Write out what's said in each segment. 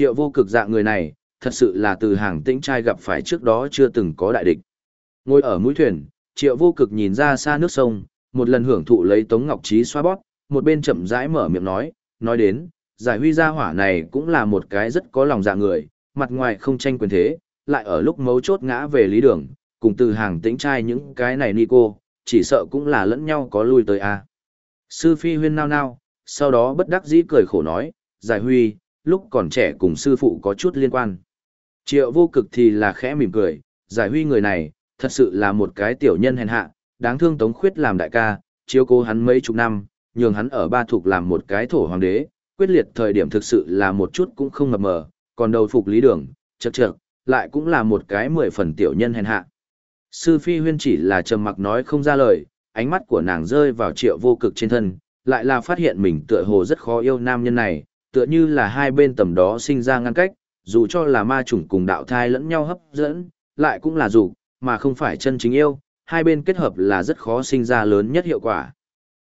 Triệu vô cực dạng người này, thật sự là từ hàng tĩnh trai gặp phải trước đó chưa từng có đại địch. Ngồi ở mũi thuyền, triệu vô cực nhìn ra xa nước sông, một lần hưởng thụ lấy Tống Ngọc Trí xoa bóp, một bên chậm rãi mở miệng nói, nói đến, giải huy gia hỏa này cũng là một cái rất có lòng dạ người, mặt ngoài không tranh quyền thế, lại ở lúc mấu chốt ngã về lý đường, cùng từ hàng tĩnh trai những cái này ni cô, chỉ sợ cũng là lẫn nhau có lui tới a. Sư phi huyên nao nao, sau đó bất đắc dĩ cười khổ nói, giải huy, lúc còn trẻ cùng sư phụ có chút liên quan. Triệu vô cực thì là khẽ mỉm cười, giải huy người này, thật sự là một cái tiểu nhân hèn hạ, đáng thương tống khuyết làm đại ca, chiếu cố hắn mấy chục năm, nhường hắn ở ba thuộc làm một cái thổ hoàng đế, quyết liệt thời điểm thực sự là một chút cũng không ngập mờ, còn đầu phục lý đường, chật chật, lại cũng là một cái mười phần tiểu nhân hèn hạ. Sư Phi Huyên chỉ là trầm mặc nói không ra lời, ánh mắt của nàng rơi vào triệu vô cực trên thân, lại là phát hiện mình tựa hồ rất khó yêu nam nhân này, tựa như là hai bên tầm đó sinh ra ngăn cách, dù cho là ma chủng cùng đạo thai lẫn nhau hấp dẫn, lại cũng là dục, mà không phải chân chính yêu, hai bên kết hợp là rất khó sinh ra lớn nhất hiệu quả.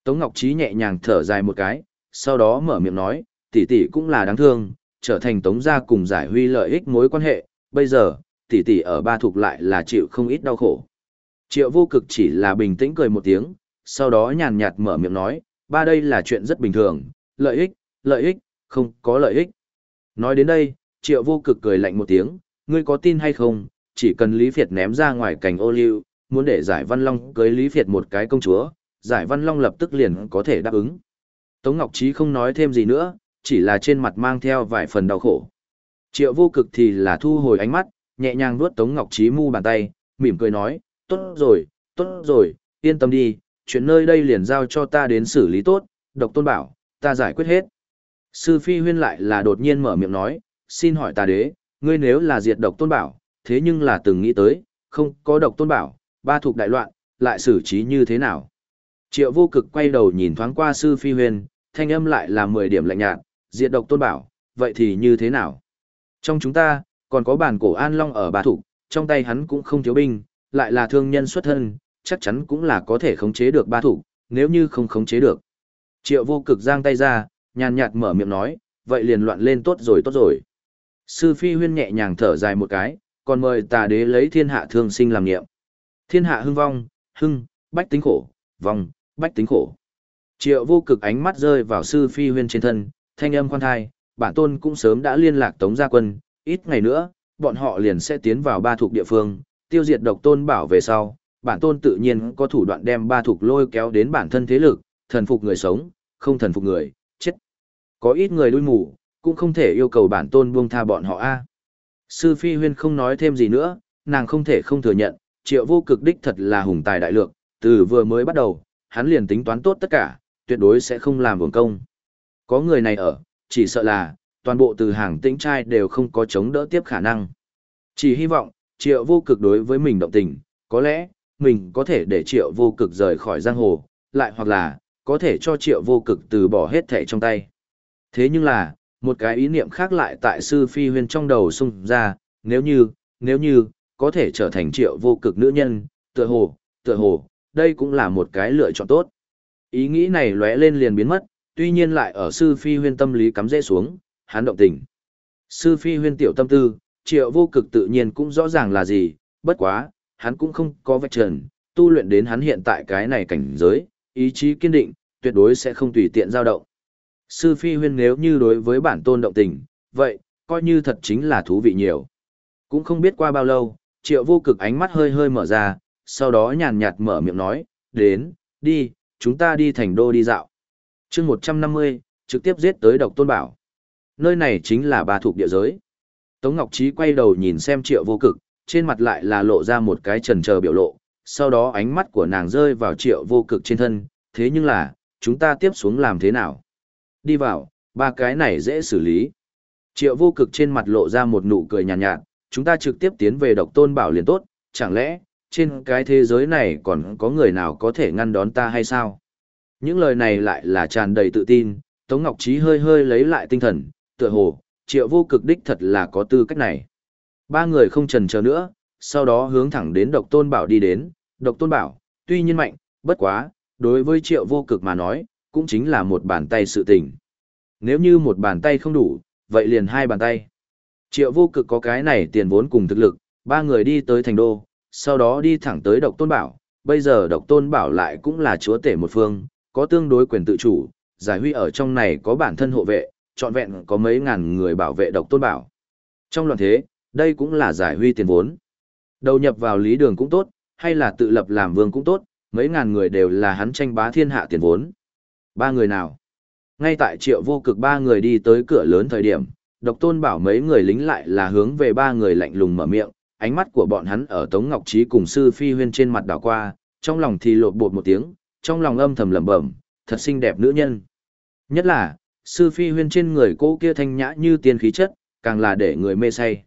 Tống Ngọc Trí nhẹ nhàng thở dài một cái, sau đó mở miệng nói, tỷ tỷ cũng là đáng thương, trở thành Tống gia cùng giải huy lợi ích mối quan hệ, bây giờ, tỷ tỷ ở ba thuộc lại là chịu không ít đau khổ. Triệu vô cực chỉ là bình tĩnh cười một tiếng, sau đó nhàn nhạt mở miệng nói, ba đây là chuyện rất bình thường, lợi ích, lợi ích, không có lợi ích. Nói đến đây, triệu vô cực cười lạnh một tiếng, ngươi có tin hay không, chỉ cần Lý Việt ném ra ngoài cảnh ô liu, muốn để giải văn long cưới Lý Việt một cái công chúa, giải văn long lập tức liền có thể đáp ứng. Tống Ngọc Trí không nói thêm gì nữa, chỉ là trên mặt mang theo vài phần đau khổ. Triệu vô cực thì là thu hồi ánh mắt, nhẹ nhàng vuốt Tống Ngọc Trí mu bàn tay, mỉm cười nói, tốt rồi, tốt rồi, yên tâm đi, chuyện nơi đây liền giao cho ta đến xử lý tốt, độc tôn bảo, ta giải quyết hết. Sư Phi Huyên lại là đột nhiên mở miệng nói, xin hỏi ta đế, ngươi nếu là diệt độc tôn bảo, thế nhưng là từng nghĩ tới, không có độc tôn bảo, ba thuộc đại loạn, lại xử trí như thế nào? Triệu vô cực quay đầu nhìn thoáng qua sư phi Huyên, thanh âm lại là 10 điểm lạnh nhạt, diệt độc tôn bảo, vậy thì như thế nào? Trong chúng ta, còn có bản cổ an long ở ba thủ, trong tay hắn cũng không thiếu binh, lại là thương nhân xuất thân, chắc chắn cũng là có thể khống chế được ba thủ, nếu như không khống chế được. Triệu vô cực giang tay ra, nhàn nhạt mở miệng nói, vậy liền loạn lên tốt rồi tốt rồi. Sư phi huyên nhẹ nhàng thở dài một cái, còn mời tà đế lấy thiên hạ thương sinh làm nghiệm. Thiên hạ hưng vong, hưng, bách tính khổ, vong, bách tính khổ. Triệu vô cực ánh mắt rơi vào sư phi huyên trên thân, thanh âm khoan thai, bản tôn cũng sớm đã liên lạc tống gia quân, ít ngày nữa, bọn họ liền sẽ tiến vào ba thuộc địa phương, tiêu diệt độc tôn bảo về sau, bản tôn tự nhiên có thủ đoạn đem ba thuộc lôi kéo đến bản thân thế lực, thần phục người sống, không thần phục người. Có ít người đuôi mù, cũng không thể yêu cầu bản tôn buông tha bọn họ a. Sư Phi Huyên không nói thêm gì nữa, nàng không thể không thừa nhận, triệu vô cực đích thật là hùng tài đại lượng, từ vừa mới bắt đầu, hắn liền tính toán tốt tất cả, tuyệt đối sẽ không làm buồn công. Có người này ở, chỉ sợ là, toàn bộ từ hàng tĩnh trai đều không có chống đỡ tiếp khả năng. Chỉ hy vọng, triệu vô cực đối với mình động tình, có lẽ, mình có thể để triệu vô cực rời khỏi giang hồ, lại hoặc là, có thể cho triệu vô cực từ bỏ hết thẻ trong tay. Thế nhưng là, một cái ý niệm khác lại tại sư phi huyên trong đầu xung ra, nếu như, nếu như, có thể trở thành triệu vô cực nữ nhân, tựa hồ, tựa hồ, đây cũng là một cái lựa chọn tốt. Ý nghĩ này lóe lên liền biến mất, tuy nhiên lại ở sư phi huyên tâm lý cắm rễ xuống, hắn động tình. Sư phi huyên tiểu tâm tư, triệu vô cực tự nhiên cũng rõ ràng là gì, bất quá, hắn cũng không có vạch trần, tu luyện đến hắn hiện tại cái này cảnh giới, ý chí kiên định, tuyệt đối sẽ không tùy tiện dao động. Sư phi huyên nếu như đối với bản tôn động tình, vậy, coi như thật chính là thú vị nhiều. Cũng không biết qua bao lâu, triệu vô cực ánh mắt hơi hơi mở ra, sau đó nhàn nhạt mở miệng nói, đến, đi, chúng ta đi thành đô đi dạo. chương 150, trực tiếp giết tới độc tôn bảo. Nơi này chính là ba thuộc địa giới. Tống Ngọc Trí quay đầu nhìn xem triệu vô cực, trên mặt lại là lộ ra một cái trần chờ biểu lộ, sau đó ánh mắt của nàng rơi vào triệu vô cực trên thân, thế nhưng là, chúng ta tiếp xuống làm thế nào? Đi vào, ba cái này dễ xử lý. Triệu vô cực trên mặt lộ ra một nụ cười nhàn nhạt, nhạt, chúng ta trực tiếp tiến về độc tôn bảo liền tốt, chẳng lẽ, trên cái thế giới này còn có người nào có thể ngăn đón ta hay sao? Những lời này lại là tràn đầy tự tin, Tống Ngọc Trí hơi hơi lấy lại tinh thần, tựa hồ, triệu vô cực đích thật là có tư cách này. Ba người không trần chờ nữa, sau đó hướng thẳng đến độc tôn bảo đi đến, độc tôn bảo, tuy nhiên mạnh, bất quá, đối với triệu vô cực mà nói, cũng chính là một bàn tay sự tình. Nếu như một bàn tay không đủ, vậy liền hai bàn tay. Triệu vô cực có cái này tiền vốn cùng thực lực, ba người đi tới thành đô, sau đó đi thẳng tới độc tôn bảo, bây giờ độc tôn bảo lại cũng là chúa tể một phương, có tương đối quyền tự chủ, giải huy ở trong này có bản thân hộ vệ, trọn vẹn có mấy ngàn người bảo vệ độc tôn bảo. Trong loạn thế, đây cũng là giải huy tiền vốn. Đầu nhập vào lý đường cũng tốt, hay là tự lập làm vương cũng tốt, mấy ngàn người đều là hắn tranh bá thiên hạ tiền vốn. Ba người nào? Ngay tại triệu vô cực ba người đi tới cửa lớn thời điểm, độc tôn bảo mấy người lính lại là hướng về ba người lạnh lùng mở miệng, ánh mắt của bọn hắn ở Tống Ngọc Trí cùng sư phi huyên trên mặt đảo qua, trong lòng thì lột bột một tiếng, trong lòng âm thầm lẩm bẩm, thật xinh đẹp nữ nhân. Nhất là, sư phi huyên trên người cô kia thanh nhã như tiên khí chất, càng là để người mê say.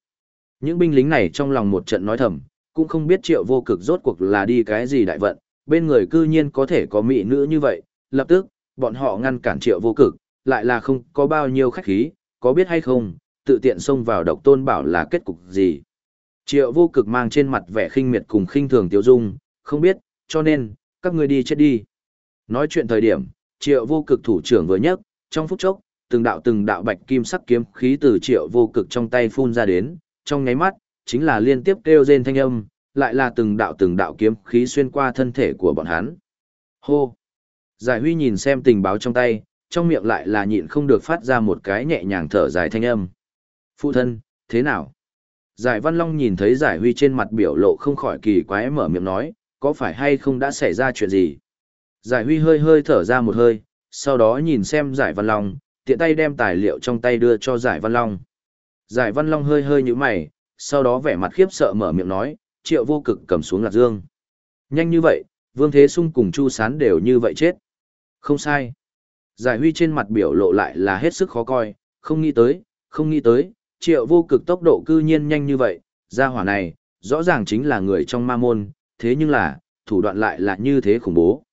Những binh lính này trong lòng một trận nói thầm, cũng không biết triệu vô cực rốt cuộc là đi cái gì đại vận, bên người cư nhiên có thể có mỹ nữ như vậy, lập tức, bọn họ ngăn cản triệu vô cực, lại là không có bao nhiêu khách khí, có biết hay không, tự tiện xông vào độc tôn bảo là kết cục gì. Triệu vô cực mang trên mặt vẻ khinh miệt cùng khinh thường tiêu dung, không biết, cho nên, các ngươi đi chết đi. Nói chuyện thời điểm, triệu vô cực thủ trưởng vừa nhấc, trong phút chốc, từng đạo từng đạo bạch kim sắc kiếm khí từ triệu vô cực trong tay phun ra đến, trong nháy mắt, chính là liên tiếp kêu rên thanh âm, lại là từng đạo từng đạo kiếm khí xuyên qua thân thể của bọn hắn. Hô! Giải huy nhìn xem tình báo trong tay, trong miệng lại là nhịn không được phát ra một cái nhẹ nhàng thở dài thanh âm. Phụ thân, thế nào? Giải Văn Long nhìn thấy Giải Huy trên mặt biểu lộ không khỏi kỳ quái mở miệng nói, có phải hay không đã xảy ra chuyện gì? Giải Huy hơi hơi thở ra một hơi, sau đó nhìn xem Giải Văn Long, tiện tay đem tài liệu trong tay đưa cho Giải Văn Long. Giải Văn Long hơi hơi như mày, sau đó vẻ mặt khiếp sợ mở miệng nói, triệu vô cực cầm xuống lạc dương. Nhanh như vậy, Vương Thế Sung cùng Chu Sán đều như vậy chết. Không sai. Giải Huy trên mặt biểu lộ lại là hết sức khó coi, không nghĩ tới, không nghĩ tới, triệu vô cực tốc độ cư nhiên nhanh như vậy, gia hỏa này, rõ ràng chính là người trong ma môn, thế nhưng là, thủ đoạn lại là như thế khủng bố.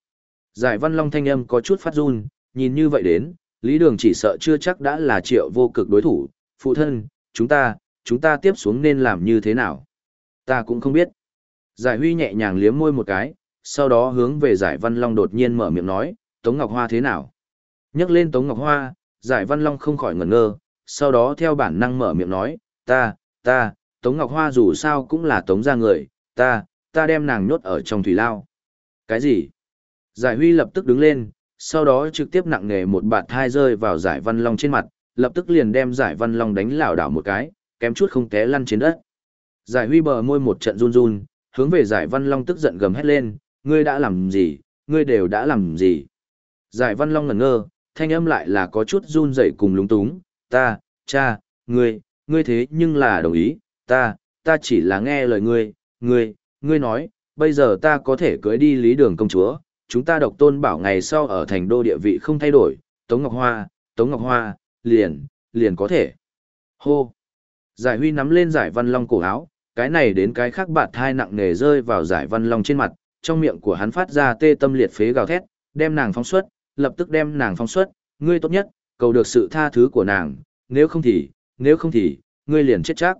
Giải văn long thanh âm có chút phát run, nhìn như vậy đến, Lý Đường chỉ sợ chưa chắc đã là triệu vô cực đối thủ, phụ thân, chúng ta, chúng ta tiếp xuống nên làm như thế nào? Ta cũng không biết. Giải huy nhẹ nhàng liếm môi một cái, sau đó hướng về giải văn long đột nhiên mở miệng nói, Tống Ngọc Hoa thế nào? Nhắc lên Tống Ngọc Hoa, giải văn long không khỏi ngẩn ngơ, sau đó theo bản năng mở miệng nói, ta, ta, Tống Ngọc Hoa dù sao cũng là Tống gia người, ta, ta đem nàng nhốt ở trong thủy lao. Cái gì? Giải huy lập tức đứng lên, sau đó trực tiếp nặng nề một bạt thai rơi vào giải văn long trên mặt, lập tức liền đem giải văn long đánh lảo đảo một cái, kém chút không té lăn trên đất. Giải huy bờ môi một trận run run, hướng về giải văn long tức giận gầm hét lên, ngươi đã làm gì, ngươi đều đã làm gì. Giải văn long ngẩn ngơ, thanh âm lại là có chút run rẩy cùng lúng túng, ta, cha, ngươi, ngươi thế nhưng là đồng ý, ta, ta chỉ là nghe lời ngươi, ngươi, ngươi nói, bây giờ ta có thể cưới đi lý đường công chúa, chúng ta độc tôn bảo ngày sau ở thành đô địa vị không thay đổi, Tống Ngọc Hoa, Tống Ngọc Hoa, liền, liền có thể. Hô! Giải huy nắm lên giải văn long cổ áo, cái này đến cái khác bạt thai nặng nề rơi vào giải văn long trên mặt, trong miệng của hắn phát ra tê tâm liệt phế gào thét, đem nàng phóng xuất, lập tức đem nàng phóng xuất, ngươi tốt nhất, cầu được sự tha thứ của nàng, nếu không thì, nếu không thì, ngươi liền chết chắc.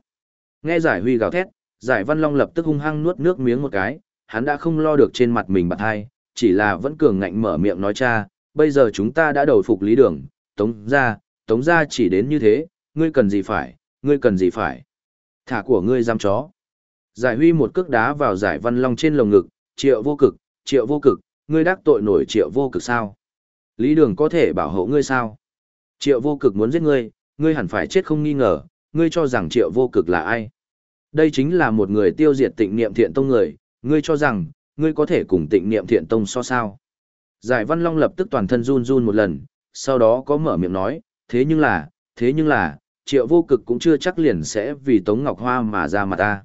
Nghe giải huy gào thét, giải văn long lập tức hung hăng nuốt nước miếng một cái, hắn đã không lo được trên mặt mình bạt hai, chỉ là vẫn cường ngạnh mở miệng nói cha, bây giờ chúng ta đã đầu phục lý đường, tống ra, tống ra chỉ đến như thế, ngươi cần gì phải, ngươi cần gì phải. Thả của ngươi giam chó. Giải huy một cước đá vào giải văn long trên lồng ngực, triệu vô cực, triệu vô cực, ngươi đắc tội nổi triệu vô cực sao? Lý đường có thể bảo hộ ngươi sao? Triệu vô cực muốn giết ngươi, ngươi hẳn phải chết không nghi ngờ, ngươi cho rằng triệu vô cực là ai? Đây chính là một người tiêu diệt tịnh niệm thiện tông người, ngươi cho rằng, ngươi có thể cùng tịnh niệm thiện tông so sao? Giải văn long lập tức toàn thân run run một lần, sau đó có mở miệng nói, thế nhưng là, thế nhưng là, triệu vô cực cũng chưa chắc liền sẽ vì Tống Ngọc Hoa mà ra mặt ta.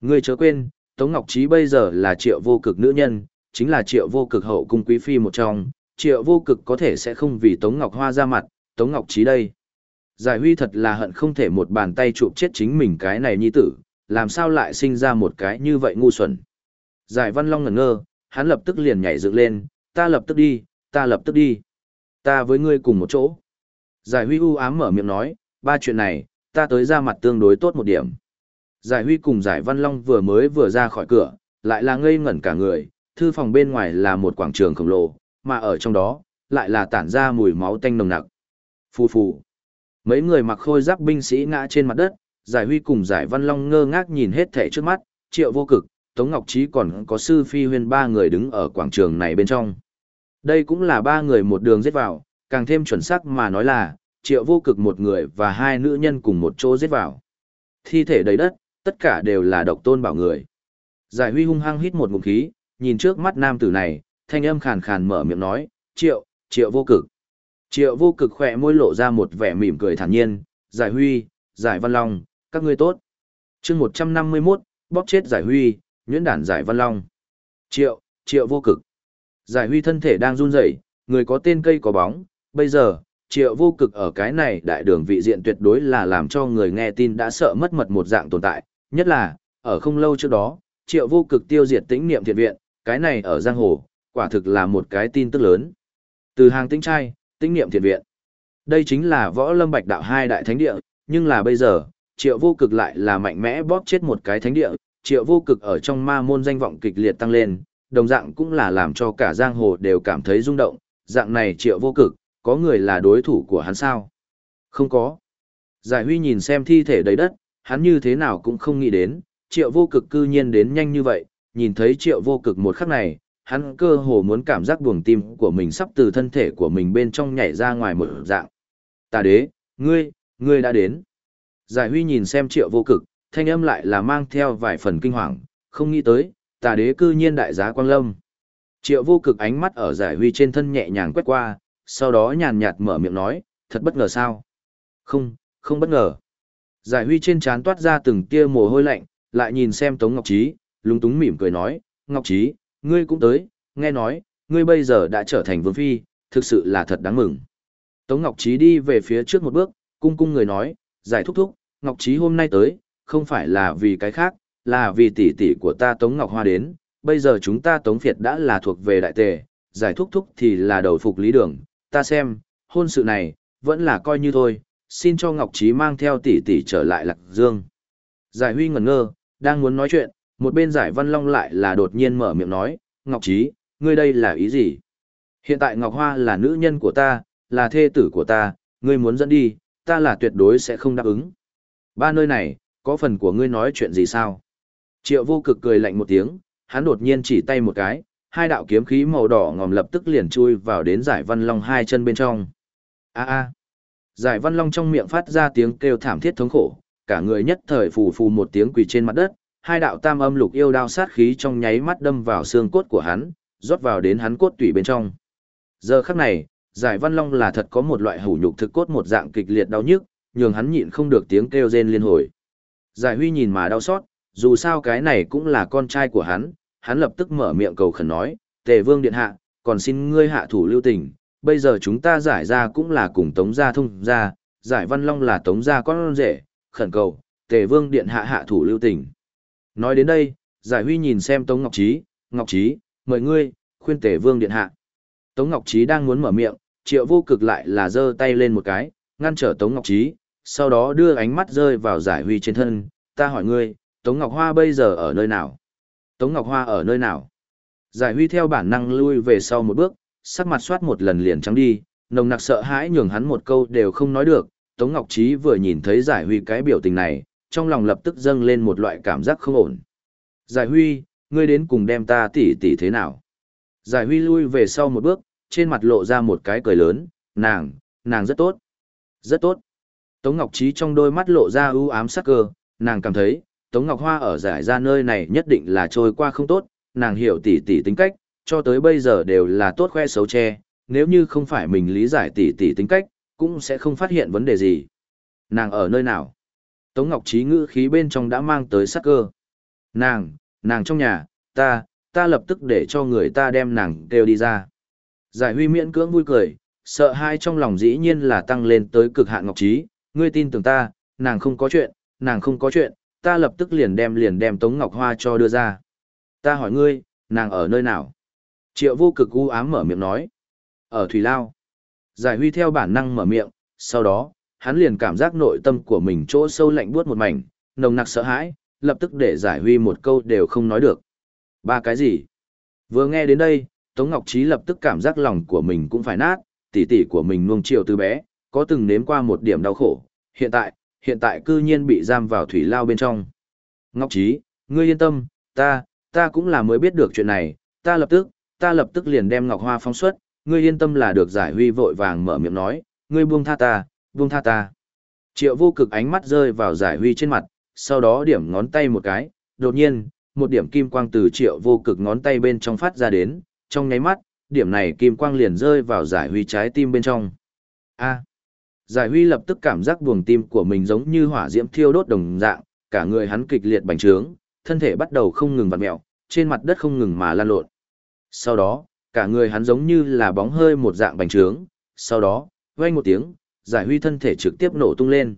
Ngươi chớ quên, Tống Ngọc Trí bây giờ là triệu vô cực nữ nhân, chính là triệu vô cực hậu cung quý phi một trong, triệu vô cực có thể sẽ không vì Tống Ngọc Hoa ra mặt, Tống Ngọc Trí đây. Giải huy thật là hận không thể một bàn tay chụp chết chính mình cái này nhi tử, làm sao lại sinh ra một cái như vậy ngu xuẩn. Giải văn long ngẩn ngơ, hắn lập tức liền nhảy dựng lên, ta lập tức đi, ta lập tức đi. Ta với ngươi cùng một chỗ. Giải huy u ám mở miệng nói, ba chuyện này, ta tới ra mặt tương đối tốt một điểm. Giải huy cùng giải văn long vừa mới vừa ra khỏi cửa, lại là ngây ngẩn cả người, thư phòng bên ngoài là một quảng trường khổng lồ, mà ở trong đó, lại là tản ra mùi máu tanh nồng nặc. Phù phù. Mấy người mặc khôi giáp binh sĩ ngã trên mặt đất, Giải Huy cùng Giải Văn Long ngơ ngác nhìn hết thẻ trước mắt, triệu vô cực, Tống Ngọc Trí còn có sư phi huyên ba người đứng ở quảng trường này bên trong. Đây cũng là ba người một đường giết vào, càng thêm chuẩn xác mà nói là, triệu vô cực một người và hai nữ nhân cùng một chỗ giết vào. Thi thể đầy đất, tất cả đều là độc tôn bảo người. Giải Huy hung hăng hít một ngụm khí, nhìn trước mắt nam tử này, thanh âm khàn khàn mở miệng nói, triệu, triệu vô cực. Triệu vô cực khỏe môi lộ ra một vẻ mỉm cười thản nhiên, giải huy, giải văn long, các ngươi tốt. chương 151, bóp chết giải huy, nhuyễn đản giải văn long. Triệu, triệu vô cực. Giải huy thân thể đang run rẩy, người có tên cây có bóng, bây giờ, triệu vô cực ở cái này đại đường vị diện tuyệt đối là làm cho người nghe tin đã sợ mất mật một dạng tồn tại, nhất là, ở không lâu trước đó, triệu vô cực tiêu diệt tĩnh niệm thiện viện, cái này ở giang hồ, quả thực là một cái tin tức lớn. Từ hàng tĩnh trai, tĩnh niệm thiện viện. Đây chính là võ lâm bạch đạo hai đại thánh địa, nhưng là bây giờ, triệu vô cực lại là mạnh mẽ bóp chết một cái thánh địa, triệu vô cực ở trong ma môn danh vọng kịch liệt tăng lên, đồng dạng cũng là làm cho cả giang hồ đều cảm thấy rung động, dạng này triệu vô cực, có người là đối thủ của hắn sao? Không có. Giải huy nhìn xem thi thể đầy đất, hắn như thế nào cũng không nghĩ đến, triệu vô cực cư nhiên đến nhanh như vậy, nhìn thấy triệu vô cực một khắc này, hắn cơ hồ muốn cảm giác buồng tim của mình sắp từ thân thể của mình bên trong nhảy ra ngoài một dạng. Tà đế, ngươi, ngươi đã đến. Giải huy nhìn xem triệu vô cực, thanh âm lại là mang theo vài phần kinh hoàng, không nghĩ tới, tà đế cư nhiên đại giá quang lâm. Triệu vô cực ánh mắt ở giải huy trên thân nhẹ nhàng quét qua, sau đó nhàn nhạt mở miệng nói, thật bất ngờ sao? Không, không bất ngờ. Giải huy trên trán toát ra từng tia mồ hôi lạnh, lại nhìn xem Tống Ngọc Trí, lúng túng mỉm cười nói, Ngọc Trí, ngươi cũng tới, nghe nói, ngươi bây giờ đã trở thành vương phi, thực sự là thật đáng mừng. Tống Ngọc Trí đi về phía trước một bước, cung cung người nói, giải thúc thúc, Ngọc Trí hôm nay tới, không phải là vì cái khác, là vì tỷ tỷ của ta Tống Ngọc Hoa đến, bây giờ chúng ta Tống Việt đã là thuộc về đại tề, giải thúc thúc thì là đầu phục lý đường, ta xem, hôn sự này, vẫn là coi như thôi, xin cho Ngọc Trí mang theo tỷ tỷ trở lại Lạc Dương. Giải Huy ngẩn ngơ, đang muốn nói chuyện, một bên Giải Văn Long lại là đột nhiên mở miệng nói, Ngọc Trí, ngươi đây là ý gì? Hiện tại Ngọc Hoa là nữ nhân của ta, là thê tử của ta, ngươi muốn dẫn đi, ta là tuyệt đối sẽ không đáp ứng. Ba nơi này, có phần của ngươi nói chuyện gì sao? Triệu vô cực cười lạnh một tiếng, hắn đột nhiên chỉ tay một cái, hai đạo kiếm khí màu đỏ ngòm lập tức liền chui vào đến giải văn long hai chân bên trong. A a. Giải văn long trong miệng phát ra tiếng kêu thảm thiết thống khổ, cả người nhất thời phù phù một tiếng quỳ trên mặt đất, hai đạo tam âm lục yêu đao sát khí trong nháy mắt đâm vào xương cốt của hắn, rót vào đến hắn cốt tủy bên trong. Giờ khắc này, giải văn long là thật có một loại hủ nhục thực cốt một dạng kịch liệt đau nhức, nhường hắn nhịn không được tiếng kêu rên liên hồi. Giải huy nhìn mà đau xót, dù sao cái này cũng là con trai của hắn, hắn lập tức mở miệng cầu khẩn nói, tề vương điện hạ, còn xin ngươi hạ thủ lưu tình, bây giờ chúng ta giải ra cũng là cùng tống gia thông gia, giải văn long là tống gia con rể, khẩn cầu, tề vương điện hạ hạ thủ lưu tình. Nói đến đây, giải huy nhìn xem tống ngọc trí, ngọc trí, mời ngươi, khuyên tề vương điện hạ. Tống ngọc trí đang muốn mở miệng, triệu vô cực lại là giơ tay lên một cái, ngăn trở tống ngọc trí, sau đó đưa ánh mắt rơi vào giải huy trên thân, ta hỏi ngươi, tống ngọc hoa bây giờ ở nơi nào? Tống Ngọc Hoa ở nơi nào? Giải huy theo bản năng lui về sau một bước, sắc mặt soát một lần liền trắng đi, nồng nặc sợ hãi nhường hắn một câu đều không nói được. Tống Ngọc Trí vừa nhìn thấy giải huy cái biểu tình này, trong lòng lập tức dâng lên một loại cảm giác không ổn. Giải huy, ngươi đến cùng đem ta tỉ tỉ thế nào? Giải huy lui về sau một bước, trên mặt lộ ra một cái cười lớn, nàng, nàng rất tốt. Rất tốt. Tống Ngọc Trí trong đôi mắt lộ ra ưu ám sắc cơ, nàng cảm thấy, Tống Ngọc Hoa ở giải ra nơi này nhất định là trôi qua không tốt, nàng hiểu tỷ tỷ tính cách, cho tới bây giờ đều là tốt khoe xấu che, nếu như không phải mình lý giải tỷ tỷ tính cách, cũng sẽ không phát hiện vấn đề gì. Nàng ở nơi nào? Tống Ngọc Trí ngữ khí bên trong đã mang tới sắc cơ. Nàng, nàng trong nhà, ta, ta lập tức để cho người ta đem nàng kêu đi ra. Giải huy miễn cưỡng vui cười, sợ hai trong lòng dĩ nhiên là tăng lên tới cực hạn Ngọc Trí, ngươi tin tưởng ta, nàng không có chuyện, nàng không có chuyện, ta lập tức liền đem liền đem Tống Ngọc Hoa cho đưa ra. Ta hỏi ngươi, nàng ở nơi nào? Triệu vô cực u ám mở miệng nói. Ở Thủy Lao. Giải huy theo bản năng mở miệng, sau đó, hắn liền cảm giác nội tâm của mình chỗ sâu lạnh buốt một mảnh, nồng nặc sợ hãi, lập tức để giải huy một câu đều không nói được. Ba cái gì? Vừa nghe đến đây, Tống Ngọc Trí lập tức cảm giác lòng của mình cũng phải nát, tỷ tỷ của mình nuông chiều từ bé, có từng nếm qua một điểm đau khổ. Hiện tại, hiện tại cư nhiên bị giam vào thủy lao bên trong. Ngọc Trí, ngươi yên tâm, ta, ta cũng là mới biết được chuyện này, ta lập tức, ta lập tức liền đem Ngọc Hoa phóng xuất, ngươi yên tâm là được giải huy vội vàng mở miệng nói, ngươi buông tha ta, buông tha ta. Triệu vô cực ánh mắt rơi vào giải huy trên mặt, sau đó điểm ngón tay một cái, đột nhiên, một điểm kim quang từ triệu vô cực ngón tay bên trong phát ra đến, trong nháy mắt, điểm này kim quang liền rơi vào giải huy trái tim bên trong. A. Giải huy lập tức cảm giác buồng tim của mình giống như hỏa diễm thiêu đốt đồng dạng, cả người hắn kịch liệt bành trướng, thân thể bắt đầu không ngừng vặn mẹo, trên mặt đất không ngừng mà lan lộn. Sau đó, cả người hắn giống như là bóng hơi một dạng bành trướng, sau đó, vang một tiếng, giải huy thân thể trực tiếp nổ tung lên.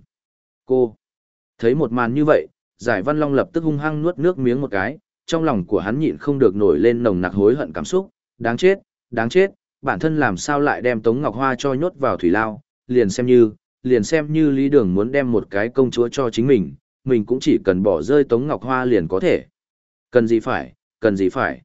Cô! Thấy một màn như vậy, giải văn long lập tức hung hăng nuốt nước miếng một cái, trong lòng của hắn nhịn không được nổi lên nồng nặc hối hận cảm xúc, đáng chết, đáng chết, bản thân làm sao lại đem Tống Ngọc Hoa cho nhốt vào thủy lao, liền xem như, liền xem như Lý Đường muốn đem một cái công chúa cho chính mình, mình cũng chỉ cần bỏ rơi Tống Ngọc Hoa liền có thể. Cần gì phải, cần gì phải.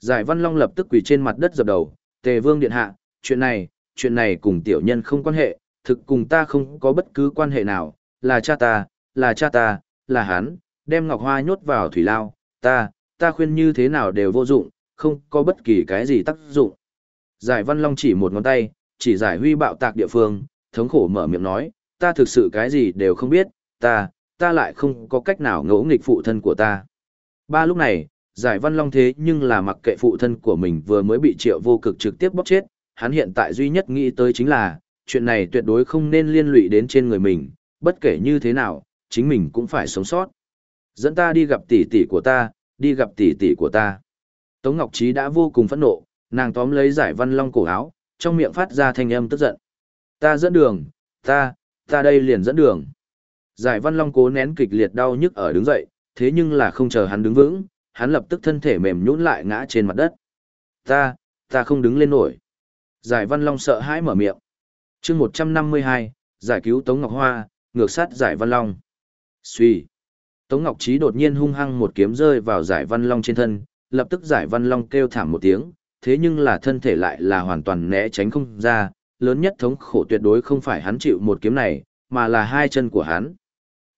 Giải Văn Long lập tức quỳ trên mặt đất dập đầu, Tề Vương Điện Hạ, chuyện này, chuyện này cùng tiểu nhân không quan hệ, thực cùng ta không có bất cứ quan hệ nào, là cha ta, là cha ta, là hắn, đem Ngọc Hoa nhốt vào thủy lao, ta, ta khuyên như thế nào đều vô dụng, không có bất kỳ cái gì tác dụng. Giải Văn Long chỉ một ngón tay, chỉ giải huy bạo tạc địa phương, thống khổ mở miệng nói, ta thực sự cái gì đều không biết, ta, ta lại không có cách nào ngỗ nghịch phụ thân của ta. Ba lúc này, giải văn long thế nhưng là mặc kệ phụ thân của mình vừa mới bị triệu vô cực trực tiếp bóc chết, hắn hiện tại duy nhất nghĩ tới chính là, chuyện này tuyệt đối không nên liên lụy đến trên người mình, bất kể như thế nào, chính mình cũng phải sống sót. Dẫn ta đi gặp tỷ tỷ của ta, đi gặp tỷ tỷ của ta. Tống Ngọc Trí đã vô cùng phẫn nộ, nàng tóm lấy giải văn long cổ áo, trong miệng phát ra thanh âm tức giận. Ta dẫn đường, ta, ta đây liền dẫn đường. Giải văn long cố nén kịch liệt đau nhức ở đứng dậy, thế nhưng là không chờ hắn đứng vững, hắn lập tức thân thể mềm nhũn lại ngã trên mặt đất. Ta, ta không đứng lên nổi. Giải văn long sợ hãi mở miệng. chương 152, giải cứu Tống Ngọc Hoa, ngược sát giải văn long. Xuy. Tống Ngọc Trí đột nhiên hung hăng một kiếm rơi vào giải văn long trên thân, lập tức giải văn long kêu thảm một tiếng, thế nhưng là thân thể lại là hoàn toàn né tránh không ra, lớn nhất thống khổ tuyệt đối không phải hắn chịu một kiếm này, mà là hai chân của hắn.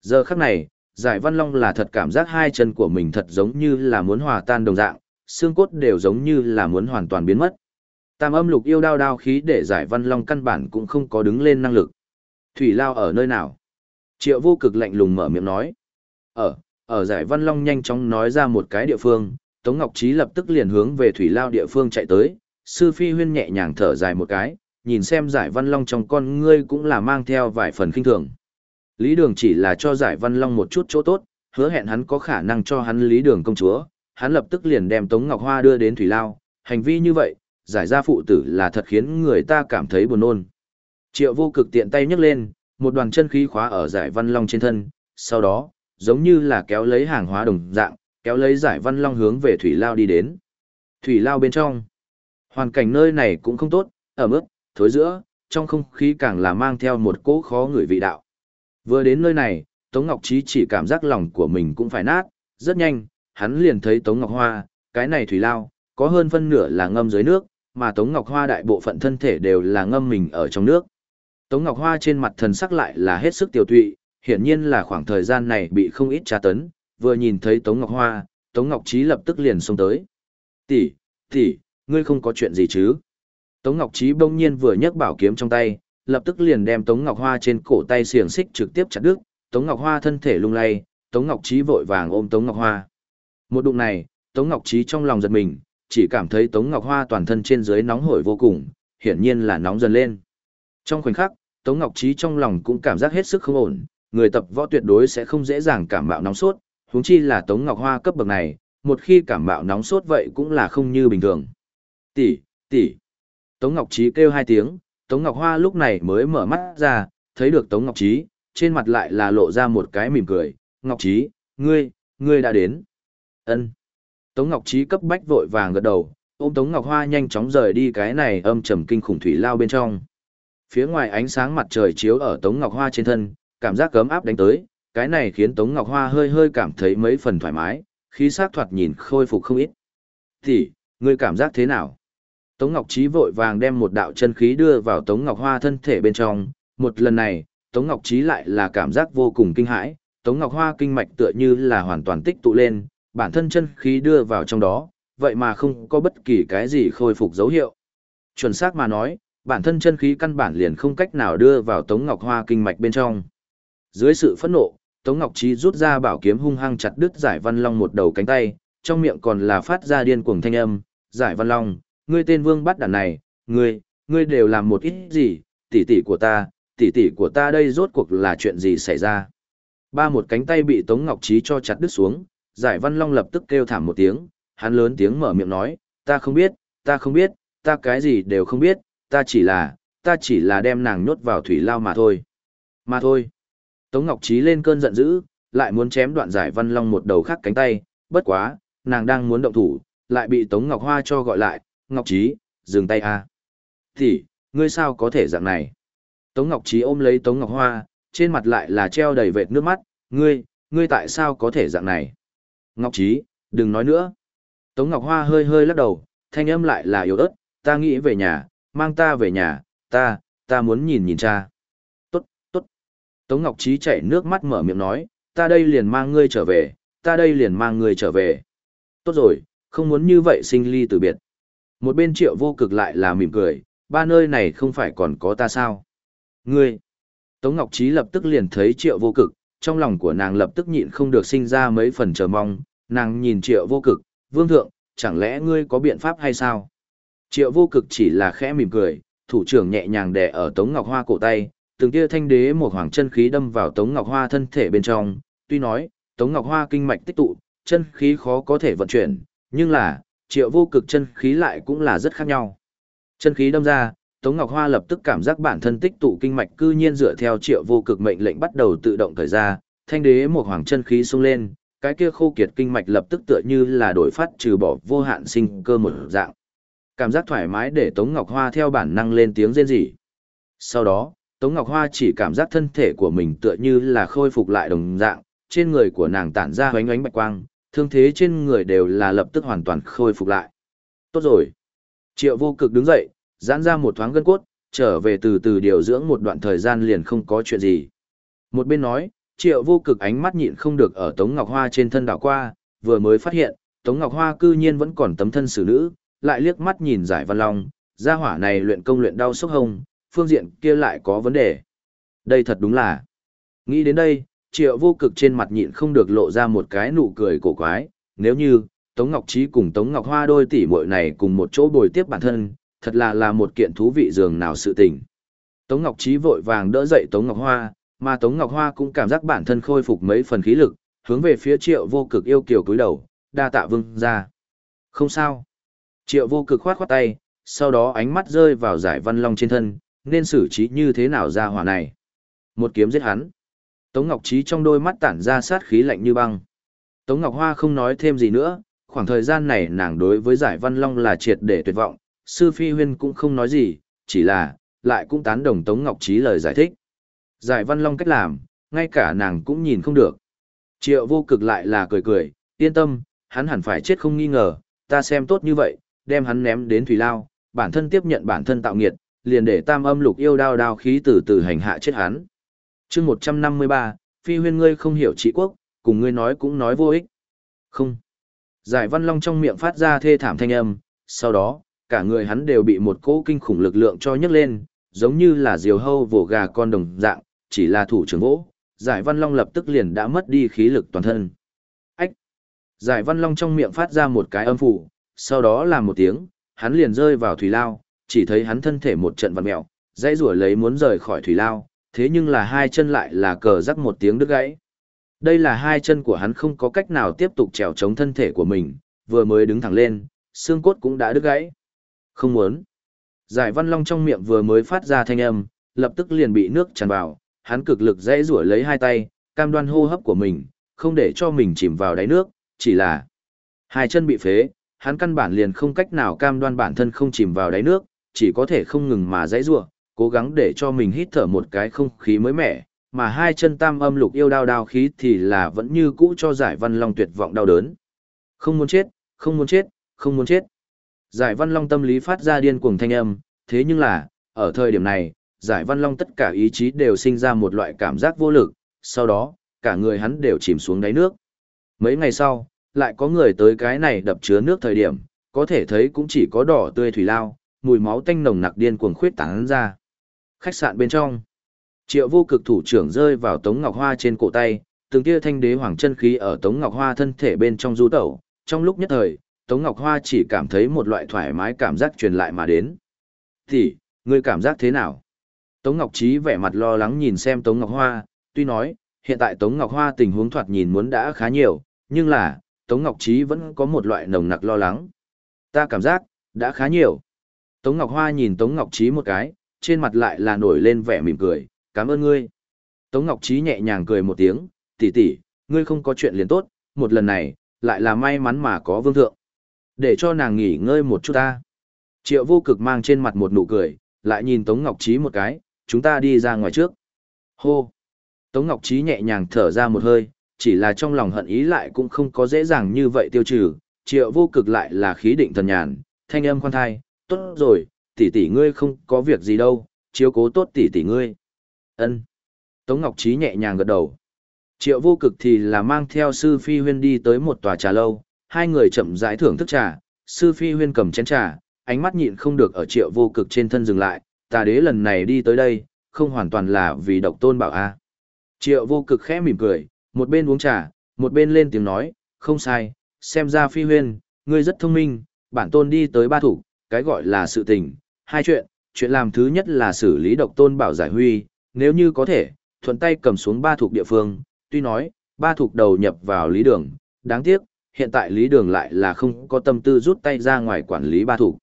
Giờ khắc này, giải văn long là thật cảm giác hai chân của mình thật giống như là muốn hòa tan đồng dạng, xương cốt đều giống như là muốn hoàn toàn biến mất. Tam âm lục yêu đao đao khí để giải văn long căn bản cũng không có đứng lên năng lực. Thủy lao ở nơi nào? Triệu vô cực lạnh lùng mở miệng nói. Ở, ở giải văn long nhanh chóng nói ra một cái địa phương, Tống Ngọc Trí lập tức liền hướng về thủy lao địa phương chạy tới, sư phi huyên nhẹ nhàng thở dài một cái, nhìn xem giải văn long trong con ngươi cũng là mang theo vài phần kinh thường. Lý Đường chỉ là cho giải văn long một chút chỗ tốt, hứa hẹn hắn có khả năng cho hắn Lý Đường công chúa, hắn lập tức liền đem Tống Ngọc Hoa đưa đến thủy lao, hành vi như vậy, giải ra phụ tử là thật khiến người ta cảm thấy buồn nôn. Triệu vô cực tiện tay nhấc lên, một đoàn chân khí khóa ở giải văn long trên thân, sau đó, giống như là kéo lấy hàng hóa đồng dạng, kéo lấy giải văn long hướng về thủy lao đi đến. Thủy lao bên trong. Hoàn cảnh nơi này cũng không tốt, ở mức, thối giữa, trong không khí càng là mang theo một cỗ khó người vị đạo. Vừa đến nơi này, Tống Ngọc Trí chỉ cảm giác lòng của mình cũng phải nát, rất nhanh, hắn liền thấy Tống Ngọc Hoa, cái này thủy lao, có hơn phân nửa là ngâm dưới nước, mà Tống Ngọc Hoa đại bộ phận thân thể đều là ngâm mình ở trong nước. Tống Ngọc Hoa trên mặt thần sắc lại là hết sức tiểu tụy, hiển nhiên là khoảng thời gian này bị không ít tra tấn, vừa nhìn thấy Tống Ngọc Hoa, Tống Ngọc Trí lập tức liền xông tới. Tỷ, tỷ, ngươi không có chuyện gì chứ? Tống Ngọc Trí bỗng nhiên vừa nhấc bảo kiếm trong tay, lập tức liền đem Tống Ngọc Hoa trên cổ tay xiềng xích trực tiếp chặt đứt, Tống Ngọc Hoa thân thể lung lay, Tống Ngọc Trí vội vàng ôm Tống Ngọc Hoa. Một đụng này, Tống Ngọc Trí trong lòng giật mình, chỉ cảm thấy Tống Ngọc Hoa toàn thân trên dưới nóng hổi vô cùng, hiển nhiên là nóng dần lên. Trong khoảnh khắc, Tống Ngọc Trí trong lòng cũng cảm giác hết sức không ổn, người tập võ tuyệt đối sẽ không dễ dàng cảm mạo nóng sốt, huống chi là Tống Ngọc Hoa cấp bậc này, một khi cảm mạo nóng sốt vậy cũng là không như bình thường. Tỷ, tỷ. Tống Ngọc Trí kêu hai tiếng, Tống Ngọc Hoa lúc này mới mở mắt ra, thấy được Tống Ngọc Trí, trên mặt lại là lộ ra một cái mỉm cười. Ngọc Trí, ngươi, ngươi đã đến. Ân. Tống Ngọc Trí cấp bách vội vàng gật đầu, ôm Tống Ngọc Hoa nhanh chóng rời đi cái này âm trầm kinh khủng thủy lao bên trong. Phía ngoài ánh sáng mặt trời chiếu ở Tống Ngọc Hoa trên thân, cảm giác cấm áp đánh tới, cái này khiến Tống Ngọc Hoa hơi hơi cảm thấy mấy phần thoải mái, khí sắc thoạt nhìn khôi phục không ít. Thì, ngươi cảm giác thế nào? Tống Ngọc Trí vội vàng đem một đạo chân khí đưa vào Tống Ngọc Hoa thân thể bên trong, một lần này, Tống Ngọc Trí lại là cảm giác vô cùng kinh hãi, Tống Ngọc Hoa kinh mạch tựa như là hoàn toàn tích tụ lên, bản thân chân khí đưa vào trong đó, vậy mà không có bất kỳ cái gì khôi phục dấu hiệu. Chuẩn xác mà nói, bản thân chân khí căn bản liền không cách nào đưa vào Tống Ngọc Hoa kinh mạch bên trong. Dưới sự phẫn nộ, Tống Ngọc Trí rút ra bảo kiếm hung hăng chặt đứt Giải Văn Long một đầu cánh tay, trong miệng còn là phát ra điên cuồng thanh âm, "Giải Văn Long, ngươi tên Vương bắt đàn này, ngươi, ngươi đều làm một ít gì, tỷ tỷ của ta, tỷ tỷ của ta đây rốt cuộc là chuyện gì xảy ra?" Ba một cánh tay bị Tống Ngọc Trí cho chặt đứt xuống, Giải Văn Long lập tức kêu thảm một tiếng, hắn lớn tiếng mở miệng nói, "Ta không biết, ta không biết, ta cái gì đều không biết, ta chỉ là, ta chỉ là đem nàng nhốt vào thủy lao mà thôi." Mà thôi. Tống Ngọc Trí lên cơn giận dữ, lại muốn chém đoạn giải văn long một đầu khác cánh tay, bất quá, nàng đang muốn động thủ, lại bị Tống Ngọc Hoa cho gọi lại, Ngọc Trí, dừng tay a. Thì, ngươi sao có thể dạng này? Tống Ngọc Trí ôm lấy Tống Ngọc Hoa, trên mặt lại là treo đầy vệt nước mắt, ngươi, ngươi tại sao có thể dạng này? Ngọc Trí, đừng nói nữa. Tống Ngọc Hoa hơi hơi lắc đầu, thanh âm lại là yếu ớt, ta nghĩ về nhà, mang ta về nhà, ta, ta muốn nhìn nhìn cha. Tốt, tốt. Tống Ngọc Trí chảy nước mắt mở miệng nói, ta đây liền mang ngươi trở về, ta đây liền mang ngươi trở về. Tốt rồi, không muốn như vậy sinh ly từ biệt. Một bên triệu vô cực lại là mỉm cười, ba nơi này không phải còn có ta sao? Ngươi! Tống Ngọc Trí lập tức liền thấy triệu vô cực, trong lòng của nàng lập tức nhịn không được sinh ra mấy phần chờ mong, nàng nhìn triệu vô cực, vương thượng, chẳng lẽ ngươi có biện pháp hay sao? Triệu vô cực chỉ là khẽ mỉm cười, thủ trưởng nhẹ nhàng đè ở Tống Ngọc Hoa cổ tay, từng tia thanh đế một hoàng chân khí đâm vào Tống Ngọc Hoa thân thể bên trong, tuy nói, Tống Ngọc Hoa kinh mạch tích tụ, chân khí khó có thể vận chuyển, nhưng là, triệu vô cực chân khí lại cũng là rất khác nhau. Chân khí đâm ra, Tống Ngọc Hoa lập tức cảm giác bản thân tích tụ kinh mạch cư nhiên dựa theo triệu vô cực mệnh lệnh bắt đầu tự động thời ra, thanh đế một hoàng chân khí xông lên, cái kia khô kiệt kinh mạch lập tức tựa như là đổi phát trừ bỏ vô hạn sinh cơ một dạng. Cảm giác thoải mái để Tống Ngọc Hoa theo bản năng lên tiếng rên rỉ. Sau đó, Tống Ngọc Hoa chỉ cảm giác thân thể của mình tựa như là khôi phục lại đồng dạng, trên người của nàng tản ra hoánh ánh bạch quang, thương thế trên người đều là lập tức hoàn toàn khôi phục lại. Tốt rồi. Triệu vô cực đứng dậy, giãn ra một thoáng gân cốt, trở về từ từ điều dưỡng một đoạn thời gian liền không có chuyện gì. Một bên nói, triệu vô cực ánh mắt nhịn không được ở Tống Ngọc Hoa trên thân đảo qua, vừa mới phát hiện, Tống Ngọc Hoa cư nhiên vẫn còn tấm thân xử nữ, lại liếc mắt nhìn giải văn long, gia hỏa này luyện công luyện đau sốc hông, phương diện kia lại có vấn đề. Đây thật đúng là. Nghĩ đến đây, triệu vô cực trên mặt nhịn không được lộ ra một cái nụ cười cổ quái, nếu như, Tống Ngọc Trí cùng Tống Ngọc Hoa đôi tỷ muội này cùng một chỗ bồi tiếp bản thân, thật là là một kiện thú vị dường nào sự tình. Tống Ngọc Trí vội vàng đỡ dậy Tống Ngọc Hoa, mà Tống Ngọc Hoa cũng cảm giác bản thân khôi phục mấy phần khí lực, hướng về phía triệu vô cực yêu kiều cúi đầu, đa tạ vương ra. Không sao. Triệu vô cực khoát khoát tay, sau đó ánh mắt rơi vào giải văn long trên thân, nên xử trí như thế nào ra hỏa này. Một kiếm giết hắn. Tống Ngọc Trí trong đôi mắt tản ra sát khí lạnh như băng. Tống Ngọc Hoa không nói thêm gì nữa, khoảng thời gian này nàng đối với giải văn long là triệt để tuyệt vọng, sư phi huyên cũng không nói gì, chỉ là, lại cũng tán đồng Tống Ngọc Trí lời giải thích. Giải văn long cách làm, ngay cả nàng cũng nhìn không được. Triệu vô cực lại là cười cười, yên tâm, hắn hẳn phải chết không nghi ngờ, ta xem tốt như vậy, đem hắn ném đến thủy lao, bản thân tiếp nhận bản thân tạo nghiệt, liền để tam âm lục yêu đao đao khí từ từ hành hạ chết hắn chương 153, phi huyên ngươi không hiểu trị quốc, cùng ngươi nói cũng nói vô ích. Không. Giải văn long trong miệng phát ra thê thảm thanh âm, sau đó, cả người hắn đều bị một cỗ kinh khủng lực lượng cho nhấc lên, giống như là diều hâu vồ gà con đồng dạng, chỉ là thủ trưởng vỗ. Giải văn long lập tức liền đã mất đi khí lực toàn thân. Ách! Giải văn long trong miệng phát ra một cái âm phủ, sau đó là một tiếng, hắn liền rơi vào thủy lao, chỉ thấy hắn thân thể một trận vặn mẹo, dãy rủa lấy muốn rời khỏi thủy lao, thế nhưng là hai chân lại là cờ rắc một tiếng đứt gãy. Đây là hai chân của hắn không có cách nào tiếp tục trèo chống thân thể của mình, vừa mới đứng thẳng lên, xương cốt cũng đã đứt gãy. Không muốn. Giải Văn Long trong miệng vừa mới phát ra thanh âm, lập tức liền bị nước tràn vào, hắn cực lực dãy rủa lấy hai tay, cam đoan hô hấp của mình, không để cho mình chìm vào đáy nước, chỉ là hai chân bị phế, hắn căn bản liền không cách nào cam đoan bản thân không chìm vào đáy nước, chỉ có thể không ngừng mà dãy rủa, cố gắng để cho mình hít thở một cái không khí mới mẻ, mà hai chân tam âm lục yêu đao đao khí thì là vẫn như cũ cho giải văn long tuyệt vọng đau đớn. Không muốn chết, không muốn chết, không muốn chết. Giải văn long tâm lý phát ra điên cuồng thanh âm, thế nhưng là, ở thời điểm này, giải văn long tất cả ý chí đều sinh ra một loại cảm giác vô lực, sau đó, cả người hắn đều chìm xuống đáy nước. Mấy ngày sau, lại có người tới cái này đập chứa nước thời điểm, có thể thấy cũng chỉ có đỏ tươi thủy lao, mùi máu tanh nồng nặc điên cuồng khuyết tán ra. Khách sạn bên trong, triệu vô cực thủ trưởng rơi vào Tống Ngọc Hoa trên cổ tay, từng tia thanh đế hoàng chân khí ở Tống Ngọc Hoa thân thể bên trong du tẩu, trong lúc nhất thời, Tống Ngọc Hoa chỉ cảm thấy một loại thoải mái cảm giác truyền lại mà đến. Thì, ngươi cảm giác thế nào? Tống Ngọc Trí vẻ mặt lo lắng nhìn xem Tống Ngọc Hoa, tuy nói, hiện tại Tống Ngọc Hoa tình huống thoạt nhìn muốn đã khá nhiều, nhưng là, Tống Ngọc Trí vẫn có một loại nồng nặc lo lắng. Ta cảm giác, đã khá nhiều. Tống Ngọc Hoa nhìn Tống Ngọc Trí một cái, trên mặt lại là nổi lên vẻ mỉm cười, cảm ơn ngươi. Tống Ngọc Trí nhẹ nhàng cười một tiếng, tỷ tỷ, ngươi không có chuyện liền tốt, một lần này, lại là may mắn mà có vương thượng. Để cho nàng nghỉ ngơi một chút ta. Triệu vô cực mang trên mặt một nụ cười, lại nhìn Tống Ngọc Trí một cái, chúng ta đi ra ngoài trước. Hô! Tống Ngọc Trí nhẹ nhàng thở ra một hơi, chỉ là trong lòng hận ý lại cũng không có dễ dàng như vậy tiêu trừ, triệu vô cực lại là khí định thần nhàn, thanh âm khoan thai, tốt rồi, tỷ tỷ ngươi không có việc gì đâu, chiếu cố tốt tỷ tỷ ngươi. Ân. Tống Ngọc Trí nhẹ nhàng gật đầu. Triệu vô cực thì là mang theo sư phi huyên đi tới một tòa trà lâu, hai người chậm rãi thưởng thức trà, sư phi huyên cầm chén trà, ánh mắt nhịn không được ở triệu vô cực trên thân dừng lại, tà đế lần này đi tới đây, không hoàn toàn là vì độc tôn bảo a. Triệu vô cực khẽ mỉm cười, một bên uống trà, một bên lên tiếng nói, không sai, xem ra phi huyên, ngươi rất thông minh, bản tôn đi tới ba thủ, cái gọi là sự tình, hai chuyện, chuyện làm thứ nhất là xử lý độc tôn bảo giải huy, nếu như có thể, thuận tay cầm xuống ba thuộc địa phương, tuy nói, ba thuộc đầu nhập vào lý đường, đáng tiếc, hiện tại lý đường lại là không có tâm tư rút tay ra ngoài quản lý ba thuộc.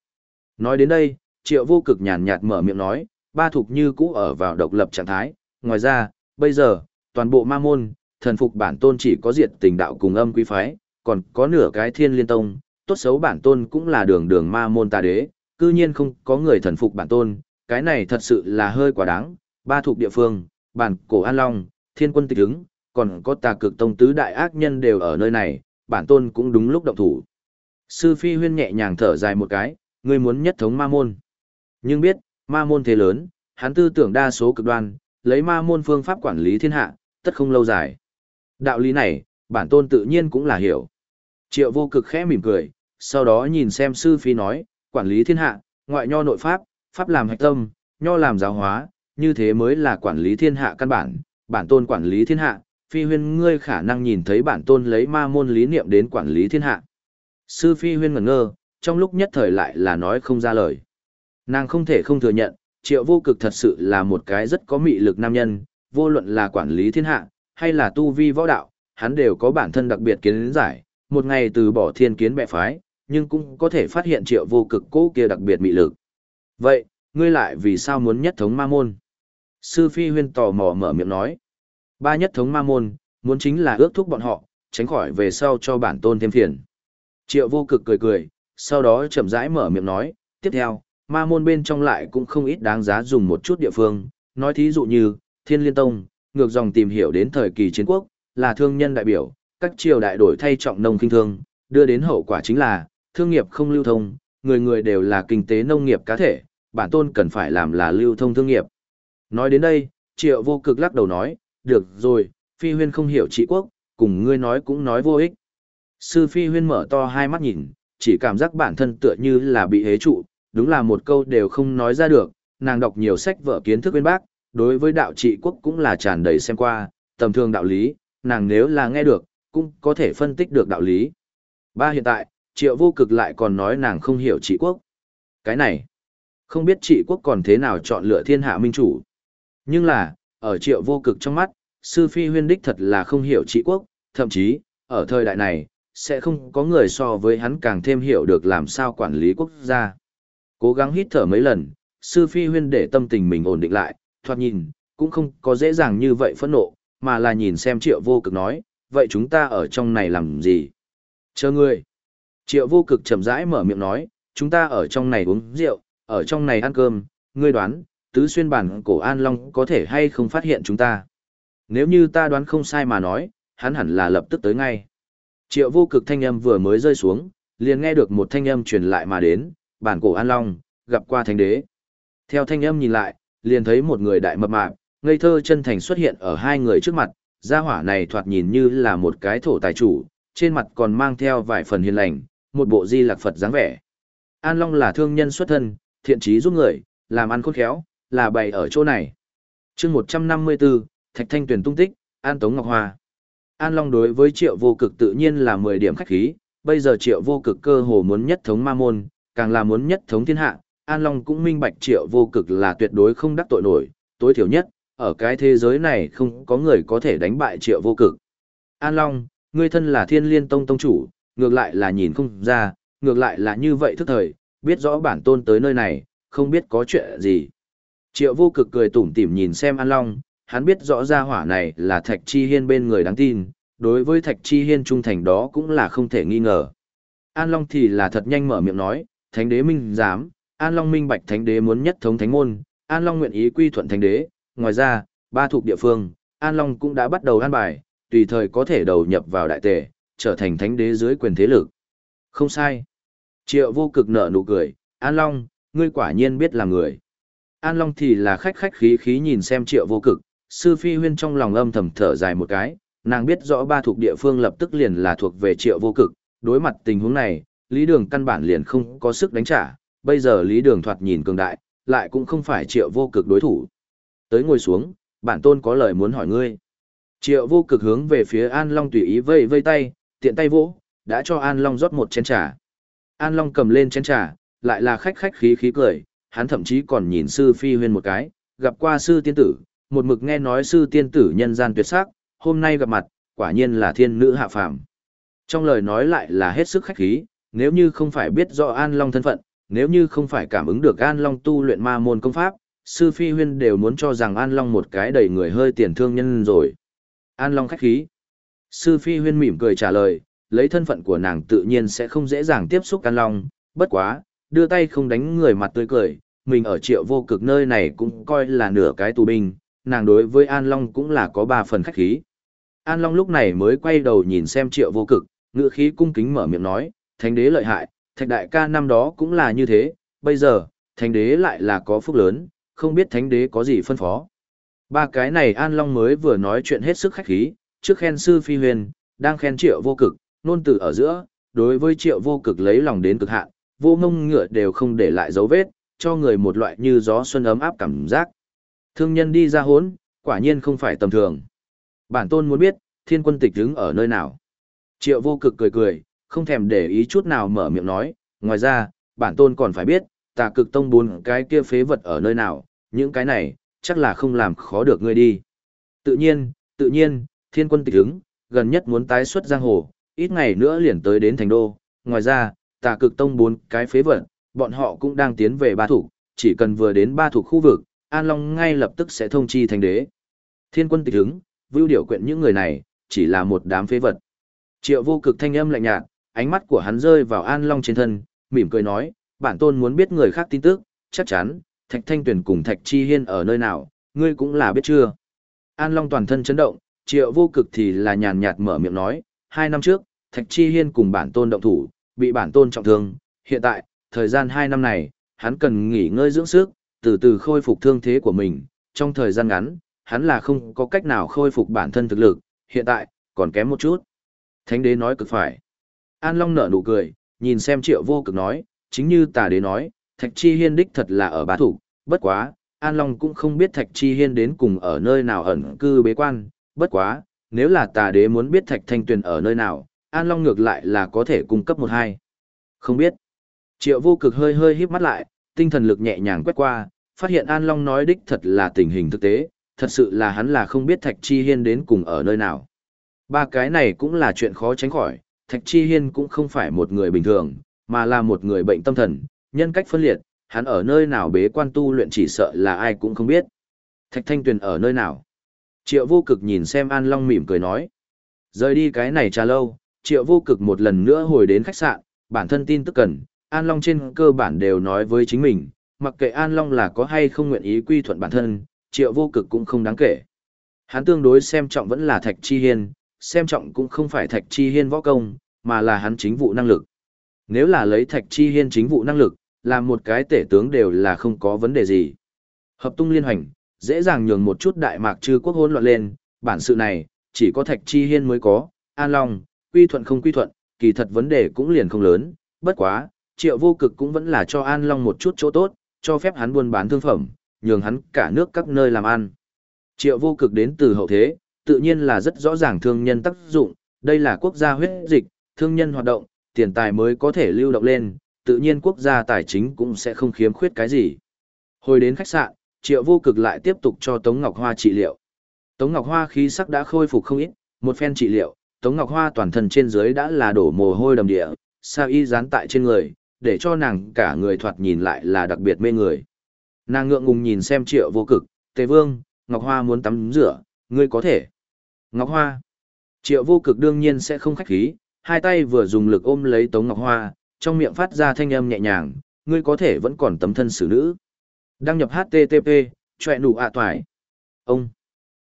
Nói đến đây, triệu vô cực nhàn nhạt mở miệng nói, ba thuộc như cũ ở vào độc lập trạng thái, ngoài ra, bây giờ, toàn bộ ma môn, thần phục bản tôn chỉ có diệt tình đạo cùng âm quý phái, còn có nửa cái thiên liên tông, tốt xấu bản tôn cũng là đường đường ma môn tà đế, cư nhiên không có người thần phục bản tôn, cái này thật sự là hơi quá đáng, ba thuộc địa phương, bản cổ an long, thiên quân tịch ứng, còn có tà cực tông tứ đại ác nhân đều ở nơi này, bản tôn cũng đúng lúc động thủ. Sư Phi huyên nhẹ nhàng thở dài một cái, người muốn nhất thống ma môn. Nhưng biết, ma môn thế lớn, hắn tư tưởng đa số cực đoan, lấy ma môn phương pháp quản lý thiên hạ, tất không lâu dài. Đạo lý này, bản tôn tự nhiên cũng là hiểu. Triệu vô cực khẽ mỉm cười, sau đó nhìn xem sư phi nói, quản lý thiên hạ, ngoại nho nội pháp, pháp làm hạch tâm, nho làm giáo hóa, như thế mới là quản lý thiên hạ căn bản, bản tôn quản lý thiên hạ, phi huyên ngươi khả năng nhìn thấy bản tôn lấy ma môn lý niệm đến quản lý thiên hạ. Sư phi huyên ngẩn ngơ, trong lúc nhất thời lại là nói không ra lời. Nàng không thể không thừa nhận, triệu vô cực thật sự là một cái rất có mị lực nam nhân, vô luận là quản lý thiên hạ, hay là tu vi võ đạo, hắn đều có bản thân đặc biệt kiến giải, một ngày từ bỏ thiên kiến bệ phái, nhưng cũng có thể phát hiện triệu vô cực cố kia đặc biệt mị lực. Vậy, ngươi lại vì sao muốn nhất thống ma môn? Sư Phi Huyên tò mò mở miệng nói. Ba nhất thống ma môn, muốn chính là ước thúc bọn họ, tránh khỏi về sau cho bản tôn thêm phiền. Triệu vô cực cười cười, sau đó chậm rãi mở miệng nói, tiếp theo, ma môn bên trong lại cũng không ít đáng giá dùng một chút địa phương, nói thí dụ như, Thiên Liên Tông, ngược dòng tìm hiểu đến thời kỳ chiến quốc, là thương nhân đại biểu, các triều đại đổi thay trọng nông kinh thương, đưa đến hậu quả chính là, thương nghiệp không lưu thông, người người đều là kinh tế nông nghiệp cá thể, bản tôn cần phải làm là lưu thông thương nghiệp. Nói đến đây, triệu vô cực lắc đầu nói, được rồi, phi huyên không hiểu trị quốc, cùng ngươi nói cũng nói vô ích. Sư phi huyên mở to hai mắt nhìn, chỉ cảm giác bản thân tựa như là bị hế trụ, đúng là một câu đều không nói ra được, nàng đọc nhiều sách vở kiến thức bên bác, đối với đạo trị quốc cũng là tràn đầy xem qua, tầm thường đạo lý, nàng nếu là nghe được, cũng có thể phân tích được đạo lý. Ba hiện tại, triệu vô cực lại còn nói nàng không hiểu trị quốc. Cái này, không biết trị quốc còn thế nào chọn lựa thiên hạ minh chủ. Nhưng là, ở triệu vô cực trong mắt, sư phi huyên đích thật là không hiểu trị quốc, thậm chí, ở thời đại này, sẽ không có người so với hắn càng thêm hiểu được làm sao quản lý quốc gia. Cố gắng hít thở mấy lần, sư phi huyên để tâm tình mình ổn định lại, thoạt nhìn, cũng không có dễ dàng như vậy phẫn nộ, mà là nhìn xem triệu vô cực nói, vậy chúng ta ở trong này làm gì? Chờ ngươi. Triệu vô cực chậm rãi mở miệng nói, chúng ta ở trong này uống rượu, ở trong này ăn cơm, ngươi đoán, tứ xuyên bản cổ An Long có thể hay không phát hiện chúng ta? Nếu như ta đoán không sai mà nói, hắn hẳn là lập tức tới ngay. Triệu vô cực thanh âm vừa mới rơi xuống, liền nghe được một thanh âm truyền lại mà đến, bản cổ An Long, gặp qua thánh đế. Theo thanh âm nhìn lại, liền thấy một người đại mập mạp, ngây thơ chân thành xuất hiện ở hai người trước mặt, gia hỏa này thoạt nhìn như là một cái thổ tài chủ, trên mặt còn mang theo vài phần hiền lành, một bộ di lạc Phật dáng vẻ. An Long là thương nhân xuất thân, thiện trí giúp người, làm ăn khôn khéo, là bày ở chỗ này. chương 154, Thạch Thanh Tuyền tung tích, An Tống Ngọc Hoa. An Long đối với triệu vô cực tự nhiên là 10 điểm khách khí, bây giờ triệu vô cực cơ hồ muốn nhất thống ma môn, càng là muốn nhất thống thiên hạ, An Long cũng minh bạch triệu vô cực là tuyệt đối không đắc tội nổi, tối thiểu nhất, ở cái thế giới này không có người có thể đánh bại triệu vô cực. An Long, ngươi thân là thiên liên tông tông chủ, ngược lại là nhìn không ra, ngược lại là như vậy thức thời, biết rõ bản tôn tới nơi này, không biết có chuyện gì. Triệu vô cực cười tủm tỉm nhìn xem An Long, hắn biết rõ ra hỏa này là Thạch Chi Hiên bên người đáng tin, đối với Thạch Chi Hiên trung thành đó cũng là không thể nghi ngờ. An Long thì là thật nhanh mở miệng nói, Thánh đế minh dám, An Long minh bạch Thánh đế muốn nhất thống Thánh môn, An Long nguyện ý quy thuận Thánh đế, ngoài ra, ba thuộc địa phương, An Long cũng đã bắt đầu an bài, tùy thời có thể đầu nhập vào đại tề, trở thành Thánh đế dưới quyền thế lực. Không sai. Triệu vô cực nở nụ cười, An Long, ngươi quả nhiên biết là người. An Long thì là khách khách khí khí nhìn xem triệu vô cực, sư phi huyên trong lòng âm thầm thở dài một cái, nàng biết rõ ba thuộc địa phương lập tức liền là thuộc về triệu vô cực, đối mặt tình huống này, lý đường căn bản liền không có sức đánh trả, bây giờ lý đường thoạt nhìn cường đại, lại cũng không phải triệu vô cực đối thủ. Tới ngồi xuống, bản tôn có lời muốn hỏi ngươi. Triệu vô cực hướng về phía An Long tùy ý vây vây tay, tiện tay vỗ, đã cho An Long rót một chén trà. An Long cầm lên chén trà, lại là khách khách khí khí cười, hắn thậm chí còn nhìn sư phi huyên một cái, gặp qua sư tiên tử, một mực nghe nói sư tiên tử nhân gian tuyệt sắc, hôm nay gặp mặt, quả nhiên là thiên nữ hạ phàm. Trong lời nói lại là hết sức khách khí, nếu như không phải biết rõ An Long thân phận, nếu như không phải cảm ứng được An Long tu luyện ma môn công pháp, sư phi huyên đều muốn cho rằng An Long một cái đầy người hơi tiền thương nhân rồi. An Long khách khí. Sư phi huyên mỉm cười trả lời, lấy thân phận của nàng tự nhiên sẽ không dễ dàng tiếp xúc An Long, bất quá, đưa tay không đánh người mặt tươi cười, mình ở triệu vô cực nơi này cũng coi là nửa cái tù binh, nàng đối với An Long cũng là có ba phần khách khí. An Long lúc này mới quay đầu nhìn xem triệu vô cực, ngựa khí cung kính mở miệng nói, thánh đế lợi hại, thạch đại ca năm đó cũng là như thế, bây giờ, thánh đế lại là có phúc lớn, không biết thánh đế có gì phân phó. Ba cái này An Long mới vừa nói chuyện hết sức khách khí, trước khen sư phi huyền, đang khen triệu vô cực, nôn tử ở giữa, đối với triệu vô cực lấy lòng đến cực hạn, vô mông ngựa đều không để lại dấu vết, cho người một loại như gió xuân ấm áp cảm giác. Thương nhân đi ra hốn, quả nhiên không phải tầm thường. Bản tôn muốn biết, thiên quân tịch đứng ở nơi nào. Triệu vô cực cười cười, không thèm để ý chút nào mở miệng nói, ngoài ra, bản tôn còn phải biết, tà cực tông bốn cái kia phế vật ở nơi nào, những cái này, chắc là không làm khó được ngươi đi. Tự nhiên, tự nhiên, thiên quân tịch hứng, gần nhất muốn tái xuất giang hồ, ít ngày nữa liền tới đến thành đô, ngoài ra, tà cực tông bốn cái phế vật, bọn họ cũng đang tiến về ba thủ, chỉ cần vừa đến ba thủ khu vực, An Long ngay lập tức sẽ thông chi thành đế. Thiên quân tịch hứng, vưu điều quyện những người này, chỉ là một đám phế vật. Triệu vô cực thanh âm lạnh nhạt, ánh mắt của hắn rơi vào An Long trên thân, mỉm cười nói, bản tôn muốn biết người khác tin tức, chắc chắn, Thạch Thanh Tuyền cùng Thạch Chi Hiên ở nơi nào, ngươi cũng là biết chưa. An Long toàn thân chấn động, triệu vô cực thì là nhàn nhạt mở miệng nói, hai năm trước, Thạch Chi Hiên cùng bản tôn động thủ, bị bản tôn trọng thương, hiện tại, thời gian hai năm này, hắn cần nghỉ ngơi dưỡng sức, từ từ khôi phục thương thế của mình, trong thời gian ngắn, hắn là không có cách nào khôi phục bản thân thực lực, hiện tại, còn kém một chút. Thánh đế nói cực phải. An Long nở nụ cười, nhìn xem triệu vô cực nói, chính như tà đế nói, Thạch Chi Hiên đích thật là ở bá thủ, bất quá, An Long cũng không biết Thạch Chi Hiên đến cùng ở nơi nào ẩn cư bế quan, bất quá, nếu là tà đế muốn biết Thạch Thanh Tuyền ở nơi nào, An Long ngược lại là có thể cung cấp một hai. Không biết. Triệu vô cực hơi hơi híp mắt lại, tinh thần lực nhẹ nhàng quét qua, phát hiện An Long nói đích thật là tình hình thực tế, thật sự là hắn là không biết Thạch Chi Hiên đến cùng ở nơi nào. Ba cái này cũng là chuyện khó tránh khỏi, Thạch Chi Hiên cũng không phải một người bình thường, mà là một người bệnh tâm thần, nhân cách phân liệt, hắn ở nơi nào bế quan tu luyện chỉ sợ là ai cũng không biết. Thạch Thanh Tuyền ở nơi nào? Triệu vô cực nhìn xem An Long mỉm cười nói. Rời đi cái này trà lâu, triệu vô cực một lần nữa hồi đến khách sạn, bản thân tin tức cần, An Long trên cơ bản đều nói với chính mình, mặc kệ An Long là có hay không nguyện ý quy thuận bản thân, triệu vô cực cũng không đáng kể. Hắn tương đối xem trọng vẫn là Thạch Chi Hiên, xem trọng cũng không phải Thạch Chi Hiên võ công, mà là hắn chính vụ năng lực. Nếu là lấy Thạch Chi Hiên chính vụ năng lực, làm một cái tể tướng đều là không có vấn đề gì. Hợp tung liên hoành, dễ dàng nhường một chút đại mạc chư quốc hỗn loạn lên, bản sự này, chỉ có Thạch Chi Hiên mới có, An Long, quy thuận không quy thuận, kỳ thật vấn đề cũng liền không lớn, bất quá, triệu vô cực cũng vẫn là cho An Long một chút chỗ tốt, cho phép hắn buôn bán thương phẩm, nhường hắn cả nước các nơi làm ăn. Triệu vô cực đến từ hậu thế, tự nhiên là rất rõ ràng thương nhân tác dụng, đây là quốc gia huyết dịch, thương nhân hoạt động, tiền tài mới có thể lưu động lên, tự nhiên quốc gia tài chính cũng sẽ không khiếm khuyết cái gì. Hồi đến khách sạn, Triệu Vô Cực lại tiếp tục cho Tống Ngọc Hoa trị liệu. Tống Ngọc Hoa khí sắc đã khôi phục không ít, một phen trị liệu, Tống Ngọc Hoa toàn thân trên dưới đã là đổ mồ hôi đầm địa, sa y dán tại trên người, để cho nàng cả người thoạt nhìn lại là đặc biệt mê người. Nàng ngượng ngùng nhìn xem Triệu Vô Cực, "Tề Vương, Ngọc Hoa muốn tắm rửa, ngươi có thể?" Ngọc Hoa. Triệu Vô Cực đương nhiên sẽ không khách khí, hai tay vừa dùng lực ôm lấy Tống Ngọc Hoa, trong miệng phát ra thanh âm nhẹ nhàng, ngươi có thể vẫn còn tấm thân xử nữ. Đăng nhập HTTP, chọe nụ ạ à toài. Ông.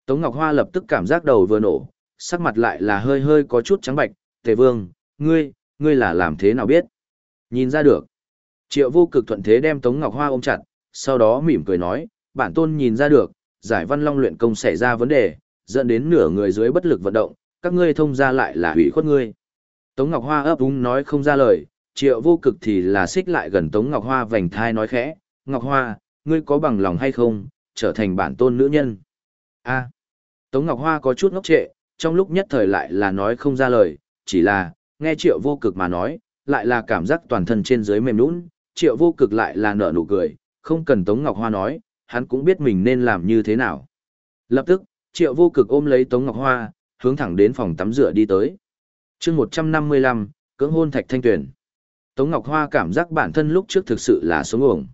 Tống Ngọc Hoa lập tức cảm giác đầu vừa nổ, sắc mặt lại là hơi hơi có chút trắng bạch, tề vương, ngươi, ngươi là làm thế nào biết? Nhìn ra được. Triệu vô cực thuận thế đem Tống Ngọc Hoa ôm chặt, sau đó mỉm cười nói, bản tôn nhìn ra được, giải văn long luyện công xảy ra vấn đề, dẫn đến nửa người dưới bất lực vận động, các ngươi thông ra lại là hủy khuất ngươi. Tống Ngọc Hoa ấp úng nói không ra lời, triệu vô cực thì là xích lại gần Tống Ngọc Hoa vành thai nói khẽ, Ngọc Hoa, ngươi có bằng lòng hay không, trở thành bản tôn nữ nhân. a Tống Ngọc Hoa có chút ngốc trệ, trong lúc nhất thời lại là nói không ra lời, chỉ là, nghe triệu vô cực mà nói, lại là cảm giác toàn thân trên dưới mềm nũng, triệu vô cực lại là nở nụ cười, không cần Tống Ngọc Hoa nói, hắn cũng biết mình nên làm như thế nào. Lập tức, triệu vô cực ôm lấy Tống Ngọc Hoa, hướng thẳng đến phòng tắm rửa đi tới. chương 155, cưỡng hôn thạch thanh tuyển. Tống Ngọc Hoa cảm giác bản thân lúc trước thực sự là sống uổng.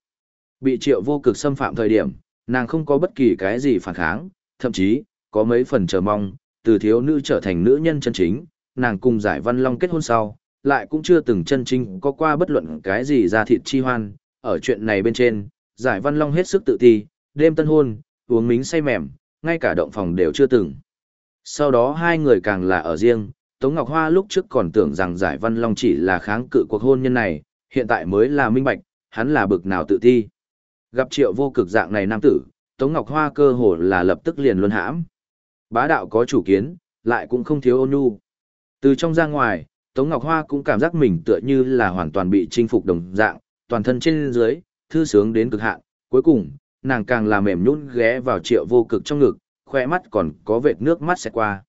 Bị triệu vô cực xâm phạm thời điểm, nàng không có bất kỳ cái gì phản kháng, thậm chí, có mấy phần chờ mong, từ thiếu nữ trở thành nữ nhân chân chính, nàng cùng giải văn long kết hôn sau, lại cũng chưa từng chân chính có qua bất luận cái gì ra thịt chi hoan, ở chuyện này bên trên, giải văn long hết sức tự ti, đêm tân hôn, uống mính say mềm, ngay cả động phòng đều chưa từng. Sau đó hai người càng là ở riêng, Tống Ngọc Hoa lúc trước còn tưởng rằng giải văn long chỉ là kháng cự cuộc hôn nhân này, hiện tại mới là minh bạch, hắn là bực nào tự ti. Gặp triệu vô cực dạng này nam tử, Tống Ngọc Hoa cơ hồ là lập tức liền luân hãm. Bá đạo có chủ kiến, lại cũng không thiếu ôn nhu. Từ trong ra ngoài, Tống Ngọc Hoa cũng cảm giác mình tựa như là hoàn toàn bị chinh phục đồng dạng, toàn thân trên dưới, thư sướng đến cực hạn. Cuối cùng, nàng càng là mềm nhũn ghé vào triệu vô cực trong ngực, khoe mắt còn có vệt nước mắt sẽ qua.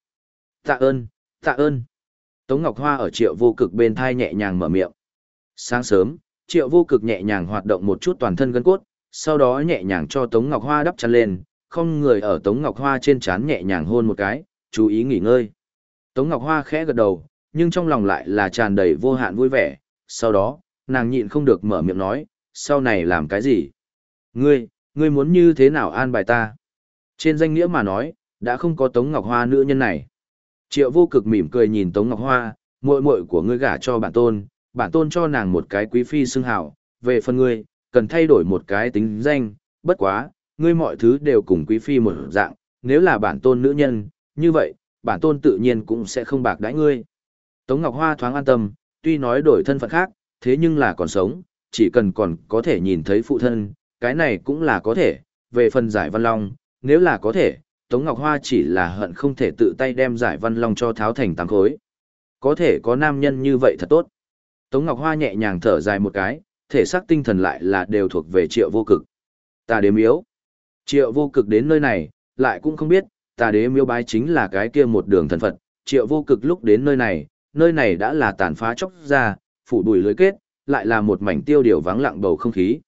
Tạ ơn, tạ ơn. Tống Ngọc Hoa ở triệu vô cực bên thai nhẹ nhàng mở miệng. Sáng sớm, triệu vô cực nhẹ nhàng hoạt động một chút toàn thân gân cốt, sau đó nhẹ nhàng cho Tống Ngọc Hoa đắp chăn lên, không người ở Tống Ngọc Hoa trên trán nhẹ nhàng hôn một cái, chú ý nghỉ ngơi. Tống Ngọc Hoa khẽ gật đầu, nhưng trong lòng lại là tràn đầy vô hạn vui vẻ, sau đó, nàng nhịn không được mở miệng nói, sau này làm cái gì? Ngươi, ngươi muốn như thế nào an bài ta? Trên danh nghĩa mà nói, đã không có Tống Ngọc Hoa nữ nhân này. Triệu vô cực mỉm cười nhìn Tống Ngọc Hoa, muội muội của ngươi gả cho bản tôn, bản tôn cho nàng một cái quý phi xưng hào, về phần ngươi, cần thay đổi một cái tính danh, bất quá, ngươi mọi thứ đều cùng quý phi một dạng, nếu là bản tôn nữ nhân, như vậy, bản tôn tự nhiên cũng sẽ không bạc đãi ngươi. Tống Ngọc Hoa thoáng an tâm, tuy nói đổi thân phận khác, thế nhưng là còn sống, chỉ cần còn có thể nhìn thấy phụ thân, cái này cũng là có thể, về phần giải văn long, nếu là có thể, Tống Ngọc Hoa chỉ là hận không thể tự tay đem giải văn long cho tháo thành tám khối. Có thể có nam nhân như vậy thật tốt. Tống Ngọc Hoa nhẹ nhàng thở dài một cái, thể xác tinh thần lại là đều thuộc về triệu vô cực. Tà đế miếu. Triệu vô cực đến nơi này, lại cũng không biết, tà đế miếu bái chính là cái kia một đường thần Phật. Triệu vô cực lúc đến nơi này, nơi này đã là tàn phá chóc ra, phủ đùi lưới kết, lại là một mảnh tiêu điều vắng lặng bầu không khí.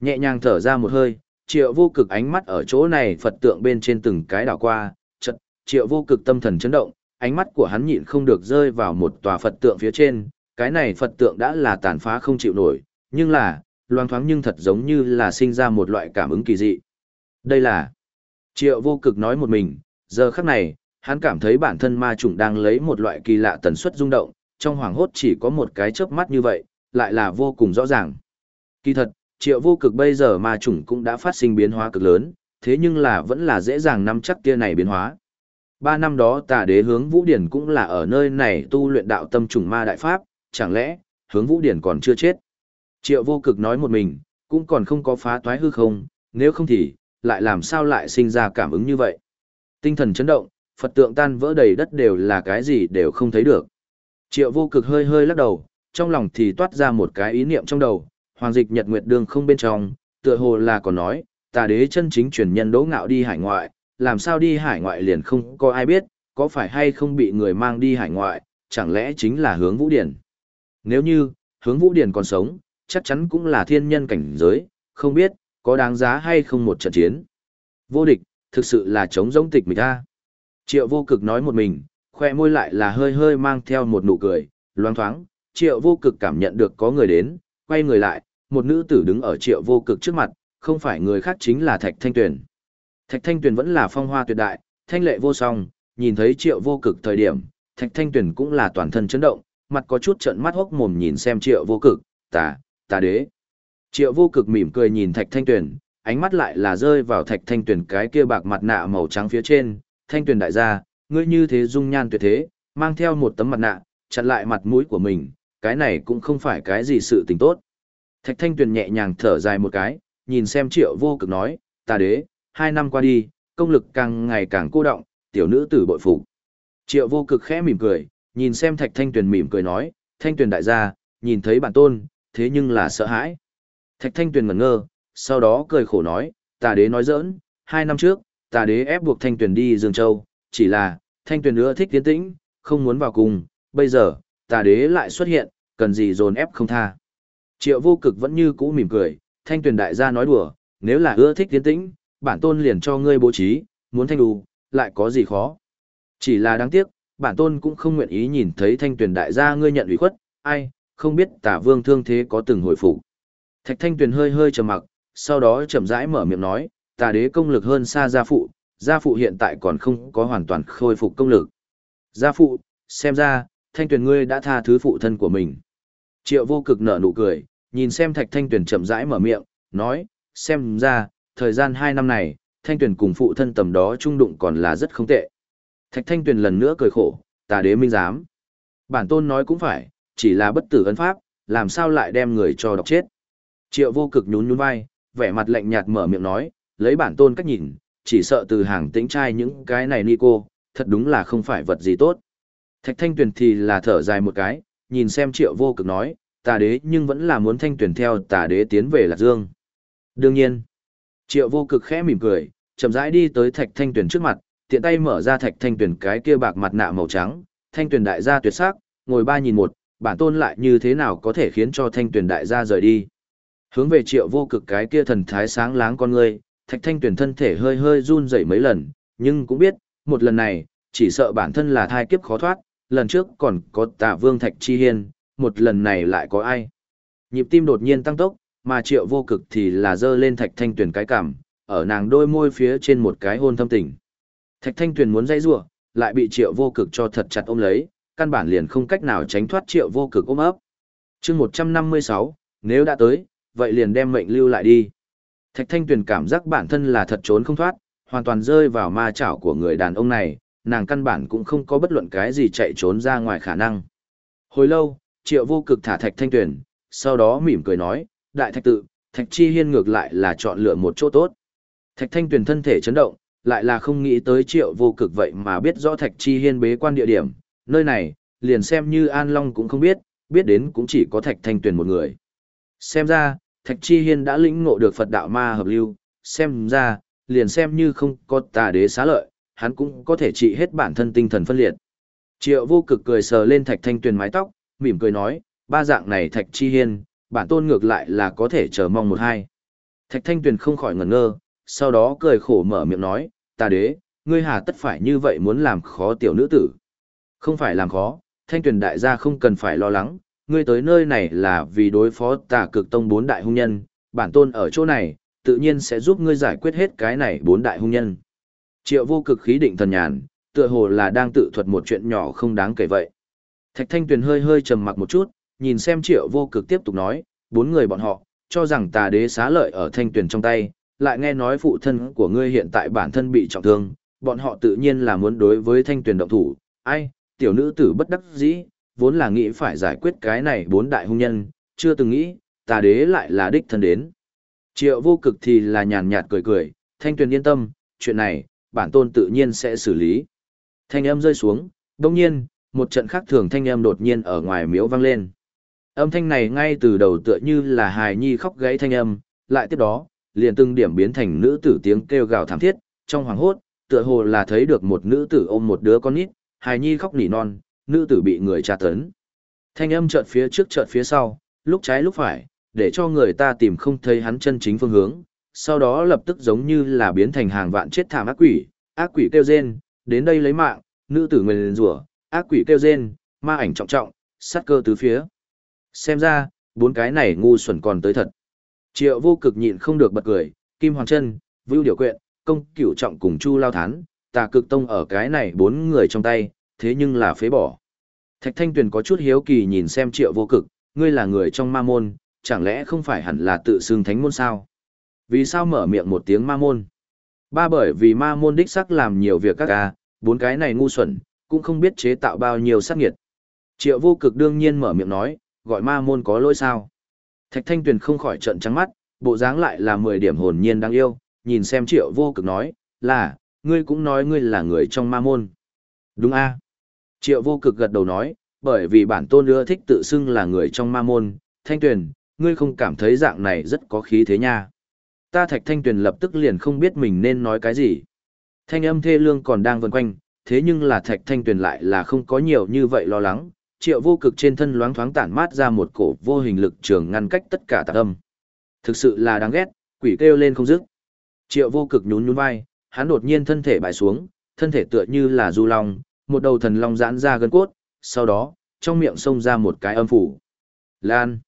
Nhẹ nhàng thở ra một hơi, triệu vô cực ánh mắt ở chỗ này Phật tượng bên trên từng cái đảo qua, chật, triệu vô cực tâm thần chấn động, ánh mắt của hắn nhịn không được rơi vào một tòa Phật tượng phía trên, cái này Phật tượng đã là tàn phá không chịu nổi, nhưng là, loang thoáng nhưng thật giống như là sinh ra một loại cảm ứng kỳ dị. Đây là, triệu vô cực nói một mình, giờ khắc này, hắn cảm thấy bản thân ma trùng đang lấy một loại kỳ lạ tần suất rung động, trong hoàng hốt chỉ có một cái chớp mắt như vậy, lại là vô cùng rõ ràng. Kỳ thật, triệu vô cực bây giờ ma trùng cũng đã phát sinh biến hóa cực lớn, thế nhưng là vẫn là dễ dàng nắm chắc kia này biến hóa. Ba năm đó tà đế hướng Vũ Điển cũng là ở nơi này tu luyện đạo tâm trùng ma đại pháp, chẳng lẽ, hướng Vũ Điển còn chưa chết. Triệu vô cực nói một mình, cũng còn không có phá toái hư không, nếu không thì, lại làm sao lại sinh ra cảm ứng như vậy. Tinh thần chấn động, Phật tượng tan vỡ đầy đất đều là cái gì đều không thấy được. Triệu vô cực hơi hơi lắc đầu, trong lòng thì toát ra một cái ý niệm trong đầu, hoàng dịch nhật nguyệt đường không bên trong, tựa hồ là còn nói, tà đế chân chính truyền nhân đỗ ngạo đi hải ngoại, làm sao đi hải ngoại liền không có ai biết, có phải hay không bị người mang đi hải ngoại, chẳng lẽ chính là hướng vũ điển. Nếu như, hướng vũ điển còn sống, chắc chắn cũng là thiên nhân cảnh giới, không biết, có đáng giá hay không một trận chiến. Vô địch, thực sự là chống giống tịch mình ta. Triệu vô cực nói một mình, khoe môi lại là hơi hơi mang theo một nụ cười, loang thoáng, triệu vô cực cảm nhận được có người đến, quay người lại, một nữ tử đứng ở triệu vô cực trước mặt, không phải người khác chính là Thạch Thanh Tuyền. Thạch Thanh Tuyền vẫn là phong hoa tuyệt đại, thanh lệ vô song, nhìn thấy triệu vô cực thời điểm, Thạch Thanh Tuyền cũng là toàn thân chấn động, mặt có chút trợn mắt hốc mồm nhìn xem triệu vô cực, tà, tà đế. Triệu vô cực mỉm cười nhìn Thạch Thanh Tuyền, ánh mắt lại là rơi vào Thạch Thanh Tuyền cái kia bạc mặt nạ màu trắng phía trên, Thanh Tuyền đại gia, ngươi như thế dung nhan tuyệt thế, mang theo một tấm mặt nạ, chặn lại mặt mũi của mình, cái này cũng không phải cái gì sự tình tốt. Thạch Thanh Tuyền nhẹ nhàng thở dài một cái, nhìn xem triệu vô cực nói, ta đế, hai năm qua đi, công lực càng ngày càng cô động, tiểu nữ tử bội phục. Triệu vô cực khẽ mỉm cười, nhìn xem Thạch Thanh Tuyền mỉm cười nói, Thanh Tuyền đại gia, nhìn thấy bản tôn, thế nhưng là sợ hãi. Thạch Thanh Tuyền ngẩn ngơ, sau đó cười khổ nói, tà đế nói giỡn, hai năm trước, tà đế ép buộc Thanh Tuyền đi Dương Châu, chỉ là, Thanh Tuyền nữa thích tiến tĩnh, không muốn vào cùng, bây giờ, tà đế lại xuất hiện, cần gì dồn ép không tha. Triệu vô cực vẫn như cũ mỉm cười, Thanh Tuyền đại gia nói đùa, nếu là ưa thích tiến tĩnh, bản tôn liền cho ngươi bố trí, muốn thanh đù, lại có gì khó. Chỉ là đáng tiếc, bản tôn cũng không nguyện ý nhìn thấy Thanh Tuyền đại gia ngươi nhận ủy khuất, ai, không biết tả vương thương thế có từng hồi phục. Thạch Thanh Tuyền hơi hơi trầm mặc, sau đó chậm rãi mở miệng nói, tà đế công lực hơn xa gia phụ, gia phụ hiện tại còn không có hoàn toàn khôi phục công lực. Gia phụ, xem ra, Thanh Tuyền ngươi đã tha thứ phụ thân của mình. Triệu vô cực nở nụ cười, nhìn xem Thạch Thanh Tuyền chậm rãi mở miệng, nói, xem ra, thời gian hai năm này, Thanh Tuyền cùng phụ thân tầm đó trung đụng còn là rất không tệ. Thạch Thanh Tuyền lần nữa cười khổ, tà đế minh giám. Bản tôn nói cũng phải, chỉ là bất tử ấn pháp, làm sao lại đem người cho độc chết. Triệu vô cực nhún nhún vai, vẻ mặt lạnh nhạt mở miệng nói, lấy bản tôn cách nhìn, chỉ sợ từ hàng tĩnh trai những cái này ni cô, thật đúng là không phải vật gì tốt. Thạch thanh tuyển thì là thở dài một cái, nhìn xem triệu vô cực nói, tà đế nhưng vẫn là muốn thanh tuyển theo tà đế tiến về Lạc Dương. Đương nhiên, triệu vô cực khẽ mỉm cười, chậm rãi đi tới thạch thanh tuyển trước mặt, tiện tay mở ra thạch thanh tuyển cái kia bạc mặt nạ màu trắng, thanh tuyển đại gia tuyệt sắc, ngồi ba nhìn một, bản tôn lại như thế nào có thể khiến cho thanh tuyển đại gia rời đi. Hướng về triệu vô cực cái kia thần thái sáng láng con người, thạch thanh tuyển thân thể hơi hơi run rẩy mấy lần, nhưng cũng biết, một lần này, chỉ sợ bản thân là thai kiếp khó thoát, lần trước còn có tà vương thạch chi hiên, một lần này lại có ai. Nhịp tim đột nhiên tăng tốc, mà triệu vô cực thì là dơ lên thạch thanh tuyển cái cảm, ở nàng đôi môi phía trên một cái hôn thâm tình. Thạch thanh tuyển muốn dây rủa lại bị triệu vô cực cho thật chặt ôm lấy, căn bản liền không cách nào tránh thoát triệu vô cực ôm ấp. chương 156, nếu đã tới, vậy liền đem mệnh lưu lại đi. Thạch thanh tuyền cảm giác bản thân là thật trốn không thoát, hoàn toàn rơi vào ma chảo của người đàn ông này, nàng căn bản cũng không có bất luận cái gì chạy trốn ra ngoài khả năng. Hồi lâu, triệu vô cực thả thạch thanh tuyền, sau đó mỉm cười nói, đại thạch tự, thạch chi hiên ngược lại là chọn lựa một chỗ tốt. Thạch thanh tuyền thân thể chấn động, lại là không nghĩ tới triệu vô cực vậy mà biết rõ thạch chi hiên bế quan địa điểm, nơi này, liền xem như An Long cũng không biết, biết đến cũng chỉ có Thạch Thanh Tuyền một người. Xem ra, Thạch Chi Hiên đã lĩnh ngộ được Phật đạo ma hợp lưu, xem ra, liền xem như không có tà đế xá lợi, hắn cũng có thể trị hết bản thân tinh thần phân liệt. Triệu vô cực cười sờ lên Thạch Thanh Tuyền mái tóc, mỉm cười nói, ba dạng này Thạch Chi Hiên, bản tôn ngược lại là có thể chờ mong một hai. Thạch Thanh Tuyền không khỏi ngẩn ngơ, sau đó cười khổ mở miệng nói, tà đế, ngươi hà tất phải như vậy muốn làm khó tiểu nữ tử. Không phải làm khó, thanh tuyển đại gia không cần phải lo lắng, ngươi tới nơi này là vì đối phó tà cực tông bốn đại hung nhân, bản tôn ở chỗ này, tự nhiên sẽ giúp ngươi giải quyết hết cái này bốn đại hung nhân. Triệu vô cực khí định thần nhàn, tựa hồ là đang tự thuật một chuyện nhỏ không đáng kể vậy. Thạch thanh tuyền hơi hơi trầm mặc một chút, nhìn xem triệu vô cực tiếp tục nói, bốn người bọn họ, cho rằng tà đế xá lợi ở thanh tuyền trong tay, lại nghe nói phụ thân của ngươi hiện tại bản thân bị trọng thương, bọn họ tự nhiên là muốn đối với thanh tuyền động thủ, ai, tiểu nữ tử bất đắc dĩ, vốn là nghĩ phải giải quyết cái này bốn đại hung nhân, chưa từng nghĩ, tà đế lại là đích thân đến. Triệu vô cực thì là nhàn nhạt cười cười, thanh tuyền yên tâm, chuyện này, bản tôn tự nhiên sẽ xử lý. Thanh âm rơi xuống, đồng nhiên, một trận khác thường thanh âm đột nhiên ở ngoài miếu vang lên. Âm thanh này ngay từ đầu tựa như là hài nhi khóc gãy thanh âm, lại tiếp đó, liền từng điểm biến thành nữ tử tiếng kêu gào thảm thiết, trong hoàng hốt, tựa hồ là thấy được một nữ tử ôm một đứa con nít, hài nhi khóc nỉ non, nữ tử bị người tra tấn. Thanh âm chợt phía trước chợt phía sau, lúc trái lúc phải, để cho người ta tìm không thấy hắn chân chính phương hướng, sau đó lập tức giống như là biến thành hàng vạn chết thảm ác quỷ, ác quỷ kêu rên, đến đây lấy mạng, nữ tử nguyền rủa, ác quỷ kêu rên, ma ảnh trọng trọng, sát cơ tứ phía. Xem ra, bốn cái này ngu xuẩn còn tới thật. Triệu vô cực nhịn không được bật cười, Kim Hoàng Trân, Vưu Điều Quyện, Công Cửu Trọng cùng Chu Lao Thán, tà cực tông ở cái này bốn người trong tay, thế nhưng là phế bỏ. Thạch Thanh Tuyền có chút hiếu kỳ nhìn xem triệu vô cực, ngươi là người trong ma môn, chẳng lẽ không phải hẳn là tự xưng thánh môn sao? Vì sao mở miệng một tiếng ma môn? Ba bởi vì ma môn đích sắc làm nhiều việc các ca, bốn cái này ngu xuẩn, cũng không biết chế tạo bao nhiêu sát nghiệt. Triệu vô cực đương nhiên mở miệng nói, gọi ma môn có lỗi sao? Thạch Thanh Tuyền không khỏi trận trắng mắt, bộ dáng lại là 10 điểm hồn nhiên đáng yêu, nhìn xem triệu vô cực nói, là, ngươi cũng nói ngươi là người trong ma môn. Đúng a Triệu vô cực gật đầu nói, bởi vì bản tôn ưa thích tự xưng là người trong ma môn, Thanh Tuyền, ngươi không cảm thấy dạng này rất có khí thế nha. Ta Thạch Thanh Tuyền lập tức liền không biết mình nên nói cái gì. Thanh âm thê lương còn đang vần quanh, thế nhưng là Thạch Thanh Tuyền lại là không có nhiều như vậy lo lắng, triệu vô cực trên thân loáng thoáng tản mát ra một cổ vô hình lực trường ngăn cách tất cả tạp âm. Thực sự là đáng ghét, quỷ kêu lên không dứt. Triệu vô cực nhún nhún vai, hắn đột nhiên thân thể bại xuống, thân thể tựa như là du long, một đầu thần long giãn ra gân cốt, sau đó, trong miệng xông ra một cái âm phủ. Lan.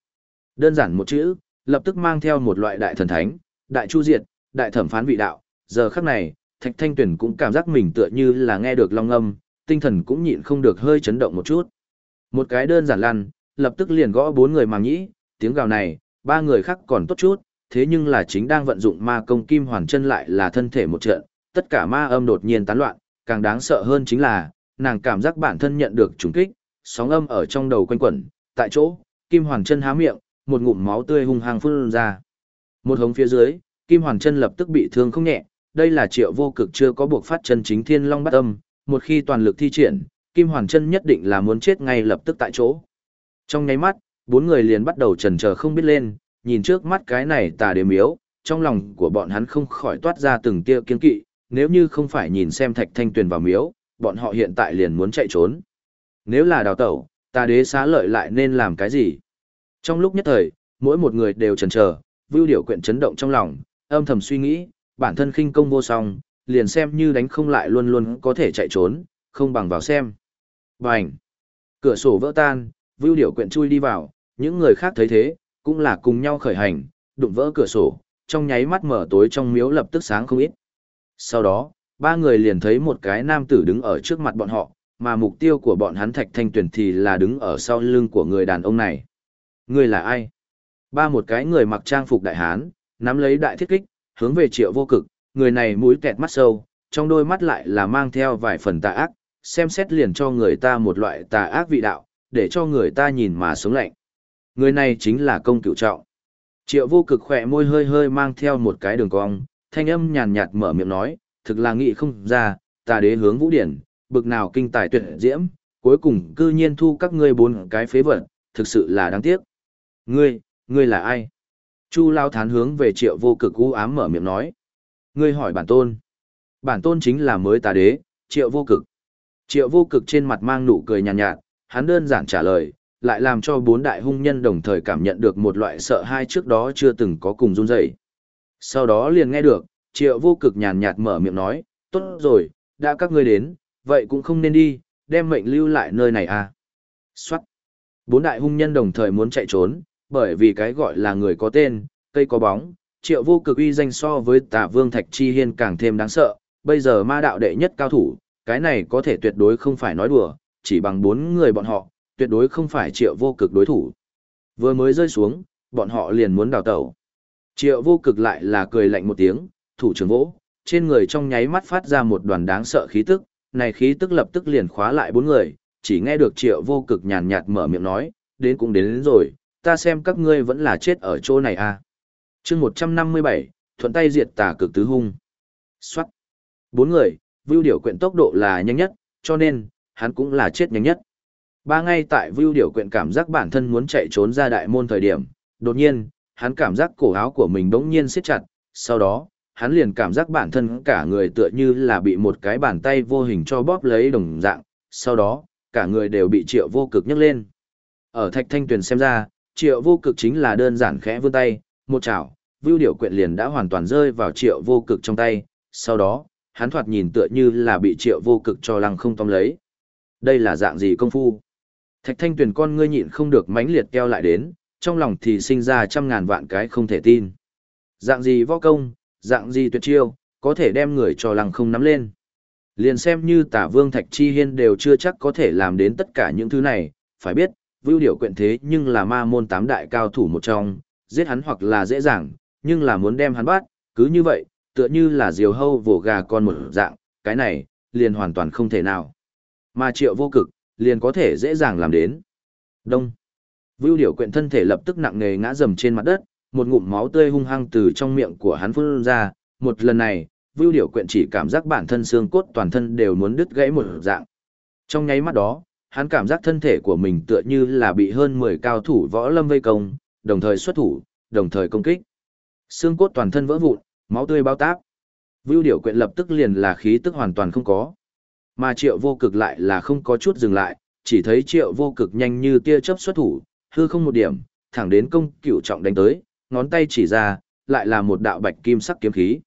Đơn giản một chữ, lập tức mang theo một loại đại thần thánh, đại chu diệt, đại thẩm phán vị đạo. Giờ khắc này, Thạch Thanh Tuyển cũng cảm giác mình tựa như là nghe được long âm, tinh thần cũng nhịn không được hơi chấn động một chút. Một cái đơn giản lăn, lập tức liền gõ bốn người màng nhĩ, tiếng gào này, ba người khác còn tốt chút, thế nhưng là chính đang vận dụng ma công kim hoàn chân lại là thân thể một trận, tất cả ma âm đột nhiên tán loạn, càng đáng sợ hơn chính là, nàng cảm giác bản thân nhận được trùng kích, sóng âm ở trong đầu quanh quẩn, tại chỗ, kim hoàn chân há miệng, một ngụm máu tươi hung hăng phun ra. Một hống phía dưới, kim hoàn chân lập tức bị thương không nhẹ, đây là triệu vô cực chưa có buộc phát chân chính thiên long Bát âm, một khi toàn lực thi triển, Kim Hoàn Chân nhất định là muốn chết ngay lập tức tại chỗ. Trong nháy mắt, bốn người liền bắt đầu chần chờ không biết lên, nhìn trước mắt cái này tà đế miếu, trong lòng của bọn hắn không khỏi toát ra từng tia kiên kỵ, nếu như không phải nhìn xem Thạch Thanh Tuyền vào miếu, bọn họ hiện tại liền muốn chạy trốn. Nếu là đào tẩu, ta đế xá lợi lại nên làm cái gì? Trong lúc nhất thời, mỗi một người đều chần chờ, vưu điều quyện chấn động trong lòng, âm thầm suy nghĩ, bản thân khinh công vô song, liền xem như đánh không lại luôn luôn có thể chạy trốn, không bằng vào xem. Bành! Cửa sổ vỡ tan, vưu điều quyện chui đi vào, những người khác thấy thế, cũng là cùng nhau khởi hành, đụng vỡ cửa sổ, trong nháy mắt mở tối trong miếu lập tức sáng không ít. Sau đó, ba người liền thấy một cái nam tử đứng ở trước mặt bọn họ, mà mục tiêu của bọn hắn thạch thanh tuyển thì là đứng ở sau lưng của người đàn ông này. Người là ai? Ba một cái người mặc trang phục đại hán, nắm lấy đại thiết kích, hướng về triệu vô cực, người này mũi kẹt mắt sâu, trong đôi mắt lại là mang theo vài phần tà ác, xem xét liền cho người ta một loại tà ác vị đạo, để cho người ta nhìn mà sống lạnh. Người này chính là công cựu trọng. Triệu vô cực khỏe môi hơi hơi mang theo một cái đường cong, thanh âm nhàn nhạt mở miệng nói, thực là nghị không ra, ta đế hướng vũ điển, bực nào kinh tài tuyệt diễm, cuối cùng cư nhiên thu các ngươi bốn cái phế vật, thực sự là đáng tiếc. Ngươi, ngươi là ai? Chu lao thán hướng về triệu vô cực u ám mở miệng nói. Ngươi hỏi bản tôn. Bản tôn chính là mới tà đế, triệu vô cực. Triệu vô cực trên mặt mang nụ cười nhàn nhạt, nhạt, hắn đơn giản trả lời, lại làm cho bốn đại hung nhân đồng thời cảm nhận được một loại sợ hai trước đó chưa từng có cùng run rẩy. Sau đó liền nghe được, triệu vô cực nhàn nhạt mở miệng nói, tốt rồi, đã các ngươi đến, vậy cũng không nên đi, đem mệnh lưu lại nơi này à. Xoát. Bốn đại hung nhân đồng thời muốn chạy trốn, bởi vì cái gọi là người có tên, cây có bóng, triệu vô cực uy danh so với tà vương Thạch Chi Hiên càng thêm đáng sợ, bây giờ ma đạo đệ nhất cao thủ, cái này có thể tuyệt đối không phải nói đùa, chỉ bằng bốn người bọn họ, tuyệt đối không phải triệu vô cực đối thủ. Vừa mới rơi xuống, bọn họ liền muốn đào tẩu. Triệu vô cực lại là cười lạnh một tiếng, thủ trưởng vỗ, trên người trong nháy mắt phát ra một đoàn đáng sợ khí tức, này khí tức lập tức liền khóa lại bốn người, chỉ nghe được triệu vô cực nhàn nhạt mở miệng nói, đến cũng đến, đến rồi, ta xem các ngươi vẫn là chết ở chỗ này à. chương 157, thuận tay diệt tà cực tứ hung. Xoát. Bốn người, vưu điều quyện tốc độ là nhanh nhất, cho nên, hắn cũng là chết nhanh nhất. Ba ngay tại vưu điều quyện cảm giác bản thân muốn chạy trốn ra đại môn thời điểm, đột nhiên, hắn cảm giác cổ áo của mình bỗng nhiên siết chặt, sau đó, hắn liền cảm giác bản thân cả người tựa như là bị một cái bàn tay vô hình cho bóp lấy đồng dạng, sau đó, cả người đều bị triệu vô cực nhấc lên. Ở thạch thanh tuyền xem ra, triệu vô cực chính là đơn giản khẽ vươn tay, một chảo, vưu điểu quyện liền đã hoàn toàn rơi vào triệu vô cực trong tay, sau đó, hắn thoạt nhìn tựa như là bị triệu vô cực cho lăng không tóm lấy. Đây là dạng gì công phu? Thạch thanh tuyền con ngươi nhịn không được mãnh liệt keo lại đến, trong lòng thì sinh ra trăm ngàn vạn cái không thể tin. Dạng gì võ công, dạng gì tuyệt chiêu, có thể đem người cho lăng không nắm lên. Liền xem như tả vương Thạch Chi Hiên đều chưa chắc có thể làm đến tất cả những thứ này, phải biết, vưu điệu quyện thế nhưng là ma môn tám đại cao thủ một trong, giết hắn hoặc là dễ dàng, nhưng là muốn đem hắn bắt, cứ như vậy, tựa như là diều hâu vồ gà con một dạng, cái này, liền hoàn toàn không thể nào. Mà triệu vô cực, liền có thể dễ dàng làm đến. Đông. Vưu điểu quyện thân thể lập tức nặng nề ngã dầm trên mặt đất, một ngụm máu tươi hung hăng từ trong miệng của hắn phun ra, một lần này, Vưu điểu quyện chỉ cảm giác bản thân xương cốt toàn thân đều muốn đứt gãy một dạng. Trong nháy mắt đó, hắn cảm giác thân thể của mình tựa như là bị hơn 10 cao thủ võ lâm vây công, đồng thời xuất thủ, đồng thời công kích. Xương cốt toàn thân vỡ vụn, máu tươi bao táp. Vưu điểu quyện lập tức liền là khí tức hoàn toàn không có. Mà triệu vô cực lại là không có chút dừng lại, chỉ thấy triệu vô cực nhanh như tia chớp xuất thủ, hư không một điểm, thẳng đến công cửu trọng đánh tới, ngón tay chỉ ra, lại là một đạo bạch kim sắc kiếm khí.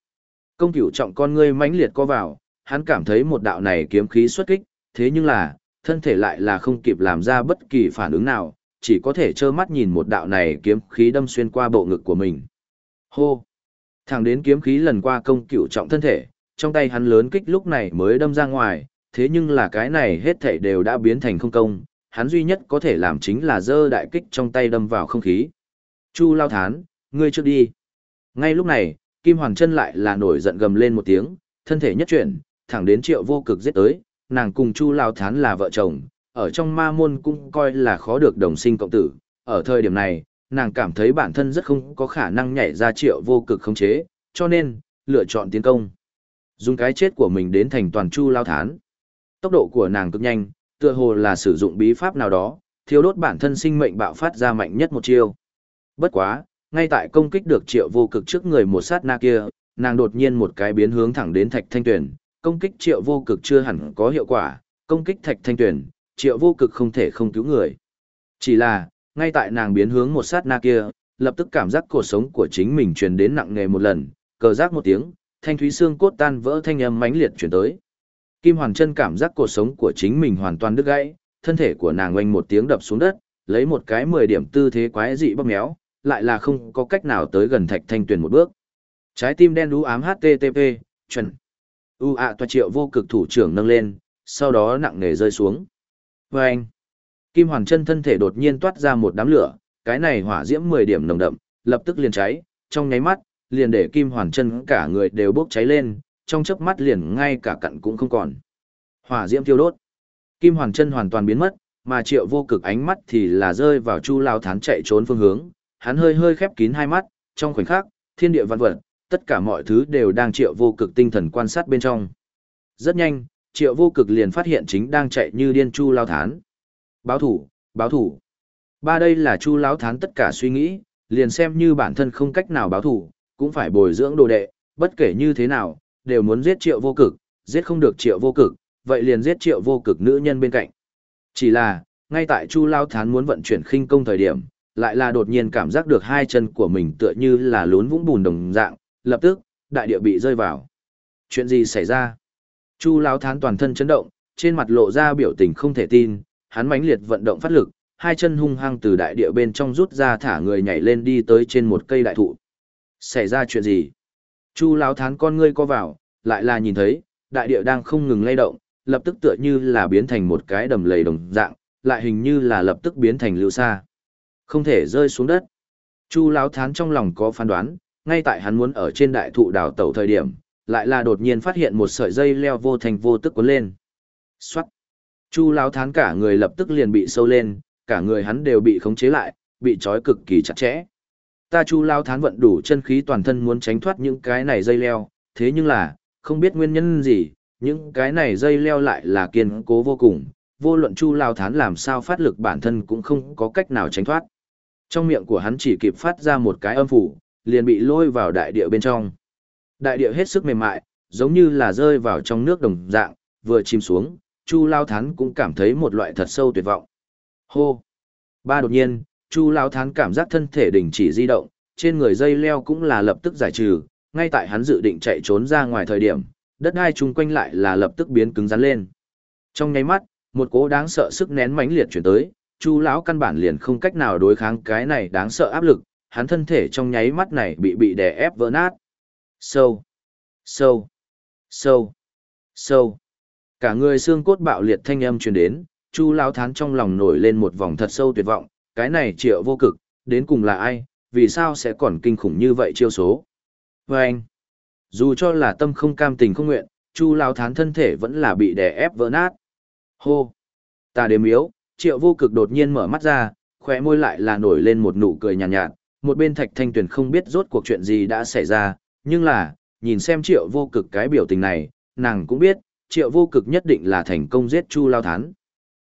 Công cửu trọng con ngươi mãnh liệt co vào, hắn cảm thấy một đạo này kiếm khí xuất kích, thế nhưng là, thân thể lại là không kịp làm ra bất kỳ phản ứng nào, chỉ có thể trơ mắt nhìn một đạo này kiếm khí đâm xuyên qua bộ ngực của mình. Hô! Thẳng đến kiếm khí lần qua công cửu trọng thân thể, trong tay hắn lớn kích lúc này mới đâm ra ngoài, thế nhưng là cái này hết thảy đều đã biến thành không công, hắn duy nhất có thể làm chính là giơ đại kích trong tay đâm vào không khí. Chu lao thán, ngươi trước đi. Ngay lúc này, Kim Hoàng chân lại là nổi giận gầm lên một tiếng, thân thể nhất chuyển, thẳng đến triệu vô cực giết tới, nàng cùng Chu lao thán là vợ chồng, ở trong ma môn cũng coi là khó được đồng sinh cộng tử. Ở thời điểm này, nàng cảm thấy bản thân rất không có khả năng nhảy ra triệu vô cực khống chế, cho nên, lựa chọn tiến công. Dùng cái chết của mình đến thành toàn Chu lao thán. Tốc độ của nàng cực nhanh, tựa hồ là sử dụng bí pháp nào đó, thiêu đốt bản thân sinh mệnh bạo phát ra mạnh nhất một chiêu. Bất quá, ngay tại công kích được triệu vô cực trước người một sát na kia, nàng đột nhiên một cái biến hướng thẳng đến thạch thanh tuyển, công kích triệu vô cực chưa hẳn có hiệu quả, công kích thạch thanh tuyển, triệu vô cực không thể không cứu người. Chỉ là, ngay tại nàng biến hướng một sát na kia, lập tức cảm giác cuộc sống của chính mình truyền đến nặng nề một lần, cờ giác một tiếng, thanh thúy xương cốt tan vỡ thanh âm mãnh liệt truyền tới. Kim Hoàn Chân cảm giác cuộc sống của chính mình hoàn toàn đứt gãy, thân thể của nàng oanh một tiếng đập xuống đất, lấy một cái 10 điểm tư thế quái dị bóp méo, lại là không có cách nào tới gần Thạch Thanh Tuyền một bước. Trái tim đen đú ám HTTP, chuẩn. U ạ toa triệu vô cực thủ trưởng nâng lên, sau đó nặng nề rơi xuống. Và anh, Kim Hoàn Chân thân thể đột nhiên toát ra một đám lửa, cái này hỏa diễm 10 điểm nồng đậm, lập tức liền cháy, trong nháy mắt, liền để Kim Hoàn Chân cả người đều bốc cháy lên, trong chớp mắt liền ngay cả cặn cũng không còn. Hỏa diễm thiêu đốt. Kim Hoàn chân hoàn toàn biến mất, mà Triệu Vô Cực ánh mắt thì là rơi vào Chu Lao Thán chạy trốn phương hướng, hắn hơi hơi khép kín hai mắt, trong khoảnh khắc, thiên địa vạn vật, tất cả mọi thứ đều đang Triệu Vô Cực tinh thần quan sát bên trong. Rất nhanh, Triệu Vô Cực liền phát hiện chính đang chạy như điên Chu Lao Thán. Báo thủ, báo thủ. Ba đây là Chu Lão Thán tất cả suy nghĩ, liền xem như bản thân không cách nào báo thủ, cũng phải bồi dưỡng đồ đệ, bất kể như thế nào, đều muốn giết triệu vô cực, giết không được triệu vô cực, vậy liền giết triệu vô cực nữ nhân bên cạnh. Chỉ là, ngay tại Chu Lao Thán muốn vận chuyển khinh công thời điểm, lại là đột nhiên cảm giác được hai chân của mình tựa như là lún vũng bùn đồng dạng, lập tức, đại địa bị rơi vào. Chuyện gì xảy ra? Chu Lao Thán toàn thân chấn động, trên mặt lộ ra biểu tình không thể tin, hắn mãnh liệt vận động phát lực, hai chân hung hăng từ đại địa bên trong rút ra thả người nhảy lên đi tới trên một cây đại thụ. Xảy ra chuyện gì? Chu Lão Thán con ngươi co vào, lại là nhìn thấy, đại địa đang không ngừng lay động, lập tức tựa như là biến thành một cái đầm lầy đồng dạng, lại hình như là lập tức biến thành lưu xa, Không thể rơi xuống đất. Chu Lão Thán trong lòng có phán đoán, ngay tại hắn muốn ở trên đại thụ đào tẩu thời điểm, lại là đột nhiên phát hiện một sợi dây leo vô thành vô tức cuốn lên. Xoát. Chu Lão Thán cả người lập tức liền bị sâu lên, cả người hắn đều bị khống chế lại, bị trói cực kỳ chặt chẽ. Ta Chu lao Thán vận đủ chân khí toàn thân muốn tránh thoát những cái này dây leo, thế nhưng là, không biết nguyên nhân gì, những cái này dây leo lại là kiên cố vô cùng, vô luận Chu Lao Thán làm sao phát lực bản thân cũng không có cách nào tránh thoát. Trong miệng của hắn chỉ kịp phát ra một cái âm phủ, liền bị lôi vào đại địa bên trong. Đại địa hết sức mềm mại, giống như là rơi vào trong nước đồng dạng, vừa chìm xuống, Chu Lao Thán cũng cảm thấy một loại thật sâu tuyệt vọng. Hô! Ba đột nhiên, Chu Lao Thán cảm giác thân thể đình chỉ di động, trên người dây leo cũng là lập tức giải trừ, ngay tại hắn dự định chạy trốn ra ngoài thời điểm, đất đai chung quanh lại là lập tức biến cứng rắn lên. Trong nháy mắt, một cố đáng sợ sức nén mãnh liệt chuyển tới, Chu lão căn bản liền không cách nào đối kháng cái này đáng sợ áp lực, hắn thân thể trong nháy mắt này bị bị đè ép vỡ nát. Sâu, sâu, sâu, sâu. Cả người xương cốt bạo liệt thanh âm truyền đến, Chu lão thán trong lòng nổi lên một vòng thật sâu tuyệt vọng, cái này triệu vô cực, đến cùng là ai, vì sao sẽ còn kinh khủng như vậy chiêu số. Và anh, dù cho là tâm không cam tình không nguyện, Chu lao thán thân thể vẫn là bị đè ép vỡ nát. Hô, ta đếm yếu, triệu vô cực đột nhiên mở mắt ra, khóe môi lại là nổi lên một nụ cười nhàn nhạt, nhạt, một bên thạch thanh tuyền không biết rốt cuộc chuyện gì đã xảy ra, nhưng là, nhìn xem triệu vô cực cái biểu tình này, nàng cũng biết, triệu vô cực nhất định là thành công giết Chu Lao Thán.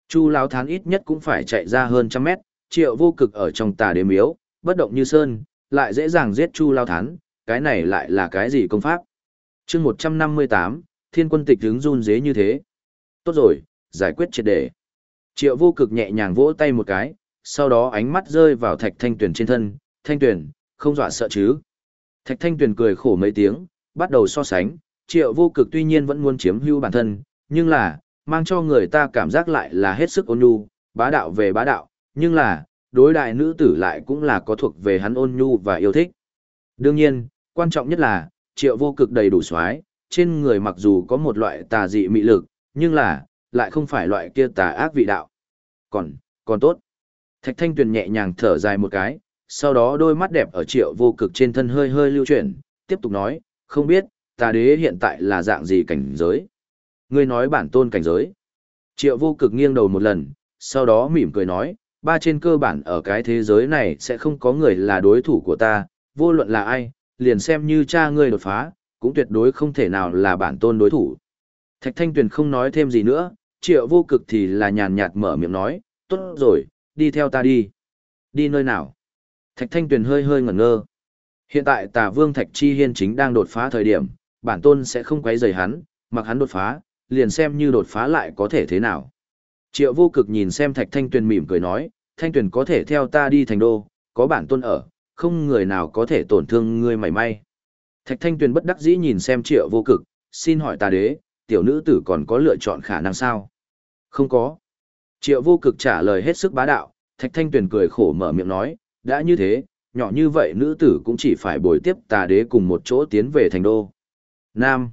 Chu Lao Thán ít nhất cũng phải chạy ra hơn trăm mét, triệu vô cực ở trong tà đế miếu, bất động như sơn, lại dễ dàng giết Chu Lao Thán, cái này lại là cái gì công pháp? chương 158, thiên quân tịch hướng run dế như thế. Tốt rồi, giải quyết triệt đề. Triệu vô cực nhẹ nhàng vỗ tay một cái, sau đó ánh mắt rơi vào thạch thanh tuyển trên thân, thanh tuyển, không dọa sợ chứ. Thạch thanh tuyển cười khổ mấy tiếng, bắt đầu so sánh, triệu vô cực tuy nhiên vẫn muốn chiếm hưu bản thân, nhưng là, mang cho người ta cảm giác lại là hết sức ôn nhu, bá đạo về bá đạo, nhưng là, đối đại nữ tử lại cũng là có thuộc về hắn ôn nhu và yêu thích. Đương nhiên, quan trọng nhất là, triệu vô cực đầy đủ xoái, trên người mặc dù có một loại tà dị mị lực, nhưng là, lại không phải loại kia tà ác vị đạo. Còn, còn tốt. Thạch Thanh Tuyền nhẹ nhàng thở dài một cái, sau đó đôi mắt đẹp ở triệu vô cực trên thân hơi hơi lưu chuyển, tiếp tục nói, không biết, tà đế hiện tại là dạng gì cảnh giới. Ngươi nói bản tôn cảnh giới. Triệu vô cực nghiêng đầu một lần, sau đó mỉm cười nói, ba trên cơ bản ở cái thế giới này sẽ không có người là đối thủ của ta, vô luận là ai, liền xem như cha ngươi đột phá, cũng tuyệt đối không thể nào là bản tôn đối thủ. Thạch Thanh Tuyền không nói thêm gì nữa, triệu vô cực thì là nhàn nhạt mở miệng nói, tốt rồi, đi theo ta đi. Đi nơi nào? Thạch Thanh Tuyền hơi hơi ngẩn ngơ. Hiện tại tà vương Thạch Chi Hiên chính đang đột phá thời điểm, bản tôn sẽ không quấy rầy hắn, mặc hắn đột phá, liền xem như đột phá lại có thể thế nào. Triệu vô cực nhìn xem Thạch Thanh Tuyền mỉm cười nói, Thanh Tuyền có thể theo ta đi thành đô, có bản tôn ở, không người nào có thể tổn thương ngươi mảy may. Thạch Thanh Tuyền bất đắc dĩ nhìn xem triệu vô cực, xin hỏi ta đế, tiểu nữ tử còn có lựa chọn khả năng sao? Không có. Triệu vô cực trả lời hết sức bá đạo, Thạch Thanh Tuyền cười khổ mở miệng nói, đã như thế, nhỏ như vậy nữ tử cũng chỉ phải bồi tiếp tà đế cùng một chỗ tiến về thành đô. Nam.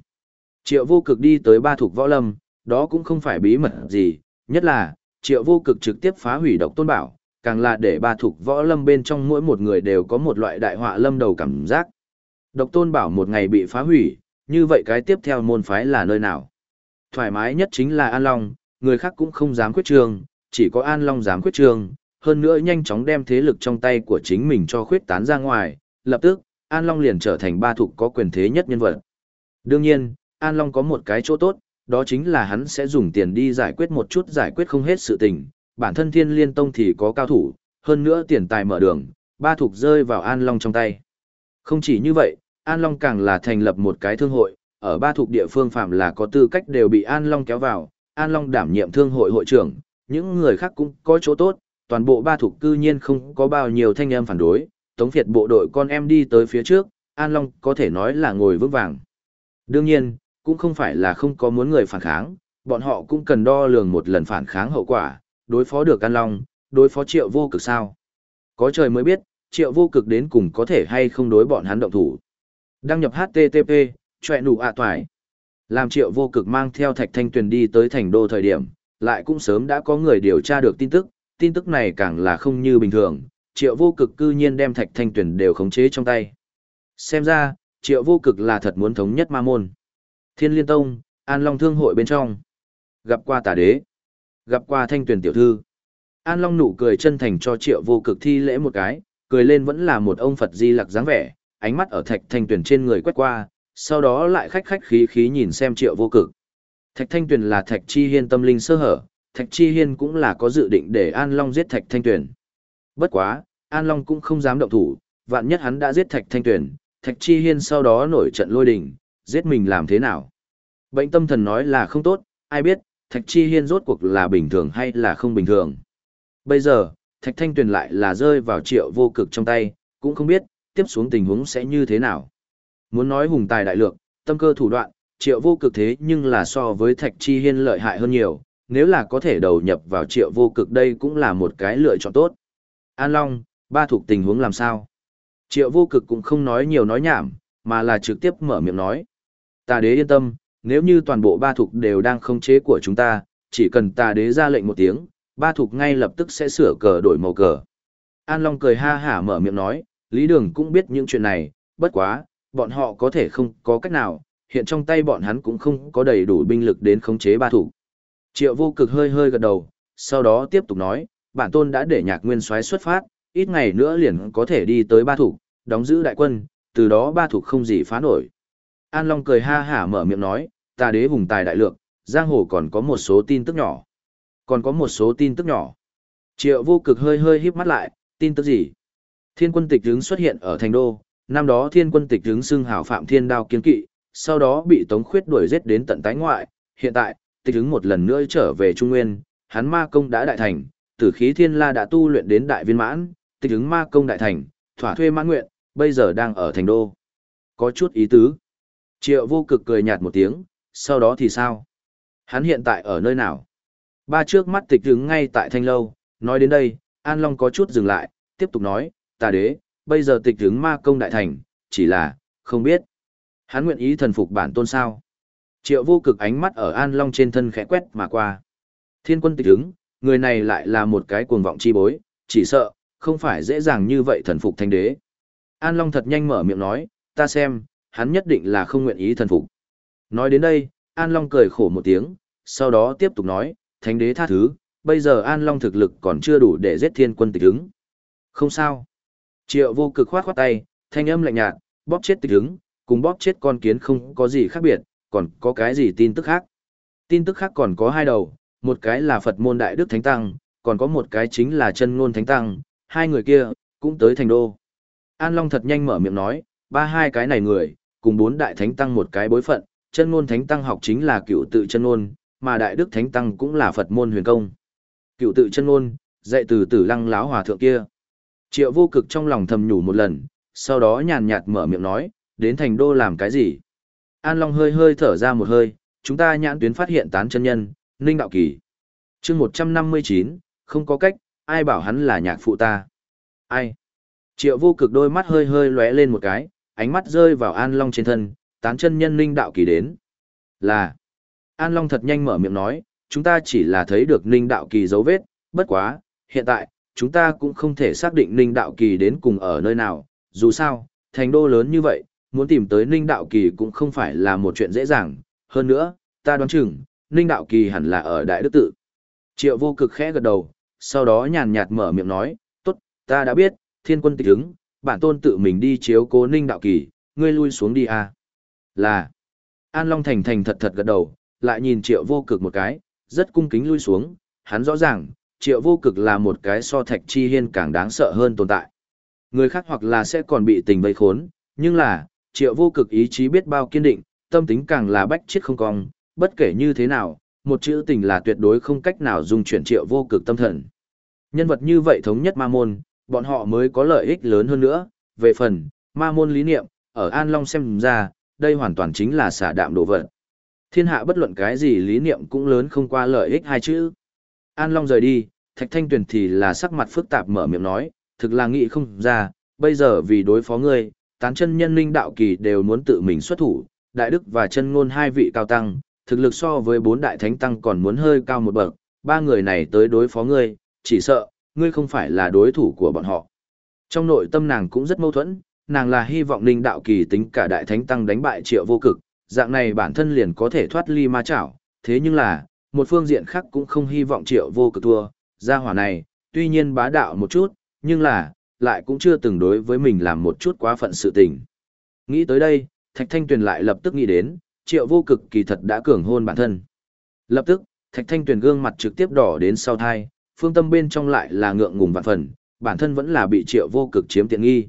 Triệu vô cực đi tới ba thuộc võ lâm, đó cũng không phải bí mật gì, nhất là, triệu vô cực trực tiếp phá hủy độc tôn bảo, càng là để ba thuộc võ lâm bên trong mỗi một người đều có một loại đại họa lâm đầu cảm giác. Độc tôn bảo một ngày bị phá hủy, như vậy cái tiếp theo môn phái là nơi nào? Thoải mái nhất chính là An Long, người khác cũng không dám quyết trương, chỉ có An Long dám quyết trương, hơn nữa nhanh chóng đem thế lực trong tay của chính mình cho khuyết tán ra ngoài, lập tức, An Long liền trở thành ba thuộc có quyền thế nhất nhân vật. Đương nhiên, An Long có một cái chỗ tốt, đó chính là hắn sẽ dùng tiền đi giải quyết một chút giải quyết không hết sự tình, bản thân thiên liên tông thì có cao thủ, hơn nữa tiền tài mở đường, ba thuộc rơi vào An Long trong tay. Không chỉ như vậy, An Long càng là thành lập một cái thương hội, ở ba thuộc địa phương phạm là có tư cách đều bị An Long kéo vào, An Long đảm nhiệm thương hội hội trưởng, những người khác cũng có chỗ tốt, toàn bộ ba thuộc cư nhiên không có bao nhiêu thanh em phản đối, tống việt bộ đội con em đi tới phía trước, An Long có thể nói là ngồi vững vàng. Đương nhiên, cũng không phải là không có muốn người phản kháng, bọn họ cũng cần đo lường một lần phản kháng hậu quả, đối phó được An Long, đối phó triệu vô cực sao. Có trời mới biết, triệu vô cực đến cùng có thể hay không đối bọn hắn động thủ. Đăng nhập HTTP, chọe nụ ạ toài. Làm triệu vô cực mang theo thạch thanh tuyền đi tới thành đô thời điểm, lại cũng sớm đã có người điều tra được tin tức, tin tức này càng là không như bình thường, triệu vô cực cư nhiên đem thạch thanh tuyền đều khống chế trong tay. Xem ra, triệu vô cực là thật muốn thống nhất ma môn. Thiên liên tông, an long thương hội bên trong. Gặp qua tà đế. Gặp qua thanh tuyền tiểu thư. An long nụ cười chân thành cho triệu vô cực thi lễ một cái, cười lên vẫn là một ông Phật di lặc dáng vẻ, ánh mắt ở thạch thanh tuyền trên người quét qua, sau đó lại khách khách khí khí nhìn xem triệu vô cực. Thạch Thanh Tuyền là Thạch Chi Hiên tâm linh sơ hở, Thạch Chi Hiên cũng là có dự định để An Long giết Thạch Thanh Tuyền. Bất quá, An Long cũng không dám động thủ, vạn nhất hắn đã giết Thạch Thanh Tuyền, Thạch Chi Hiên sau đó nổi trận lôi đình, giết mình làm thế nào? Bệnh tâm thần nói là không tốt, ai biết, Thạch Chi Hiên rốt cuộc là bình thường hay là không bình thường. Bây giờ, Thạch Thanh Tuyền lại là rơi vào triệu vô cực trong tay, cũng không biết, tiếp xuống tình huống sẽ như thế nào. Muốn nói hùng tài đại lược, tâm cơ thủ đoạn, triệu vô cực thế nhưng là so với Thạch Chi Hiên lợi hại hơn nhiều, nếu là có thể đầu nhập vào triệu vô cực đây cũng là một cái lựa chọn tốt. An Long, ba thuộc tình huống làm sao? Triệu vô cực cũng không nói nhiều nói nhảm, mà là trực tiếp mở miệng nói. Tà đế yên tâm, nếu như toàn bộ ba Thục đều đang không chế của chúng ta, chỉ cần tà đế ra lệnh một tiếng, ba Thục ngay lập tức sẽ sửa cờ đổi màu cờ. An Long cười ha hả mở miệng nói, Lý Đường cũng biết những chuyện này, bất quá, bọn họ có thể không có cách nào, hiện trong tay bọn hắn cũng không có đầy đủ binh lực đến khống chế ba Thục. Triệu vô cực hơi hơi gật đầu, sau đó tiếp tục nói, bản tôn đã để nhạc nguyên soái xuất phát, ít ngày nữa liền có thể đi tới ba Thục, đóng giữ đại quân, từ đó ba Thục không gì phá nổi. An Long cười ha hả mở miệng nói, ta đế hùng tài đại lượng, giang hồ còn có một số tin tức nhỏ. Còn có một số tin tức nhỏ. Triệu vô cực hơi hơi híp mắt lại, tin tức gì? Thiên quân tịch hướng xuất hiện ở thành đô, năm đó thiên quân tịch hướng xưng hào phạm thiên đao kiên kỵ, sau đó bị tống khuyết đuổi giết đến tận tái ngoại, hiện tại, tịch hướng một lần nữa trở về Trung Nguyên, hắn ma công đã đại thành, tử khí thiên la đã tu luyện đến đại viên mãn, tịch tướng ma công đại thành, thỏa thuê mãn nguyện, bây giờ đang ở thành đô. Có chút ý tứ. Triệu vô cực cười nhạt một tiếng, sau đó thì sao? Hắn hiện tại ở nơi nào? Ba trước mắt tịch đứng ngay tại thanh lâu, nói đến đây, An Long có chút dừng lại, tiếp tục nói, tà đế, bây giờ tịch đứng ma công đại thành, chỉ là, không biết. Hắn nguyện ý thần phục bản tôn sao? Triệu vô cực ánh mắt ở An Long trên thân khẽ quét mà qua. Thiên quân tịch đứng, người này lại là một cái cuồng vọng chi bối, chỉ sợ, không phải dễ dàng như vậy thần phục thanh đế. An Long thật nhanh mở miệng nói, ta xem, hắn nhất định là không nguyện ý thần phục. Nói đến đây, An Long cười khổ một tiếng, sau đó tiếp tục nói, thánh đế tha thứ, bây giờ An Long thực lực còn chưa đủ để giết thiên quân tịch ứng. Không sao. Triệu vô cực khoát khoát tay, thanh âm lạnh nhạt, bóp chết tịch ứng, cùng bóp chết con kiến không có gì khác biệt, còn có cái gì tin tức khác. Tin tức khác còn có hai đầu, một cái là Phật môn Đại Đức Thánh Tăng, còn có một cái chính là chân ngôn Thánh Tăng, hai người kia, cũng tới thành đô. An Long thật nhanh mở miệng nói, ba hai cái này người, cùng bốn đại thánh tăng một cái bối phận, chân ngôn thánh tăng học chính là cựu tự chân ngôn, mà đại đức thánh tăng cũng là Phật môn huyền công. Cựu tự chân ngôn, dạy từ tử lăng láo hòa thượng kia. Triệu vô cực trong lòng thầm nhủ một lần, sau đó nhàn nhạt mở miệng nói, đến thành đô làm cái gì? An Long hơi hơi thở ra một hơi, chúng ta nhãn tuyến phát hiện tán chân nhân, Ninh Đạo Kỳ. chương 159, không có cách, ai bảo hắn là nhạc phụ ta? Ai? Triệu vô cực đôi mắt hơi hơi lóe lên một cái, ánh mắt rơi vào An Long trên thân, tán chân nhân Ninh Đạo Kỳ đến. Là. An Long thật nhanh mở miệng nói, chúng ta chỉ là thấy được Ninh Đạo Kỳ dấu vết, bất quá, hiện tại, chúng ta cũng không thể xác định Ninh Đạo Kỳ đến cùng ở nơi nào, dù sao, thành đô lớn như vậy, muốn tìm tới Ninh Đạo Kỳ cũng không phải là một chuyện dễ dàng, hơn nữa, ta đoán chừng, Ninh Đạo Kỳ hẳn là ở Đại Đức Tự. Triệu vô cực khẽ gật đầu, sau đó nhàn nhạt mở miệng nói, tốt, ta đã biết, thiên quân tịch ứng, bản tôn tự mình đi chiếu cố Ninh Đạo Kỳ, ngươi lui xuống đi à. Là, An Long Thành thành thật thật gật đầu, lại nhìn triệu vô cực một cái, rất cung kính lui xuống, hắn rõ ràng, triệu vô cực là một cái so thạch chi hiên càng đáng sợ hơn tồn tại. Người khác hoặc là sẽ còn bị tình vây khốn, nhưng là, triệu vô cực ý chí biết bao kiên định, tâm tính càng là bách chết không cong, bất kể như thế nào, một chữ tình là tuyệt đối không cách nào dung chuyển triệu vô cực tâm thần. Nhân vật như vậy thống nhất ma môn, bọn họ mới có lợi ích lớn hơn nữa, về phần, ma môn lý niệm, ở An Long xem ra, đây hoàn toàn chính là xả đạm đồ vật. Thiên hạ bất luận cái gì lý niệm cũng lớn không qua lợi ích hai chữ. An Long rời đi, Thạch Thanh Tuyền thì là sắc mặt phức tạp mở miệng nói, thực là nghĩ không ra, bây giờ vì đối phó ngươi, tán chân nhân linh đạo kỳ đều muốn tự mình xuất thủ, đại đức và chân ngôn hai vị cao tăng, thực lực so với bốn đại thánh tăng còn muốn hơi cao một bậc, ba người này tới đối phó ngươi, chỉ sợ, ngươi không phải là đối thủ của bọn họ. Trong nội tâm nàng cũng rất mâu thuẫn, nàng là hy vọng linh đạo kỳ tính cả đại thánh tăng đánh bại triệu vô cực, dạng này bản thân liền có thể thoát ly ma chảo, thế nhưng là, một phương diện khác cũng không hy vọng triệu vô cực thua, gia hỏa này, tuy nhiên bá đạo một chút, nhưng là, lại cũng chưa từng đối với mình làm một chút quá phận sự tình. Nghĩ tới đây, Thạch Thanh Tuyền lại lập tức nghĩ đến, triệu vô cực kỳ thật đã cường hôn bản thân. Lập tức, Thạch Thanh Tuyền gương mặt trực tiếp đỏ đến sau thai, phương tâm bên trong lại là ngượng ngùng vạn phần, bản thân vẫn là bị triệu vô cực chiếm tiện nghi.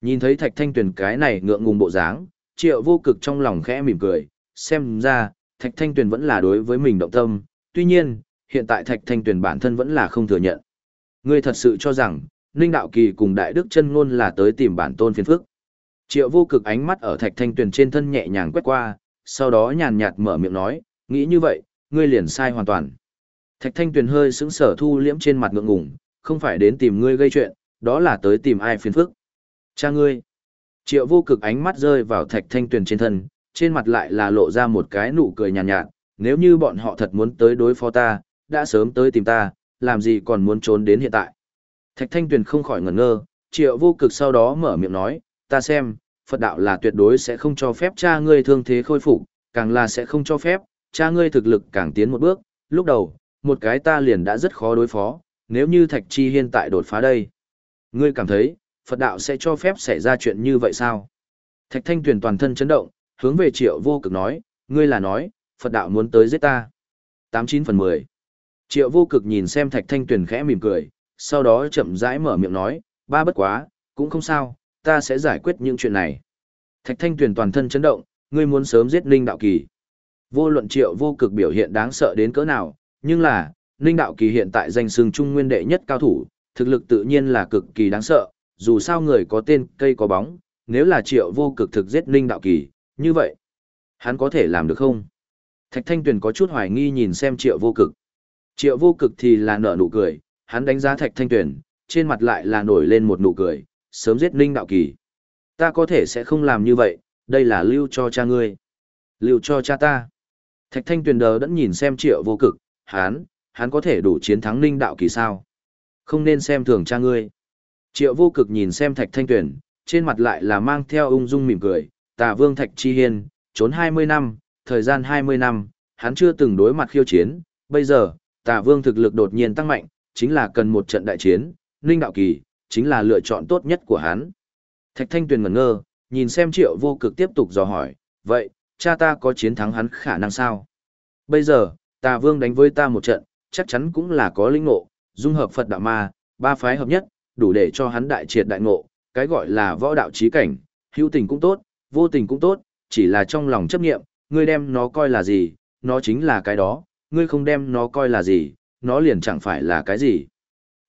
Nhìn thấy Thạch Thanh Tuyền cái này ngượng ngùng bộ dáng, triệu vô cực trong lòng khẽ mỉm cười, xem ra, Thạch Thanh Tuyền vẫn là đối với mình động tâm, tuy nhiên, hiện tại Thạch Thanh Tuyền bản thân vẫn là không thừa nhận. Ngươi thật sự cho rằng, Ninh Đạo Kỳ cùng Đại Đức chân ngôn là tới tìm bản tôn phiền phức. Triệu vô cực ánh mắt ở Thạch Thanh Tuyền trên thân nhẹ nhàng quét qua, sau đó nhàn nhạt mở miệng nói, nghĩ như vậy, ngươi liền sai hoàn toàn. Thạch Thanh Tuyền hơi sững sở thu liễm trên mặt ngượng ngùng, không phải đến tìm ngươi gây chuyện, đó là tới tìm ai phiền phức. Cha ngươi. Triệu vô cực ánh mắt rơi vào Thạch Thanh Tuyền trên thân, trên mặt lại là lộ ra một cái nụ cười nhàn nhạt, nhạt, nếu như bọn họ thật muốn tới đối phó ta, đã sớm tới tìm ta, làm gì còn muốn trốn đến hiện tại. Thạch Thanh Tuyền không khỏi ngẩn ngơ, triệu vô cực sau đó mở miệng nói, ta xem, Phật đạo là tuyệt đối sẽ không cho phép cha ngươi thương thế khôi phục, càng là sẽ không cho phép, cha ngươi thực lực càng tiến một bước, lúc đầu, một cái ta liền đã rất khó đối phó, nếu như Thạch Chi hiện tại đột phá đây. Ngươi cảm thấy, Phật đạo sẽ cho phép xảy ra chuyện như vậy sao? Thạch Thanh Tuyền toàn thân chấn động, hướng về triệu vô cực nói, ngươi là nói, Phật đạo muốn tới giết ta. 89 phần 10 Triệu vô cực nhìn xem Thạch Thanh Tuyền khẽ mỉm cười, sau đó chậm rãi mở miệng nói, ba bất quá, cũng không sao, ta sẽ giải quyết những chuyện này. Thạch Thanh Tuyền toàn thân chấn động, ngươi muốn sớm giết Ninh Đạo Kỳ. Vô luận triệu vô cực biểu hiện đáng sợ đến cỡ nào, nhưng là, Ninh Đạo Kỳ hiện tại danh xưng trung nguyên đệ nhất cao thủ, thực lực tự nhiên là cực kỳ đáng sợ, dù sao người có tên cây có bóng, nếu là triệu vô cực thực giết Ninh Đạo Kỳ, như vậy, hắn có thể làm được không? Thạch Thanh Tuyền có chút hoài nghi nhìn xem triệu vô cực. Triệu vô cực thì là nở nụ cười, hắn đánh giá Thạch Thanh Tuyền, trên mặt lại là nổi lên một nụ cười, sớm giết Ninh Đạo Kỳ. Ta có thể sẽ không làm như vậy, đây là lưu cho cha ngươi. Lưu cho cha ta. Thạch Thanh Tuyền đờ đẫn nhìn xem triệu vô cực, Hán, hắn có thể đủ chiến thắng Ninh Đạo Kỳ sao? Không nên xem thường cha ngươi. Triệu vô cực nhìn xem Thạch Thanh Tuyền, trên mặt lại là mang theo ung dung mỉm cười, tà vương Thạch Chi Hiên, trốn 20 năm, thời gian 20 năm, hắn chưa từng đối mặt khiêu chiến, bây giờ, tà vương thực lực đột nhiên tăng mạnh, chính là cần một trận đại chiến, Ninh Đạo Kỳ, chính là lựa chọn tốt nhất của hắn. Thạch Thanh Tuyền ngẩn ngơ, nhìn xem triệu vô cực tiếp tục dò hỏi, vậy, cha ta có chiến thắng hắn khả năng sao? Bây giờ, tà vương đánh với ta một trận, chắc chắn cũng là có linh ngộ, dung hợp Phật đạo ma, ba phái hợp nhất, đủ để cho hắn đại triệt đại ngộ, cái gọi là võ đạo trí cảnh, hữu tình cũng tốt, vô tình cũng tốt, chỉ là trong lòng chấp nghiệm, ngươi đem nó coi là gì, nó chính là cái đó, ngươi không đem nó coi là gì, nó liền chẳng phải là cái gì.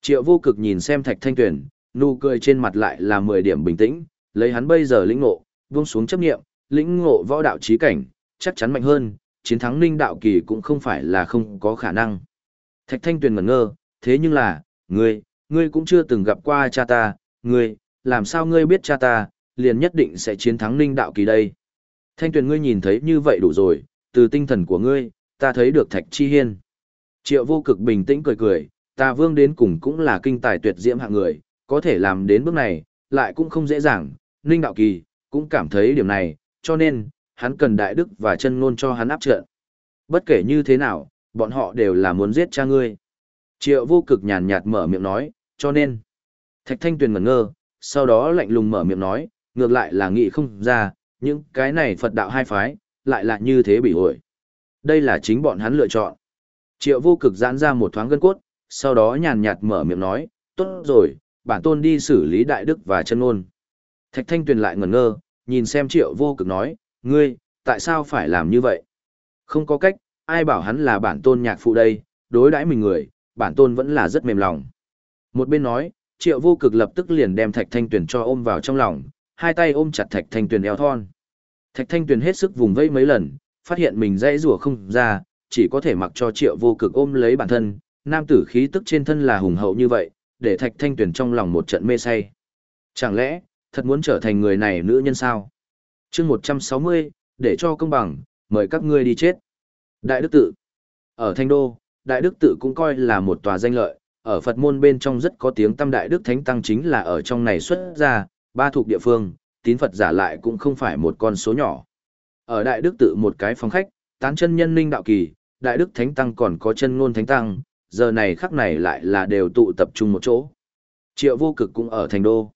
Triệu vô cực nhìn xem thạch thanh tuyển, nụ cười trên mặt lại là 10 điểm bình tĩnh, lấy hắn bây giờ lĩnh ngộ, buông xuống chấp nghiệm, lĩnh ngộ võ đạo trí cảnh, chắc chắn mạnh hơn, chiến thắng ninh đạo kỳ cũng không phải là không có khả năng. Thạch thanh tuyền ngẩn ngơ, thế nhưng là, ngươi, ngươi cũng chưa từng gặp qua cha ta, ngươi, làm sao ngươi biết cha ta, liền nhất định sẽ chiến thắng ninh đạo kỳ đây. Thanh tuyền ngươi nhìn thấy như vậy đủ rồi, từ tinh thần của ngươi, ta thấy được thạch chi hiên. Triệu vô cực bình tĩnh cười cười, ta vương đến cùng cũng là kinh tài tuyệt diễm hạng người, có thể làm đến bước này, lại cũng không dễ dàng, ninh đạo kỳ, cũng cảm thấy điểm này, cho nên, hắn cần đại đức và chân ngôn cho hắn áp trận. Bất kể như thế nào, bọn họ đều là muốn giết cha ngươi. Triệu vô cực nhàn nhạt mở miệng nói, cho nên. Thạch thanh tuyền ngẩn ngơ, sau đó lạnh lùng mở miệng nói, ngược lại là nghĩ không ra, những cái này Phật đạo hai phái, lại là như thế bị hội. Đây là chính bọn hắn lựa chọn. Triệu vô cực giãn ra một thoáng gân cốt, sau đó nhàn nhạt mở miệng nói, tốt rồi, bản tôn đi xử lý đại đức và chân ngôn. Thạch thanh tuyền lại ngẩn ngơ, nhìn xem triệu vô cực nói, ngươi, tại sao phải làm như vậy? Không có cách, ai bảo hắn là bản tôn nhạc phụ đây, đối đãi mình người, bản tôn vẫn là rất mềm lòng. Một bên nói, triệu vô cực lập tức liền đem thạch thanh tuyền cho ôm vào trong lòng, hai tay ôm chặt thạch thanh tuyền eo thon. Thạch thanh tuyền hết sức vùng vẫy mấy lần, phát hiện mình dãy rủa không ra, chỉ có thể mặc cho triệu vô cực ôm lấy bản thân, nam tử khí tức trên thân là hùng hậu như vậy, để thạch thanh tuyền trong lòng một trận mê say. Chẳng lẽ, thật muốn trở thành người này nữ nhân sao? Chương 160, để cho công bằng, mời các ngươi đi chết. Đại Đức Tự Ở Thanh Đô, Đại Đức Tự cũng coi là một tòa danh lợi, ở Phật môn bên trong rất có tiếng tam Đại Đức Thánh Tăng chính là ở trong này xuất ra, ba thuộc địa phương, tín Phật giả lại cũng không phải một con số nhỏ. Ở Đại Đức Tự một cái phòng khách, tán chân nhân linh đạo kỳ, Đại Đức Thánh Tăng còn có chân ngôn Thánh Tăng, giờ này khắc này lại là đều tụ tập trung một chỗ. Triệu vô cực cũng ở thành đô.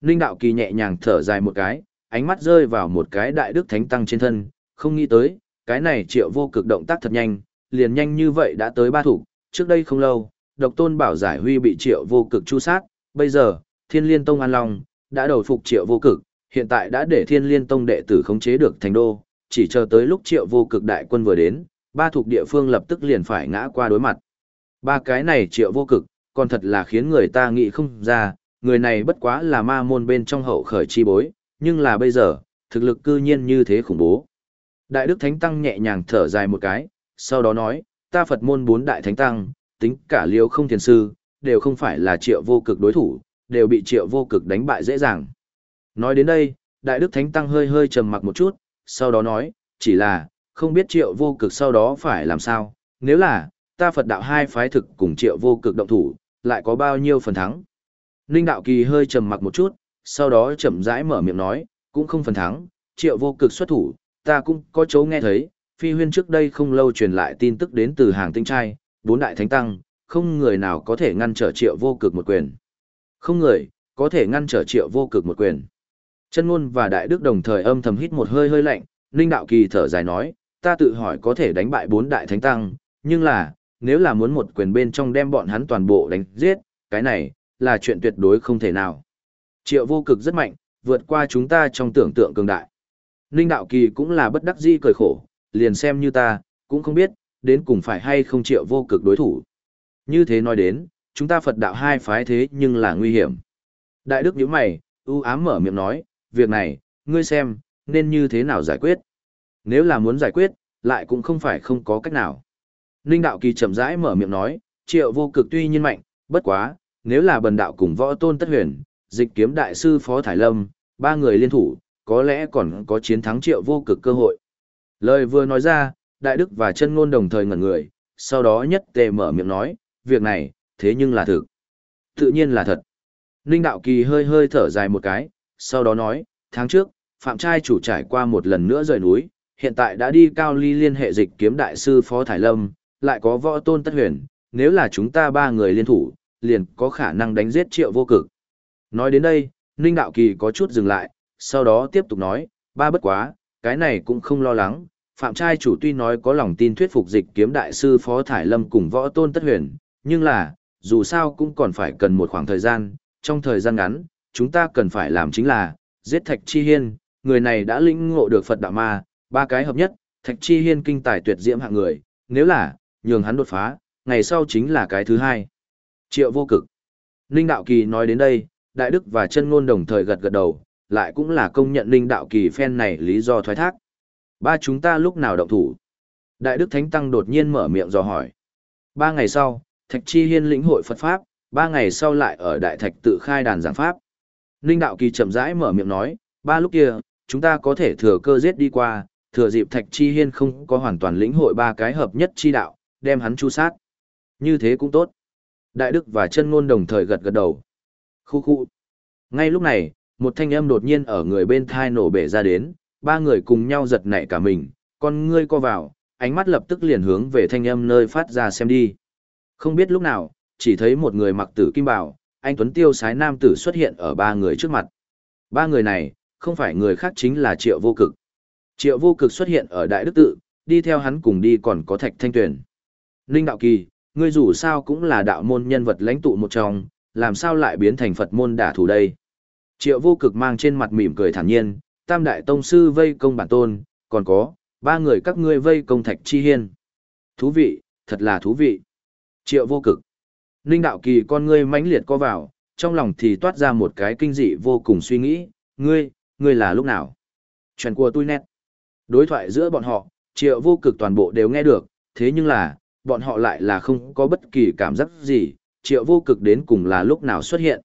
Ninh đạo kỳ nhẹ nhàng thở dài một cái, ánh mắt rơi vào một cái đại đức thánh tăng trên thân, không nghĩ tới, cái này triệu vô cực động tác thật nhanh, liền nhanh như vậy đã tới ba thủ, trước đây không lâu, độc tôn bảo giải huy bị triệu vô cực chu sát, bây giờ, thiên liên tông an long, đã đầu phục triệu vô cực, hiện tại đã để thiên liên tông đệ tử khống chế được thành đô, chỉ chờ tới lúc triệu vô cực đại quân vừa đến, ba thuộc địa phương lập tức liền phải ngã qua đối mặt. Ba cái này triệu vô cực, còn thật là khiến người ta nghĩ không ra, người này bất quá là ma môn bên trong hậu khởi chi bối, nhưng là bây giờ, thực lực cư nhiên như thế khủng bố. Đại Đức Thánh Tăng nhẹ nhàng thở dài một cái, sau đó nói, ta Phật môn bốn đại Thánh Tăng, tính cả liêu không thiền sư, đều không phải là triệu vô cực đối thủ, đều bị triệu vô cực đánh bại dễ dàng. Nói đến đây, Đại Đức Thánh Tăng hơi hơi trầm mặc một chút, sau đó nói, chỉ là, không biết triệu vô cực sau đó phải làm sao, nếu là, ta Phật đạo hai phái thực cùng triệu vô cực động thủ, lại có bao nhiêu phần thắng. Ninh Đạo Kỳ hơi trầm mặc một chút, sau đó chậm rãi mở miệng nói, cũng không phần thắng, triệu vô cực xuất thủ, ta cũng có chỗ nghe thấy, phi huyên trước đây không lâu truyền lại tin tức đến từ hàng tinh trai, bốn đại thánh tăng, không người nào có thể ngăn trở triệu vô cực một quyền. Không người, có thể ngăn trở triệu vô cực một quyền. Chân ngôn và đại đức đồng thời âm thầm hít một hơi hơi lạnh, Ninh Đạo Kỳ thở dài nói, ta tự hỏi có thể đánh bại bốn đại thánh tăng, nhưng là, nếu là muốn một quyền bên trong đem bọn hắn toàn bộ đánh giết, cái này, là chuyện tuyệt đối không thể nào. Triệu vô cực rất mạnh, vượt qua chúng ta trong tưởng tượng cường đại. Ninh Đạo Kỳ cũng là bất đắc dĩ cười khổ, liền xem như ta, cũng không biết, đến cùng phải hay không triệu vô cực đối thủ. Như thế nói đến, chúng ta Phật đạo hai phái thế nhưng là nguy hiểm. Đại Đức nhíu mày, ưu ám mở miệng nói, việc này, ngươi xem, nên như thế nào giải quyết. Nếu là muốn giải quyết, lại cũng không phải không có cách nào. Ninh Đạo Kỳ chậm rãi mở miệng nói, triệu vô cực tuy nhiên mạnh, bất quá, nếu là bần đạo cùng võ tôn tất huyền, dịch kiếm đại sư Phó Thải Lâm, ba người liên thủ, có lẽ còn có chiến thắng triệu vô cực cơ hội. Lời vừa nói ra, Đại Đức và chân ngôn đồng thời ngẩn người, sau đó nhất tề mở miệng nói, việc này, thế nhưng là thực. Tự nhiên là thật. Ninh Đạo Kỳ hơi hơi thở dài một cái, sau đó nói, tháng trước, Phạm Trai chủ trải qua một lần nữa rời núi, hiện tại đã đi cao ly liên hệ dịch kiếm đại sư Phó Thải Lâm, lại có võ tôn tất huyền, nếu là chúng ta ba người liên thủ, liền có khả năng đánh giết triệu vô cực. Nói đến đây, Ninh Đạo Kỳ có chút dừng lại, sau đó tiếp tục nói, ba bất quá, cái này cũng không lo lắng, Phạm trai chủ tuy nói có lòng tin thuyết phục dịch kiếm đại sư Phó Thải Lâm cùng võ tôn tất huyền, nhưng là, dù sao cũng còn phải cần một khoảng thời gian, trong thời gian ngắn, chúng ta cần phải làm chính là, giết Thạch Chi Hiên, người này đã lĩnh ngộ được Phật Đạo Ma, ba cái hợp nhất, Thạch Chi Hiên kinh tài tuyệt diễm hạng người, nếu là, nhường hắn đột phá, ngày sau chính là cái thứ hai. Triệu vô cực. Ninh Đạo Kỳ nói đến đây, Đại Đức và chân ngôn đồng thời gật gật đầu, lại cũng là công nhận Linh Đạo Kỳ phen này lý do thoái thác. Ba chúng ta lúc nào động thủ? Đại Đức Thánh Tăng đột nhiên mở miệng dò hỏi. Ba ngày sau, Thạch Chi Hiên lĩnh hội Phật Pháp, ba ngày sau lại ở Đại Thạch tự khai đàn giảng Pháp. Linh Đạo Kỳ chậm rãi mở miệng nói, ba lúc kia, chúng ta có thể thừa cơ giết đi qua, thừa dịp Thạch Chi Hiên không có hoàn toàn lĩnh hội ba cái hợp nhất chi đạo, đem hắn chu sát. Như thế cũng tốt. Đại Đức và chân ngôn đồng thời gật gật đầu. Khu khu. Ngay lúc này, một thanh âm đột nhiên ở người bên thai nổ bể ra đến, ba người cùng nhau giật nảy cả mình, con ngươi co vào, ánh mắt lập tức liền hướng về thanh âm nơi phát ra xem đi. Không biết lúc nào, chỉ thấy một người mặc tử kim bào, anh Tuấn Tiêu sái nam tử xuất hiện ở ba người trước mặt. Ba người này, không phải người khác chính là Triệu Vô Cực. Triệu Vô Cực xuất hiện ở Đại Đức Tự, đi theo hắn cùng đi còn có Thạch Thanh Tuyền. Ninh Đạo Kỳ, ngươi dù sao cũng là đạo môn nhân vật lãnh tụ một trong, làm sao lại biến thành Phật môn đả thủ đây? Triệu vô cực mang trên mặt mỉm cười thản nhiên, tam đại tông sư vây công bản tôn, còn có, ba người các ngươi vây công thạch chi hiên. Thú vị, thật là thú vị. Triệu vô cực. Ninh đạo kỳ con ngươi mãnh liệt co vào, trong lòng thì toát ra một cái kinh dị vô cùng suy nghĩ, ngươi, ngươi là lúc nào? Chuyện của tôi nét. Đối thoại giữa bọn họ, triệu vô cực toàn bộ đều nghe được, thế nhưng là, bọn họ lại là không có bất kỳ cảm giác gì, triệu vô cực đến cùng là lúc nào xuất hiện.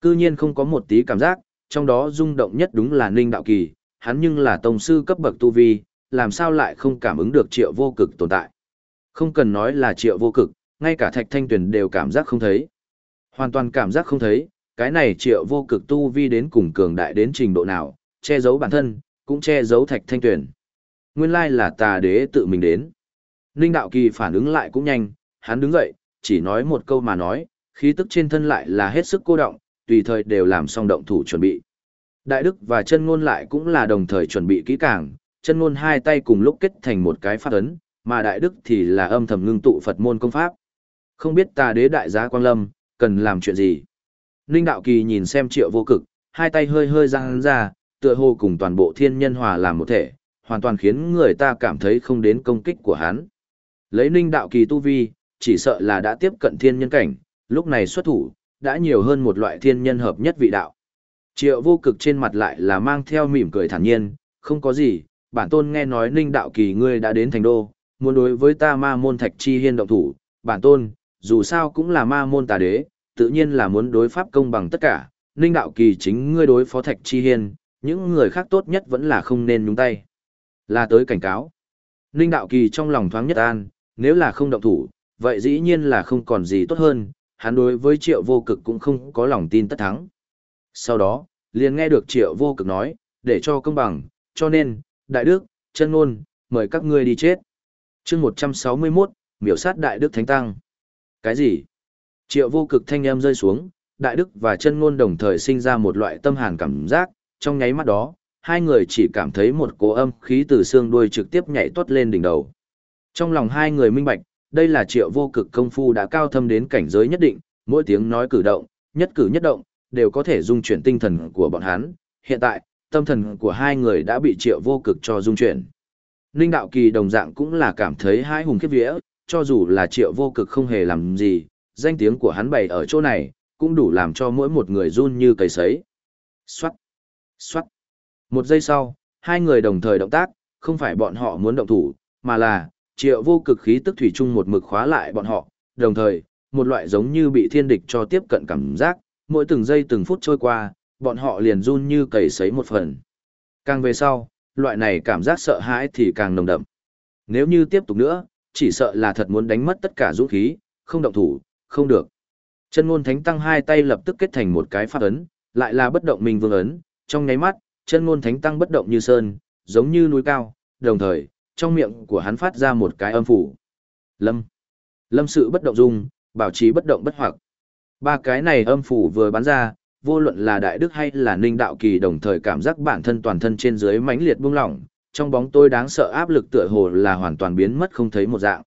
Cư nhiên không có một tí cảm giác, trong đó rung động nhất đúng là Ninh Đạo Kỳ, hắn nhưng là tông sư cấp bậc tu vi, làm sao lại không cảm ứng được triệu vô cực tồn tại. Không cần nói là triệu vô cực, ngay cả thạch thanh tuyển đều cảm giác không thấy. Hoàn toàn cảm giác không thấy, cái này triệu vô cực tu vi đến cùng cường đại đến trình độ nào, che giấu bản thân, cũng che giấu thạch thanh tuyển. Nguyên lai là tà đế tự mình đến. Ninh Đạo Kỳ phản ứng lại cũng nhanh, hắn đứng dậy, chỉ nói một câu mà nói, khí tức trên thân lại là hết sức cô động, tùy thời đều làm xong động thủ chuẩn bị. Đại Đức và chân ngôn lại cũng là đồng thời chuẩn bị kỹ càng, chân ngôn hai tay cùng lúc kết thành một cái pháp ấn, mà Đại Đức thì là âm thầm ngưng tụ Phật môn công pháp. Không biết ta đế đại giá Quang Lâm, cần làm chuyện gì? Ninh Đạo Kỳ nhìn xem triệu vô cực, hai tay hơi hơi giang ra, tựa hồ cùng toàn bộ thiên nhân hòa làm một thể, hoàn toàn khiến người ta cảm thấy không đến công kích của hắn. Lấy Ninh Đạo Kỳ tu vi, chỉ sợ là đã tiếp cận thiên nhân cảnh, lúc này xuất thủ, đã nhiều hơn một loại thiên nhân hợp nhất vị đạo. Triệu vô cực trên mặt lại là mang theo mỉm cười thản nhiên, không có gì, bản tôn nghe nói Ninh Đạo Kỳ ngươi đã đến thành đô, muốn đối với ta ma môn thạch chi hiên động thủ, bản tôn, dù sao cũng là ma môn tà đế, tự nhiên là muốn đối pháp công bằng tất cả, Ninh Đạo Kỳ chính ngươi đối phó thạch chi hiên, những người khác tốt nhất vẫn là không nên nhúng tay. Là tới cảnh cáo. Ninh Đạo Kỳ trong lòng thoáng nhất an, nếu là không động thủ, vậy dĩ nhiên là không còn gì tốt hơn, hắn đối với triệu vô cực cũng không có lòng tin tất thắng. Sau đó, liền nghe được triệu vô cực nói, để cho công bằng, cho nên, đại đức, chân ngôn, mời các ngươi đi chết. chương 161, miểu sát đại đức thánh tăng. Cái gì? Triệu vô cực thanh âm rơi xuống, đại đức và chân ngôn đồng thời sinh ra một loại tâm hàn cảm giác, trong nháy mắt đó, hai người chỉ cảm thấy một cỗ âm khí từ xương đuôi trực tiếp nhảy tuốt lên đỉnh đầu. Trong lòng hai người minh bạch, đây là triệu vô cực công phu đã cao thâm đến cảnh giới nhất định, mỗi tiếng nói cử động, nhất cử nhất động, đều có thể dung chuyển tinh thần của bọn hắn. Hiện tại, tâm thần của hai người đã bị triệu vô cực cho dung chuyển. Ninh đạo kỳ đồng dạng cũng là cảm thấy hai hùng kiếp vía, cho dù là triệu vô cực không hề làm gì, danh tiếng của hắn bày ở chỗ này, cũng đủ làm cho mỗi một người run như cầy sấy. Xoát, xoát. Một giây sau, hai người đồng thời động tác, không phải bọn họ muốn động thủ, mà là, triệu vô cực khí tức thủy chung một mực khóa lại bọn họ, đồng thời, một loại giống như bị thiên địch cho tiếp cận cảm giác, mỗi từng giây từng phút trôi qua, bọn họ liền run như cầy sấy một phần. Càng về sau, loại này cảm giác sợ hãi thì càng nồng đậm. Nếu như tiếp tục nữa, chỉ sợ là thật muốn đánh mất tất cả dũng khí, không động thủ, không được. Chân ngôn thánh tăng hai tay lập tức kết thành một cái pháp ấn, lại là bất động minh vương ấn, trong nháy mắt, chân ngôn thánh tăng bất động như sơn, giống như núi cao, đồng thời, trong miệng của hắn phát ra một cái âm phủ. Lâm. Lâm sự bất động dung, bảo trì bất động bất hoặc. Ba cái này âm phủ vừa bắn ra, vô luận là đại đức hay là ninh đạo kỳ đồng thời cảm giác bản thân toàn thân trên dưới mãnh liệt buông lỏng, trong bóng tôi đáng sợ áp lực tựa hồ là hoàn toàn biến mất không thấy một dạng.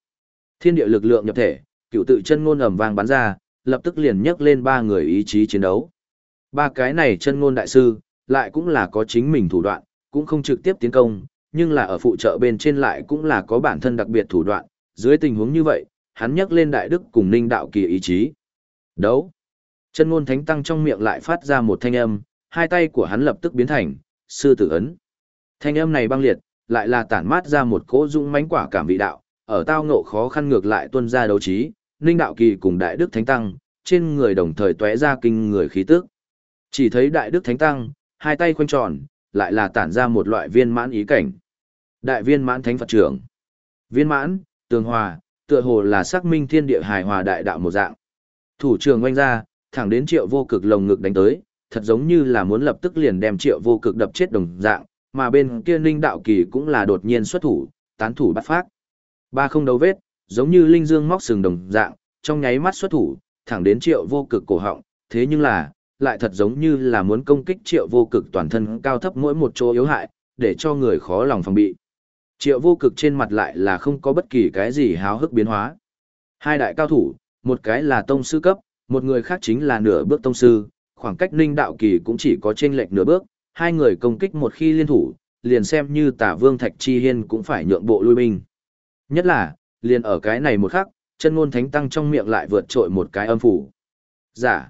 Thiên địa lực lượng nhập thể, cựu tự chân ngôn ầm vang bắn ra, lập tức liền nhấc lên ba người ý chí chiến đấu. Ba cái này chân ngôn đại sư, lại cũng là có chính mình thủ đoạn, cũng không trực tiếp tiến công, nhưng là ở phụ trợ bên trên lại cũng là có bản thân đặc biệt thủ đoạn, dưới tình huống như vậy, hắn nhắc lên đại đức cùng ninh đạo kỳ ý chí. Đấu. Chân ngôn thánh tăng trong miệng lại phát ra một thanh âm, hai tay của hắn lập tức biến thành, sư tử ấn. Thanh âm này băng liệt, lại là tản mát ra một cỗ dũng mãnh quả cảm vị đạo, ở tao ngộ khó khăn ngược lại tuân ra đấu trí, ninh đạo kỳ cùng đại đức thánh tăng, trên người đồng thời tóe ra kinh người khí tức. Chỉ thấy đại đức thánh tăng, hai tay khoanh tròn, lại là tản ra một loại viên mãn ý cảnh. Đại viên mãn thánh Phật trưởng. Viên mãn, tường hòa, tựa hồ là xác minh thiên địa hài hòa đại đạo một dạng. Thủ trưởng oanh ra, thẳng đến triệu vô cực lồng ngực đánh tới, thật giống như là muốn lập tức liền đem triệu vô cực đập chết đồng dạng, mà bên kia ninh đạo kỳ cũng là đột nhiên xuất thủ, tán thủ bắt phát. Ba không đấu vết, giống như linh dương móc sừng đồng dạng, trong nháy mắt xuất thủ, thẳng đến triệu vô cực cổ họng, thế nhưng là, lại thật giống như là muốn công kích triệu vô cực toàn thân cao thấp mỗi một chỗ yếu hại, để cho người khó lòng phòng bị. Triệu vô cực trên mặt lại là không có bất kỳ cái gì háo hức biến hóa. Hai đại cao thủ, một cái là tông sư cấp, một người khác chính là nửa bước tông sư, khoảng cách ninh đạo kỳ cũng chỉ có chênh lệch nửa bước, hai người công kích một khi liên thủ, liền xem như tả vương Thạch Chi Hiên cũng phải nhượng bộ lui binh. Nhất là, liền ở cái này một khắc, chân ngôn thánh tăng trong miệng lại vượt trội một cái âm phủ. Giả.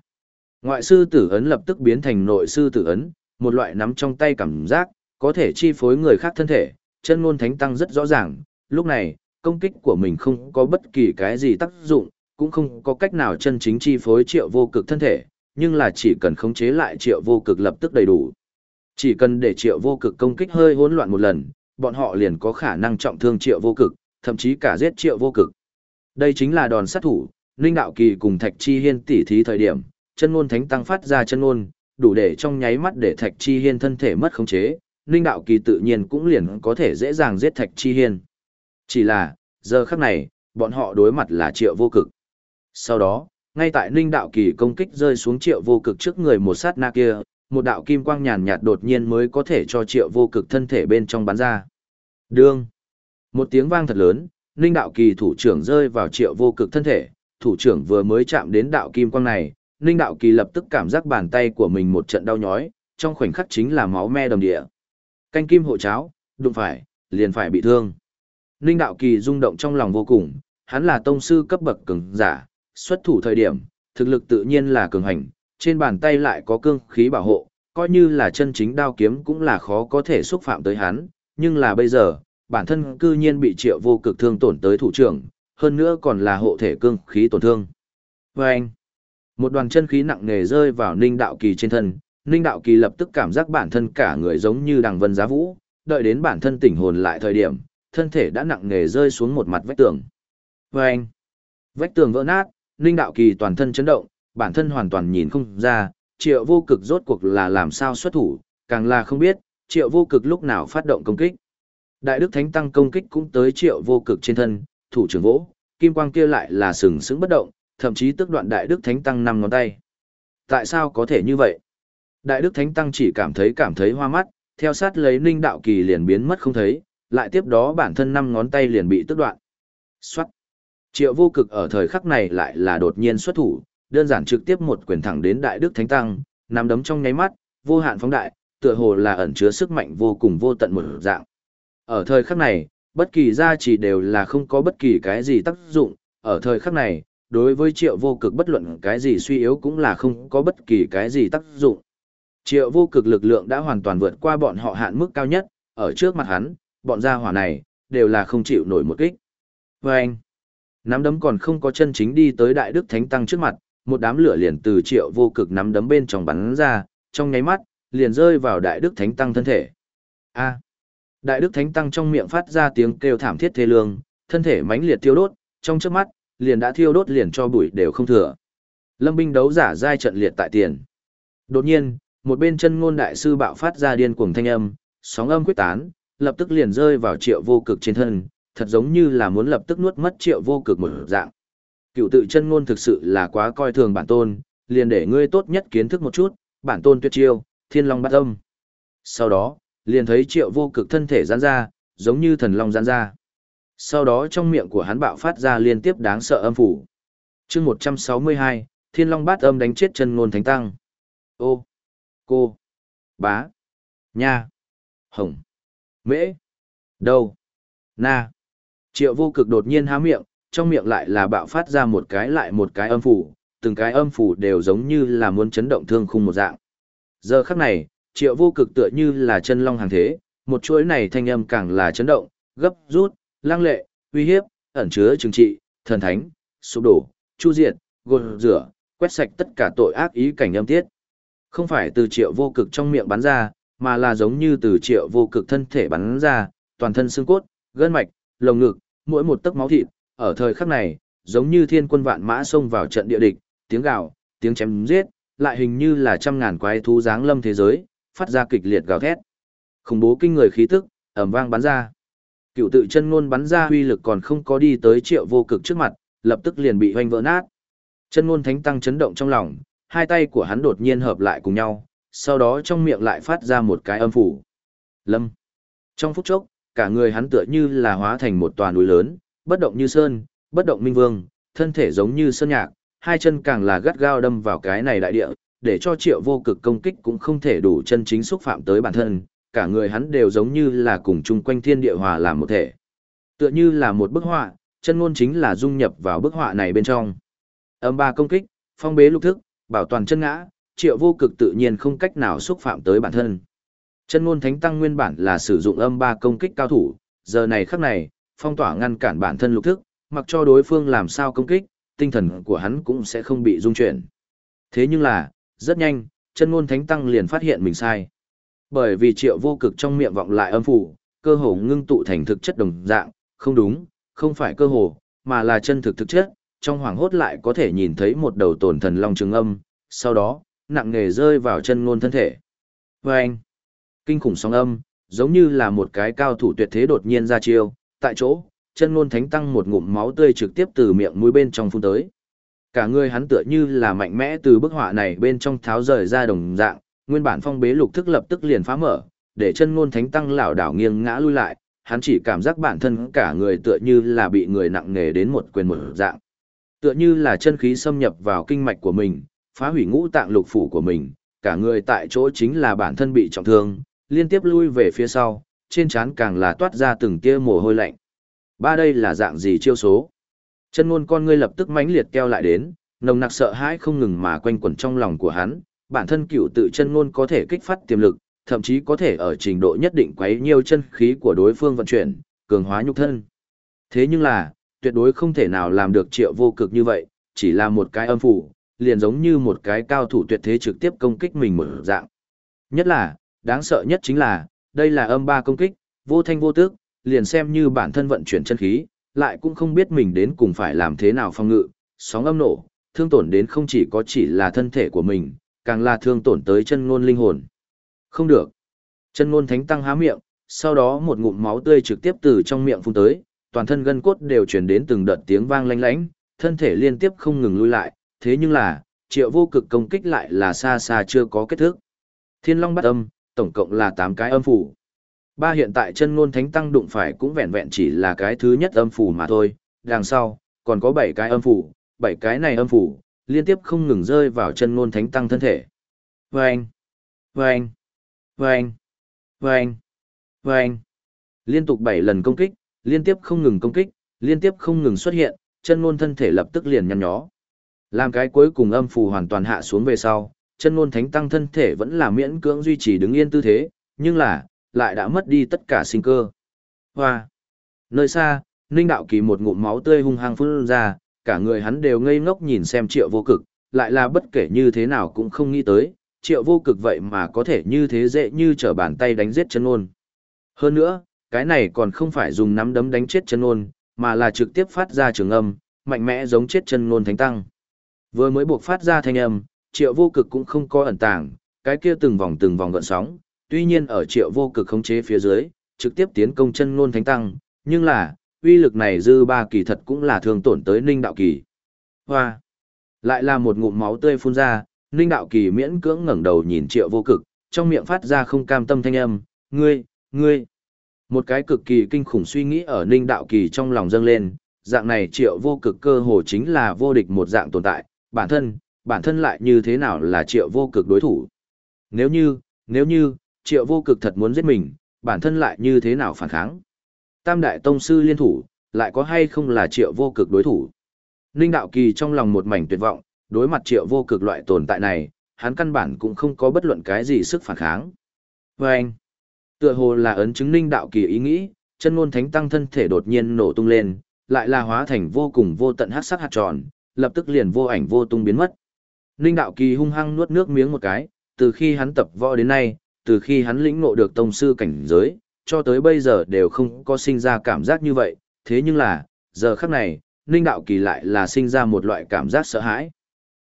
Ngoại sư tử ấn lập tức biến thành nội sư tử ấn, một loại nắm trong tay cảm giác, có thể chi phối người khác thân thể, chân ngôn thánh tăng rất rõ ràng, lúc này, công kích của mình không có bất kỳ cái gì tác dụng, cũng không có cách nào chân chính chi phối triệu vô cực thân thể, nhưng là chỉ cần khống chế lại triệu vô cực lập tức đầy đủ. Chỉ cần để triệu vô cực công kích hơi hỗn loạn một lần, bọn họ liền có khả năng trọng thương triệu vô cực, thậm chí cả giết triệu vô cực. Đây chính là đòn sát thủ, Ninh Đạo Kỳ cùng Thạch Chi Hiên tỉ thí thời điểm, chân ngôn thánh tăng phát ra chân ngôn, đủ để trong nháy mắt để Thạch Chi Hiên thân thể mất khống chế, Ninh Đạo Kỳ tự nhiên cũng liền có thể dễ dàng giết Thạch Chi Hiên. Chỉ là, giờ khắc này, bọn họ đối mặt là triệu vô cực. Sau đó, ngay tại Ninh Đạo Kỳ công kích rơi xuống triệu vô cực trước người một sát na kia, một đạo kim quang nhàn nhạt đột nhiên mới có thể cho triệu vô cực thân thể bên trong bắn ra. Đương. Một tiếng vang thật lớn, Ninh đạo kỳ thủ trưởng rơi vào triệu vô cực thân thể, thủ trưởng vừa mới chạm đến đạo kim quang này, Ninh đạo kỳ lập tức cảm giác bàn tay của mình một trận đau nhói, trong khoảnh khắc chính là máu me đầm địa. Canh kim hộ cháo, đụng phải, liền phải bị thương. Ninh đạo kỳ rung động trong lòng vô cùng, hắn là tông sư cấp bậc cường giả, xuất thủ thời điểm, thực lực tự nhiên là cường hành, trên bàn tay lại có cương khí bảo hộ, coi như là chân chính đao kiếm cũng là khó có thể xúc phạm tới hắn, nhưng là bây giờ, bản thân cư nhiên bị triệu vô cực thương tổn tới thủ trưởng, hơn nữa còn là hộ thể cương khí tổn thương. Và anh, một đoàn chân khí nặng nề rơi vào ninh đạo kỳ trên thân, ninh đạo kỳ lập tức cảm giác bản thân cả người giống như đằng vân giá vũ, đợi đến bản thân tỉnh hồn lại thời điểm, thân thể đã nặng nề rơi xuống một mặt vách tường. Vâng! vách tường vỡ nát, ninh đạo kỳ toàn thân chấn động, bản thân hoàn toàn nhìn không ra, triệu vô cực rốt cuộc là làm sao xuất thủ, càng là không biết, triệu vô cực lúc nào phát động công kích. Đại đức thánh tăng công kích cũng tới triệu vô cực trên thân, thủ trưởng vỗ, kim quang kia lại là sừng sững bất động, thậm chí tức đoạn đại đức thánh tăng năm ngón tay. Tại sao có thể như vậy? Đại đức thánh tăng chỉ cảm thấy cảm thấy hoa mắt, theo sát lấy ninh đạo kỳ liền biến mất không thấy, lại tiếp đó bản thân năm ngón tay liền bị tức đoạn. Xoát. Triệu vô cực ở thời khắc này lại là đột nhiên xuất thủ, đơn giản trực tiếp một quyền thẳng đến đại đức thánh tăng, nắm đấm trong nháy mắt, vô hạn phóng đại, tựa hồ là ẩn chứa sức mạnh vô cùng vô tận một dạng. Ở thời khắc này, bất kỳ gia trì đều là không có bất kỳ cái gì tác dụng, ở thời khắc này, đối với triệu vô cực bất luận cái gì suy yếu cũng là không có bất kỳ cái gì tác dụng. Triệu vô cực lực lượng đã hoàn toàn vượt qua bọn họ hạn mức cao nhất, ở trước mặt hắn, bọn gia hỏa này, đều là không chịu nổi một kích. Và anh, nắm đấm còn không có chân chính đi tới đại đức thánh tăng trước mặt, một đám lửa liền từ triệu vô cực nắm đấm bên trong bắn ra, trong nháy mắt, liền rơi vào đại đức thánh tăng thân thể. A. Đại đức thánh tăng trong miệng phát ra tiếng kêu thảm thiết thê lương, thân thể mãnh liệt thiêu đốt, trong chớp mắt, liền đã thiêu đốt liền cho bụi đều không thừa. Lâm binh đấu giả giai trận liệt tại tiền. Đột nhiên, một bên chân ngôn đại sư bạo phát ra điên cuồng thanh âm, sóng âm quyết tán, lập tức liền rơi vào triệu vô cực trên thân, thật giống như là muốn lập tức nuốt mất triệu vô cực một dạng. Cựu tự chân ngôn thực sự là quá coi thường bản tôn, liền để ngươi tốt nhất kiến thức một chút, bản tôn tuyệt chiêu, thiên long bát âm. Sau đó, liền thấy triệu vô cực thân thể giãn ra, giống như thần long giãn ra. Sau đó trong miệng của hắn bạo phát ra liên tiếp đáng sợ âm phủ. chương 162, thiên long bát âm đánh chết chân ngôn thánh tăng. Ô, cô, bá, nha, hồng, mễ, đâu, na. Triệu vô cực đột nhiên há miệng, trong miệng lại là bạo phát ra một cái lại một cái âm phủ, từng cái âm phủ đều giống như là muốn chấn động thương khung một dạng. Giờ khắc này, triệu vô cực tựa như là chân long hàng thế, một chuỗi này thanh âm càng là chấn động, gấp rút, lang lệ, uy hiếp, ẩn chứa trừng trị, thần thánh, sụp đổ, chu diệt, gột rửa, quét sạch tất cả tội ác ý cảnh âm tiết. Không phải từ triệu vô cực trong miệng bắn ra, mà là giống như từ triệu vô cực thân thể bắn ra, toàn thân xương cốt, gân mạch, lồng ngực, mỗi một tấc máu thịt, ở thời khắc này, giống như thiên quân vạn mã xông vào trận địa địch, tiếng gào, tiếng chém giết, lại hình như là trăm ngàn quái thú giáng lâm thế giới, phát ra kịch liệt gào thét. Khủng bố kinh người khí tức, ầm vang bắn ra. Cựu tự chân ngôn bắn ra huy lực còn không có đi tới triệu vô cực trước mặt, lập tức liền bị hoanh vỡ nát. Chân ngôn thánh tăng chấn động trong lòng, hai tay của hắn đột nhiên hợp lại cùng nhau, sau đó trong miệng lại phát ra một cái âm phủ. Lâm. Trong phút chốc, cả người hắn tựa như là hóa thành một tòa núi lớn, bất động như sơn, bất động minh vương, thân thể giống như sơn nhạc, hai chân càng là gắt gao đâm vào cái này đại địa, để cho triệu vô cực công kích cũng không thể đủ chân chính xúc phạm tới bản thân, cả người hắn đều giống như là cùng chung quanh thiên địa hòa làm một thể. Tựa như là một bức họa, chân ngôn chính là dung nhập vào bức họa này bên trong. Âm ba công kích, phong bế lục thức, bảo toàn chân ngã, triệu vô cực tự nhiên không cách nào xúc phạm tới bản thân. Chân ngôn thánh tăng nguyên bản là sử dụng âm ba công kích cao thủ, giờ này khắc này, phong tỏa ngăn cản bản thân lục thức, mặc cho đối phương làm sao công kích, tinh thần của hắn cũng sẽ không bị rung chuyển. Thế nhưng là, rất nhanh, chân ngôn thánh tăng liền phát hiện mình sai. Bởi vì triệu vô cực trong miệng vọng lại âm phủ, cơ hồ ngưng tụ thành thực chất đồng dạng, không đúng, không phải cơ hồ, mà là chân thực thực chất, trong hoàng hốt lại có thể nhìn thấy một đầu tổn thần long trường âm, sau đó, nặng nghề rơi vào chân ngôn thân thể. Và anh, kinh khủng sóng âm, giống như là một cái cao thủ tuyệt thế đột nhiên ra chiêu, tại chỗ, chân ngôn thánh tăng một ngụm máu tươi trực tiếp từ miệng mũi bên trong phun tới. Cả người hắn tựa như là mạnh mẽ từ bức họa này bên trong tháo rời ra đồng dạng, nguyên bản phong bế lục thức lập tức liền phá mở, để chân ngôn thánh tăng lảo đảo nghiêng ngã lui lại, hắn chỉ cảm giác bản thân cả người tựa như là bị người nặng nề đến một quyền một dạng. Tựa như là chân khí xâm nhập vào kinh mạch của mình, phá hủy ngũ tạng lục phủ của mình, cả người tại chỗ chính là bản thân bị trọng thương, liên tiếp lui về phía sau, trên trán càng là toát ra từng tia mồ hôi lạnh. Ba đây là dạng gì chiêu số? Chân ngôn con ngươi lập tức mãnh liệt keo lại đến, nồng nặc sợ hãi không ngừng mà quanh quẩn trong lòng của hắn, bản thân cựu tự chân ngôn có thể kích phát tiềm lực, thậm chí có thể ở trình độ nhất định quấy nhiều chân khí của đối phương vận chuyển, cường hóa nhục thân. Thế nhưng là, tuyệt đối không thể nào làm được triệu vô cực như vậy, chỉ là một cái âm phủ, liền giống như một cái cao thủ tuyệt thế trực tiếp công kích mình một dạng. Nhất là, đáng sợ nhất chính là, đây là âm ba công kích, vô thanh vô tức, liền xem như bản thân vận chuyển chân khí, lại cũng không biết mình đến cùng phải làm thế nào phòng ngự, sóng âm nổ, thương tổn đến không chỉ có chỉ là thân thể của mình, càng là thương tổn tới chân ngôn linh hồn. Không được. Chân ngôn thánh tăng há miệng, sau đó một ngụm máu tươi trực tiếp từ trong miệng phun tới, toàn thân gân cốt đều truyền đến từng đợt tiếng vang lanh lánh, thân thể liên tiếp không ngừng lui lại, thế nhưng là, triệu vô cực công kích lại là xa xa chưa có kết thúc. Thiên Long bắt âm, tổng cộng là 8 cái âm phủ. Ba hiện tại chân ngôn thánh tăng đụng phải cũng vẹn vẹn chỉ là cái thứ nhất âm phủ mà thôi, đằng sau, còn có 7 cái âm phủ, 7 cái này âm phủ, liên tiếp không ngừng rơi vào chân ngôn thánh tăng thân thể. Vâng! Vâng! Vâng! Vâng! Vâng! Liên tục 7 lần công kích, liên tiếp không ngừng công kích, liên tiếp không ngừng xuất hiện, chân ngôn thân thể lập tức liền nhăn nhó. Làm cái cuối cùng âm phù hoàn toàn hạ xuống về sau, chân ngôn thánh tăng thân thể vẫn là miễn cưỡng duy trì đứng yên tư thế, nhưng là, lại đã mất đi tất cả sinh cơ. Hoa! Nơi xa, Ninh Đạo Kỳ một ngụm máu tươi hung hăng phun ra, cả người hắn đều ngây ngốc nhìn xem triệu vô cực, lại là bất kể như thế nào cũng không nghĩ tới, triệu vô cực vậy mà có thể như thế dễ như trở bàn tay đánh giết chân ngôn. Hơn nữa, cái này còn không phải dùng nắm đấm đánh chết chân ngôn, mà là trực tiếp phát ra trường âm, mạnh mẽ giống chết chân ngôn thánh tăng. Vừa mới buộc phát ra thanh âm, triệu vô cực cũng không có ẩn tàng, cái kia từng vòng từng vòng gợn sóng, tuy nhiên ở triệu vô cực khống chế phía dưới, trực tiếp tiến công chân ngôn thánh tăng, nhưng là, uy lực này dư ba kỳ thật cũng là thường tổn tới ninh đạo kỳ. Hoa! Lại là một ngụm máu tươi phun ra, ninh đạo kỳ miễn cưỡng ngẩng đầu nhìn triệu vô cực, trong miệng phát ra không cam tâm thanh âm, ngươi, ngươi. Một cái cực kỳ kinh khủng suy nghĩ ở ninh đạo kỳ trong lòng dâng lên, dạng này triệu vô cực cơ hồ chính là vô địch một dạng tồn tại, bản thân, bản thân lại như thế nào là triệu vô cực đối thủ. Nếu như, nếu như, triệu vô cực thật muốn giết mình, bản thân lại như thế nào phản kháng. Tam đại tông sư liên thủ, lại có hay không là triệu vô cực đối thủ. Ninh đạo kỳ trong lòng một mảnh tuyệt vọng, đối mặt triệu vô cực loại tồn tại này, hắn căn bản cũng không có bất luận cái gì sức phản kháng. Vâng anh, tựa hồ là ấn chứng linh đạo kỳ ý nghĩ, chân ngôn thánh tăng thân thể đột nhiên nổ tung lên, lại là hóa thành vô cùng vô tận hắc sắc hạt tròn, lập tức liền vô ảnh vô tung biến mất. linh đạo kỳ hung hăng nuốt nước miếng một cái, từ khi hắn tập võ đến nay, từ khi hắn lĩnh ngộ được tông sư cảnh giới, cho tới bây giờ đều không có sinh ra cảm giác như vậy, thế nhưng là, giờ khắc này, Ninh đạo kỳ lại là sinh ra một loại cảm giác sợ hãi.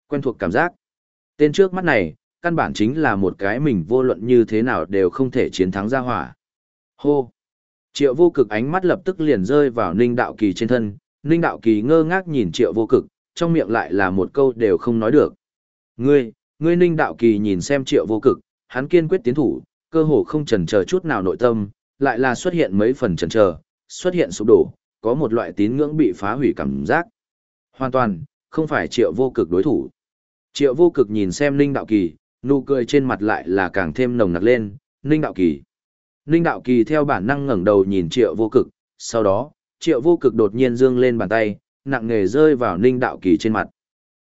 Quen thuộc cảm giác. Tên trước mắt này, căn bản chính là một cái mình vô luận như thế nào đều không thể chiến thắng ra hỏa. Hô! Triệu vô cực ánh mắt lập tức liền rơi vào Ninh đạo kỳ trên thân, Ninh đạo kỳ ngơ ngác nhìn triệu vô cực, trong miệng lại là một câu đều không nói được. Ngươi, ngươi ninh đạo kỳ nhìn xem triệu vô cực, hắn kiên quyết tiến thủ, cơ hồ không chần chờ chút nào nội tâm, lại là xuất hiện mấy phần chần chờ, xuất hiện sụp đổ, có một loại tín ngưỡng bị phá hủy cảm giác. Hoàn toàn, không phải triệu vô cực đối thủ. Triệu vô cực nhìn xem ninh đạo kỳ, nụ cười trên mặt lại là càng thêm nồng nặc lên, ninh đạo kỳ. Ninh đạo kỳ theo bản năng ngẩng đầu nhìn triệu vô cực, sau đó, triệu vô cực đột nhiên dương lên bàn tay, nặng nề rơi vào ninh đạo kỳ trên mặt.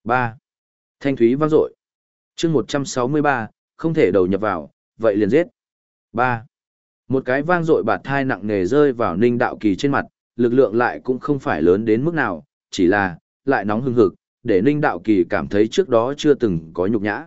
ba Thanh thúy vang dội chương một trăm sáu mươi ba không thể đầu nhập vào, vậy liền giết. ba Một cái vang dội bạt thai nặng nề rơi vào ninh đạo kỳ trên mặt, lực lượng lại cũng không phải lớn đến mức nào, chỉ là, lại nóng hừng hực, để ninh đạo kỳ cảm thấy trước đó chưa từng có nhục nhã.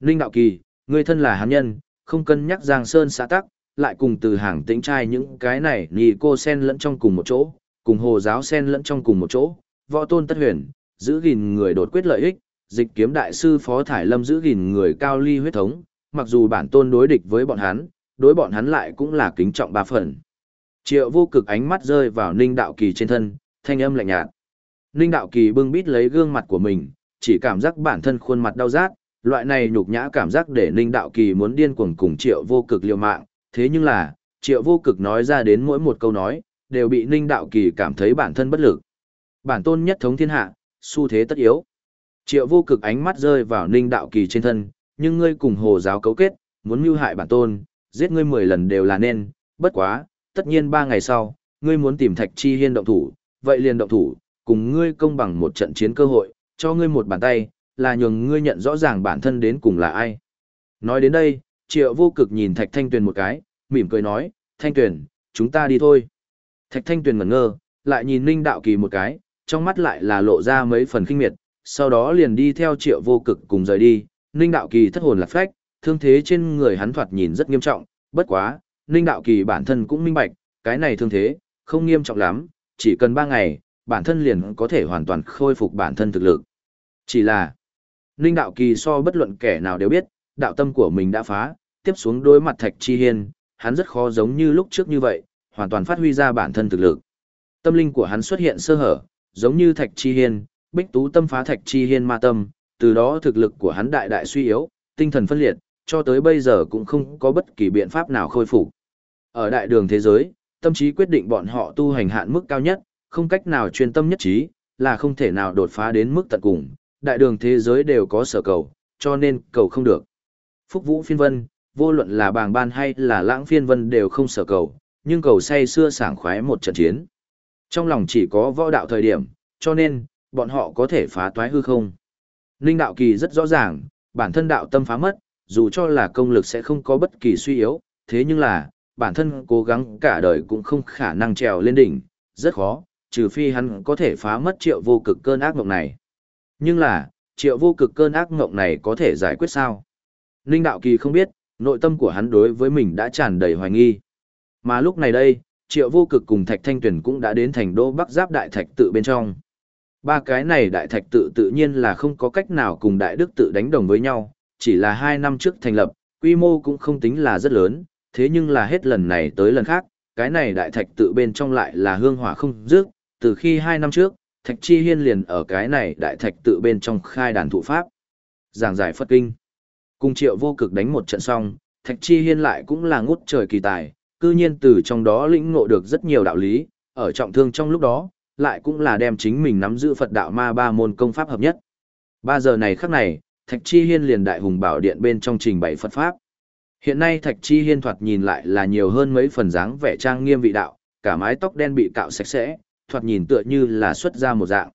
Ninh đạo kỳ, người thân là hán nhân, không cân nhắc giang sơn xã tắc, lại cùng từ hàng tĩnh trai những cái này nhì cô sen lẫn trong cùng một chỗ, cùng hồ giáo sen lẫn trong cùng một chỗ, võ tôn tất huyền, giữ gìn người đột quyết lợi ích, dịch kiếm đại sư Phó Thải Lâm giữ gìn người cao ly huyết thống, mặc dù bản tôn đối địch với bọn hắn, đối bọn hắn lại cũng là kính trọng ba phần. Triệu vô cực ánh mắt rơi vào Ninh Đạo Kỳ trên thân, thanh âm lạnh nhạt. Ninh Đạo Kỳ bưng bít lấy gương mặt của mình, chỉ cảm giác bản thân khuôn mặt đau rát, Loại này nhục nhã cảm giác để Ninh Đạo Kỳ muốn điên cuồng cùng triệu vô cực liều mạng, thế nhưng là, triệu vô cực nói ra đến mỗi một câu nói, đều bị Ninh Đạo Kỳ cảm thấy bản thân bất lực. Bản tôn nhất thống thiên hạ, xu thế tất yếu. Triệu vô cực ánh mắt rơi vào Ninh Đạo Kỳ trên thân, nhưng ngươi cùng hồ giáo cấu kết, muốn mưu hại bản tôn, giết ngươi 10 lần đều là nên, bất quá, tất nhiên 3 ngày sau, ngươi muốn tìm Thạch Chi Hiên động thủ, vậy liền động thủ, cùng ngươi công bằng một trận chiến cơ hội, cho ngươi một bàn tay, là nhường ngươi nhận rõ ràng bản thân đến cùng là ai. Nói đến đây, Triệu vô cực nhìn Thạch Thanh Tuyền một cái, mỉm cười nói, Thanh Tuyền, chúng ta đi thôi. Thạch Thanh Tuyền ngẩn ngơ, lại nhìn Ninh Đạo Kỳ một cái, trong mắt lại là lộ ra mấy phần kinh miệt, sau đó liền đi theo Triệu vô cực cùng rời đi. Ninh Đạo Kỳ thất hồn lạc phách, thương thế trên người hắn thoạt nhìn rất nghiêm trọng, bất quá, Ninh Đạo Kỳ bản thân cũng minh bạch, cái này thương thế, không nghiêm trọng lắm, chỉ cần 3 ngày, bản thân liền có thể hoàn toàn khôi phục bản thân thực lực. Chỉ là, Ninh Đạo Kỳ so bất luận kẻ nào đều biết, đạo tâm của mình đã phá, tiếp xuống đối mặt Thạch Chi Hiên, hắn rất khó giống như lúc trước như vậy, hoàn toàn phát huy ra bản thân thực lực. Tâm linh của hắn xuất hiện sơ hở, giống như Thạch Chi Hiên, Bích Tú tâm phá Thạch Chi Hiên ma tâm, từ đó thực lực của hắn đại đại suy yếu, tinh thần phân liệt, cho tới bây giờ cũng không có bất kỳ biện pháp nào khôi phục. Ở đại đường thế giới, tâm trí quyết định bọn họ tu hành hạn mức cao nhất, không cách nào chuyên tâm nhất trí, là không thể nào đột phá đến mức tận cùng, đại đường thế giới đều có sở cầu, cho nên cầu không được. Phúc Vũ Phiên Vân, vô luận là bàng ban hay là lãng phiên vân đều không sở cầu, nhưng cầu say xưa sảng khoái một trận chiến. Trong lòng chỉ có võ đạo thời điểm, cho nên, bọn họ có thể phá toái hư không. Ninh đạo kỳ rất rõ ràng, bản thân đạo tâm phá mất, dù cho là công lực sẽ không có bất kỳ suy yếu, thế nhưng là, bản thân cố gắng cả đời cũng không khả năng trèo lên đỉnh, rất khó, trừ phi hắn có thể phá mất triệu vô cực cơn ác mộng này. Nhưng là, triệu vô cực cơn ác ngộng này có thể giải quyết sao? Ninh đạo kỳ không biết, nội tâm của hắn đối với mình đã tràn đầy hoài nghi. Mà lúc này đây, triệu vô cực cùng thạch thanh tuyển cũng đã đến thành đô bắc giáp đại thạch tự bên trong. Ba cái này đại thạch tự tự nhiên là không có cách nào cùng đại đức tự đánh đồng với nhau, chỉ là hai năm trước thành lập, quy mô cũng không tính là rất lớn, thế nhưng là hết lần này tới lần khác, cái này đại thạch tự bên trong lại là hương hỏa không dứt, từ khi hai năm trước, thạch chi hiên liền ở cái này đại thạch tự bên trong khai đàn thụ pháp. Giảng giải Phật Kinh. Cùng triệu vô cực đánh một trận xong, thạch chi hiên lại cũng là ngút trời kỳ tài, cư nhiên từ trong đó lĩnh ngộ được rất nhiều đạo lý, ở trọng thương trong lúc đó, lại cũng là đem chính mình nắm giữ Phật đạo ma ba môn công pháp hợp nhất. Ba giờ này khắc này, Thạch Chi Hiên liền đại hùng bảo điện bên trong trình bày Phật Pháp. Hiện nay Thạch Chi Hiên thoạt nhìn lại là nhiều hơn mấy phần dáng vẻ trang nghiêm vị đạo, cả mái tóc đen bị cạo sạch sẽ, thoạt nhìn tựa như là xuất ra một dạng.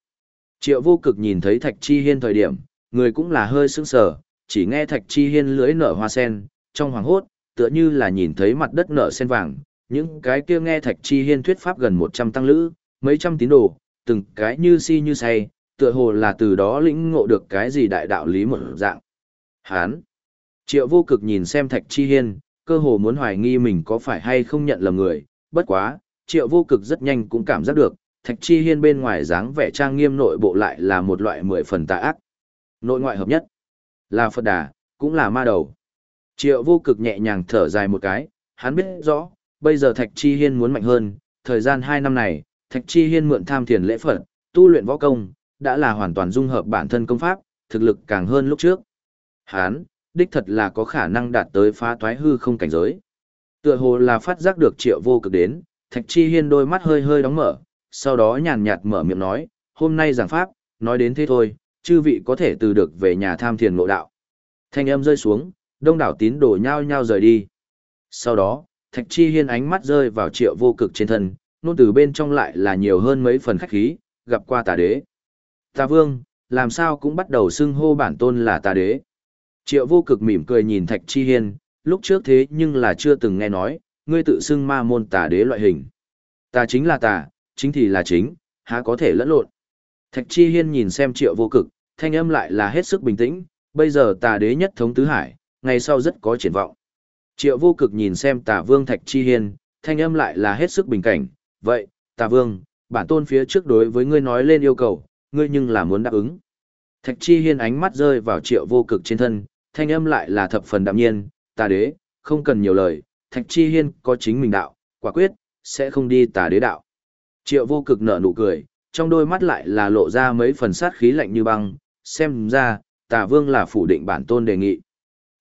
Triệu vô cực nhìn thấy Thạch Chi Hiên thời điểm, người cũng là hơi sững sờ, chỉ nghe Thạch Chi Hiên lưỡi nở hoa sen, trong hoàng hốt, tựa như là nhìn thấy mặt đất nở sen vàng, những cái kia nghe Thạch Chi Hiên thuyết pháp gần 100 tăng lữ, mấy trăm tín đồ, từng cái như si như say, tựa hồ là từ đó lĩnh ngộ được cái gì đại đạo lý một dạng. Hán! Triệu vô cực nhìn xem Thạch Chi Hiên, cơ hồ muốn hoài nghi mình có phải hay không nhận lầm người, bất quá, triệu vô cực rất nhanh cũng cảm giác được, Thạch Chi Hiên bên ngoài dáng vẻ trang nghiêm nội bộ lại là một loại mười phần tà ác. Nội ngoại hợp nhất, là Phật Đà, cũng là ma đầu. Triệu vô cực nhẹ nhàng thở dài một cái, hắn biết rõ, bây giờ Thạch Chi Hiên muốn mạnh hơn, thời gian hai năm này, Thạch Chi Hiên mượn tham thiền lễ Phật, tu luyện võ công, đã là hoàn toàn dung hợp bản thân công pháp, thực lực càng hơn lúc trước. Hán, đích thật là có khả năng đạt tới phá toái hư không cảnh giới. Tựa hồ là phát giác được triệu vô cực đến, Thạch Chi Hiên đôi mắt hơi hơi đóng mở, sau đó nhàn nhạt mở miệng nói, hôm nay giảng pháp, nói đến thế thôi, chư vị có thể từ được về nhà tham thiền ngộ đạo. Thanh âm rơi xuống, đông đảo tín đồ nhao nhao rời đi. Sau đó, Thạch Chi Hiên ánh mắt rơi vào triệu vô cực trên thân, nôn từ bên trong lại là nhiều hơn mấy phần khách khí, gặp qua tà đế. Tà vương, làm sao cũng bắt đầu xưng hô bản tôn là tà đế. Triệu vô cực mỉm cười nhìn Thạch Chi Hiên, lúc trước thế nhưng là chưa từng nghe nói, ngươi tự xưng ma môn tà đế loại hình. Tà chính là tà, chính thì là chính, há có thể lẫn lộn. Thạch Chi Hiên nhìn xem triệu vô cực, thanh âm lại là hết sức bình tĩnh, bây giờ tà đế nhất thống tứ hải, ngày sau rất có triển vọng. Triệu vô cực nhìn xem tà vương Thạch Chi Hiên, thanh âm lại là hết sức bình cảnh, vậy, tà vương, bản tôn phía trước đối với ngươi nói lên yêu cầu, ngươi nhưng là muốn đáp ứng. Thạch Chi Hiên ánh mắt rơi vào triệu vô cực trên thân, thanh âm lại là thập phần đạm nhiên, tà đế, không cần nhiều lời, Thạch Chi Hiên có chính mình đạo, quả quyết, sẽ không đi tà đế đạo. Triệu vô cực nở nụ cười, trong đôi mắt lại là lộ ra mấy phần sát khí lạnh như băng, xem ra, tà vương là phủ định bản tôn đề nghị.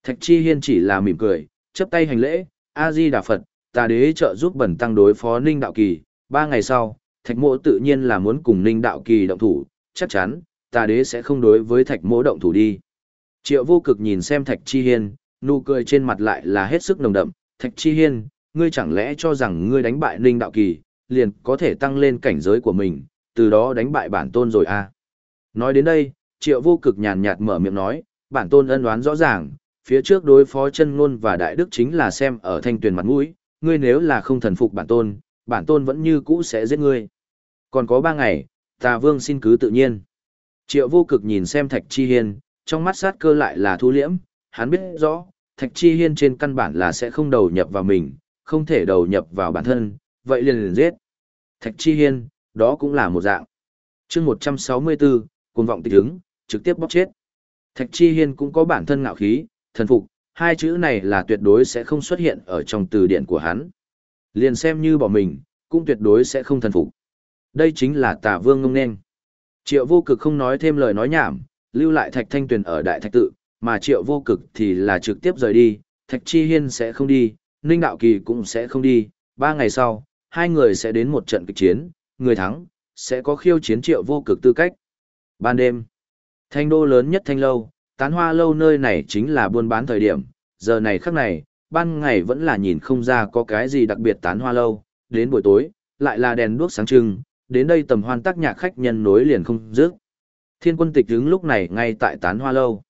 Thạch Chi Hiên chỉ là mỉm cười, chấp tay hành lễ, A-di Đà Phật, tà đế trợ giúp bẩn tăng đối phó Ninh Đạo Kỳ. Ba ngày sau, Thạch Mộ tự nhiên là muốn cùng Ninh Đạo Kỳ động thủ, chắc chắn, tà đế sẽ không đối với Thạch Mộ động thủ đi. Triệu vô cực nhìn xem Thạch Chi Hiên, nụ cười trên mặt lại là hết sức nồng đậm. Thạch Chi Hiên, ngươi chẳng lẽ cho rằng ngươi đánh bại Ninh Đạo Kỳ, liền có thể tăng lên cảnh giới của mình, từ đó đánh bại bản tôn rồi à? Nói đến đây, Triệu vô cực nhàn nhạt mở miệng nói, bản tôn ân đoán rõ ràng, phía trước đối phó chân ngôn và đại đức chính là xem ở thanh tuyền mặt mũi, ngươi nếu là không thần phục bản tôn, bản tôn vẫn như cũ sẽ giết ngươi. Còn có ba ngày, tà vương xin cứ tự nhiên. Triệu vô cực nhìn xem thạch chi hiên, trong mắt sát cơ lại là thu liễm, hắn biết rõ, thạch chi hiên trên căn bản là sẽ không đầu nhập vào mình, không thể đầu nhập vào bản thân, vậy liền liền giết. Thạch chi hiên, đó cũng là một dạng. chương 164, cuồng vọng tịch hứng, trực tiếp bóc chết. Thạch chi hiên cũng có bản thân ngạo khí, thần phục, hai chữ này là tuyệt đối sẽ không xuất hiện ở trong từ điển của hắn. Liền xem như bỏ mình, cũng tuyệt đối sẽ không thần phục. Đây chính là tà vương ngông nên. Triệu vô cực không nói thêm lời nói nhảm, lưu lại thạch thanh tuyền ở đại thạch tự, mà triệu vô cực thì là trực tiếp rời đi, thạch chi hiên sẽ không đi, ninh đạo kỳ cũng sẽ không đi, ba ngày sau, hai người sẽ đến một trận kịch chiến, người thắng, sẽ có khiêu chiến triệu vô cực tư cách. Ban đêm, thanh đô lớn nhất thanh lâu, tán hoa lâu nơi này chính là buôn bán thời điểm, giờ này khắc này, ban ngày vẫn là nhìn không ra có cái gì đặc biệt tán hoa lâu, đến buổi tối, lại là đèn đuốc sáng trưng, đến đây tầm hoan tác nhạc khách nhân nối liền không dứt. Thiên quân tịch đứng lúc này ngay tại tán hoa lâu.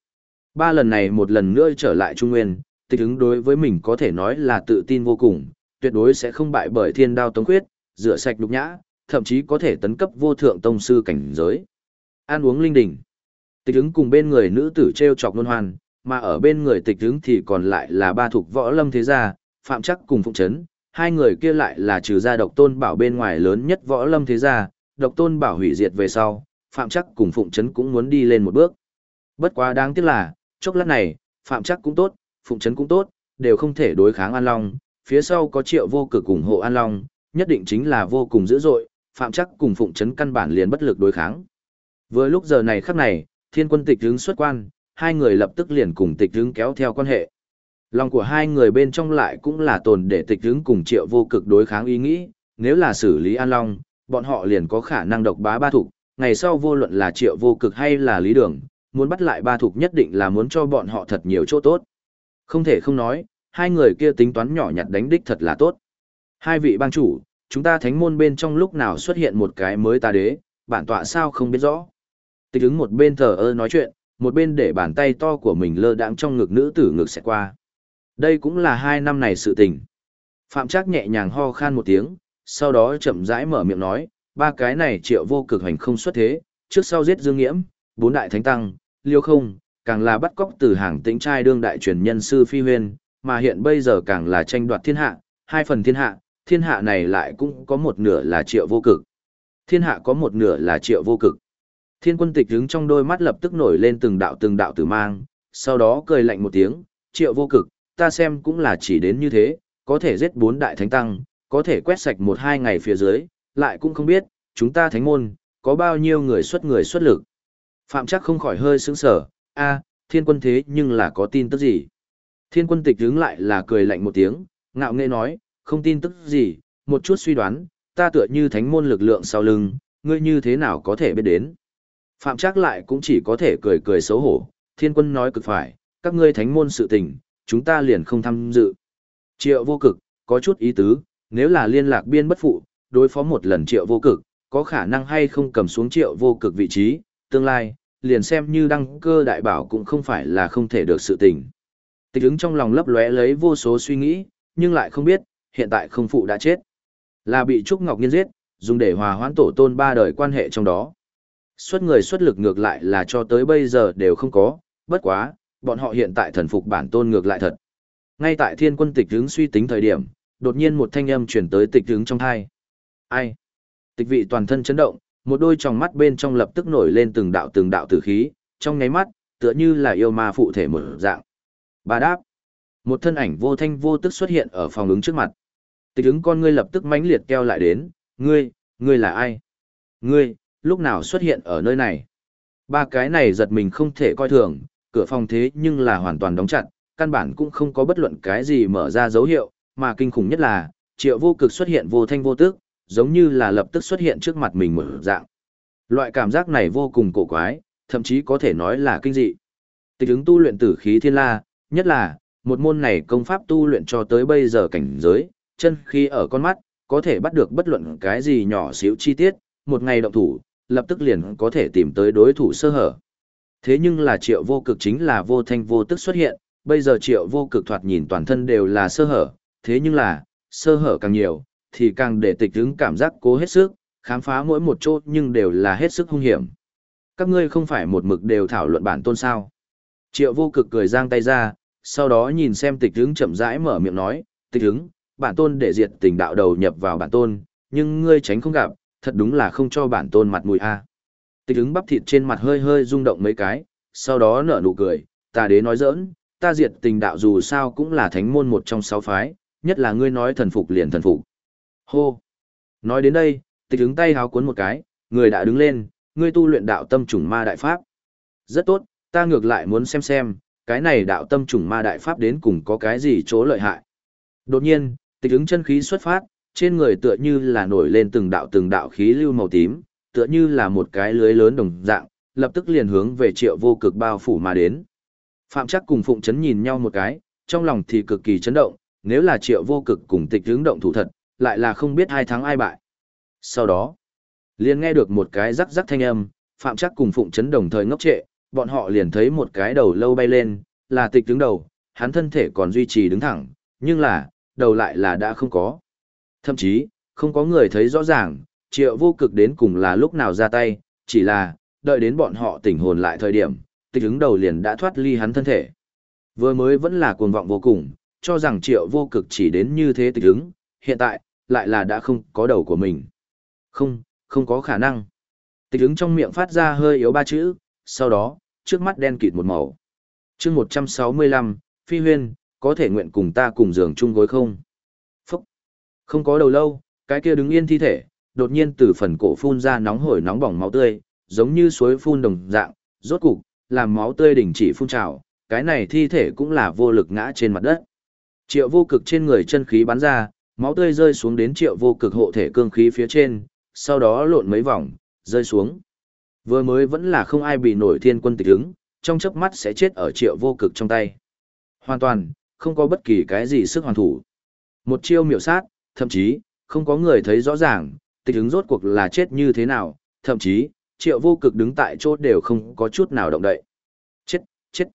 Ba lần này một lần nữa trở lại Trung Nguyên, tịch ứng đối với mình có thể nói là tự tin vô cùng, tuyệt đối sẽ không bại bởi thiên đao tống khuyết, rửa sạch đục nhã, thậm chí có thể tấn cấp vô thượng tông sư cảnh giới. Ăn uống linh đình Tịch ứng cùng bên người nữ tử treo chọc luân hoàn mà ở bên người tịch ứng thì còn lại là ba thuộc võ lâm thế gia, phạm chắc cùng phụng chấn. Hai người kia lại là trừ gia độc tôn bảo bên ngoài lớn nhất võ lâm thế gia, độc tôn bảo hủy diệt về sau, phạm chắc cùng phụng chấn cũng muốn đi lên một bước. Bất quá đáng tiếc là, chốc lát này, phạm chắc cũng tốt, phụng chấn cũng tốt, đều không thể đối kháng An Long, phía sau có triệu vô cực ủng hộ An Long, nhất định chính là vô cùng dữ dội, phạm chắc cùng phụng chấn căn bản liền bất lực đối kháng. Vừa lúc giờ này khắc này, thiên quân tịch hướng xuất quan, hai người lập tức liền cùng tịch hướng kéo theo quan hệ. Lòng của hai người bên trong lại cũng là tồn để tịch hướng cùng triệu vô cực đối kháng ý nghĩ, nếu là xử lý An Long, bọn họ liền có khả năng độc bá ba thục, ngày sau vô luận là triệu vô cực hay là lý đường, muốn bắt lại ba thục nhất định là muốn cho bọn họ thật nhiều chỗ tốt. Không thể không nói, hai người kia tính toán nhỏ nhặt đánh đích thật là tốt. Hai vị bang chủ, chúng ta thánh môn bên trong lúc nào xuất hiện một cái mới ta đế, bản tọa sao không biết rõ. Tịch ứng một bên thờ ơ nói chuyện, một bên để bàn tay to của mình lơ đãng trong ngực nữ tử ngực sẽ qua. Đây cũng là hai năm này sự tình. Phạm Trác nhẹ nhàng ho khan một tiếng, sau đó chậm rãi mở miệng nói, ba cái này triệu vô cực hành không xuất thế, trước sau giết Dương Nghiễm, bốn đại thánh tăng, liêu không, càng là bắt cóc từ hàng tĩnh trai đương đại truyền nhân sư phi huyên, mà hiện bây giờ càng là tranh đoạt thiên hạ, hai phần thiên hạ, thiên hạ này lại cũng có một nửa là triệu vô cực. Thiên hạ có một nửa là triệu vô cực. Thiên quân tịch đứng trong đôi mắt lập tức nổi lên từng đạo từng đạo tử mang, sau đó cười lạnh một tiếng, triệu vô cực, ta xem cũng là chỉ đến như thế, có thể giết bốn đại thánh tăng, có thể quét sạch một hai ngày phía dưới, lại cũng không biết, chúng ta thánh môn, có bao nhiêu người xuất người xuất lực. Phạm chắc không khỏi hơi sững sở, a thiên quân thế nhưng là có tin tức gì? Thiên quân tịch đứng lại là cười lạnh một tiếng, ngạo nghễ nói, không tin tức gì, một chút suy đoán, ta tựa như thánh môn lực lượng sau lưng, ngươi như thế nào có thể biết đến. Phạm Trác lại cũng chỉ có thể cười cười xấu hổ, thiên quân nói cực phải, các ngươi thánh môn sự tình, chúng ta liền không tham dự. Triệu vô cực, có chút ý tứ, nếu là liên lạc biên bất phụ, đối phó một lần triệu vô cực, có khả năng hay không cầm xuống triệu vô cực vị trí, tương lai, liền xem như đăng cơ đại bảo cũng không phải là không thể được sự tình. Tịch ứng trong lòng lấp lóe lấy vô số suy nghĩ, nhưng lại không biết, hiện tại không phụ đã chết. Là bị Trúc Ngọc Nhiên giết, dùng để hòa hoãn tổ tôn ba đời quan hệ trong đó. Xuất người xuất lực ngược lại là cho tới bây giờ đều không có, bất quá, bọn họ hiện tại thần phục bản tôn ngược lại thật. Ngay tại thiên quân tịch hướng suy tính thời điểm, đột nhiên một thanh âm chuyển tới tịch hướng trong thai. Ai? Tịch vị toàn thân chấn động, một đôi tròng mắt bên trong lập tức nổi lên từng đạo từng đạo tử khí, trong nháy mắt, tựa như là yêu ma phụ thể một dạng. Bà đáp. Một thân ảnh vô thanh vô tức xuất hiện ở phòng ứng trước mặt. Tịch ứng con ngươi lập tức mãnh liệt keo lại đến, ngươi, ngươi là ai? Ngươi, lúc nào xuất hiện ở nơi này? Ba cái này giật mình không thể coi thường, cửa phòng thế nhưng là hoàn toàn đóng chặt, căn bản cũng không có bất luận cái gì mở ra dấu hiệu, mà kinh khủng nhất là, triệu vô cực xuất hiện vô thanh vô tức, giống như là lập tức xuất hiện trước mặt mình mở dạng. Loại cảm giác này vô cùng cổ quái, thậm chí có thể nói là kinh dị. Tịch ứng tu luyện tử khí thiên la, nhất là, một môn này công pháp tu luyện cho tới bây giờ cảnh giới, chân khi ở con mắt, có thể bắt được bất luận cái gì nhỏ xíu chi tiết, một ngày động thủ, lập tức liền có thể tìm tới đối thủ sơ hở. Thế nhưng là triệu vô cực chính là vô thanh vô tức xuất hiện, bây giờ triệu vô cực thoạt nhìn toàn thân đều là sơ hở, thế nhưng là, sơ hở càng nhiều, thì càng để tịch ứng cảm giác cố hết sức, khám phá mỗi một chỗ nhưng đều là hết sức hung hiểm. Các ngươi không phải một mực đều thảo luận bản tôn sao. Triệu vô cực cười giang tay ra, sau đó nhìn xem tịch hứng chậm rãi mở miệng nói, tịch hứng, bản tôn để diệt tình đạo đầu nhập vào bản tôn, nhưng ngươi tránh không gặp, thật đúng là không cho bản tôn mặt mũi a. Tịch hứng bắp thịt trên mặt hơi hơi rung động mấy cái, sau đó nở nụ cười, ta đế nói giỡn, ta diệt tình đạo dù sao cũng là thánh môn một trong sáu phái, nhất là ngươi nói thần phục liền thần phục. Hô! Nói đến đây, tịch hứng tay háo cuốn một cái, người đã đứng lên, ngươi tu luyện đạo tâm trùng ma đại pháp. Rất tốt, ta ngược lại muốn xem xem, cái này đạo tâm trùng ma đại pháp đến cùng có cái gì chỗ lợi hại. Đột nhiên, tịch ứng chân khí xuất phát, trên người tựa như là nổi lên từng đạo từng đạo khí lưu màu tím, tựa như là một cái lưới lớn đồng dạng, lập tức liền hướng về triệu vô cực bao phủ mà đến. Phạm chắc cùng Phụng Chấn nhìn nhau một cái, trong lòng thì cực kỳ chấn động, nếu là triệu vô cực cùng tịch hướng động thủ thật, lại là không biết ai thắng ai bại. Sau đó, liền nghe được một cái rắc rắc thanh âm, Phạm chắc cùng Phụng Chấn đồng thời ngốc trệ, bọn họ liền thấy một cái đầu lâu bay lên, là tịch đứng đầu, hắn thân thể còn duy trì đứng thẳng, nhưng là, đầu lại là đã không có. Thậm chí, không có người thấy rõ ràng, triệu vô cực đến cùng là lúc nào ra tay, chỉ là, đợi đến bọn họ tỉnh hồn lại thời điểm, tịch ứng đầu liền đã thoát ly hắn thân thể. Vừa mới vẫn là cuồng vọng vô cùng, cho rằng triệu vô cực chỉ đến như thế tịch ứng, hiện tại, lại là đã không có đầu của mình. Không, không có khả năng. Tịch ứng trong miệng phát ra hơi yếu ba chữ, sau đó, trước mắt đen kịt một màu. chương 165, Phi Huyên, có thể nguyện cùng ta cùng giường chung gối không? Phúc! Không có đầu lâu, cái kia đứng yên thi thể, đột nhiên từ phần cổ phun ra nóng hổi nóng bỏng máu tươi, giống như suối phun đồng dạng, rốt cục, làm máu tươi đình chỉ phun trào, cái này thi thể cũng là vô lực ngã trên mặt đất. Triệu vô cực trên người chân khí bắn ra, máu tươi rơi xuống đến triệu vô cực hộ thể cương khí phía trên, sau đó lộn mấy vòng, rơi xuống. Vừa mới vẫn là không ai bị nổi thiên quân tịch ứng, trong chớp mắt sẽ chết ở triệu vô cực trong tay. Hoàn toàn, không có bất kỳ cái gì sức hoàn thủ. Một chiêu miểu sát, thậm chí, không có người thấy rõ ràng, tịch ứng rốt cuộc là chết như thế nào, thậm chí, triệu vô cực đứng tại chỗ đều không có chút nào động đậy. Chết, chết.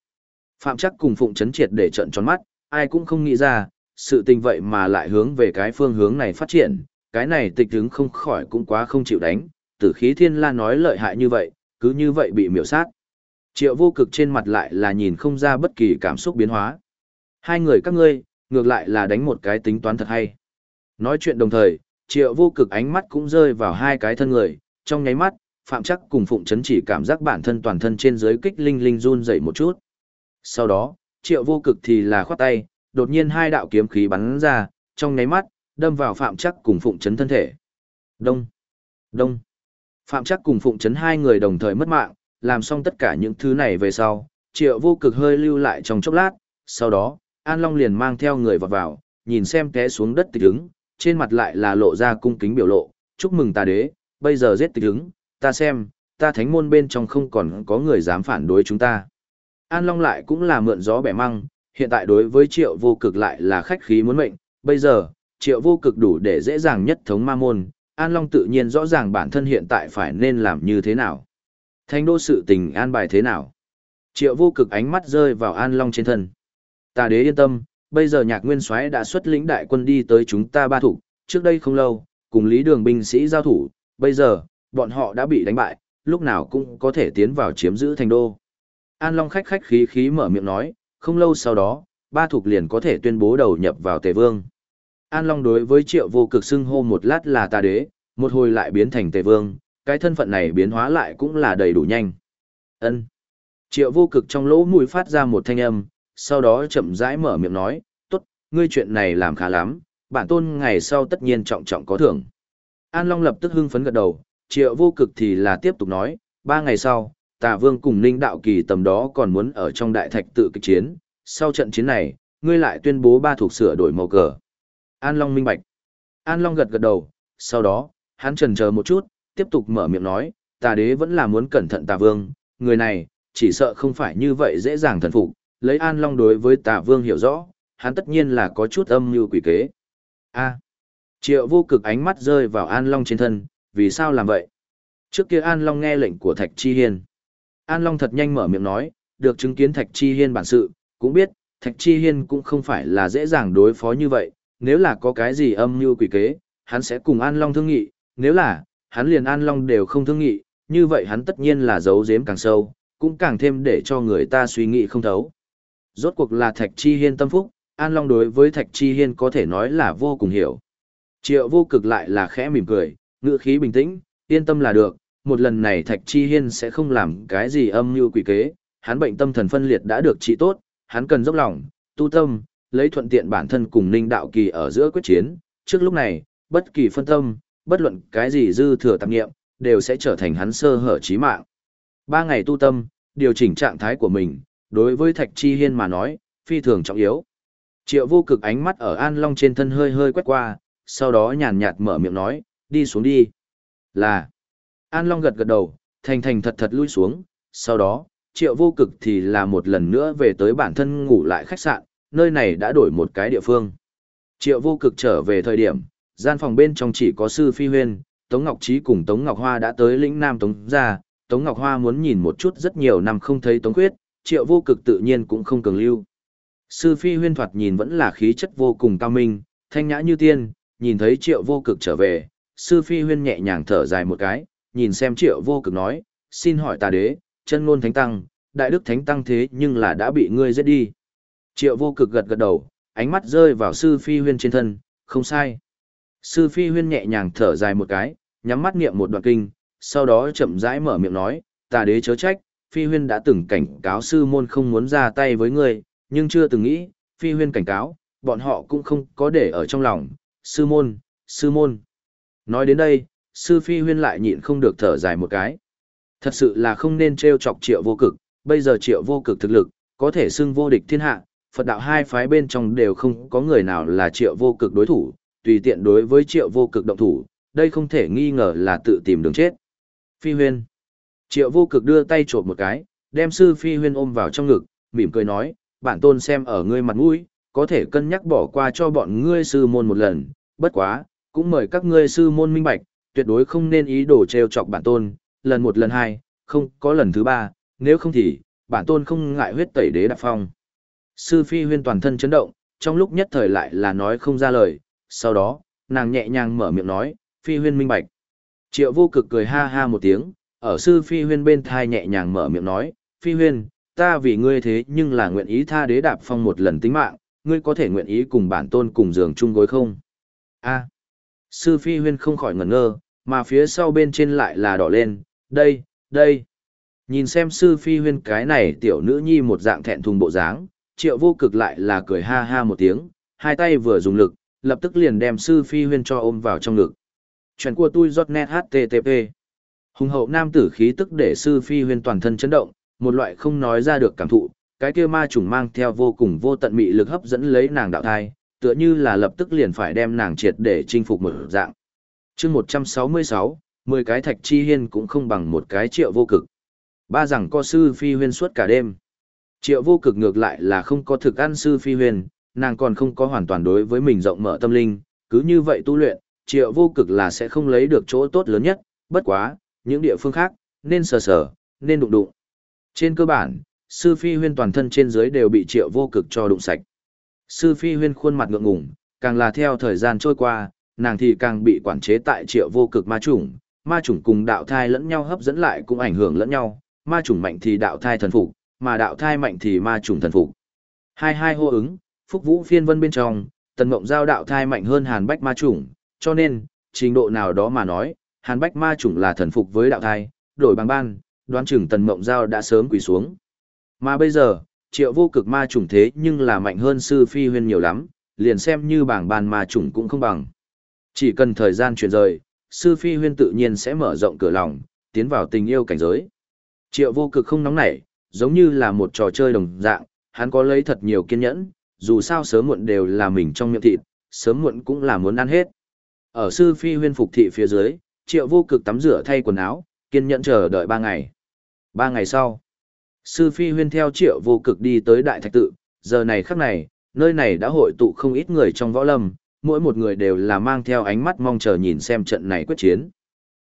Phạm chắc cùng Phụng chấn triệt để trận tròn mắt, ai cũng không nghĩ ra, sự tình vậy mà lại hướng về cái phương hướng này phát triển, cái này tịch ứng không khỏi cũng quá không chịu đánh, tử khí thiên la nói lợi hại như vậy, cứ như vậy bị miểu sát. Triệu vô cực trên mặt lại là nhìn không ra bất kỳ cảm xúc biến hóa. Hai người các ngươi, ngược lại là đánh một cái tính toán thật hay. Nói chuyện đồng thời, triệu vô cực ánh mắt cũng rơi vào hai cái thân người, trong nháy mắt, Phạm chắc cùng Phụng Chấn chỉ cảm giác bản thân toàn thân trên dưới kích linh linh run dậy một chút. Sau đó, triệu vô cực thì là khoát tay, đột nhiên hai đạo kiếm khí bắn ra, trong nháy mắt, đâm vào Phạm chắc cùng Phụng Chấn thân thể. Đông, đông. Phạm chắc cùng Phụng Chấn hai người đồng thời mất mạng, làm xong tất cả những thứ này về sau, triệu vô cực hơi lưu lại trong chốc lát, sau đó, An Long liền mang theo người vào vào, nhìn xem té xuống đất tịch ứng, trên mặt lại là lộ ra cung kính biểu lộ, chúc mừng ta đế, bây giờ giết tịch ứng, ta xem, ta thánh môn bên trong không còn có người dám phản đối chúng ta. An Long lại cũng là mượn gió bẻ măng, hiện tại đối với triệu vô cực lại là khách khí muốn mệnh, bây giờ, triệu vô cực đủ để dễ dàng nhất thống ma môn, An Long tự nhiên rõ ràng bản thân hiện tại phải nên làm như thế nào. Thanh đô sự tình an bài thế nào. Triệu vô cực ánh mắt rơi vào An Long trên thân. Ta đế yên tâm, bây giờ nhạc nguyên soái đã xuất lĩnh đại quân đi tới chúng ta ba thủ, trước đây không lâu, cùng lý đường binh sĩ giao thủ, bây giờ, bọn họ đã bị đánh bại, lúc nào cũng có thể tiến vào chiếm giữ thành đô. An Long khách khách khí khí mở miệng nói, không lâu sau đó, ba thuộc liền có thể tuyên bố đầu nhập vào Tề Vương. An Long đối với triệu vô cực xưng hô một lát là ta đế, một hồi lại biến thành Tề Vương, cái thân phận này biến hóa lại cũng là đầy đủ nhanh. Ân. Triệu vô cực trong lỗ mũi phát ra một thanh âm, sau đó chậm rãi mở miệng nói, tốt, ngươi chuyện này làm khá lắm, bản tôn ngày sau tất nhiên trọng trọng có thưởng. An Long lập tức hưng phấn gật đầu, triệu vô cực thì là tiếp tục nói, ba ngày sau, Tà Vương cùng Ninh Đạo Kỳ tầm đó còn muốn ở trong đại thạch tự kịch chiến, sau trận chiến này, ngươi lại tuyên bố ba thuộc sửa đổi màu cờ. An Long minh bạch. An Long gật gật đầu, sau đó, hắn trần chờ một chút, tiếp tục mở miệng nói, tà đế vẫn là muốn cẩn thận tà vương, người này, chỉ sợ không phải như vậy dễ dàng thần phục, lấy An Long đối với tà vương hiểu rõ, hắn tất nhiên là có chút âm như quỷ kế. A. Triệu vô cực ánh mắt rơi vào An Long trên thân, vì sao làm vậy? Trước kia An Long nghe lệnh của Thạch Chi Hiên. An Long thật nhanh mở miệng nói, được chứng kiến Thạch Chi Hiên bản sự, cũng biết, Thạch Chi Hiên cũng không phải là dễ dàng đối phó như vậy, nếu là có cái gì âm mưu quỷ kế, hắn sẽ cùng An Long thương nghị, nếu là, hắn liền An Long đều không thương nghị, như vậy hắn tất nhiên là giấu giếm càng sâu, cũng càng thêm để cho người ta suy nghĩ không thấu. Rốt cuộc là Thạch Chi Hiên tâm phúc, An Long đối với Thạch Chi Hiên có thể nói là vô cùng hiểu. Triệu vô cực lại là khẽ mỉm cười, ngữ khí bình tĩnh, yên tâm là được, một lần này Thạch Chi Hiên sẽ không làm cái gì âm mưu quỷ kế, hắn bệnh tâm thần phân liệt đã được trị tốt, hắn cần dốc lòng, tu tâm, lấy thuận tiện bản thân cùng Ninh Đạo Kỳ ở giữa quyết chiến, trước lúc này, bất kỳ phân tâm, bất luận cái gì dư thừa tạp nghiệm, đều sẽ trở thành hắn sơ hở chí mạng. Ba ngày tu tâm, điều chỉnh trạng thái của mình, đối với Thạch Chi Hiên mà nói, phi thường trọng yếu. Triệu vô cực ánh mắt ở An Long trên thân hơi hơi quét qua, sau đó nhàn nhạt mở miệng nói, đi xuống đi. Là. An Long gật gật đầu, thành thành thật thật lui xuống, sau đó, triệu vô cực thì là một lần nữa về tới bản thân ngủ lại khách sạn, nơi này đã đổi một cái địa phương. Triệu vô cực trở về thời điểm, gian phòng bên trong chỉ có sư phi huyên, Tống Ngọc Trí cùng Tống Ngọc Hoa đã tới lĩnh Nam Tống ra, Tống Ngọc Hoa muốn nhìn một chút rất nhiều năm không thấy Tống Khuyết, triệu vô cực tự nhiên cũng không cường lưu. Sư phi huyên thoạt nhìn vẫn là khí chất vô cùng cao minh, thanh nhã như tiên, nhìn thấy triệu vô cực trở về, sư phi huyên nhẹ nhàng thở dài một cái, nhìn xem triệu vô cực nói, xin hỏi tà đế, chân ngôn thánh tăng, đại đức thánh tăng thế nhưng là đã bị ngươi giết đi. Triệu vô cực gật gật đầu, ánh mắt rơi vào sư phi huyên trên thân, không sai. Sư phi huyên nhẹ nhàng thở dài một cái, nhắm mắt niệm một đoạn kinh, sau đó chậm rãi mở miệng nói, tà đế chớ trách, phi huyên đã từng cảnh cáo sư môn không muốn ra tay với người, nhưng chưa từng nghĩ, phi huyên cảnh cáo, bọn họ cũng không có để ở trong lòng, sư môn, sư môn. Nói đến đây, sư phi huyên lại nhịn không được thở dài một cái. Thật sự là không nên trêu chọc triệu vô cực, bây giờ triệu vô cực thực lực, có thể xưng vô địch thiên hạ, Phật đạo hai phái bên trong đều không có người nào là triệu vô cực đối thủ, tùy tiện đối với triệu vô cực động thủ, đây không thể nghi ngờ là tự tìm đường chết. Phi huyên. Triệu vô cực đưa tay trộm một cái, đem sư phi huyên ôm vào trong ngực, mỉm cười nói, bản tôn xem ở ngươi mặt mũi, có thể cân nhắc bỏ qua cho bọn ngươi sư môn một lần, bất quá, cũng mời các ngươi sư môn minh bạch, tuyệt đối không nên ý đồ trêu chọc bản tôn, lần một lần hai, không có lần thứ ba, nếu không thì, bản tôn không ngại huyết tẩy đế đạp phong. Sư phi huyên toàn thân chấn động, trong lúc nhất thời lại là nói không ra lời, sau đó, nàng nhẹ nhàng mở miệng nói, phi huyên minh bạch. Triệu vô cực cười ha ha một tiếng, ở sư phi huyên bên thai nhẹ nhàng mở miệng nói, phi huyên, ta vì ngươi thế nhưng là nguyện ý tha đế đạp phong một lần tính mạng, ngươi có thể nguyện ý cùng bản tôn cùng giường chung gối không? A. Sư phi huyên không khỏi ngẩn ngơ, mà phía sau bên trên lại là đỏ lên, đây, đây. Nhìn xem sư phi huyên cái này tiểu nữ nhi một dạng thẹn thùng bộ dáng, triệu vô cực lại là cười ha ha một tiếng, hai tay vừa dùng lực, lập tức liền đem sư phi huyên cho ôm vào trong ngực. Chuyện của tôi giọt net HTTP. Hùng hậu nam tử khí tức để sư phi huyên toàn thân chấn động, một loại không nói ra được cảm thụ, cái kia ma trùng mang theo vô cùng vô tận mị lực hấp dẫn lấy nàng đạo thai, tựa như là lập tức liền phải đem nàng triệt để chinh phục một dạng. chương 166, 10 cái thạch chi hiên cũng không bằng một cái triệu vô cực. Ba rằng co sư phi huyên suốt cả đêm. Triệu vô cực ngược lại là không có thực ăn sư phi huyền, nàng còn không có hoàn toàn đối với mình rộng mở tâm linh, cứ như vậy tu luyện, triệu vô cực là sẽ không lấy được chỗ tốt lớn nhất, bất quá, những địa phương khác, nên sờ sờ, nên đụng đụng. Trên cơ bản, sư phi huyên toàn thân trên dưới đều bị triệu vô cực cho đụng sạch. Sư phi huyên khuôn mặt ngượng ngùng, càng là theo thời gian trôi qua, nàng thì càng bị quản chế tại triệu vô cực ma chủng, ma chủng cùng đạo thai lẫn nhau hấp dẫn lại cũng ảnh hưởng lẫn nhau, ma chủng mạnh thì đạo thai thần phục, mà đạo thai mạnh thì ma trùng thần phục. Hai hai hô ứng, phúc vũ phiên vân bên trong, tần mộng giao đạo thai mạnh hơn hàn bách ma trùng, cho nên, trình độ nào đó mà nói, hàn bách ma trùng là thần phục với đạo thai, đổi bằng ban, đoán chừng tần mộng giao đã sớm quỳ xuống. Mà bây giờ, triệu vô cực ma trùng thế nhưng là mạnh hơn sư phi huyên nhiều lắm, liền xem như bảng bàn ma trùng cũng không bằng. Chỉ cần thời gian chuyển rời, sư phi huyên tự nhiên sẽ mở rộng cửa lòng, tiến vào tình yêu cảnh giới. Triệu vô cực không nóng nảy, giống như là một trò chơi đồng dạng, hắn có lấy thật nhiều kiên nhẫn, dù sao sớm muộn đều là mình trong miệng thịt, sớm muộn cũng là muốn ăn hết. Ở sư phi huyên phục thị phía dưới, triệu vô cực tắm rửa thay quần áo, kiên nhẫn chờ đợi ba ngày. Ba ngày sau, sư phi huyên theo triệu vô cực đi tới đại thạch tự, giờ này khắc này, nơi này đã hội tụ không ít người trong võ lâm, mỗi một người đều là mang theo ánh mắt mong chờ nhìn xem trận này quyết chiến.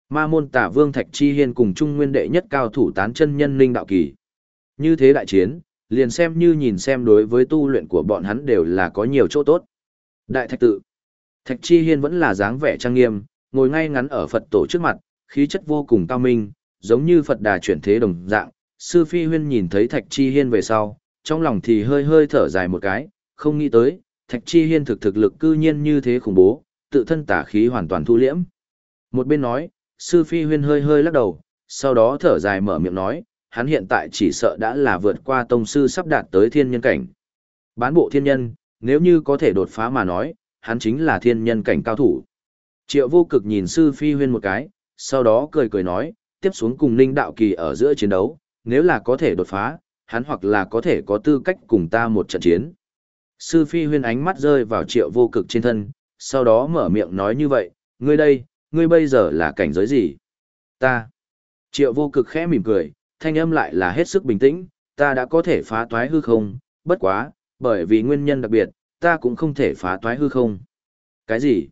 Ma môn tả vương Thạch Chi Hiên cùng Trung Nguyên đệ nhất cao thủ tán chân nhân linh đạo kỳ. Như thế đại chiến, liền xem như nhìn xem đối với tu luyện của bọn hắn đều là có nhiều chỗ tốt. Đại thạch tự. Thạch Chi Hiên vẫn là dáng vẻ trang nghiêm, ngồi ngay ngắn ở Phật tổ trước mặt, khí chất vô cùng cao minh, giống như Phật đà chuyển thế đồng dạng. Sư Phi Huyên nhìn thấy Thạch Chi Hiên về sau, trong lòng thì hơi hơi thở dài một cái, không nghĩ tới, Thạch Chi Hiên thực thực lực cư nhiên như thế khủng bố, tự thân tả khí hoàn toàn thu liễm. Một bên nói, Sư Phi Huyên hơi hơi lắc đầu, sau đó thở dài mở miệng nói, hắn hiện tại chỉ sợ đã là vượt qua tông sư sắp đạt tới thiên nhân cảnh. Bán bộ thiên nhân, nếu như có thể đột phá mà nói, hắn chính là thiên nhân cảnh cao thủ. Triệu vô cực nhìn sư phi huyên một cái, sau đó cười cười nói, tiếp xuống cùng ninh đạo kỳ ở giữa chiến đấu, nếu là có thể đột phá, hắn hoặc là có thể có tư cách cùng ta một trận chiến. Sư phi huyên ánh mắt rơi vào triệu vô cực trên thân, sau đó mở miệng nói như vậy, ngươi đây, ngươi bây giờ là cảnh giới gì? Ta. Triệu vô cực khẽ mỉm cười, thanh âm lại là hết sức bình tĩnh, ta đã có thể phá toái hư không, bất quá, bởi vì nguyên nhân đặc biệt, ta cũng không thể phá toái hư không. Cái gì?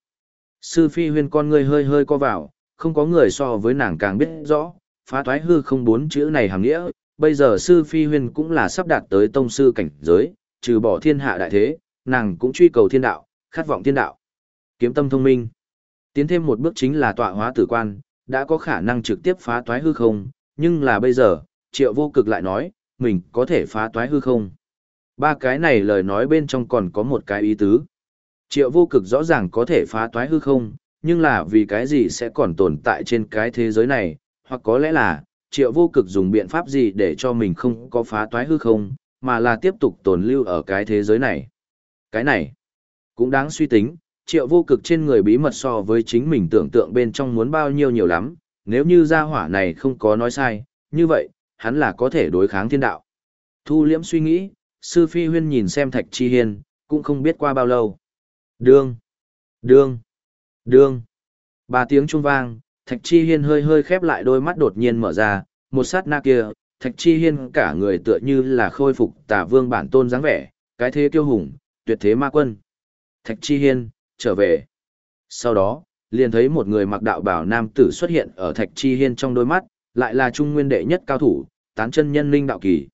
Sư phi huyên con ngươi hơi hơi co vào, không có người so với nàng càng biết rõ, phá toái hư không bốn chữ này hàng nghĩa, bây giờ sư phi huyên cũng là sắp đạt tới tông sư cảnh giới, trừ bỏ thiên hạ đại thế, nàng cũng truy cầu thiên đạo, khát vọng thiên đạo. Kiếm tâm thông minh. Tiến thêm một bước chính là tọa hóa tử quan, đã có khả năng trực tiếp phá toái hư không, nhưng là bây giờ, triệu vô cực lại nói, mình có thể phá toái hư không. Ba cái này lời nói bên trong còn có một cái ý tứ. Triệu vô cực rõ ràng có thể phá toái hư không, nhưng là vì cái gì sẽ còn tồn tại trên cái thế giới này, hoặc có lẽ là, triệu vô cực dùng biện pháp gì để cho mình không có phá toái hư không, mà là tiếp tục tồn lưu ở cái thế giới này. Cái này, cũng đáng suy tính, triệu vô cực trên người bí mật so với chính mình tưởng tượng bên trong muốn bao nhiêu nhiều lắm, nếu như gia hỏa này không có nói sai, như vậy, hắn là có thể đối kháng thiên đạo. Thu liễm suy nghĩ, sư phi huyên nhìn xem thạch chi hiên, cũng không biết qua bao lâu. Đương, đương, đương. Ba tiếng trung vang, thạch chi hiên hơi hơi khép lại đôi mắt đột nhiên mở ra, một sát na kia, thạch chi hiên cả người tựa như là khôi phục tả vương bản tôn dáng vẻ, cái thế kiêu hùng, tuyệt thế ma quân. Thạch chi hiên, trở về. Sau đó, liền thấy một người mặc đạo bảo nam tử xuất hiện ở thạch chi hiên trong đôi mắt, lại là trung nguyên đệ nhất cao thủ, tán chân nhân ninh đạo kỳ.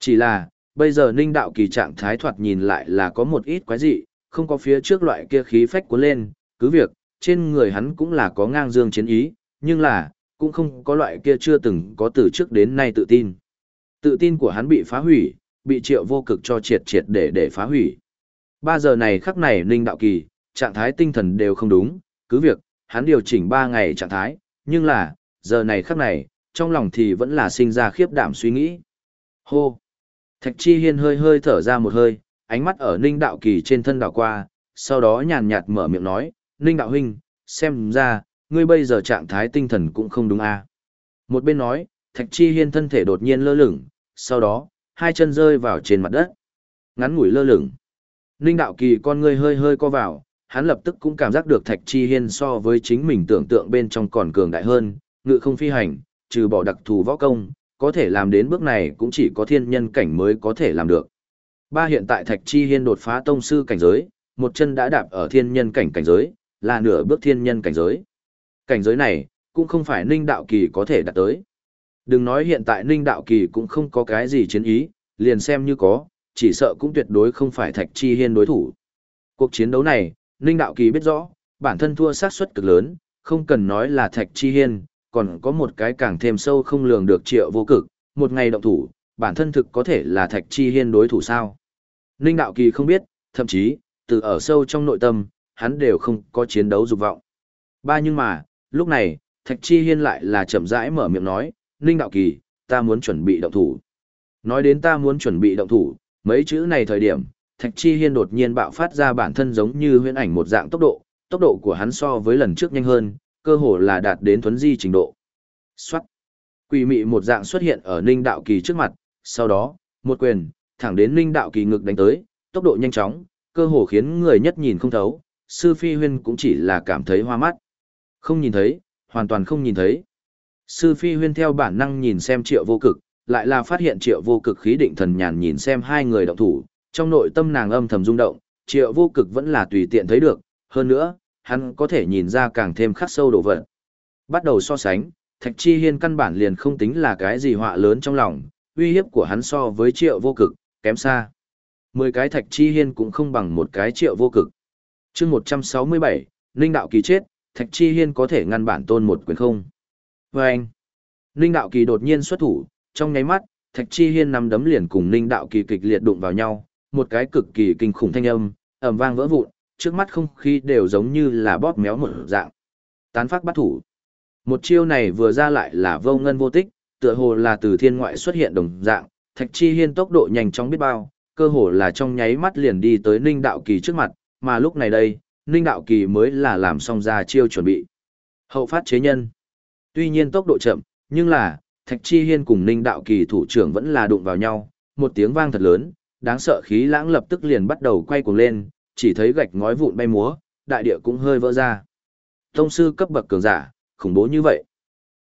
Chỉ là, bây giờ ninh đạo kỳ trạng thái thoạt nhìn lại là có một ít quái dị, không có phía trước loại kia khí phách cuốn lên, cứ việc, trên người hắn cũng là có ngang dương chiến ý, nhưng là, cũng không có loại kia chưa từng có từ trước đến nay tự tin. Tự tin của hắn bị phá hủy, bị triệu vô cực cho triệt triệt để để phá hủy. Ba giờ này khắc này ninh đạo kỳ, trạng thái tinh thần đều không đúng, cứ việc, hắn điều chỉnh ba ngày trạng thái, nhưng là, giờ này khắc này, trong lòng thì vẫn là sinh ra khiếp đảm suy nghĩ. Hô! Thạch Chi Hiên hơi hơi thở ra một hơi, ánh mắt ở Ninh Đạo Kỳ trên thân đảo qua, sau đó nhàn nhạt mở miệng nói, Ninh Đạo Huynh, xem ra, ngươi bây giờ trạng thái tinh thần cũng không đúng à. Một bên nói, Thạch Chi Hiên thân thể đột nhiên lơ lửng, sau đó, hai chân rơi vào trên mặt đất. Ngắn ngủi lơ lửng. Ninh Đạo Kỳ con ngươi hơi hơi co vào, hắn lập tức cũng cảm giác được Thạch Chi Hiên so với chính mình tưởng tượng bên trong còn cường đại hơn, ngự không phi hành, trừ bỏ đặc thù võ công, có thể làm đến bước này cũng chỉ có thiên nhân cảnh mới có thể làm được. Ba hiện tại Thạch Chi Hiên đột phá tông sư cảnh giới, một chân đã đạp ở thiên nhân cảnh cảnh giới, là nửa bước thiên nhân cảnh giới. Cảnh giới này, cũng không phải Ninh Đạo Kỳ có thể đạt tới. Đừng nói hiện tại Ninh Đạo Kỳ cũng không có cái gì chiến ý, liền xem như có, chỉ sợ cũng tuyệt đối không phải Thạch Chi Hiên đối thủ. Cuộc chiến đấu này, Ninh Đạo Kỳ biết rõ, bản thân thua sát suất cực lớn, không cần nói là Thạch Chi Hiên, còn có một cái càng thêm sâu không lường được triệu vô cực, một ngày động thủ, bản thân thực có thể là Thạch Chi Hiên đối thủ sao. Ninh Đạo Kỳ không biết, thậm chí, từ ở sâu trong nội tâm, hắn đều không có chiến đấu dục vọng. Ba nhưng mà, lúc này, Thạch Chi Hiên lại là chậm rãi mở miệng nói, Ninh Đạo Kỳ, ta muốn chuẩn bị động thủ. Nói đến ta muốn chuẩn bị động thủ, mấy chữ này thời điểm, Thạch Chi Hiên đột nhiên bạo phát ra bản thân giống như huyễn ảnh một dạng tốc độ, tốc độ của hắn so với lần trước nhanh hơn, cơ hồ là đạt đến thuấn di trình độ. Xoát. Quỷ mị một dạng xuất hiện ở Ninh Đạo Kỳ trước mặt, sau đó, một quyền, thẳng đến Ninh Đạo Kỳ ngực đánh tới, tốc độ nhanh chóng, cơ hồ khiến người nhất nhìn không thấu, Sư Phi Huyên cũng chỉ là cảm thấy hoa mắt. Không nhìn thấy, hoàn toàn không nhìn thấy. Sư Phi Huyên theo bản năng nhìn xem triệu vô cực, lại là phát hiện triệu vô cực khí định thần nhàn nhìn xem hai người động thủ, trong nội tâm nàng âm thầm rung động, triệu vô cực vẫn là tùy tiện thấy được, hơn nữa, hắn có thể nhìn ra càng thêm khắc sâu đồ vật. Bắt đầu so sánh, Thạch Chi Hiên căn bản liền không tính là cái gì họa lớn trong lòng, uy hiếp của hắn so với triệu vô cực, kém xa. Mười cái Thạch Chi Hiên cũng không bằng một cái triệu vô cực. chương 167, Ninh Đạo Kỳ chết, Thạch Chi Hiên có thể ngăn bản tôn một quyền không. Và anh, Ninh Đạo Kỳ đột nhiên xuất thủ, trong nháy mắt, Thạch Chi Hiên nắm đấm liền cùng Ninh Đạo Kỳ kịch liệt đụng vào nhau, một cái cực kỳ kinh khủng thanh âm, ầm vang vỡ vụn, trước mắt không khí đều giống như là bóp méo một dạng. Tán phát bắt thủ. Một chiêu này vừa ra lại là vô ngân vô tích, tựa hồ là từ thiên ngoại xuất hiện đồng dạng, Thạch Chi Hiên tốc độ nhanh chóng biết bao, cơ hồ là trong nháy mắt liền đi tới Ninh Đạo Kỳ trước mặt, mà lúc này đây, Ninh Đạo Kỳ mới là làm xong ra chiêu chuẩn bị. Hậu phát chế nhân. Tuy nhiên tốc độ chậm, nhưng là, Thạch Chi Hiên cùng Ninh Đạo Kỳ thủ trưởng vẫn là đụng vào nhau, một tiếng vang thật lớn, đáng sợ khí lãng lập tức liền bắt đầu quay cuồng lên, chỉ thấy gạch ngói vụn bay múa, đại địa cũng hơi vỡ ra. Tông sư cấp bậc cường giả, khủng bố như vậy.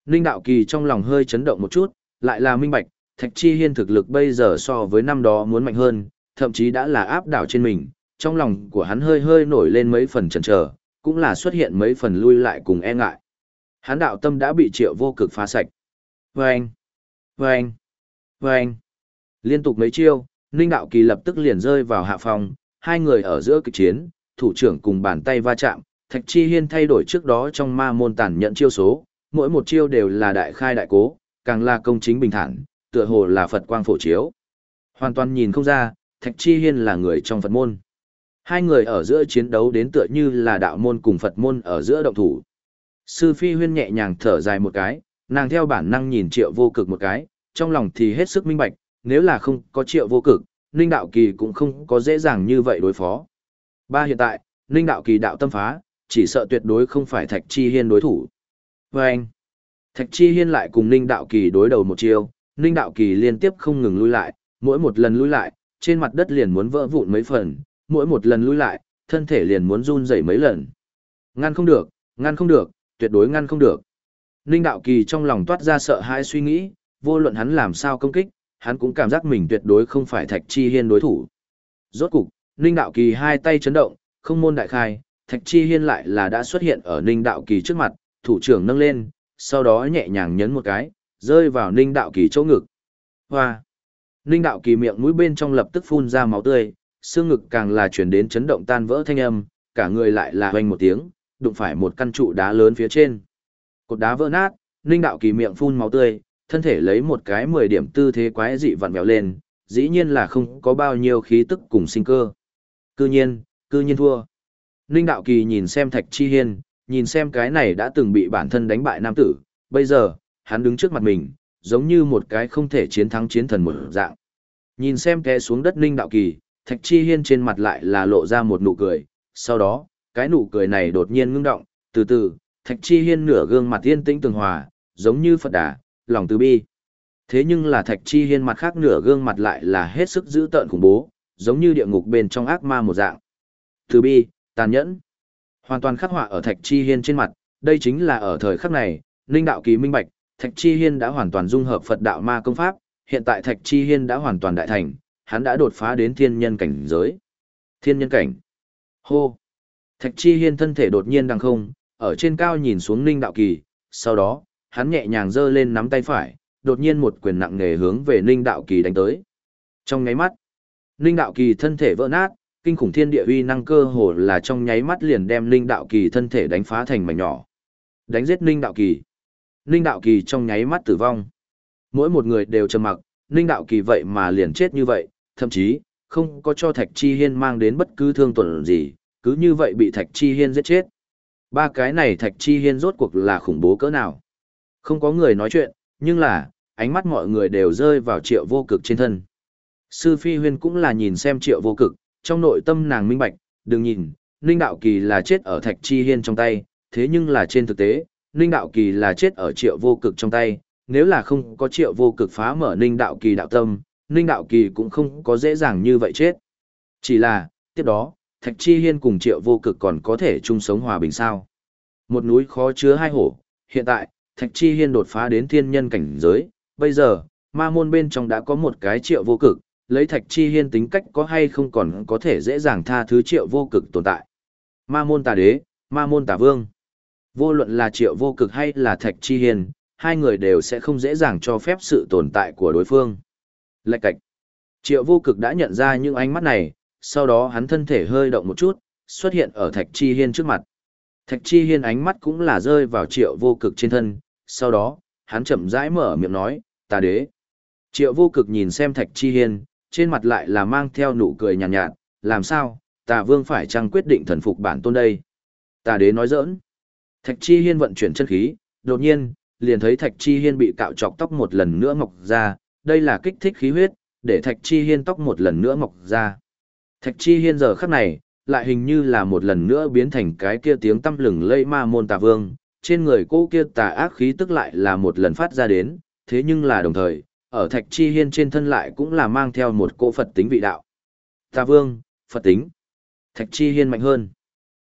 Ninh Đạo Kỳ trong lòng hơi chấn động một chút, lại là minh bạch, Thạch Chi Hiên thực lực bây giờ so với năm đó muốn mạnh hơn, thậm chí đã là áp đảo trên mình, trong lòng của hắn hơi hơi nổi lên mấy phần chần chờ, cũng là xuất hiện mấy phần lui lại cùng e ngại. Hắn đạo tâm đã bị triệu vô cực phá sạch. Vâng! Vâng! Vâng! Liên tục mấy chiêu, Ninh Đạo Kỳ lập tức liền rơi vào hạ phòng, hai người ở giữa kịch chiến, thủ trưởng cùng bàn tay va chạm, Thạch Chi Hiên thay đổi trước đó trong ma môn tàn nhận chiêu số, mỗi một chiêu đều là đại khai đại cố, càng là công chính bình thản, tựa hồ là Phật quang phổ chiếu. Hoàn toàn nhìn không ra, Thạch Chi Hiên là người trong Phật môn. Hai người ở giữa chiến đấu đến tựa như là đạo môn cùng Phật môn ở giữa động thủ. Sư Phi Huyên nhẹ nhàng thở dài một cái, nàng theo bản năng nhìn triệu vô cực một cái, trong lòng thì hết sức minh bạch, nếu là không có triệu vô cực, Ninh Đạo Kỳ cũng không có dễ dàng như vậy đối phó. Ba hiện tại, Ninh Đạo Kỳ đạo tâm phá, chỉ sợ tuyệt đối không phải Thạch Chi Hiên đối thủ. Và anh, Thạch Chi Hiên lại cùng Ninh Đạo Kỳ đối đầu một chiêu, Ninh Đạo Kỳ liên tiếp không ngừng lui lại, mỗi một lần lui lại, trên mặt đất liền muốn vỡ vụn mấy phần, mỗi một lần lui lại, thân thể liền muốn run rẩy mấy lần. Ngăn không được, ngăn không được, tuyệt đối ngăn không được. Ninh Đạo Kỳ trong lòng toát ra sợ hãi suy nghĩ, vô luận hắn làm sao công kích, hắn cũng cảm giác mình tuyệt đối không phải Thạch Chi Hiên đối thủ. Rốt cục, Ninh Đạo Kỳ hai tay chấn động, không môn đại khai, Thạch Chi Hiên lại là đã xuất hiện ở Ninh Đạo Kỳ trước mặt, thủ trưởng nâng lên, sau đó nhẹ nhàng nhấn một cái, rơi vào Ninh Đạo Kỳ chỗ ngực. Hoa! Ninh Đạo Kỳ miệng mũi bên trong lập tức phun ra máu tươi, xương ngực càng là chuyển đến chấn động tan vỡ thanh âm, cả người lại là hoành một tiếng, đụng phải một căn trụ đá lớn phía trên. Cột đá vỡ nát, Ninh Đạo Kỳ miệng phun máu tươi, thân thể lấy một cái 10 điểm tư thế quái dị vặn vẹo lên, dĩ nhiên là không có bao nhiêu khí tức cùng sinh cơ. Cư nhiên, cư nhiên thua. Ninh Đạo Kỳ nhìn xem Thạch Chi Hiên, nhìn xem cái này đã từng bị bản thân đánh bại nam tử, bây giờ, hắn đứng trước mặt mình, giống như một cái không thể chiến thắng chiến thần một dạng. Nhìn xem té xuống đất Ninh Đạo Kỳ, Thạch Chi Hiên trên mặt lại là lộ ra một nụ cười, sau đó, cái nụ cười này đột nhiên ngưng động, từ từ, Thạch Chi Hiên nửa gương mặt yên tĩnh tường hòa, giống như Phật đà, lòng từ bi. Thế nhưng là Thạch Chi Hiên mặt khác nửa gương mặt lại là hết sức dữ tợn khủng bố, giống như địa ngục bên trong ác ma một dạng. Từ bi, tàn nhẫn, hoàn toàn khắc họa ở Thạch Chi Hiên trên mặt, đây chính là ở thời khắc này, Linh đạo kỳ minh bạch, Thạch Chi Hiên đã hoàn toàn dung hợp Phật đạo ma công pháp, hiện tại Thạch Chi Hiên đã hoàn toàn đại thành, hắn đã đột phá đến thiên nhân cảnh giới. Thiên nhân cảnh. Hô. Thạch Chi Hiên thân thể đột nhiên đằng không, ở trên cao nhìn xuống Ninh Đạo Kỳ, sau đó, hắn nhẹ nhàng giơ lên nắm tay phải, đột nhiên một quyền nặng nề hướng về Ninh Đạo Kỳ đánh tới. Trong nháy mắt, Ninh Đạo Kỳ thân thể vỡ nát, kinh khủng thiên địa uy năng cơ hồ là trong nháy mắt liền đem Ninh Đạo Kỳ thân thể đánh phá thành mảnh nhỏ. Đánh giết Ninh Đạo Kỳ. Ninh Đạo Kỳ trong nháy mắt tử vong. Mỗi một người đều trầm mặc, Ninh Đạo Kỳ vậy mà liền chết như vậy, thậm chí, không có cho Thạch Chi Hiên mang đến bất cứ thương tổn gì, cứ như vậy bị Thạch Chi Hiên giết chết. Ba cái này Thạch Chi Hiên rốt cuộc là khủng bố cỡ nào? Không có người nói chuyện, nhưng là, ánh mắt mọi người đều rơi vào triệu vô cực trên thân. Sư Phi Huyên cũng là nhìn xem triệu vô cực, trong nội tâm nàng minh bạch, đừng nhìn, Ninh Đạo Kỳ là chết ở Thạch Chi Hiên trong tay, thế nhưng là trên thực tế, Ninh Đạo Kỳ là chết ở triệu vô cực trong tay, nếu là không có triệu vô cực phá mở ninh đạo kỳ đạo tâm, ninh đạo kỳ cũng không có dễ dàng như vậy chết. Chỉ là, tiếp đó, Thạch Chi Hiên cùng triệu vô cực còn có thể chung sống hòa bình sao. Một núi khó chứa hai hổ, hiện tại, Thạch Chi Hiên đột phá đến thiên nhân cảnh giới, bây giờ, ma môn bên trong đã có một cái triệu vô cực, lấy Thạch Chi Hiên tính cách có hay không còn có thể dễ dàng tha thứ triệu vô cực tồn tại. Ma môn tà đế, ma môn tà vương. Vô luận là triệu vô cực hay là Thạch Chi Hiên, hai người đều sẽ không dễ dàng cho phép sự tồn tại của đối phương. Lạch cạch. Triệu vô cực đã nhận ra những ánh mắt này, sau đó hắn thân thể hơi động một chút, xuất hiện ở Thạch Chi Hiên trước mặt. Thạch Chi Hiên ánh mắt cũng là rơi vào triệu vô cực trên thân, sau đó, hắn chậm rãi mở miệng nói, ta đế. Triệu vô cực nhìn xem Thạch Chi Hiên, trên mặt lại là mang theo nụ cười nhàn nhạt, nhạt, làm sao, tà vương phải chăng quyết định thần phục bản tôn đây? Tà đế nói giỡn. Thạch Chi Hiên vận chuyển chân khí, đột nhiên, liền thấy Thạch Chi Hiên bị cạo chọc tóc một lần nữa mọc ra, đây là kích thích khí huyết, để Thạch Chi Hiên tóc một lần nữa mọc ra. Thạch Chi Hiên giờ khắc này, lại hình như là một lần nữa biến thành cái kia tiếng tâm lừng lây ma môn tà vương, trên người cô kia tà ác khí tức lại là một lần phát ra đến, thế nhưng là đồng thời, ở Thạch Chi Hiên trên thân lại cũng là mang theo một cỗ Phật tính vị đạo. Tà vương, Phật tính. Thạch Chi Hiên mạnh hơn.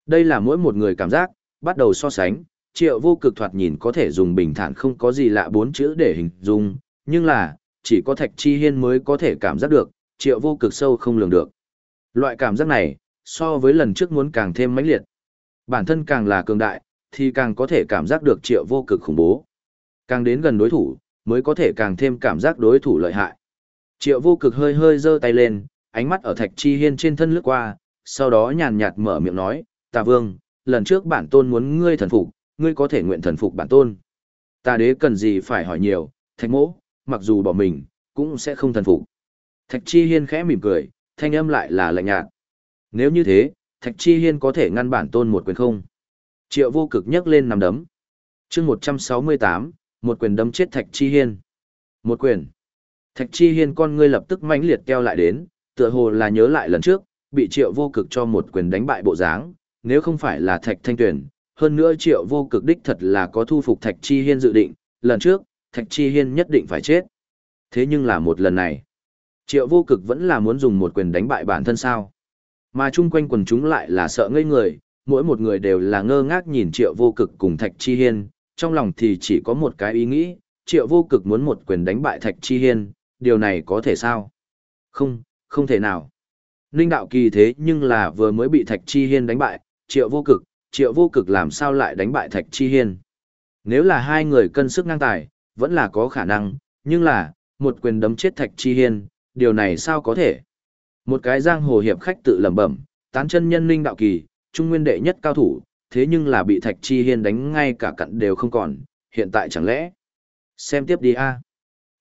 Đây là mỗi một người cảm giác, bắt đầu so sánh, triệu vô cực thoạt nhìn có thể dùng bình thản không có gì lạ bốn chữ để hình dung, nhưng là, chỉ có Thạch Chi Hiên mới có thể cảm giác được, triệu vô cực sâu không lường được. Loại cảm giác này, so với lần trước muốn càng thêm mãnh liệt. Bản thân càng là cường đại, thì càng có thể cảm giác được triệu vô cực khủng bố. Càng đến gần đối thủ, mới có thể càng thêm cảm giác đối thủ lợi hại. Triệu vô cực hơi hơi giơ tay lên, ánh mắt ở thạch chi hiên trên thân lướt qua, sau đó nhàn nhạt mở miệng nói, Tà vương, lần trước bản tôn muốn ngươi thần phục, ngươi có thể nguyện thần phục bản tôn. Tà đế cần gì phải hỏi nhiều, thạch mỗ, mặc dù bỏ mình, cũng sẽ không thần phục. Thạch chi hiên khẽ mỉm cười, thanh âm lại là lạnh nhạt. Nếu như thế, Thạch Chi Hiên có thể ngăn bản tôn một quyền không? Triệu vô cực nhấc lên nằm đấm. chương 168, một quyền đấm chết Thạch Chi Hiên. Một quyền. Thạch Chi Hiên con ngươi lập tức mãnh liệt keo lại đến, tựa hồ là nhớ lại lần trước, bị triệu vô cực cho một quyền đánh bại bộ dáng, nếu không phải là Thạch Thanh Tuyển, hơn nữa triệu vô cực đích thật là có thu phục Thạch Chi Hiên dự định, lần trước, Thạch Chi Hiên nhất định phải chết. Thế nhưng là một lần này, triệu vô cực vẫn là muốn dùng một quyền đánh bại bản thân sao. Mà chung quanh quần chúng lại là sợ ngây người, mỗi một người đều là ngơ ngác nhìn triệu vô cực cùng Thạch Chi Hiên, trong lòng thì chỉ có một cái ý nghĩ, triệu vô cực muốn một quyền đánh bại Thạch Chi Hiên, điều này có thể sao? Không, không thể nào. Ninh đạo kỳ thế nhưng là vừa mới bị Thạch Chi Hiên đánh bại, triệu vô cực, triệu vô cực làm sao lại đánh bại Thạch Chi Hiên? Nếu là hai người cân sức ngang tài, vẫn là có khả năng, nhưng là, một quyền đấm chết Thạch Chi Hiên, điều này sao có thể? Một cái giang hồ hiệp khách tự lẩm bẩm, tán chân nhân linh đạo kỳ, trung nguyên đệ nhất cao thủ, thế nhưng là bị Thạch Chi Hiên đánh ngay cả cặn đều không còn, hiện tại chẳng lẽ? Xem tiếp đi a.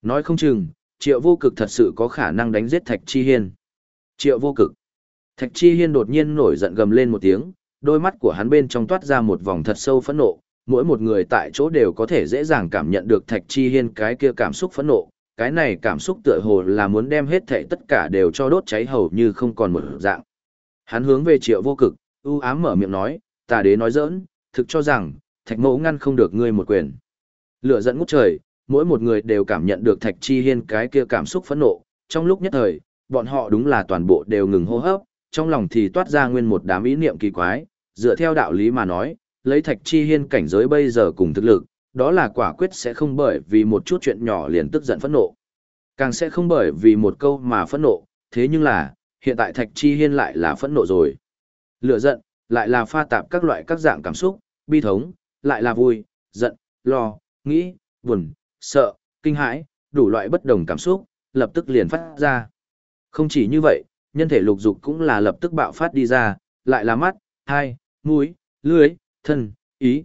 Nói không chừng, Triệu Vô Cực thật sự có khả năng đánh giết Thạch Chi Hiên. Triệu Vô Cực. Thạch Chi Hiên đột nhiên nổi giận gầm lên một tiếng, đôi mắt của hắn bên trong toát ra một vòng thật sâu phẫn nộ, mỗi một người tại chỗ đều có thể dễ dàng cảm nhận được Thạch Chi Hiên cái kia cảm xúc phẫn nộ, cái này cảm xúc tựa hồ là muốn đem hết thảy tất cả đều cho đốt cháy hầu như không còn một dạng. Hắn hướng về triệu vô cực, ưu ám mở miệng nói, tà đế nói giỡn, thực cho rằng, thạch mẫu ngăn không được ngươi một quyền. Lửa giận ngút trời, mỗi một người đều cảm nhận được thạch chi hiên cái kia cảm xúc phẫn nộ, trong lúc nhất thời, bọn họ đúng là toàn bộ đều ngừng hô hấp, trong lòng thì toát ra nguyên một đám ý niệm kỳ quái, dựa theo đạo lý mà nói, lấy thạch chi hiên cảnh giới bây giờ cùng thực lực, đó là quả quyết sẽ không bởi vì một chút chuyện nhỏ liền tức giận phẫn nộ. Càng sẽ không bởi vì một câu mà phẫn nộ, thế nhưng là, hiện tại Thạch Chi Hiên lại là phẫn nộ rồi. Lửa giận, lại là pha tạp các loại các dạng cảm xúc, bi thống, lại là vui, giận, lo, nghĩ, buồn, sợ, kinh hãi, đủ loại bất đồng cảm xúc, lập tức liền phát ra. Không chỉ như vậy, nhân thể lục dục cũng là lập tức bạo phát đi ra, lại là mắt, hai, mũi, lưỡi, thân, ý.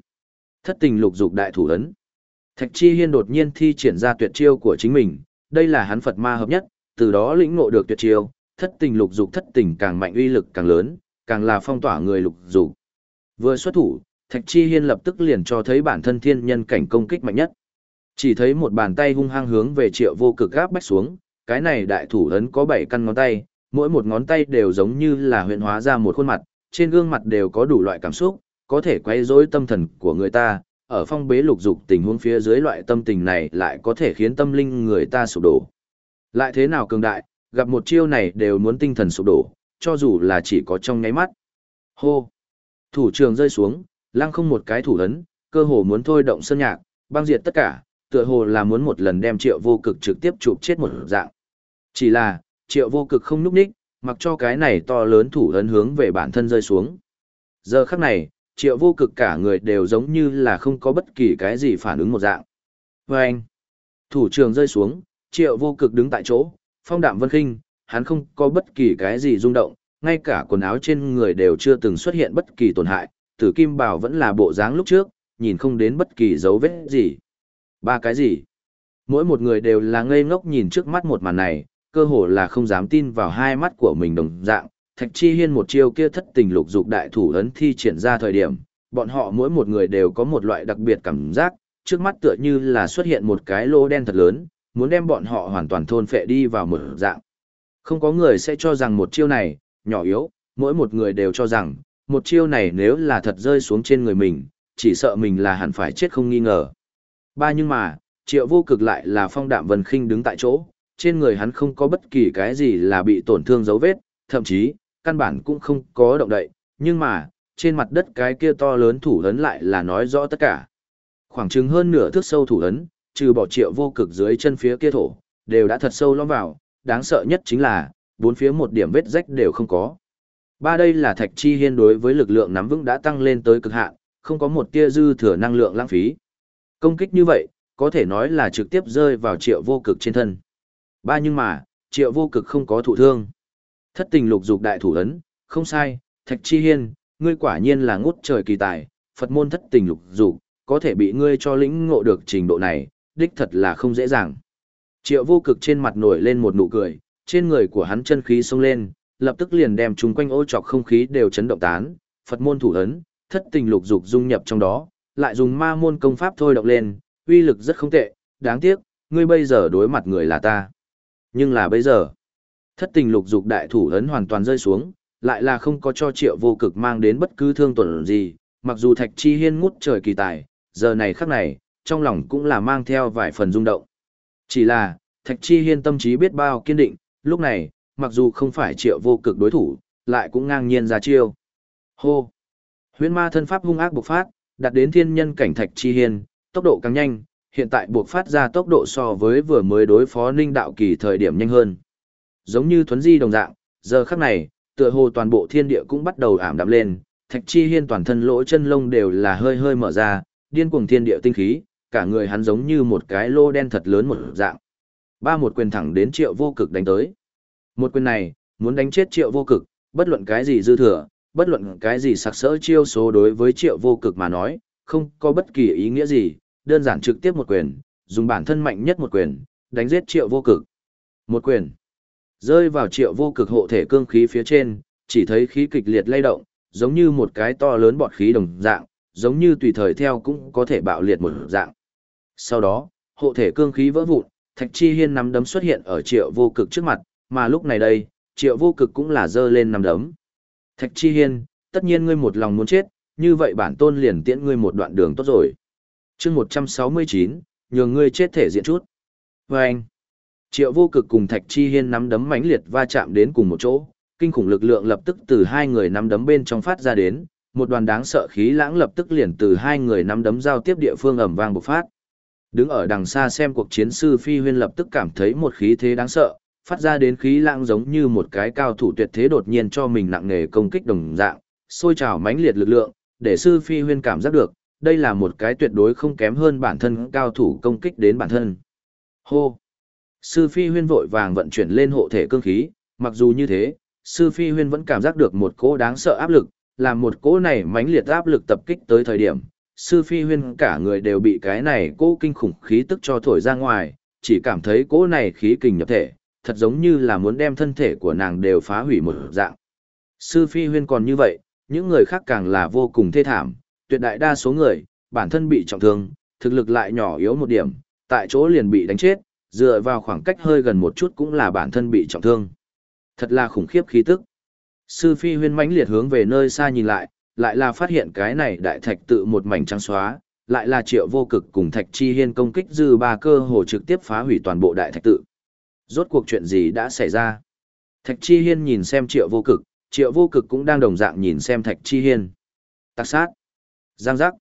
Thất tình lục dục đại thủ ấn. Thạch Chi Hiên đột nhiên thi triển ra tuyệt chiêu của chính mình, đây là hắn Phật ma hợp nhất, từ đó lĩnh ngộ được tuyệt chiêu, thất tình lục dục thất tình càng mạnh uy lực càng lớn, càng là phong tỏa người lục dục. Vừa xuất thủ, Thạch Chi Hiên lập tức liền cho thấy bản thân thiên nhân cảnh công kích mạnh nhất. Chỉ thấy một bàn tay hung hăng hướng về Triệu Vô Cực gáp bách xuống, cái này đại thủ ấn có 7 căn ngón tay, mỗi một ngón tay đều giống như là huyền hóa ra một khuôn mặt, trên gương mặt đều có đủ loại cảm xúc, có thể quấy rối tâm thần của người ta, ở phong bế lục dục tình huống phía dưới loại tâm tình này lại có thể khiến tâm linh người ta sụp đổ. Lại thế nào cường đại, gặp một chiêu này đều muốn tinh thần sụp đổ, cho dù là chỉ có trong nháy mắt. Hô! Thủ trường rơi xuống, lăng không một cái thủ ấn, cơ hồ muốn thôi động sơn nhạc, băng diệt tất cả, tựa hồ là muốn một lần đem triệu vô cực trực tiếp chụp chết một dạng. Chỉ là, triệu vô cực không núp ních, mặc cho cái này to lớn thủ ấn hướng về bản thân rơi xuống. Giờ khắc này, triệu vô cực cả người đều giống như là không có bất kỳ cái gì phản ứng một dạng. Và anh, thủ trường rơi xuống, triệu vô cực đứng tại chỗ, phong đạm vân khinh, hắn không có bất kỳ cái gì rung động, ngay cả quần áo trên người đều chưa từng xuất hiện bất kỳ tổn hại, tử kim bảo vẫn là bộ dáng lúc trước, nhìn không đến bất kỳ dấu vết gì. Ba cái gì? Mỗi một người đều là ngây ngốc nhìn trước mắt một màn này, cơ hồ là không dám tin vào hai mắt của mình đồng dạng. Thạch Chi Hiên một chiêu kia thất tình lục dục đại thủ ấn thi triển ra thời điểm, bọn họ mỗi một người đều có một loại đặc biệt cảm giác, trước mắt tựa như là xuất hiện một cái lô đen thật lớn, muốn đem bọn họ hoàn toàn thôn phệ đi vào một dạng. Không có người sẽ cho rằng một chiêu này, nhỏ yếu, mỗi một người đều cho rằng, một chiêu này nếu là thật rơi xuống trên người mình, chỉ sợ mình là hẳn phải chết không nghi ngờ. Ba nhưng mà, triệu vô cực lại là phong đạm vân khinh đứng tại chỗ, trên người hắn không có bất kỳ cái gì là bị tổn thương dấu vết, thậm chí, căn bản cũng không có động đậy, nhưng mà, trên mặt đất cái kia to lớn thủ ấn lại là nói rõ tất cả. Khoảng chừng hơn nửa thước sâu thủ ấn, trừ bỏ triệu vô cực dưới chân phía kia thổ, đều đã thật sâu lõm vào, đáng sợ nhất chính là, bốn phía một điểm vết rách đều không có. Ba đây là thạch chi hiên đối với lực lượng nắm vững đã tăng lên tới cực hạn, không có một tia dư thừa năng lượng lãng phí. Công kích như vậy, có thể nói là trực tiếp rơi vào triệu vô cực trên thân. Ba nhưng mà, triệu vô cực không có thụ thương. Thất tình lục dục đại thủ ấn, không sai, thạch chi hiên, ngươi quả nhiên là ngút trời kỳ tài, Phật môn thất tình lục dục, có thể bị ngươi cho lĩnh ngộ được trình độ này, đích thật là không dễ dàng. Triệu vô cực trên mặt nổi lên một nụ cười, trên người của hắn chân khí xông lên, lập tức liền đem chúng quanh ô trọc không khí đều chấn động tán, Phật môn thủ ấn, thất tình lục dục dung nhập trong đó, lại dùng ma môn công pháp thôi động lên, uy lực rất không tệ, đáng tiếc, ngươi bây giờ đối mặt người là ta. Nhưng là bây giờ, thất tình lục dục đại thủ ấn hoàn toàn rơi xuống, lại là không có cho triệu vô cực mang đến bất cứ thương tổn gì, mặc dù thạch chi hiên ngút trời kỳ tài, giờ này khắc này, trong lòng cũng là mang theo vài phần rung động. Chỉ là, thạch chi hiên tâm trí biết bao kiên định, lúc này, mặc dù không phải triệu vô cực đối thủ, lại cũng ngang nhiên ra chiêu. Hô! Huyễn ma thân pháp hung ác bộc phát, đạt đến thiên nhân cảnh thạch chi hiên, tốc độ càng nhanh, hiện tại buộc phát ra tốc độ so với vừa mới đối phó ninh đạo kỳ thời điểm nhanh hơn. Giống như thuấn di đồng dạng, giờ khắc này, tựa hồ toàn bộ thiên địa cũng bắt đầu ảm đạm lên, thạch chi hiên toàn thân lỗ chân lông đều là hơi hơi mở ra, điên cuồng thiên địa tinh khí, cả người hắn giống như một cái lô đen thật lớn một dạng. Ba một quyền thẳng đến triệu vô cực đánh tới. Một quyền này, muốn đánh chết triệu vô cực, bất luận cái gì dư thừa, bất luận cái gì sặc sỡ chiêu số đối với triệu vô cực mà nói, không có bất kỳ ý nghĩa gì, đơn giản trực tiếp một quyền, dùng bản thân mạnh nhất một quyền, đánh giết triệu vô cực. Một quyền, rơi vào triệu vô cực hộ thể cương khí phía trên, chỉ thấy khí kịch liệt lay động, giống như một cái to lớn bọt khí đồng dạng, giống như tùy thời theo cũng có thể bạo liệt một dạng. Sau đó, hộ thể cương khí vỡ vụn, Thạch Chi Hiên nắm đấm xuất hiện ở triệu vô cực trước mặt, mà lúc này đây, triệu vô cực cũng là giơ lên nắm đấm. Thạch Chi Hiên, tất nhiên ngươi một lòng muốn chết, như vậy bản tôn liền tiễn ngươi một đoạn đường tốt rồi. chương 169, nhường ngươi chết thể diện chút. Và anh, triệu vô cực cùng Thạch Chi Hiên nắm đấm mãnh liệt va chạm đến cùng một chỗ, kinh khủng lực lượng lập tức từ hai người nắm đấm bên trong phát ra đến, một đoàn đáng sợ khí lãng lập tức liền từ hai người nắm đấm giao tiếp địa phương ầm vang bộc phát. Đứng ở đằng xa xem cuộc chiến sư Phi Huyên lập tức cảm thấy một khí thế đáng sợ, phát ra đến khí lãng giống như một cái cao thủ tuyệt thế đột nhiên cho mình nặng nề công kích đồng dạng, sôi trào mãnh liệt lực lượng, để sư Phi Huyên cảm giác được, đây là một cái tuyệt đối không kém hơn bản thân cao thủ công kích đến bản thân. Hô! Sư Phi Huyên vội vàng vận chuyển lên hộ thể cương khí, mặc dù như thế, sư Phi Huyên vẫn cảm giác được một cỗ đáng sợ áp lực, làm một cỗ này mãnh liệt áp lực tập kích tới thời điểm, sư phi huyên cả người đều bị cái này cỗ kinh khủng khí tức cho thổi ra ngoài, chỉ cảm thấy cỗ này khí kình nhập thể, thật giống như là muốn đem thân thể của nàng đều phá hủy một dạng. Sư phi huyên còn như vậy, những người khác càng là vô cùng thê thảm, tuyệt đại đa số người, bản thân bị trọng thương, thực lực lại nhỏ yếu một điểm, tại chỗ liền bị đánh chết, dựa vào khoảng cách hơi gần một chút cũng là bản thân bị trọng thương. Thật là khủng khiếp khí tức. Sư phi huyên mãnh liệt hướng về nơi xa nhìn lại, lại là phát hiện cái này đại thạch tự một mảnh trắng xóa, lại là triệu vô cực cùng Thạch Chi Hiên công kích dư ba cơ hồ trực tiếp phá hủy toàn bộ đại thạch tự. Rốt cuộc chuyện gì đã xảy ra? Thạch Chi Hiên nhìn xem triệu vô cực, triệu vô cực cũng đang đồng dạng nhìn xem Thạch Chi Hiên. Tạc sát. Giang giác.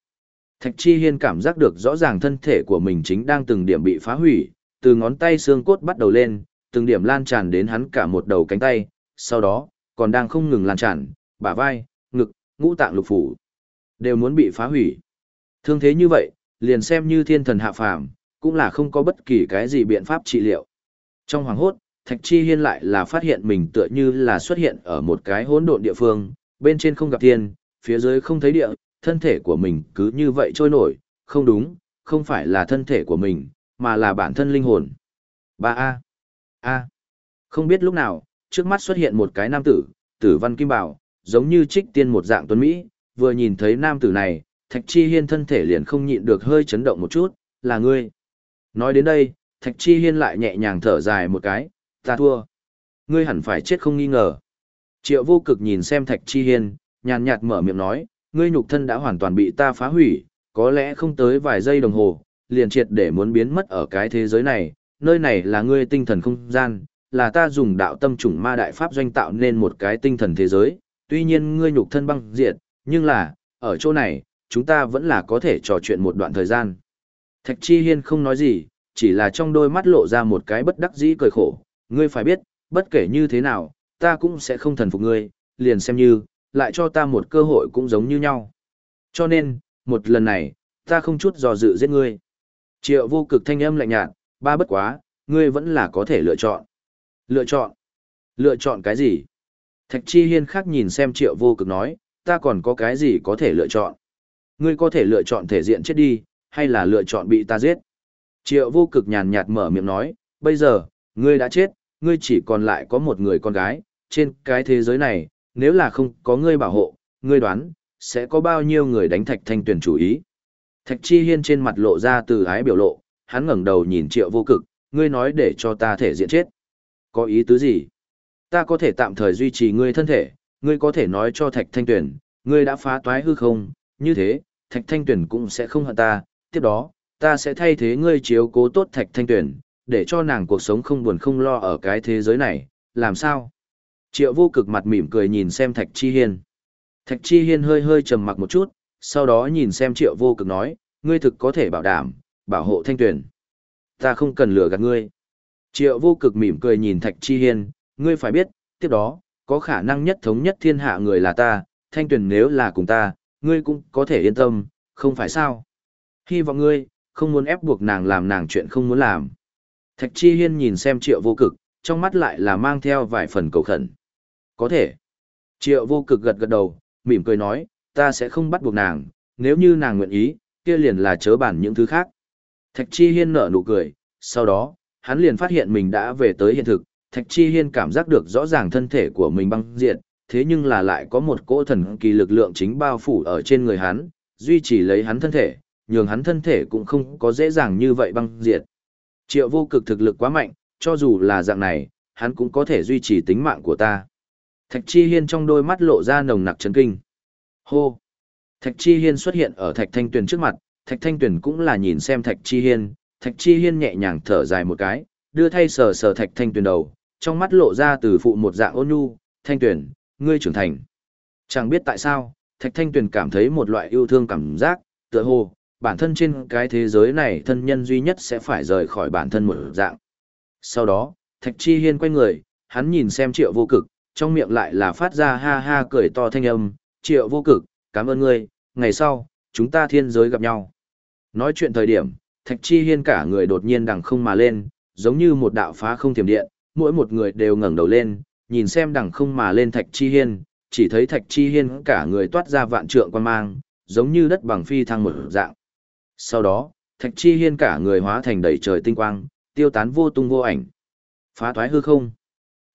Thạch Chi Hiên cảm giác được rõ ràng thân thể của mình chính đang từng điểm bị phá hủy, từ ngón tay xương cốt bắt đầu lên, từng điểm lan tràn đến hắn cả một đầu cánh tay, sau đó, còn đang không ngừng lan tràn, bả vai, ngũ tạng lục phủ, đều muốn bị phá hủy. Thương thế như vậy, liền xem như thiên thần hạ phàm, cũng là không có bất kỳ cái gì biện pháp trị liệu. Trong hoàng hốt, Thạch Chi Hiên lại là phát hiện mình tựa như là xuất hiện ở một cái hỗn độn địa phương, bên trên không gặp thiên, phía dưới không thấy địa, thân thể của mình cứ như vậy trôi nổi, không đúng, không phải là thân thể của mình, mà là bản thân linh hồn. Ba a, A. Không biết lúc nào, trước mắt xuất hiện một cái nam tử, tử văn kim bảo, giống như trích tiên một dạng tuấn Mỹ, vừa nhìn thấy nam tử này, Thạch Chi Hiên thân thể liền không nhịn được hơi chấn động một chút, là ngươi. Nói đến đây, Thạch Chi Hiên lại nhẹ nhàng thở dài một cái, ta thua. Ngươi hẳn phải chết không nghi ngờ. Triệu vô cực nhìn xem Thạch Chi Hiên, nhàn nhạt mở miệng nói, ngươi nhục thân đã hoàn toàn bị ta phá hủy, có lẽ không tới vài giây đồng hồ, liền triệt để muốn biến mất ở cái thế giới này, nơi này là ngươi tinh thần không gian, là ta dùng đạo tâm chủng ma đại pháp doanh tạo nên một cái tinh thần thế giới, tuy nhiên ngươi nhục thân băng diệt, nhưng là, ở chỗ này, chúng ta vẫn là có thể trò chuyện một đoạn thời gian. Thạch Chi Hiên không nói gì, chỉ là trong đôi mắt lộ ra một cái bất đắc dĩ cười khổ, ngươi phải biết, bất kể như thế nào, ta cũng sẽ không thần phục ngươi, liền xem như, lại cho ta một cơ hội cũng giống như nhau. Cho nên, một lần này, ta không chút dò dự giết ngươi. Triệu vô cực thanh âm lạnh nhạt, ba bất quá, ngươi vẫn là có thể lựa chọn. Lựa chọn? Lựa chọn cái gì? Thạch Chi Hiên khác nhìn xem triệu vô cực nói, ta còn có cái gì có thể lựa chọn? Ngươi có thể lựa chọn thể diện chết đi, hay là lựa chọn bị ta giết? Triệu vô cực nhàn nhạt mở miệng nói, bây giờ, ngươi đã chết, ngươi chỉ còn lại có một người con gái, trên cái thế giới này, nếu là không có ngươi bảo hộ, ngươi đoán, sẽ có bao nhiêu người đánh thạch thanh tuyển chủ ý. Thạch chi hiên trên mặt lộ ra từ ái biểu lộ, hắn ngẩng đầu nhìn triệu vô cực, ngươi nói để cho ta thể diện chết. Có ý tứ gì? Ta có thể tạm thời duy trì ngươi thân thể, ngươi có thể nói cho thạch thanh tuyển, ngươi đã phá toái hư không, như thế, thạch thanh tuyển cũng sẽ không hận ta, tiếp đó, ta sẽ thay thế ngươi chiếu cố tốt thạch thanh tuyển, để cho nàng cuộc sống không buồn không lo ở cái thế giới này, làm sao? Triệu vô cực mặt mỉm cười nhìn xem Thạch Chi Hiên. Thạch Chi Hiên hơi hơi trầm mặc một chút, sau đó nhìn xem triệu vô cực nói, ngươi thực có thể bảo đảm, bảo hộ thanh tuyển. Ta không cần lừa gạt ngươi. Triệu vô cực mỉm cười nhìn Thạch Chi Hiên, ngươi phải biết, tiếp đó, có khả năng nhất thống nhất thiên hạ người là ta, thanh tuyển nếu là cùng ta, ngươi cũng có thể yên tâm, không phải sao. Hy vọng ngươi, không muốn ép buộc nàng làm nàng chuyện không muốn làm. Thạch Chi Hiên nhìn xem triệu vô cực, trong mắt lại là mang theo vài phần cầu khẩn. Có thể. Triệu vô cực gật gật đầu, mỉm cười nói, ta sẽ không bắt buộc nàng, nếu như nàng nguyện ý, kia liền là chớ bản những thứ khác. Thạch Chi Hiên nở nụ cười, sau đó, hắn liền phát hiện mình đã về tới hiện thực, Thạch Chi Hiên cảm giác được rõ ràng thân thể của mình băng diệt, thế nhưng là lại có một cỗ thần kỳ lực lượng chính bao phủ ở trên người hắn, duy trì lấy hắn thân thể, nhường hắn thân thể cũng không có dễ dàng như vậy băng diệt. Triệu vô cực thực lực quá mạnh, cho dù là dạng này, hắn cũng có thể duy trì tính mạng của ta. Thạch Chi Hiên trong đôi mắt lộ ra nồng nặc chấn kinh. Hô! Thạch Chi Hiên xuất hiện ở Thạch Thanh Tuyền trước mặt, Thạch Thanh Tuyền cũng là nhìn xem Thạch Chi Hiên, Thạch Chi Hiên nhẹ nhàng thở dài một cái, đưa thay sờ sờ Thạch Thanh Tuyền đầu, trong mắt lộ ra từ phụ một dạng ôn nhu, Thanh Tuyền, ngươi trưởng thành. Chẳng biết tại sao, Thạch Thanh Tuyền cảm thấy một loại yêu thương cảm giác, tựa hồ, bản thân trên cái thế giới này thân nhân duy nhất sẽ phải rời khỏi bản thân một dạng. Sau đó, Thạch Chi Hiên quay người, hắn nhìn xem triệu vô cực, trong miệng lại là phát ra ha ha cười to thanh âm, triệu vô cực, cảm ơn ngươi, ngày sau, chúng ta thiên giới gặp nhau. Nói chuyện thời điểm, Thạch Chi Hiên cả người đột nhiên đằng không mà lên, giống như một đạo phá không thiểm điện, mỗi một người đều ngẩng đầu lên, nhìn xem đằng không mà lên Thạch Chi Hiên, chỉ thấy Thạch Chi Hiên cả người toát ra vạn trượng quan mang, giống như đất bằng phi thăng một dạng. Sau đó, Thạch Chi Hiên cả người hóa thành đầy trời tinh quang, tiêu tán vô tung vô ảnh. Phá thoái hư không.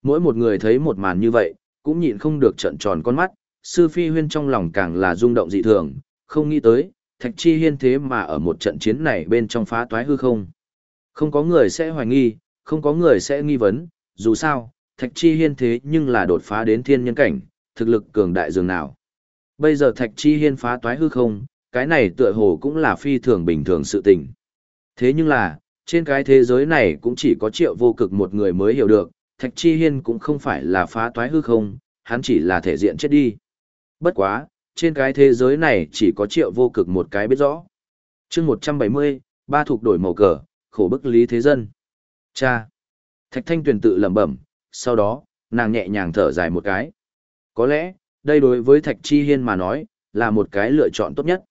Mỗi một người thấy một màn như vậy, cũng nhịn không được trợn tròn con mắt, sư phi huyên trong lòng càng là rung động dị thường, không nghĩ tới, thạch chi hiên thế mà ở một trận chiến này bên trong phá toái hư không. Không có người sẽ hoài nghi, không có người sẽ nghi vấn, dù sao, thạch chi hiên thế nhưng là đột phá đến thiên nhân cảnh, thực lực cường đại dường nào. Bây giờ thạch chi hiên phá toái hư không, cái này tựa hồ cũng là phi thường bình thường sự tình. Thế nhưng là, trên cái thế giới này cũng chỉ có triệu vô cực một người mới hiểu được, Thạch Chi Hiên cũng không phải là phá toái hư không, hắn chỉ là thể diện chết đi. Bất quá, trên cái thế giới này chỉ có triệu vô cực một cái biết rõ. chương 170, ba thuộc đổi màu cờ, khổ bức lý thế dân. Cha! Thạch Thanh Tuyền tự lẩm bẩm, sau đó, nàng nhẹ nhàng thở dài một cái. Có lẽ, đây đối với Thạch Chi Hiên mà nói, là một cái lựa chọn tốt nhất.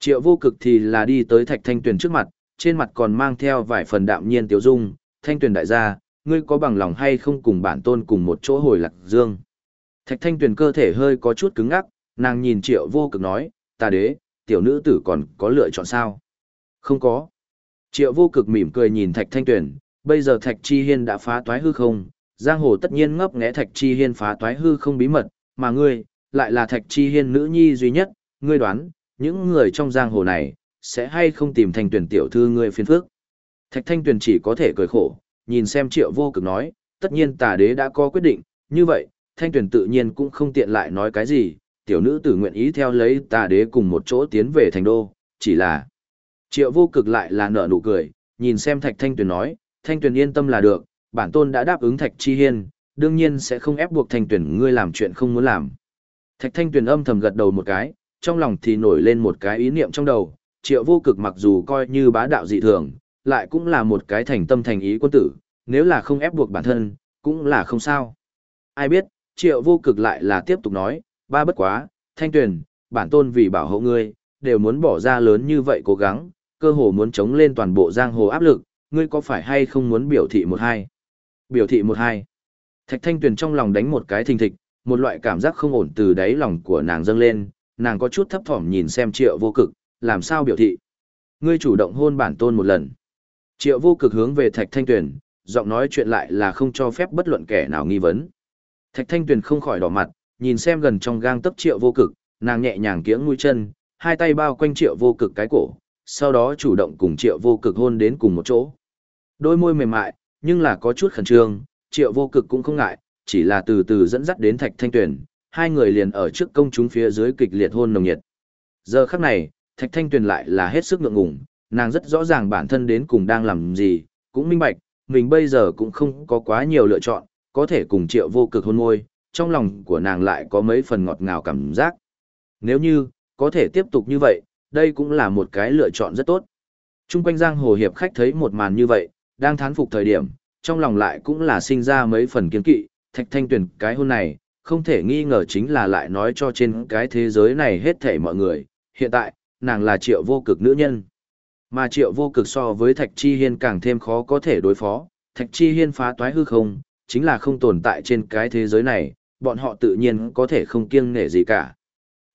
Triệu vô cực thì là đi tới Thạch Thanh Tuyền trước mặt, trên mặt còn mang theo vài phần đạm nhiên tiếu dung, Thanh Tuyền đại gia, ngươi có bằng lòng hay không cùng bản tôn cùng một chỗ hồi lạc dương. Thạch Thanh Tuyền cơ thể hơi có chút cứng ngắc, nàng nhìn Triệu vô cực nói, ta đế, tiểu nữ tử còn có lựa chọn sao? Không có. Triệu vô cực mỉm cười nhìn Thạch Thanh Tuyền, bây giờ Thạch Chi Hiên đã phá toái hư không, giang hồ tất nhiên ngấp nghé Thạch Chi Hiên phá toái hư không bí mật, mà ngươi, lại là Thạch Chi Hiên nữ nhi duy nhất, ngươi đoán, những người trong giang hồ này, sẽ hay không tìm Thanh Tuyền tiểu thư ngươi phiền phức. Thạch Thanh Tuyền chỉ có thể cười khổ, nhìn xem Triệu vô cực nói, tất nhiên tà đế đã có quyết định, như vậy, Thanh Tuyền tự nhiên cũng không tiện lại nói cái gì, tiểu nữ tử nguyện ý theo lấy tà đế cùng một chỗ tiến về thành đô, chỉ là Triệu vô cực lại là nở nụ cười, nhìn xem Thạch Thanh Tuyền nói, Thanh Tuyền yên tâm là được, bản tôn đã đáp ứng Thạch Chi Hiên, đương nhiên sẽ không ép buộc Thanh Tuyền ngươi làm chuyện không muốn làm. Thạch Thanh Tuyền âm thầm gật đầu một cái, trong lòng thì nổi lên một cái ý niệm trong đầu, Triệu vô cực mặc dù coi như bá đạo dị thường, lại cũng là một cái thành tâm thành ý quân tử, nếu là không ép buộc bản thân, cũng là không sao. Ai biết, Triệu vô cực lại là tiếp tục nói, ba bất quá, Thanh Tuyền, bản tôn vì bảo hộ ngươi, đều muốn bỏ ra lớn như vậy cố gắng, cơ hồ muốn chống lên toàn bộ giang hồ áp lực, ngươi có phải hay không muốn biểu thị một hai? Biểu thị một hai. Thạch Thanh Tuyền trong lòng đánh một cái thình thịch, một loại cảm giác không ổn từ đáy lòng của nàng dâng lên, nàng có chút thấp thỏm nhìn xem Triệu Vô Cực, làm sao biểu thị? Ngươi chủ động hôn bản tôn một lần. Triệu Vô Cực hướng về Thạch Thanh Tuyền, giọng nói chuyện lại là không cho phép bất luận kẻ nào nghi vấn. Thạch Thanh Tuyền không khỏi đỏ mặt, nhìn xem gần trong gang tấc Triệu Vô Cực, nàng nhẹ nhàng kiễng mũi chân, hai tay bao quanh Triệu Vô Cực cái cổ, sau đó chủ động cùng triệu vô cực hôn đến cùng một chỗ. Đôi môi mềm mại, nhưng là có chút khẩn trương, triệu vô cực cũng không ngại, chỉ là từ từ dẫn dắt đến thạch thanh tuyển, hai người liền ở trước công chúng phía dưới kịch liệt hôn nồng nhiệt. Giờ khắc này, thạch thanh tuyển lại là hết sức ngượng ngùng, nàng rất rõ ràng bản thân đến cùng đang làm gì, cũng minh bạch, mình bây giờ cũng không có quá nhiều lựa chọn, có thể cùng triệu vô cực hôn môi, trong lòng của nàng lại có mấy phần ngọt ngào cảm giác. Nếu như, có thể tiếp tục như vậy, đây cũng là một cái lựa chọn rất tốt. Trung quanh giang hồ hiệp khách thấy một màn như vậy, đang thán phục thời điểm, trong lòng lại cũng là sinh ra mấy phần kiên kỵ, thạch thanh tuyển cái hôn này, không thể nghi ngờ chính là lại nói cho trên cái thế giới này hết thảy mọi người, hiện tại, nàng là triệu vô cực nữ nhân. Mà triệu vô cực so với thạch chi hiên càng thêm khó có thể đối phó, thạch chi hiên phá toái hư không, chính là không tồn tại trên cái thế giới này, bọn họ tự nhiên có thể không kiêng nể gì cả.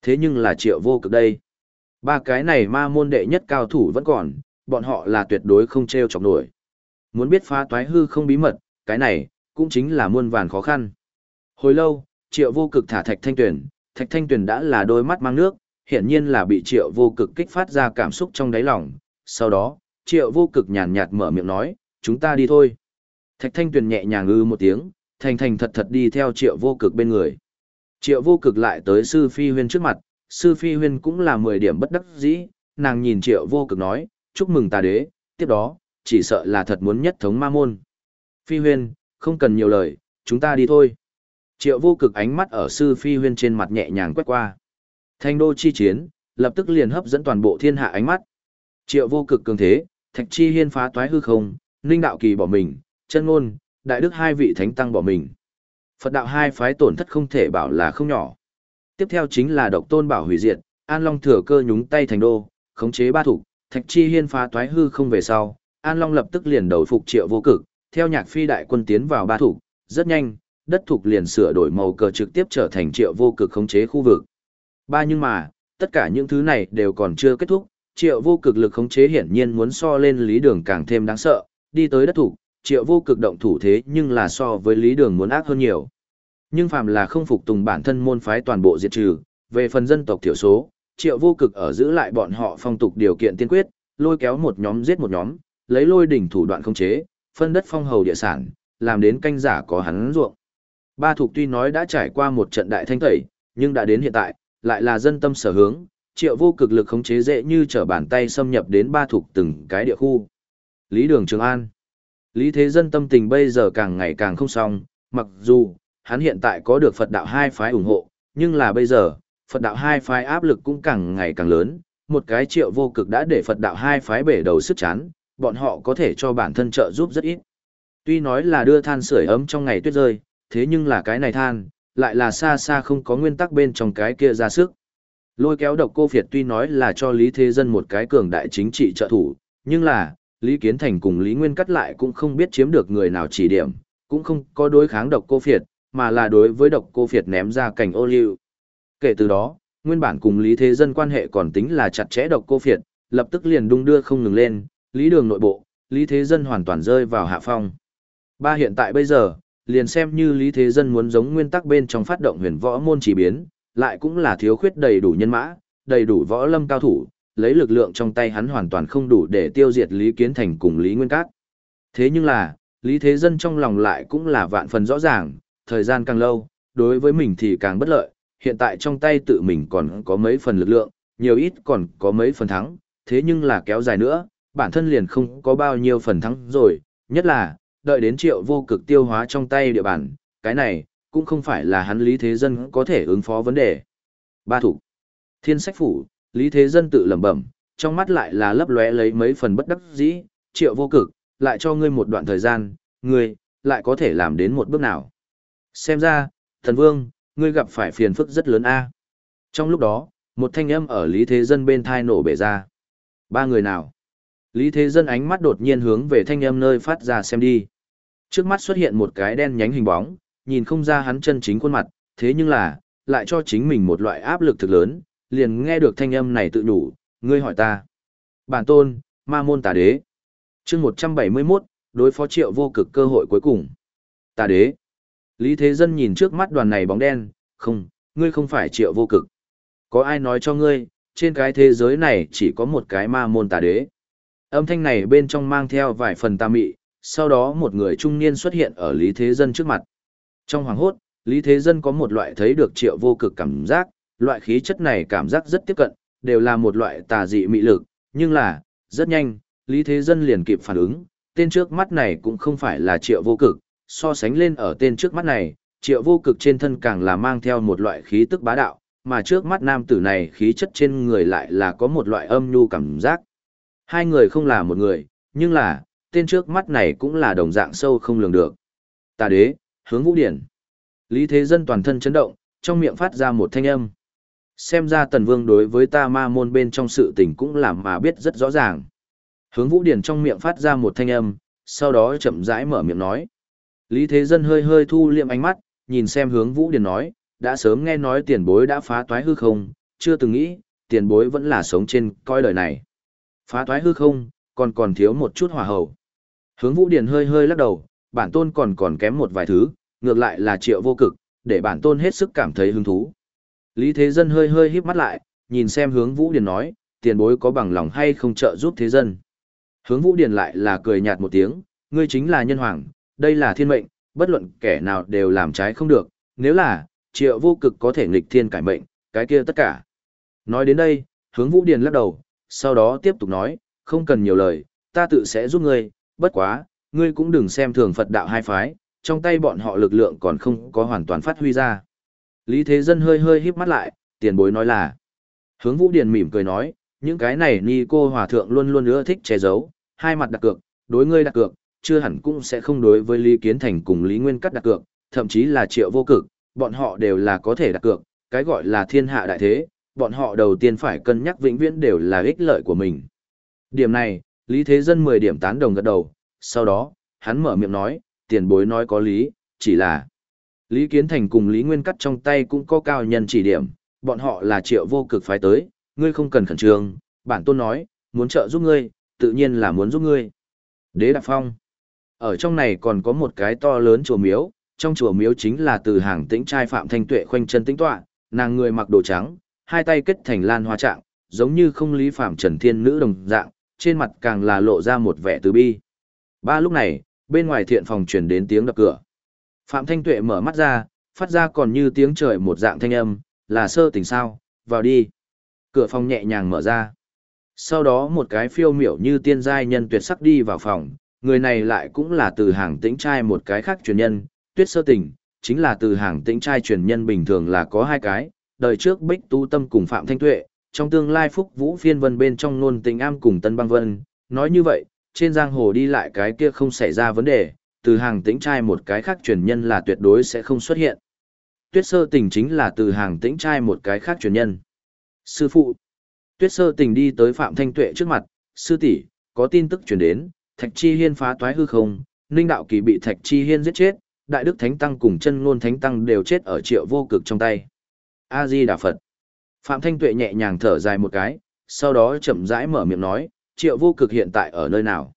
Thế nhưng là triệu vô cực đây. Ba cái này ma môn đệ nhất cao thủ vẫn còn, bọn họ là tuyệt đối không treo chọc nổi. Muốn biết phá toái hư không bí mật, cái này, cũng chính là muôn vàn khó khăn. Hồi lâu, triệu vô cực thả thạch thanh tuyển, thạch thanh tuyển đã là đôi mắt mang nước, hiển nhiên là bị triệu vô cực kích phát ra cảm xúc trong đáy lòng. Sau đó, triệu vô cực nhàn nhạt mở miệng nói, chúng ta đi thôi. Thạch thanh tuyển nhẹ nhàng ư một tiếng, thành thành thật thật đi theo triệu vô cực bên người. Triệu vô cực lại tới sư phi huyên trước mặt, sư phi huyên cũng là mười điểm bất đắc dĩ, nàng nhìn triệu vô cực nói, chúc mừng ta đế, tiếp đó, chỉ sợ là thật muốn nhất thống ma môn. Phi huyên, không cần nhiều lời, chúng ta đi thôi. Triệu vô cực ánh mắt ở sư phi huyên trên mặt nhẹ nhàng quét qua. Thanh đô chi chiến, lập tức liền hấp dẫn toàn bộ thiên hạ ánh mắt. Triệu vô cực cường thế, thạch chi hiên phá toái hư không, ninh đạo kỳ bỏ mình, chân ngôn, đại đức hai vị thánh tăng bỏ mình. Phật đạo hai phái tổn thất không thể bảo là không nhỏ. Tiếp theo chính là độc tôn bảo hủy diệt, An Long thừa cơ nhúng tay thành đô, khống chế ba thủ, Thạch Chi Hiên phá toái hư không về sau, An Long lập tức liền đầu phục Triệu Vô Cực, theo nhạc phi đại quân tiến vào ba thủ, rất nhanh, đất thuộc liền sửa đổi màu cờ trực tiếp trở thành Triệu Vô Cực khống chế khu vực. Ba nhưng mà, tất cả những thứ này đều còn chưa kết thúc, Triệu Vô Cực lực khống chế hiển nhiên muốn so lên Lý Đường càng thêm đáng sợ, đi tới đất thủ, Triệu Vô Cực động thủ thế nhưng là so với Lý Đường muốn ác hơn nhiều. Nhưng phàm là không phục tùng bản thân môn phái toàn bộ diệt trừ, về phần dân tộc thiểu số, triệu vô cực ở giữ lại bọn họ phong tục điều kiện tiên quyết, lôi kéo một nhóm giết một nhóm, lấy lôi đỉnh thủ đoạn khống chế, phân đất phong hầu địa sản, làm đến canh giả có hắn ruộng. Ba thuộc tuy nói đã trải qua một trận đại thanh tẩy, nhưng đã đến hiện tại, lại là dân tâm sở hướng, triệu vô cực lực khống chế dễ như trở bàn tay xâm nhập đến ba thuộc từng cái địa khu. Lý Đường Trường An Lý Thế Dân tâm tình bây giờ càng ngày càng không xong, mặc dù, hắn hiện tại có được Phật đạo hai phái ủng hộ, nhưng là bây giờ, Phật đạo hai phái áp lực cũng càng ngày càng lớn, một cái triệu vô cực đã để Phật đạo hai phái bể đầu sức chán, bọn họ có thể cho bản thân trợ giúp rất ít. Tuy nói là đưa than sưởi ấm trong ngày tuyết rơi, thế nhưng là cái này than, lại là xa xa không có nguyên tắc bên trong cái kia ra sức. Lôi kéo độc cô Việt tuy nói là cho Lý Thế Dân một cái cường đại chính trị trợ thủ, nhưng là, Lý Kiến Thành cùng Lý Nguyên cắt lại cũng không biết chiếm được người nào chỉ điểm, cũng không có đối kháng độc cô Việt, mà là đối với độc cô Việt ném ra cảnh ô liu. Kể từ đó, nguyên bản cùng Lý Thế Dân quan hệ còn tính là chặt chẽ độc cô Việt, lập tức liền đung đưa không ngừng lên, Lý Đường nội bộ, Lý Thế Dân hoàn toàn rơi vào hạ phong. Ba hiện tại bây giờ, liền xem như Lý Thế Dân muốn giống nguyên tắc bên trong phát động huyền võ môn chỉ biến, lại cũng là thiếu khuyết đầy đủ nhân mã, đầy đủ võ lâm cao thủ, lấy lực lượng trong tay hắn hoàn toàn không đủ để tiêu diệt Lý Kiến Thành cùng Lý Nguyên Cát. Thế nhưng là, Lý Thế Dân trong lòng lại cũng là vạn phần rõ ràng, thời gian càng lâu, đối với mình thì càng bất lợi, hiện tại trong tay tự mình còn có mấy phần lực lượng, nhiều ít còn có mấy phần thắng, thế nhưng là kéo dài nữa, bản thân liền không có bao nhiêu phần thắng rồi, nhất là, đợi đến triệu vô cực tiêu hóa trong tay địa bàn, cái này, cũng không phải là hắn Lý Thế Dân có thể ứng phó vấn đề. Ba thủ. Thiên sách phủ, Lý Thế Dân tự lẩm bẩm, trong mắt lại là lấp lóe lấy mấy phần bất đắc dĩ, triệu vô cực, lại cho ngươi một đoạn thời gian, ngươi, lại có thể làm đến một bước nào. Xem ra, thần vương, ngươi gặp phải phiền phức rất lớn a. Trong lúc đó, một thanh âm ở Lý Thế Dân bên thai nổ bể ra. Ba người nào? Lý Thế Dân ánh mắt đột nhiên hướng về thanh âm nơi phát ra xem đi. Trước mắt xuất hiện một cái đen nhánh hình bóng, nhìn không ra hắn chân chính khuôn mặt, thế nhưng là, lại cho chính mình một loại áp lực thực lớn, liền nghe được thanh âm này tự đủ, ngươi hỏi ta. Bản tôn, ma môn tà đế. chương 171, đối phó triệu vô cực cơ hội cuối cùng. Tà đế. Lý Thế Dân nhìn trước mắt đoàn này bóng đen, không, ngươi không phải triệu vô cực. Có ai nói cho ngươi, trên cái thế giới này chỉ có một cái ma môn tà đế. Âm thanh này bên trong mang theo vài phần tà mị, sau đó một người trung niên xuất hiện ở Lý Thế Dân trước mặt. Trong hoàng hốt, Lý Thế Dân có một loại thấy được triệu vô cực cảm giác, loại khí chất này cảm giác rất tiếp cận, đều là một loại tà dị mị lực, nhưng là, rất nhanh, Lý Thế Dân liền kịp phản ứng, tên trước mắt này cũng không phải là triệu vô cực, so sánh lên ở tên trước mắt này, triệu vô cực trên thân càng là mang theo một loại khí tức bá đạo, mà trước mắt nam tử này khí chất trên người lại là có một loại âm nhu cảm giác. Hai người không là một người, nhưng là, tên trước mắt này cũng là đồng dạng sâu không lường được. Tà đế, hướng vũ điển. Lý Thế Dân toàn thân chấn động, trong miệng phát ra một thanh âm. Xem ra tần vương đối với ta ma môn bên trong sự tình cũng làm mà biết rất rõ ràng. Hướng vũ điển trong miệng phát ra một thanh âm, sau đó chậm rãi mở miệng nói. Lý Thế Dân hơi hơi thu liệm ánh mắt, nhìn xem hướng vũ điển nói, đã sớm nghe nói tiền bối đã phá toái hư không, chưa từng nghĩ, tiền bối vẫn là sống trên coi đời này. Phá thoái hư không, còn còn thiếu một chút hòa hậu. Hướng vũ Điền hơi hơi lắc đầu, bản tôn còn còn kém một vài thứ, ngược lại là triệu vô cực, để bản tôn hết sức cảm thấy hứng thú. Lý Thế Dân hơi hơi híp mắt lại, nhìn xem hướng Vũ Điền nói, tiền bối có bằng lòng hay không trợ giúp thế dân. Hướng Vũ Điền lại là cười nhạt một tiếng, ngươi chính là nhân hoàng, đây là thiên mệnh, bất luận kẻ nào đều làm trái không được, nếu là, triệu vô cực có thể nghịch thiên cải mệnh, cái kia tất cả. Nói đến đây, hướng Vũ Điền lắc đầu, sau đó tiếp tục nói, không cần nhiều lời, ta tự sẽ giúp ngươi, bất quá, ngươi cũng đừng xem thường Phật đạo hai phái, trong tay bọn họ lực lượng còn không có hoàn toàn phát huy ra. Lý Thế Dân hơi hơi híp mắt lại, tiền bối nói là. Hướng Vũ Điền mỉm cười nói, những cái này ni cô hòa thượng luôn luôn ưa thích che giấu, hai mặt đặt cược, đối ngươi đặt cược, chưa hẳn cũng sẽ không đối với Lý Kiến Thành cùng Lý Nguyên Cắt đặt cược, thậm chí là triệu vô cực, bọn họ đều là có thể đặt cược, cái gọi là thiên hạ đại thế, bọn họ đầu tiên phải cân nhắc vĩnh viễn đều là ích lợi của mình. Điểm này, Lý Thế Dân 10 điểm tán đồng gật đầu, sau đó, hắn mở miệng nói, tiền bối nói có lý, chỉ là Lý Kiến Thành cùng Lý Nguyên Cắt trong tay cũng có cao nhân chỉ điểm, bọn họ là triệu vô cực phái tới, ngươi không cần khẩn trương, bản tôn nói, muốn trợ giúp ngươi, tự nhiên là muốn giúp ngươi. Đế Đạp Phong Ở trong này còn có một cái to lớn chùa miếu, trong chùa miếu chính là từ hàng tĩnh trai Phạm Thanh Tuệ khoanh chân tĩnh tọa, nàng người mặc đồ trắng, hai tay kết thành lan hoa trạng, giống như không lý phạm trần thiên nữ đồng dạng, trên mặt càng là lộ ra một vẻ từ bi. Ba lúc này, bên ngoài thiện phòng truyền đến tiếng đập cửa. Phạm Thanh Tuệ mở mắt ra, phát ra còn như tiếng trời một dạng thanh âm, là sơ tình sao, vào đi. Cửa phòng nhẹ nhàng mở ra. Sau đó một cái phiêu miểu như tiên giai nhân tuyệt sắc đi vào phòng, người này lại cũng là từ hàng tĩnh trai một cái khác truyền nhân, tuyết sơ tình, chính là từ hàng tĩnh trai truyền nhân bình thường là có hai cái, đời trước Bích Tu Tâm cùng Phạm Thanh Tuệ, trong tương lai Phúc Vũ Phiên Vân bên trong nôn tình am cùng Tân Băng Vân, nói như vậy, trên giang hồ đi lại cái kia không xảy ra vấn đề, từ hàng tĩnh trai một cái khác truyền nhân là tuyệt đối sẽ không xuất hiện. Tuyết sơ tình chính là từ hàng tĩnh trai một cái khác truyền nhân. Sư phụ, tuyết sơ tình đi tới Phạm Thanh Tuệ trước mặt, sư tỷ có tin tức truyền đến, Thạch Chi Hiên phá toái hư không, Ninh Đạo Kỳ bị Thạch Chi Hiên giết chết, Đại Đức Thánh Tăng cùng chân ngôn Thánh Tăng đều chết ở triệu vô cực trong tay. A-di Đà Phật. Phạm Thanh Tuệ nhẹ nhàng thở dài một cái, sau đó chậm rãi mở miệng nói, triệu vô cực hiện tại ở nơi nào.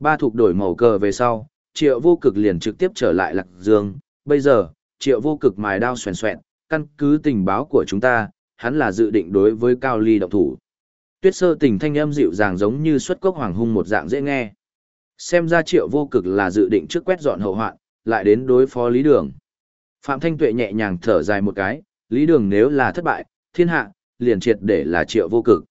Ba thuộc đổi màu cờ về sau, triệu vô cực liền trực tiếp trở lại lạc dương, bây giờ, triệu vô cực mài đao xoèn xoẹn, căn cứ tình báo của chúng ta, hắn là dự định đối với Cao Ly động thủ. Tuyết sơ tình thanh âm dịu dàng giống như xuất cốc hoàng hung một dạng dễ nghe. Xem ra triệu vô cực là dự định trước quét dọn hậu hoạn, lại đến đối phó Lý Đường. Phạm Thanh Tuệ nhẹ nhàng thở dài một cái, Lý Đường nếu là thất bại, thiên hạ, liền triệt để là triệu vô cực.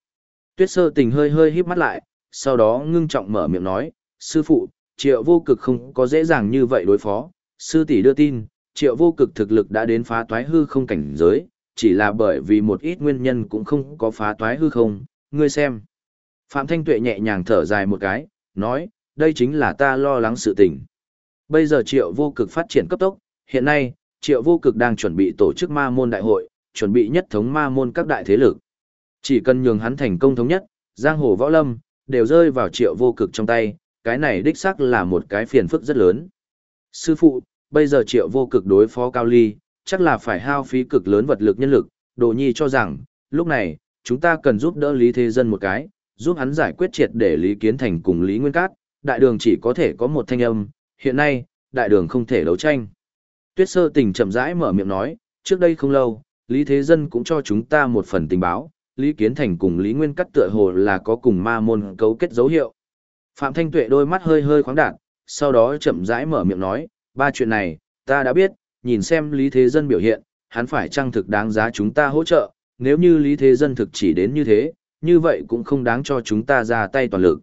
Tuyết sơ tình hơi hơi híp mắt lại, sau đó ngưng trọng mở miệng nói, sư phụ, triệu vô cực không có dễ dàng như vậy đối phó, sư tỷ đưa tin, triệu vô cực thực lực đã đến phá toái hư không cảnh giới, chỉ là bởi vì một ít nguyên nhân cũng không có phá toái hư không, ngươi xem. Phạm Thanh Tuệ nhẹ nhàng thở dài một cái, nói, đây chính là ta lo lắng sự tình. Bây giờ triệu vô cực phát triển cấp tốc, hiện nay, triệu vô cực đang chuẩn bị tổ chức ma môn đại hội, chuẩn bị nhất thống ma môn các đại thế lực. Chỉ cần nhường hắn thành công thống nhất, giang hồ võ lâm, đều rơi vào triệu vô cực trong tay, cái này đích xác là một cái phiền phức rất lớn. Sư phụ, bây giờ triệu vô cực đối phó cao ly, chắc là phải hao phí cực lớn vật lực nhân lực, đồ nhi cho rằng, lúc này, chúng ta cần giúp đỡ Lý Thế Dân một cái, giúp hắn giải quyết triệt để Lý Kiến Thành cùng Lý Nguyên Cát, đại đường chỉ có thể có một thanh âm, hiện nay, đại đường không thể đấu tranh. Tuyết sơ tình chậm rãi mở miệng nói, trước đây không lâu, Lý Thế Dân cũng cho chúng ta một phần tình báo, Lý Kiến Thành cùng Lý Nguyên Cắt tựa hồ là có cùng ma môn cấu kết dấu hiệu. Phạm Thanh Tuệ đôi mắt hơi hơi khoáng đạt, sau đó chậm rãi mở miệng nói, ba chuyện này, ta đã biết, nhìn xem Lý Thế Dân biểu hiện, hắn phải chăng thực đáng giá chúng ta hỗ trợ, nếu như Lý Thế Dân thực chỉ đến như thế, như vậy cũng không đáng cho chúng ta ra tay toàn lực.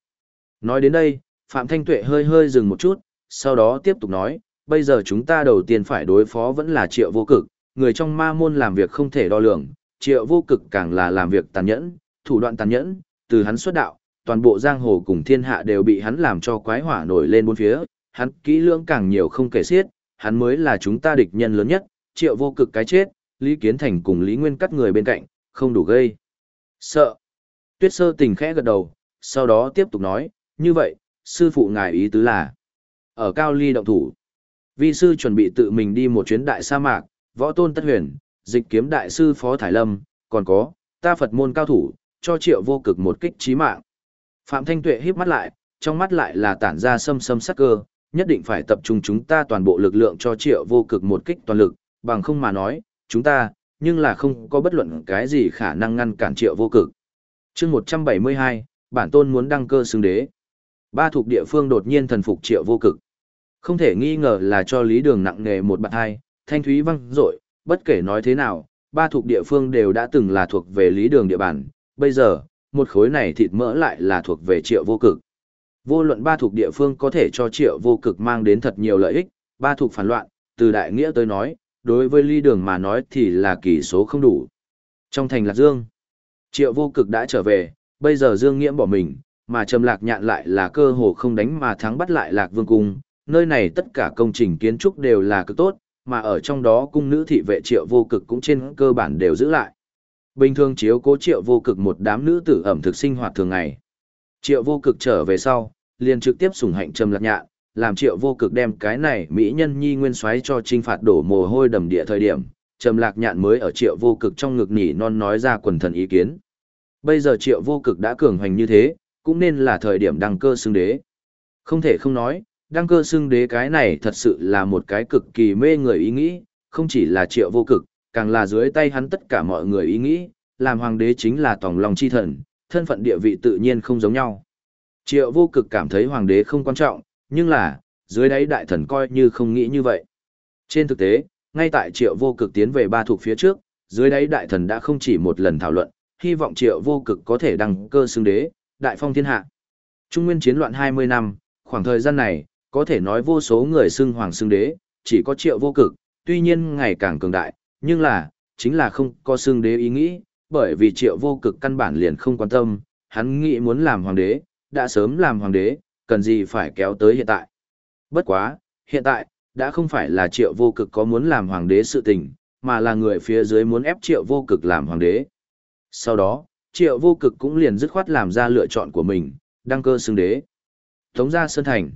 Nói đến đây, Phạm Thanh Tuệ hơi hơi dừng một chút, sau đó tiếp tục nói, bây giờ chúng ta đầu tiên phải đối phó vẫn là triệu vô cực, người trong ma môn làm việc không thể đo lường, triệu vô cực càng là làm việc tàn nhẫn, thủ đoạn tàn nhẫn, từ hắn xuất đạo, toàn bộ giang hồ cùng thiên hạ đều bị hắn làm cho quái hỏa nổi lên bốn phía, hắn kỹ lưỡng càng nhiều không kể xiết, hắn mới là chúng ta địch nhân lớn nhất, triệu vô cực cái chết, Lý Kiến Thành cùng Lý Nguyên cắt người bên cạnh, không đủ gây. Sợ. Tuyết sơ tình khẽ gật đầu, sau đó tiếp tục nói, như vậy, sư phụ ngài ý tứ là, ở Cao Ly động thủ, vi sư chuẩn bị tự mình đi một chuyến đại sa mạc, võ tôn tất huyền, dịch kiếm đại sư Phó Thải Lâm, còn có, ta Phật môn cao thủ, cho triệu vô cực một kích trí mạng. Phạm Thanh Tuệ híp mắt lại, trong mắt lại là tản ra sâm sâm sắc cơ, nhất định phải tập trung chúng ta toàn bộ lực lượng cho triệu vô cực một kích toàn lực, bằng không mà nói, chúng ta, nhưng là không có bất luận cái gì khả năng ngăn cản triệu vô cực. chương 172, bản tôn muốn đăng cơ xứng đế. Ba thuộc địa phương đột nhiên thần phục triệu vô cực. Không thể nghi ngờ là cho lý đường nặng nghề một bậc hai, thanh thúy văng rội, bất kể nói thế nào, ba thuộc địa phương đều đã từng là thuộc về lý đường địa bàn, bây giờ, một khối này thịt mỡ lại là thuộc về triệu vô cực. Vô luận ba thuộc địa phương có thể cho triệu vô cực mang đến thật nhiều lợi ích, ba thuộc phản loạn, từ đại nghĩa tới nói, đối với ly đường mà nói thì là kỳ số không đủ. Trong thành Lạc Dương, triệu vô cực đã trở về, bây giờ Dương Nghiễm bỏ mình, mà Trầm Lạc nhạn lại là cơ hồ không đánh mà thắng bắt lại Lạc Vương Cung, nơi này tất cả công trình kiến trúc đều là cực tốt, mà ở trong đó cung nữ thị vệ triệu vô cực cũng trên cơ bản đều giữ lại. Bình thường chiếu cố triệu vô cực một đám nữ tử ẩm thực sinh hoạt thường ngày. Triệu vô cực trở về sau, liền trực tiếp sủng hạnh trầm lạc nhạn, làm triệu vô cực đem cái này mỹ nhân nhi nguyên xoáy cho trinh phạt đổ mồ hôi đầm địa thời điểm, trầm lạc nhạn mới ở triệu vô cực trong ngực nỉ non nói ra quần thần ý kiến. Bây giờ triệu vô cực đã cường hoành như thế, cũng nên là thời điểm đăng cơ xưng đế. Không thể không nói, đăng cơ xưng đế cái này thật sự là một cái cực kỳ mê người ý nghĩ, không chỉ là triệu vô cực, càng là dưới tay hắn tất cả mọi người ý nghĩ, làm hoàng đế chính là tòng lòng chi thần, thân phận địa vị tự nhiên không giống nhau. Triệu vô cực cảm thấy hoàng đế không quan trọng, nhưng là, dưới đáy đại thần coi như không nghĩ như vậy. Trên thực tế, ngay tại triệu vô cực tiến về ba thuộc phía trước, dưới đáy đại thần đã không chỉ một lần thảo luận, hy vọng triệu vô cực có thể đăng cơ xưng đế, đại phong thiên hạ. Trung nguyên chiến loạn 20 năm, khoảng thời gian này, có thể nói vô số người xưng hoàng xưng đế, chỉ có triệu vô cực, tuy nhiên ngày càng cường đại, nhưng là, chính là không có xưng đế ý nghĩ, bởi vì triệu vô cực căn bản liền không quan tâm, hắn nghĩ muốn làm hoàng đế, đã sớm làm hoàng đế, cần gì phải kéo tới hiện tại. Bất quá, hiện tại, đã không phải là triệu vô cực có muốn làm hoàng đế sự tình, mà là người phía dưới muốn ép triệu vô cực làm hoàng đế. Sau đó, triệu vô cực cũng liền dứt khoát làm ra lựa chọn của mình, đăng cơ xưng đế. Tống gia Sơn Thành.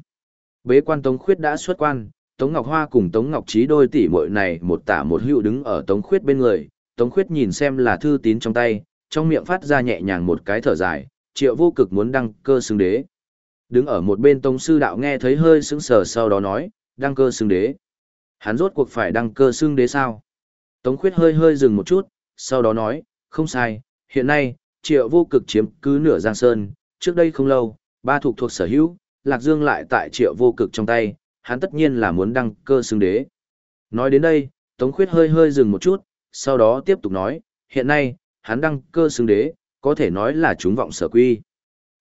Bế quan Tống Khuyết đã xuất quan, Tống Ngọc Hoa cùng Tống Ngọc Trí đôi tỷ muội này một tả một hữu đứng ở Tống Khuyết bên người, Tống Khuyết nhìn xem là thư tín trong tay, trong miệng phát ra nhẹ nhàng một cái thở dài, triệu vô cực muốn đăng cơ xứng đế. Đứng ở một bên Tống Sư Đạo nghe thấy hơi sững sờ sau đó nói, đăng cơ xứng đế. Hắn rốt cuộc phải đăng cơ xứng đế sao? Tống Khuyết hơi hơi dừng một chút, sau đó nói, không sai, hiện nay, triệu vô cực chiếm cứ nửa giang sơn, trước đây không lâu, ba thuộc thuộc sở hữu, Lạc Dương lại tại triệu vô cực trong tay, hắn tất nhiên là muốn đăng cơ xưng đế. Nói đến đây, Tống Khuyết hơi hơi dừng một chút, sau đó tiếp tục nói, hiện nay, hắn đăng cơ xưng đế, có thể nói là chúng vọng sở quy.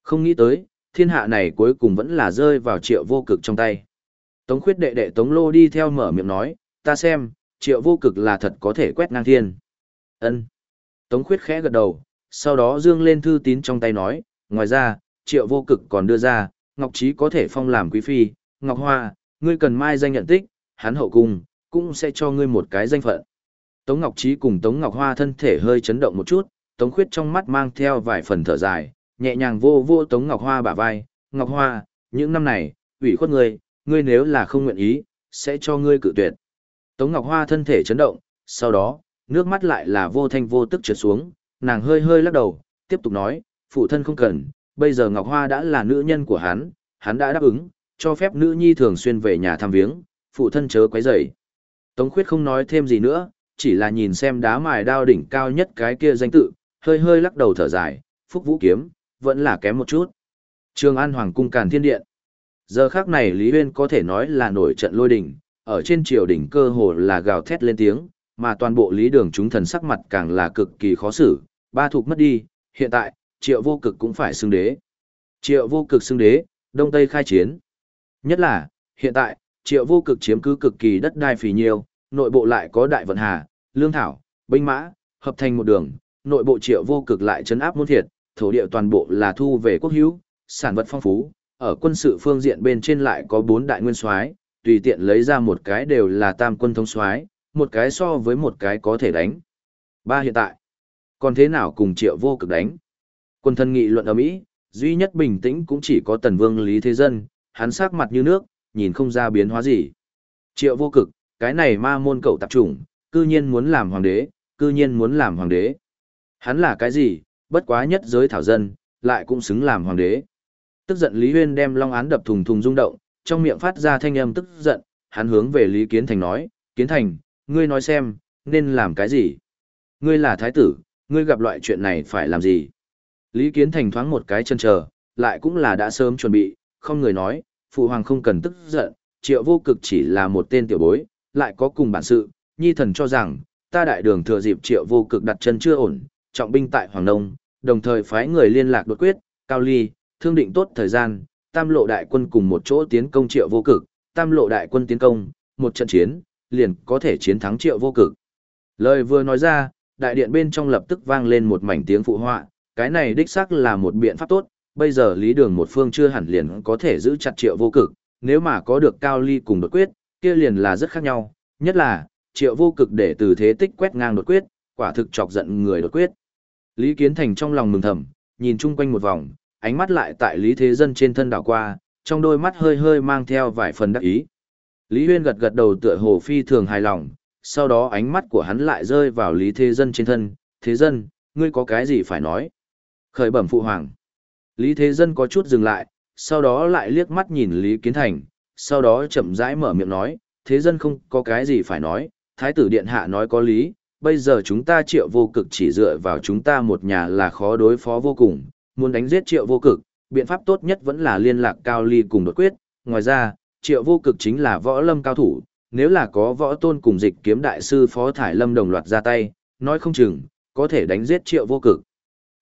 Không nghĩ tới, thiên hạ này cuối cùng vẫn là rơi vào triệu vô cực trong tay. Tống Khuyết đệ đệ Tống Lô đi theo mở miệng nói, ta xem, triệu vô cực là thật có thể quét ngang thiên. ân Tống Khuyết khẽ gật đầu, sau đó dương lên thư tín trong tay nói, ngoài ra, triệu vô cực còn đưa ra, Ngọc Trí có thể phong làm quý phi, Ngọc Hoa, ngươi cần mai danh nhận tích, hắn hậu cung, cũng sẽ cho ngươi một cái danh phận. Tống Ngọc Trí cùng Tống Ngọc Hoa thân thể hơi chấn động một chút, Tống Khuyết trong mắt mang theo vài phần thở dài, nhẹ nhàng vô vô Tống Ngọc Hoa bả vai, Ngọc Hoa, những năm này, ủy khuất ngươi, ngươi nếu là không nguyện ý, sẽ cho ngươi cự tuyệt. Tống Ngọc Hoa thân thể chấn động, sau đó, nước mắt lại là vô thanh vô tức trượt xuống, nàng hơi hơi lắc đầu, tiếp tục nói, phụ thân không cần, bây giờ Ngọc Hoa đã là nữ nhân của hắn, hắn đã đáp ứng, cho phép nữ nhi thường xuyên về nhà thăm viếng, phụ thân chớ quấy rầy. Tống Khuyết không nói thêm gì nữa, chỉ là nhìn xem đá mài đao đỉnh cao nhất cái kia danh tự, hơi hơi lắc đầu thở dài, Phúc Vũ kiếm, vẫn là kém một chút. Trường An Hoàng cung Càn Thiên Điện. Giờ khắc này Lý Uyên có thể nói là nổi trận lôi đình, ở trên triều đỉnh cơ hồ là gào thét lên tiếng, mà toàn bộ lý đường chúng thần sắc mặt càng là cực kỳ khó xử, ba thuộc mất đi, hiện tại, triệu vô cực cũng phải xưng đế. Triệu vô cực xưng đế, Đông Tây khai chiến. Nhất là, hiện tại, triệu vô cực chiếm cứ cực kỳ đất đai phì nhiêu, nội bộ lại có đại vận hà, lương thảo, binh mã, hợp thành một đường, nội bộ triệu vô cực lại chấn áp muôn thiệt, thổ địa toàn bộ là thu về quốc hữu, sản vật phong phú, ở quân sự phương diện bên trên lại có bốn đại nguyên soái, tùy tiện lấy ra một cái đều là tam quân thống soái, một cái so với một cái có thể đánh. Ba hiện tại, còn thế nào cùng triệu vô cực đánh? Quân thân nghị luận ở Mỹ, duy nhất bình tĩnh cũng chỉ có tần vương Lý Thế Dân, hắn sắc mặt như nước, nhìn không ra biến hóa gì. Triệu vô cực, cái này ma môn cậu tạp chủng, cư nhiên muốn làm hoàng đế, cư nhiên muốn làm hoàng đế. Hắn là cái gì, bất quá nhất giới thảo dân, lại cũng xứng làm hoàng đế. Tức giận Lý Huyên đem long án đập thùng thùng rung động, trong miệng phát ra thanh âm tức giận, hắn hướng về Lý Kiến Thành nói, Kiến Thành, ngươi nói xem, nên làm cái gì? Ngươi là thái tử, ngươi gặp loại chuyện này phải làm gì? Lý Kiến Thành thoáng một cái chân chờ, lại cũng là đã sớm chuẩn bị, không người nói, phụ hoàng không cần tức giận, triệu vô cực chỉ là một tên tiểu bối, lại có cùng bản sự, nhi thần cho rằng, ta đại đường thừa dịp triệu vô cực đặt chân chưa ổn, trọng binh tại Hoàng Nông, đồng thời phái người liên lạc đột quyết, cao ly, thương định tốt thời gian, tam lộ đại quân cùng một chỗ tiến công triệu vô cực, tam lộ đại quân tiến công, một trận chiến, liền có thể chiến thắng triệu vô cực. Lời vừa nói ra, đại điện bên trong lập tức vang lên một mảnh tiếng phụ họa, cái này đích xác là một biện pháp tốt, bây giờ lý đường một phương chưa hẳn liền có thể giữ chặt triệu vô cực, nếu mà có được cao ly cùng đột quyết, kia liền là rất khác nhau, nhất là, triệu vô cực để từ thế tích quét ngang đột quyết, quả thực chọc giận người đột quyết. Lý Kiến Thành trong lòng mừng thầm, nhìn chung quanh một vòng, ánh mắt lại tại Lý Thế Dân trên thân đảo qua, trong đôi mắt hơi hơi mang theo vài phần đắc ý. Lý Huyên gật gật đầu tựa hồ phi thường hài lòng, sau đó ánh mắt của hắn lại rơi vào Lý Thế Dân trên thân, Thế Dân, ngươi có cái gì phải nói? Khởi bẩm phụ hoàng. Lý Thế Dân có chút dừng lại, sau đó lại liếc mắt nhìn Lý Kiến Thành, sau đó chậm rãi mở miệng nói, Thế Dân không có cái gì phải nói, Thái tử Điện Hạ nói có lý, bây giờ chúng ta triệu vô cực chỉ dựa vào chúng ta một nhà là khó đối phó vô cùng, muốn đánh giết triệu vô cực, biện pháp tốt nhất vẫn là liên lạc cao ly cùng đột quyết, ngoài ra, triệu vô cực chính là võ lâm cao thủ, nếu là có võ tôn cùng dịch kiếm đại sư phó thải lâm đồng loạt ra tay, nói không chừng, có thể đánh giết triệu vô cực.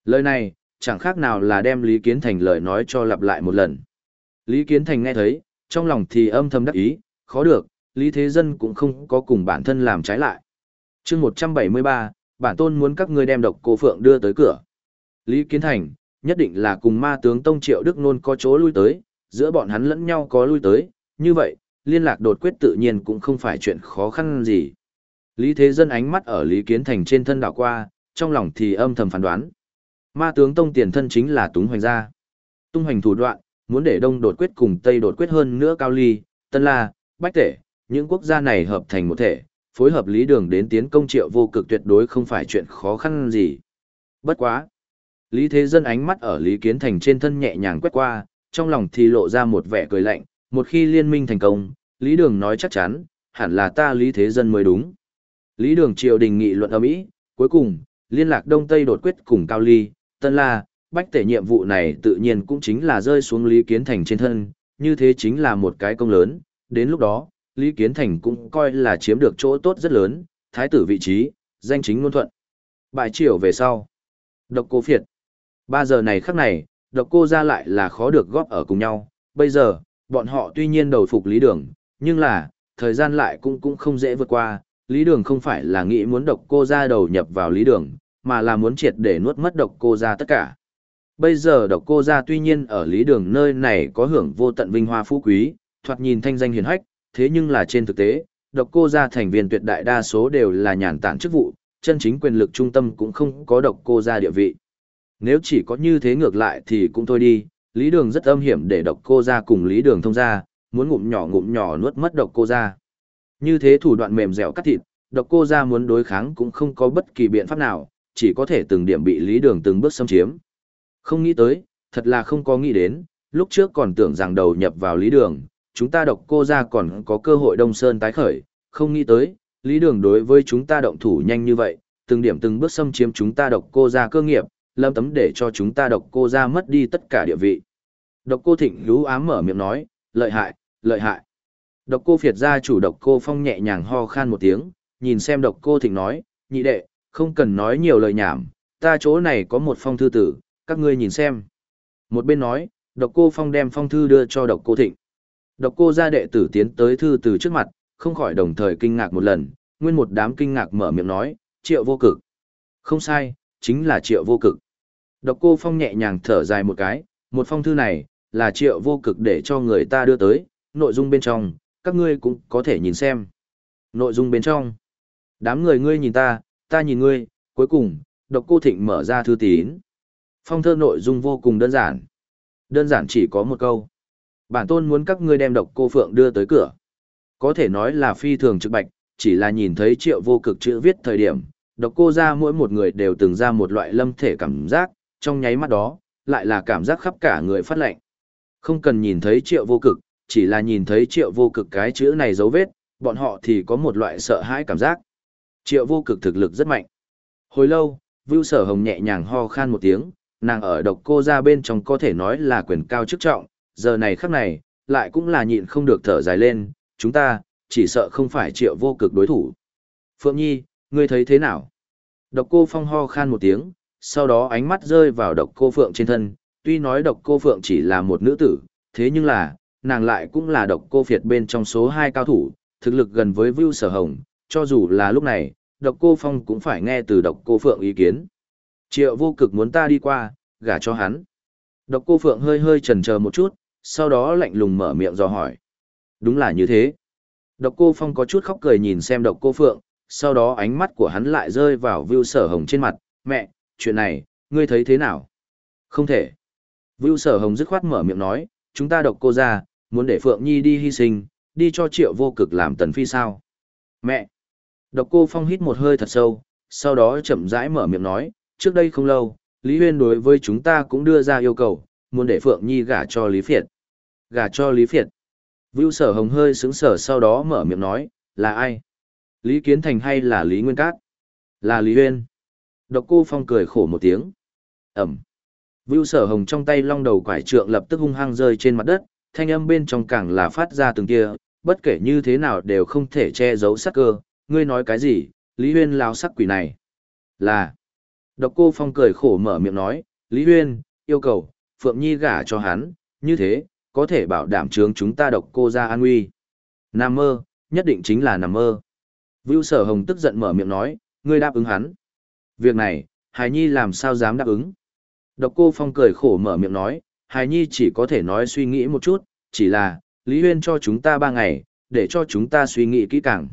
Lời này, chẳng khác nào là đem Lý Kiến Thành lời nói cho lặp lại một lần. Lý Kiến Thành nghe thấy, trong lòng thì âm thầm đắc ý, khó được, Lý Thế Dân cũng không có cùng bản thân làm trái lại. chương 173, bản tôn muốn các ngươi đem độc cô Phượng đưa tới cửa. Lý Kiến Thành, nhất định là cùng ma tướng Tông Triệu Đức Nôn có chỗ lui tới, giữa bọn hắn lẫn nhau có lui tới, như vậy, liên lạc đột quyết tự nhiên cũng không phải chuyện khó khăn gì. Lý Thế Dân ánh mắt ở Lý Kiến Thành trên thân đảo qua, trong lòng thì âm thầm phán đoán. Ma tướng Tông tiền thân chính là Túng Hoành gia. Tung Hoành thủ đoạn, muốn để Đông đột quyết cùng Tây đột quyết hơn nữa Cao Ly, Tân La, Bách Tể, những quốc gia này hợp thành một thể, phối hợp lý đường đến tiến công triệu vô cực tuyệt đối không phải chuyện khó khăn gì. Bất quá. Lý Thế Dân ánh mắt ở Lý Kiến Thành trên thân nhẹ nhàng quét qua, trong lòng thì lộ ra một vẻ cười lạnh, một khi liên minh thành công, Lý Đường nói chắc chắn, hẳn là ta Lý Thế Dân mới đúng. Lý Đường triều đình nghị luận ở Mỹ, cuối cùng, liên lạc Đông Tây đột quyết cùng Cao Ly, Tân La, Bách Tể nhiệm vụ này tự nhiên cũng chính là rơi xuống Lý Kiến Thành trên thân, như thế chính là một cái công lớn, đến lúc đó, Lý Kiến Thành cũng coi là chiếm được chỗ tốt rất lớn, thái tử vị trí, danh chính ngôn thuận. Bại triều về sau. Độc cô phiệt. Ba giờ này khắc này, độc cô ra lại là khó được góp ở cùng nhau. Bây giờ, bọn họ tuy nhiên đầu phục lý đường, nhưng là, thời gian lại cũng cũng không dễ vượt qua. Lý đường không phải là nghĩ muốn độc cô ra đầu nhập vào lý đường, mà là muốn triệt để nuốt mất độc cô ra tất cả. Bây giờ độc cô ra tuy nhiên ở lý đường nơi này có hưởng vô tận vinh hoa phú quý, thoạt nhìn thanh danh hiền hách, thế nhưng là trên thực tế, độc cô ra thành viên tuyệt đại đa số đều là nhàn tản chức vụ, chân chính quyền lực trung tâm cũng không có độc cô ra địa vị. Nếu chỉ có như thế ngược lại thì cũng thôi đi, lý đường rất âm hiểm để độc cô ra cùng lý đường thông gia, muốn ngụm nhỏ ngụm nhỏ nuốt mất độc cô ra. Như thế thủ đoạn mềm dẻo cắt thịt, độc cô ra muốn đối kháng cũng không có bất kỳ biện pháp nào, chỉ có thể từng điểm bị lý đường từng bước xâm chiếm. Không nghĩ tới, thật là không có nghĩ đến, lúc trước còn tưởng rằng đầu nhập vào lý đường, chúng ta độc cô ra còn có cơ hội đông sơn tái khởi, không nghĩ tới, lý đường đối với chúng ta động thủ nhanh như vậy, từng điểm từng bước xâm chiếm chúng ta độc cô ra cơ nghiệp, lâm tấm để cho chúng ta độc cô ra mất đi tất cả địa vị. Độc cô thịnh lú ám mở miệng nói, lợi hại, lợi hại. Độc cô phiệt gia chủ độc cô phong nhẹ nhàng ho khan một tiếng, nhìn xem độc cô thịnh nói, nhị đệ, không cần nói nhiều lời nhảm, ta chỗ này có một phong thư tử, các ngươi nhìn xem. Một bên nói, độc cô phong đem phong thư đưa cho độc cô thịnh. Độc cô gia đệ tử tiến tới thư từ trước mặt, không khỏi đồng thời kinh ngạc một lần, nguyên một đám kinh ngạc mở miệng nói, triệu vô cực. Không sai, chính là triệu vô cực. Độc cô phong nhẹ nhàng thở dài một cái, một phong thư này, là triệu vô cực để cho người ta đưa tới, nội dung bên trong, các ngươi cũng có thể nhìn xem. Nội dung bên trong, đám người ngươi nhìn ta, ta nhìn ngươi, cuối cùng, độc cô thịnh mở ra thư tín. Phong thơ nội dung vô cùng đơn giản. Đơn giản chỉ có một câu. Bản tôn muốn các ngươi đem độc cô Phượng đưa tới cửa. Có thể nói là phi thường trực bạch, chỉ là nhìn thấy triệu vô cực chữ viết thời điểm, độc cô ra mỗi một người đều từng ra một loại lâm thể cảm giác, trong nháy mắt đó, lại là cảm giác khắp cả người phát lệnh. Không cần nhìn thấy triệu vô cực, chỉ là nhìn thấy triệu vô cực cái chữ này dấu vết, bọn họ thì có một loại sợ hãi cảm giác. Triệu vô cực thực lực rất mạnh. Hồi lâu, Vưu Sở Hồng nhẹ nhàng ho khan một tiếng, nàng ở độc cô ra bên trong có thể nói là quyền cao chức trọng, giờ này khắc này, lại cũng là nhịn không được thở dài lên, chúng ta, chỉ sợ không phải triệu vô cực đối thủ. Phượng Nhi, ngươi thấy thế nào? Độc cô phong ho khan một tiếng, sau đó ánh mắt rơi vào độc cô Phượng trên thân, tuy nói độc cô Phượng chỉ là một nữ tử, thế nhưng là, nàng lại cũng là độc cô phiệt bên trong số 2 cao thủ, thực lực gần với Vưu Sở Hồng, cho dù là lúc này, độc cô Phong cũng phải nghe từ độc cô Phượng ý kiến. Triệu vô cực muốn ta đi qua, gả cho hắn. Độc cô Phượng hơi hơi chần chờ một chút, sau đó lạnh lùng mở miệng dò hỏi. Đúng là như thế. Độc cô Phong có chút khóc cười nhìn xem độc cô Phượng, sau đó ánh mắt của hắn lại rơi vào Vưu Sở Hồng trên mặt, mẹ, chuyện này, ngươi thấy thế nào? Không thể. Vưu Sở Hồng dứt khoát mở miệng nói, chúng ta độc cô ra, muốn để Phượng Nhi đi hy sinh, đi cho triệu vô cực làm tần phi sao? Mẹ! Độc cô Phong hít một hơi thật sâu, sau đó chậm rãi mở miệng nói, trước đây không lâu, Lý Huyên đối với chúng ta cũng đưa ra yêu cầu, muốn để Phượng Nhi gả cho Lý Phiệt. Gả cho Lý Phiệt. Vưu sở hồng hơi sững sở sau đó mở miệng nói, là ai? Lý Kiến Thành hay là Lý Nguyên Cát? Là Lý Huyên. Độc cô Phong cười khổ một tiếng. Ẩm. Vưu sở hồng trong tay long đầu quải trượng lập tức hung hăng rơi trên mặt đất, thanh âm bên trong càng là phát ra từng kia, bất kể như thế nào đều không thể che giấu sắc cơ. Ngươi nói cái gì, Lý Huyên lao sắc quỷ này? Là. Độc cô Phong cười khổ mở miệng nói, Lý Huyên, yêu cầu, Phượng Nhi gả cho hắn, như thế, có thể bảo đảm trướng chúng ta độc cô ra an nguy. Nam mơ, nhất định chính là nằm mơ. Vưu sở hồng tức giận mở miệng nói, ngươi đáp ứng hắn. Việc này, Hải Nhi làm sao dám đáp ứng. Độc cô Phong cười khổ mở miệng nói, Hải Nhi chỉ có thể nói suy nghĩ một chút, chỉ là, Lý Huyên cho chúng ta ba ngày, để cho chúng ta suy nghĩ kỹ càng.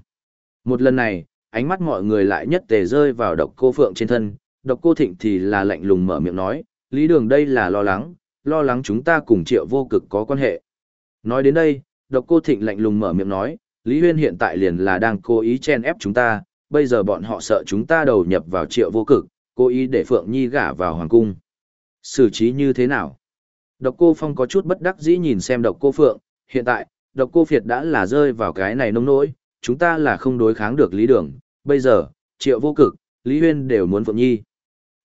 Một lần này, ánh mắt mọi người lại nhất tề rơi vào độc cô Phượng trên thân, độc cô Thịnh thì là lạnh lùng mở miệng nói, Lý Đường đây là lo lắng, lo lắng chúng ta cùng triệu vô cực có quan hệ. Nói đến đây, độc cô Thịnh lạnh lùng mở miệng nói, Lý Huyên hiện tại liền là đang cố ý chen ép chúng ta, bây giờ bọn họ sợ chúng ta đầu nhập vào triệu vô cực, cố ý để Phượng Nhi gả vào hoàng cung. Xử trí như thế nào? Độc cô Phong có chút bất đắc dĩ nhìn xem độc cô Phượng, hiện tại, độc cô Việt đã là rơi vào cái này nông nỗi, chúng ta là không đối kháng được Lý Đường, bây giờ, triệu vô cực, Lý Huyên đều muốn Phượng Nhi.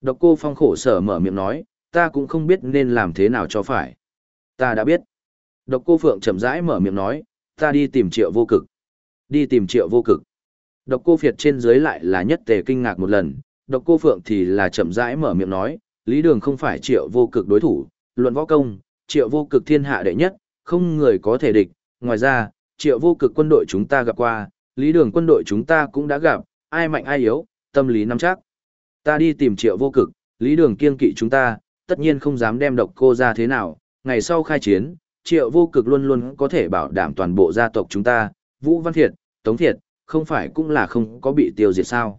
Độc cô Phong khổ sở mở miệng nói, ta cũng không biết nên làm thế nào cho phải. Ta đã biết. Độc cô Phượng chậm rãi mở miệng nói, ta đi tìm triệu vô cực. Đi tìm triệu vô cực. Độc cô Việt trên dưới lại là nhất tề kinh ngạc một lần, độc cô Phượng thì là chậm rãi mở miệng nói, Lý Đường không phải triệu vô cực đối thủ, luận võ công, triệu vô cực thiên hạ đệ nhất, không người có thể địch. Ngoài ra, triệu vô cực quân đội chúng ta gặp qua, Lý Đường quân đội chúng ta cũng đã gặp, ai mạnh ai yếu, tâm lý nắm chắc. Ta đi tìm triệu vô cực, Lý Đường kiên kỵ chúng ta, tất nhiên không dám đem độc cô ra thế nào, ngày sau khai chiến, triệu vô cực luôn luôn có thể bảo đảm toàn bộ gia tộc chúng ta, Vũ Văn Thiệt, Tống Thiệt, không phải cũng là không có bị tiêu diệt sao.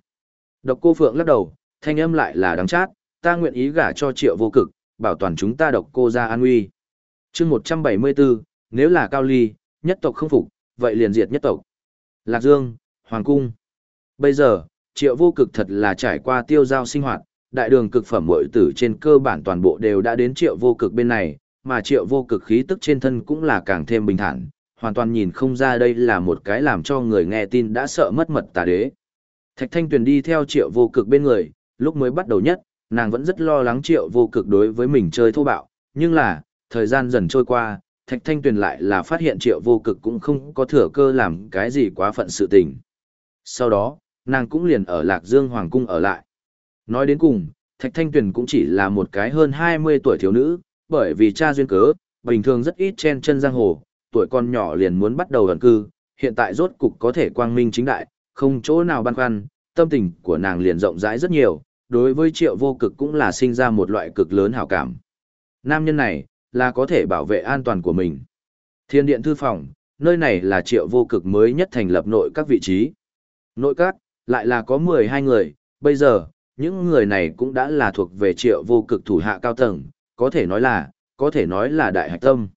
Độc cô Phượng lắc đầu, thanh âm lại là đắng chát, ta nguyện ý gả cho triệu vô cực, bảo toàn chúng ta độc cô ra an nguy. chương 174, nếu là Cao Ly, nhất tộc không phục, vậy liền diệt nhất tộc. Lạc Dương, Hoàng Cung. Bây giờ, triệu vô cực thật là trải qua tiêu giao sinh hoạt, đại đường cực phẩm mội tử trên cơ bản toàn bộ đều đã đến triệu vô cực bên này, mà triệu vô cực khí tức trên thân cũng là càng thêm bình thản, hoàn toàn nhìn không ra đây là một cái làm cho người nghe tin đã sợ mất mật tà đế. Thạch Thanh Tuyền đi theo triệu vô cực bên người, lúc mới bắt đầu nhất, nàng vẫn rất lo lắng triệu vô cực đối với mình chơi thô bạo, nhưng là, thời gian dần trôi qua, Thạch Thanh Tuyền lại là phát hiện triệu vô cực cũng không có thừa cơ làm cái gì quá phận sự tình. Sau đó, nàng cũng liền ở Lạc Dương Hoàng Cung ở lại. Nói đến cùng, Thạch Thanh Tuyền cũng chỉ là một cái hơn 20 tuổi thiếu nữ, bởi vì cha duyên cớ, bình thường rất ít chen chân giang hồ, tuổi con nhỏ liền muốn bắt đầu ẩn cư, hiện tại rốt cục có thể quang minh chính đại, không chỗ nào băn khoăn, tâm tình của nàng liền rộng rãi rất nhiều, đối với triệu vô cực cũng là sinh ra một loại cực lớn hảo cảm. Nam nhân này, là có thể bảo vệ an toàn của mình. Thiên điện thư phòng, nơi này là triệu vô cực mới nhất thành lập nội các vị trí. Nội các, lại là có 12 người, bây giờ, những người này cũng đã là thuộc về triệu vô cực thủ hạ cao tầng, có thể nói là, có thể nói là đại hạch tâm.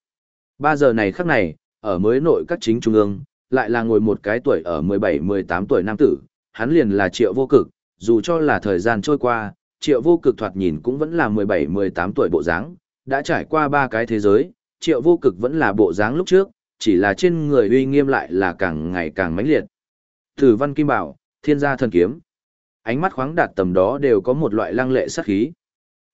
Ba giờ này khắc này, ở mới nội các chính trung ương, lại là ngồi một cái tuổi ở 17-18 tuổi nam tử, hắn liền là triệu vô cực, dù cho là thời gian trôi qua, triệu vô cực thoạt nhìn cũng vẫn là 17-18 tuổi bộ dáng, đã trải qua ba cái thế giới, triệu vô cực vẫn là bộ dáng lúc trước, chỉ là trên người uy nghiêm lại là càng ngày càng mãnh liệt. Tử văn kim bảo, thiên gia thần kiếm. Ánh mắt khoáng đạt tầm đó đều có một loại lăng lệ sát khí.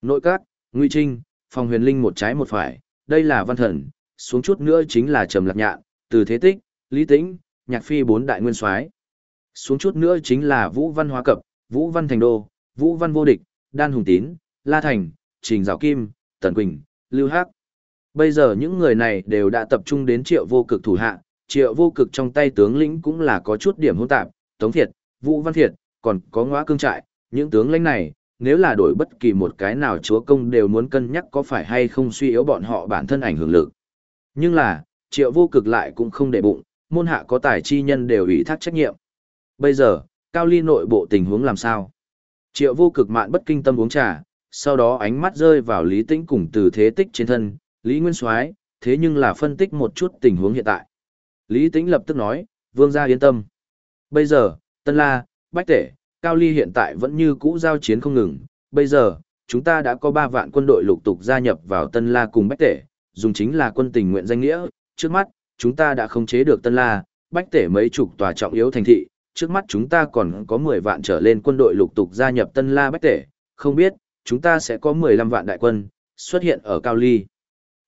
Nội các, nguy trinh, phòng huyền linh một trái một phải, đây là văn thần, xuống chút nữa chính là trầm lạc nhạn, từ thế tích, lý tĩnh, nhạc phi bốn đại nguyên soái xuống chút nữa chính là vũ văn hóa cập vũ văn thành đô vũ văn vô địch đan hùng tín la thành trình giáo kim tần quỳnh lưu hắc bây giờ những người này đều đã tập trung đến triệu vô cực thủ hạ triệu vô cực trong tay tướng lĩnh cũng là có chút điểm hỗn tạp tống thiệt vũ văn thiệt còn có ngõa cương trại những tướng lãnh này nếu là đổi bất kỳ một cái nào chúa công đều muốn cân nhắc có phải hay không suy yếu bọn họ bản thân ảnh hưởng lực nhưng là, triệu vô cực lại cũng không để bụng, môn hạ có tài chi nhân đều ủy thác trách nhiệm. Bây giờ, Cao Ly nội bộ tình huống làm sao? Triệu vô cực mạn bất kinh tâm uống trà, sau đó ánh mắt rơi vào Lý Tĩnh cùng từ thế tích trên thân, Lý Nguyên Soái thế nhưng là phân tích một chút tình huống hiện tại. Lý Tĩnh lập tức nói, vương gia yên tâm. Bây giờ, Tân La, Bách Tể, Cao Ly hiện tại vẫn như cũ giao chiến không ngừng. Bây giờ, chúng ta đã có ba vạn quân đội lục tục gia nhập vào Tân La cùng Bách Tể, dùng chính là quân tình nguyện danh nghĩa, trước mắt, chúng ta đã khống chế được Tân La, bách tể mấy chục tòa trọng yếu thành thị, trước mắt chúng ta còn có 10 vạn trở lên quân đội lục tục gia nhập Tân La bách tể, không biết, chúng ta sẽ có 15 vạn đại quân, xuất hiện ở Cao Ly.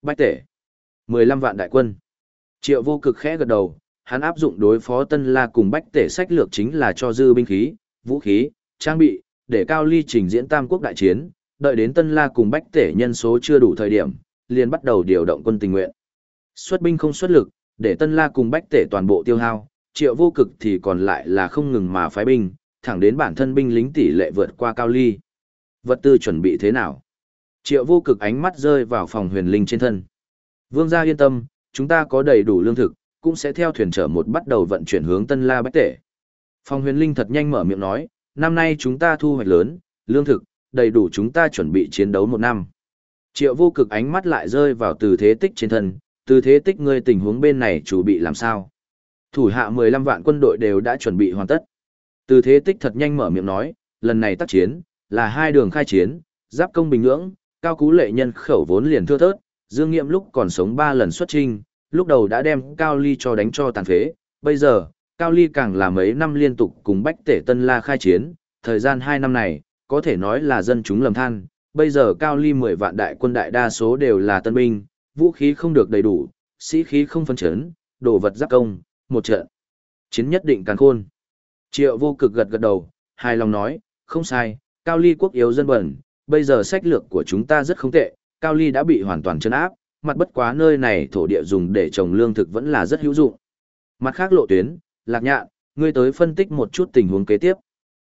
Bách tể, 15 vạn đại quân. Triệu vô cực khẽ gật đầu, hắn áp dụng đối phó Tân La cùng bách tể sách lược chính là cho dư binh khí, vũ khí, trang bị, để Cao Ly trình diễn tam quốc đại chiến, đợi đến Tân La cùng Bách Tể nhân số chưa đủ thời điểm, liền bắt đầu điều động quân tình nguyện. Xuất binh không xuất lực, để Tân La cùng Bách Tể toàn bộ tiêu hao, triệu vô cực thì còn lại là không ngừng mà phái binh, thẳng đến bản thân binh lính tỷ lệ vượt qua Cao Ly. Vật tư chuẩn bị thế nào? Triệu vô cực ánh mắt rơi vào phòng huyền linh trên thân. Vương gia yên tâm, chúng ta có đầy đủ lương thực, cũng sẽ theo thuyền chở một bắt đầu vận chuyển hướng Tân La Bách Tể. Phòng huyền linh thật nhanh mở miệng nói, năm nay chúng ta thu hoạch lớn, lương thực, đầy đủ chúng ta chuẩn bị chiến đấu một năm. Triệu vô cực ánh mắt lại rơi vào từ thế tích trên thân, từ thế tích ngươi tình huống bên này chủ bị làm sao. Thủ hạ 15 vạn quân đội đều đã chuẩn bị hoàn tất. Từ thế tích thật nhanh mở miệng nói, lần này tác chiến, là hai đường khai chiến, giáp công bình ngưỡng, cao cú lệ nhân khẩu vốn liền thưa thớt, dương nghiệm lúc còn sống ba lần xuất trinh, lúc đầu đã đem Cao Ly cho đánh cho tàn phế, bây giờ, Cao Ly càng là mấy năm liên tục cùng Bách Tể Tân La khai chiến, thời gian hai năm này, có thể nói là dân chúng lầm than, bây giờ Cao Ly 10 vạn đại quân đại đa số đều là tân binh, vũ khí không được đầy đủ, sĩ khí không phân chấn, đồ vật giáp công, một trận. Chiến nhất định càng khôn. Triệu vô cực gật gật đầu, hài lòng nói, không sai, Cao Ly quốc yếu dân bẩn, bây giờ sách lược của chúng ta rất không tệ, Cao Ly đã bị hoàn toàn chấn áp, mặt bất quá nơi này thổ địa dùng để trồng lương thực vẫn là rất hữu dụng. Mặt khác lộ tuyến, lạc nhạn, ngươi tới phân tích một chút tình huống kế tiếp.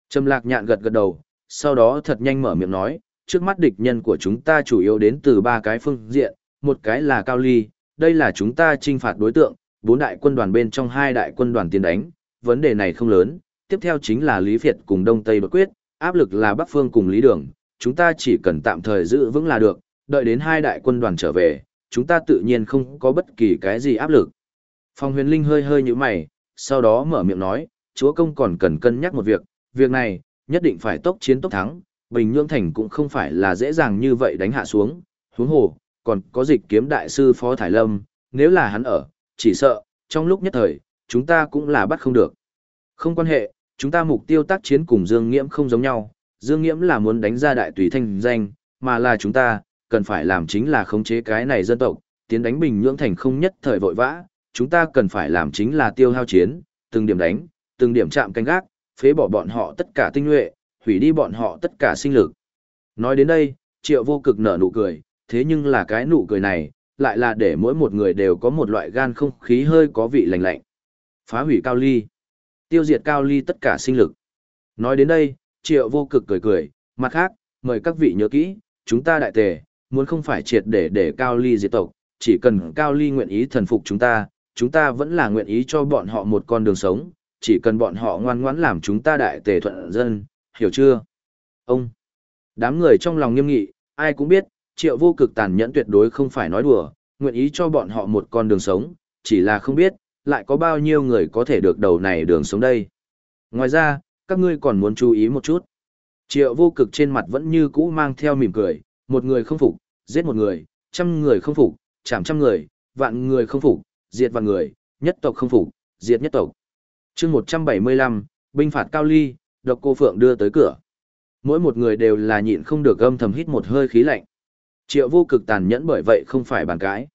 Trầm lạc nhạn gật gật đầu, sau đó thật nhanh mở miệng nói, trước mắt địch nhân của chúng ta chủ yếu đến từ ba cái phương diện, một cái là Cao Ly, đây là chúng ta trinh phạt đối tượng, bốn đại quân đoàn bên trong hai đại quân đoàn tiến đánh, vấn đề này không lớn, tiếp theo chính là Lý Việt cùng Đông Tây đột quyết, áp lực là Bắc Phương cùng Lý Đường, chúng ta chỉ cần tạm thời giữ vững là được, đợi đến hai đại quân đoàn trở về, chúng ta tự nhiên không có bất kỳ cái gì áp lực. Phong huyền linh hơi hơi như mày, sau đó mở miệng nói, chúa công còn cần cân nhắc một việc, việc này, nhất định phải tốc chiến tốc thắng, Bình Nhưỡng Thành cũng không phải là dễ dàng như vậy đánh hạ xuống, huống hồ, còn có dịch kiếm đại sư Phó Thải Lâm, nếu là hắn ở, chỉ sợ, trong lúc nhất thời, chúng ta cũng là bắt không được. Không quan hệ, chúng ta mục tiêu tác chiến cùng Dương Nghiễm không giống nhau, Dương Nghiễm là muốn đánh ra đại tùy thanh danh, mà là chúng ta, cần phải làm chính là khống chế cái này dân tộc, tiến đánh Bình Nhưỡng Thành không nhất thời vội vã, chúng ta cần phải làm chính là tiêu hao chiến, từng điểm đánh, từng điểm chạm canh gác, phế bỏ bọn họ tất cả tinh nhuệ, hủy đi bọn họ tất cả sinh lực. Nói đến đây, triệu vô cực nở nụ cười, thế nhưng là cái nụ cười này, lại là để mỗi một người đều có một loại gan không khí hơi có vị lạnh lạnh. Phá hủy cao ly. Tiêu diệt cao ly tất cả sinh lực. Nói đến đây, triệu vô cực cười cười, mặt khác, mời các vị nhớ kỹ, chúng ta đại tề, muốn không phải triệt để để cao ly diệt tộc, chỉ cần cao ly nguyện ý thần phục chúng ta, chúng ta vẫn là nguyện ý cho bọn họ một con đường sống, chỉ cần bọn họ ngoan ngoãn làm chúng ta đại tề thuận dân, hiểu chưa? Ông! Đám người trong lòng nghiêm nghị, ai cũng biết, triệu vô cực tàn nhẫn tuyệt đối không phải nói đùa, nguyện ý cho bọn họ một con đường sống, chỉ là không biết, lại có bao nhiêu người có thể được đầu này đường sống đây. Ngoài ra, các ngươi còn muốn chú ý một chút. Triệu vô cực trên mặt vẫn như cũ mang theo mỉm cười, một người không phục, giết một người, trăm người không phục, chạm trăm người, vạn người không phục, diệt vạn người, nhất tộc không phục, diệt nhất tộc. chương 175, binh phạt cao ly, độc cô Phượng đưa tới cửa. Mỗi một người đều là nhịn không được âm thầm hít một hơi khí lạnh. Triệu vô cực tàn nhẫn bởi vậy không phải bàn cãi.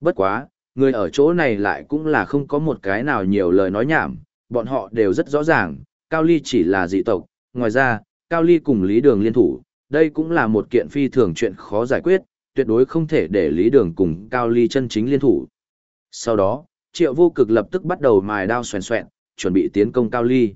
Bất quá, người ở chỗ này lại cũng là không có một cái nào nhiều lời nói nhảm, bọn họ đều rất rõ ràng, Cao Ly chỉ là dị tộc, ngoài ra, Cao Ly cùng Lý Đường liên thủ, đây cũng là một kiện phi thường chuyện khó giải quyết, tuyệt đối không thể để Lý Đường cùng Cao Ly chân chính liên thủ. Sau đó, Triệu Vô Cực lập tức bắt đầu mài đao xoèn xoẹn, chuẩn bị tiến công Cao Ly.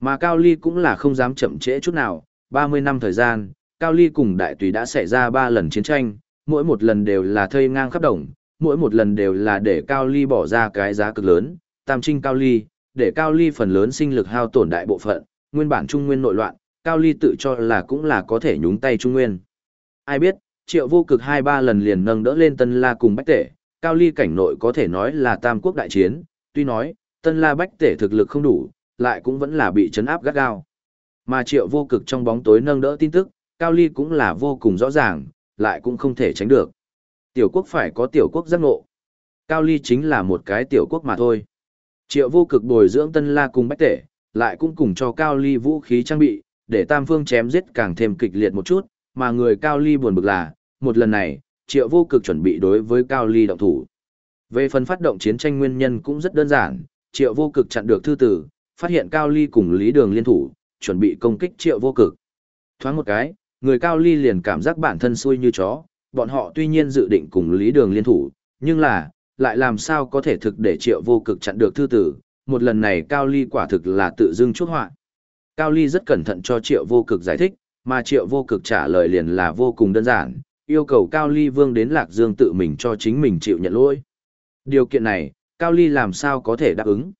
Mà Cao Ly cũng là không dám chậm trễ chút nào, 30 năm thời gian, Cao Ly cùng Đại Tùy đã xảy ra 3 lần chiến tranh, mỗi một lần đều là thây ngang khắp đồng, mỗi một lần đều là để Cao Ly bỏ ra cái giá cực lớn, tam trinh Cao Ly, để Cao Ly phần lớn sinh lực hao tổn đại bộ phận, nguyên bản Trung Nguyên nội loạn, Cao Ly tự cho là cũng là có thể nhúng tay Trung Nguyên. Ai biết, triệu vô cực hai ba lần liền nâng đỡ lên Tân La cùng Bách Tể, Cao Ly cảnh nội có thể nói là tam quốc đại chiến, tuy nói, Tân La Bách Tể thực lực không đủ, lại cũng vẫn là bị chấn áp gắt gao. Mà triệu vô cực trong bóng tối nâng đỡ tin tức, Cao Ly cũng là vô cùng rõ ràng, lại cũng không thể tránh được. Tiểu quốc phải có tiểu quốc giác ngộ. Cao Ly chính là một cái tiểu quốc mà thôi. Triệu vô cực bồi dưỡng Tân La cùng Bách Tể, lại cũng cùng cho Cao Ly vũ khí trang bị, để Tam Phương chém giết càng thêm kịch liệt một chút, mà người Cao Ly buồn bực là, một lần này, Triệu vô cực chuẩn bị đối với Cao Ly động thủ. Về phần phát động chiến tranh nguyên nhân cũng rất đơn giản, Triệu vô cực chặn được thư tử, phát hiện Cao Ly cùng Lý Đường liên thủ, chuẩn bị công kích Triệu vô cực. Thoáng một cái, người Cao Ly liền cảm giác bản thân xui như chó, bọn họ tuy nhiên dự định cùng Lý Đường liên thủ, nhưng là, lại làm sao có thể thực để triệu vô cực chặn được thư tử, một lần này Cao Ly quả thực là tự dưng chuốc họa. Cao Ly rất cẩn thận cho triệu vô cực giải thích, mà triệu vô cực trả lời liền là vô cùng đơn giản, yêu cầu Cao Ly Vương đến Lạc Dương tự mình cho chính mình chịu nhận lỗi. Điều kiện này, Cao Ly làm sao có thể đáp ứng?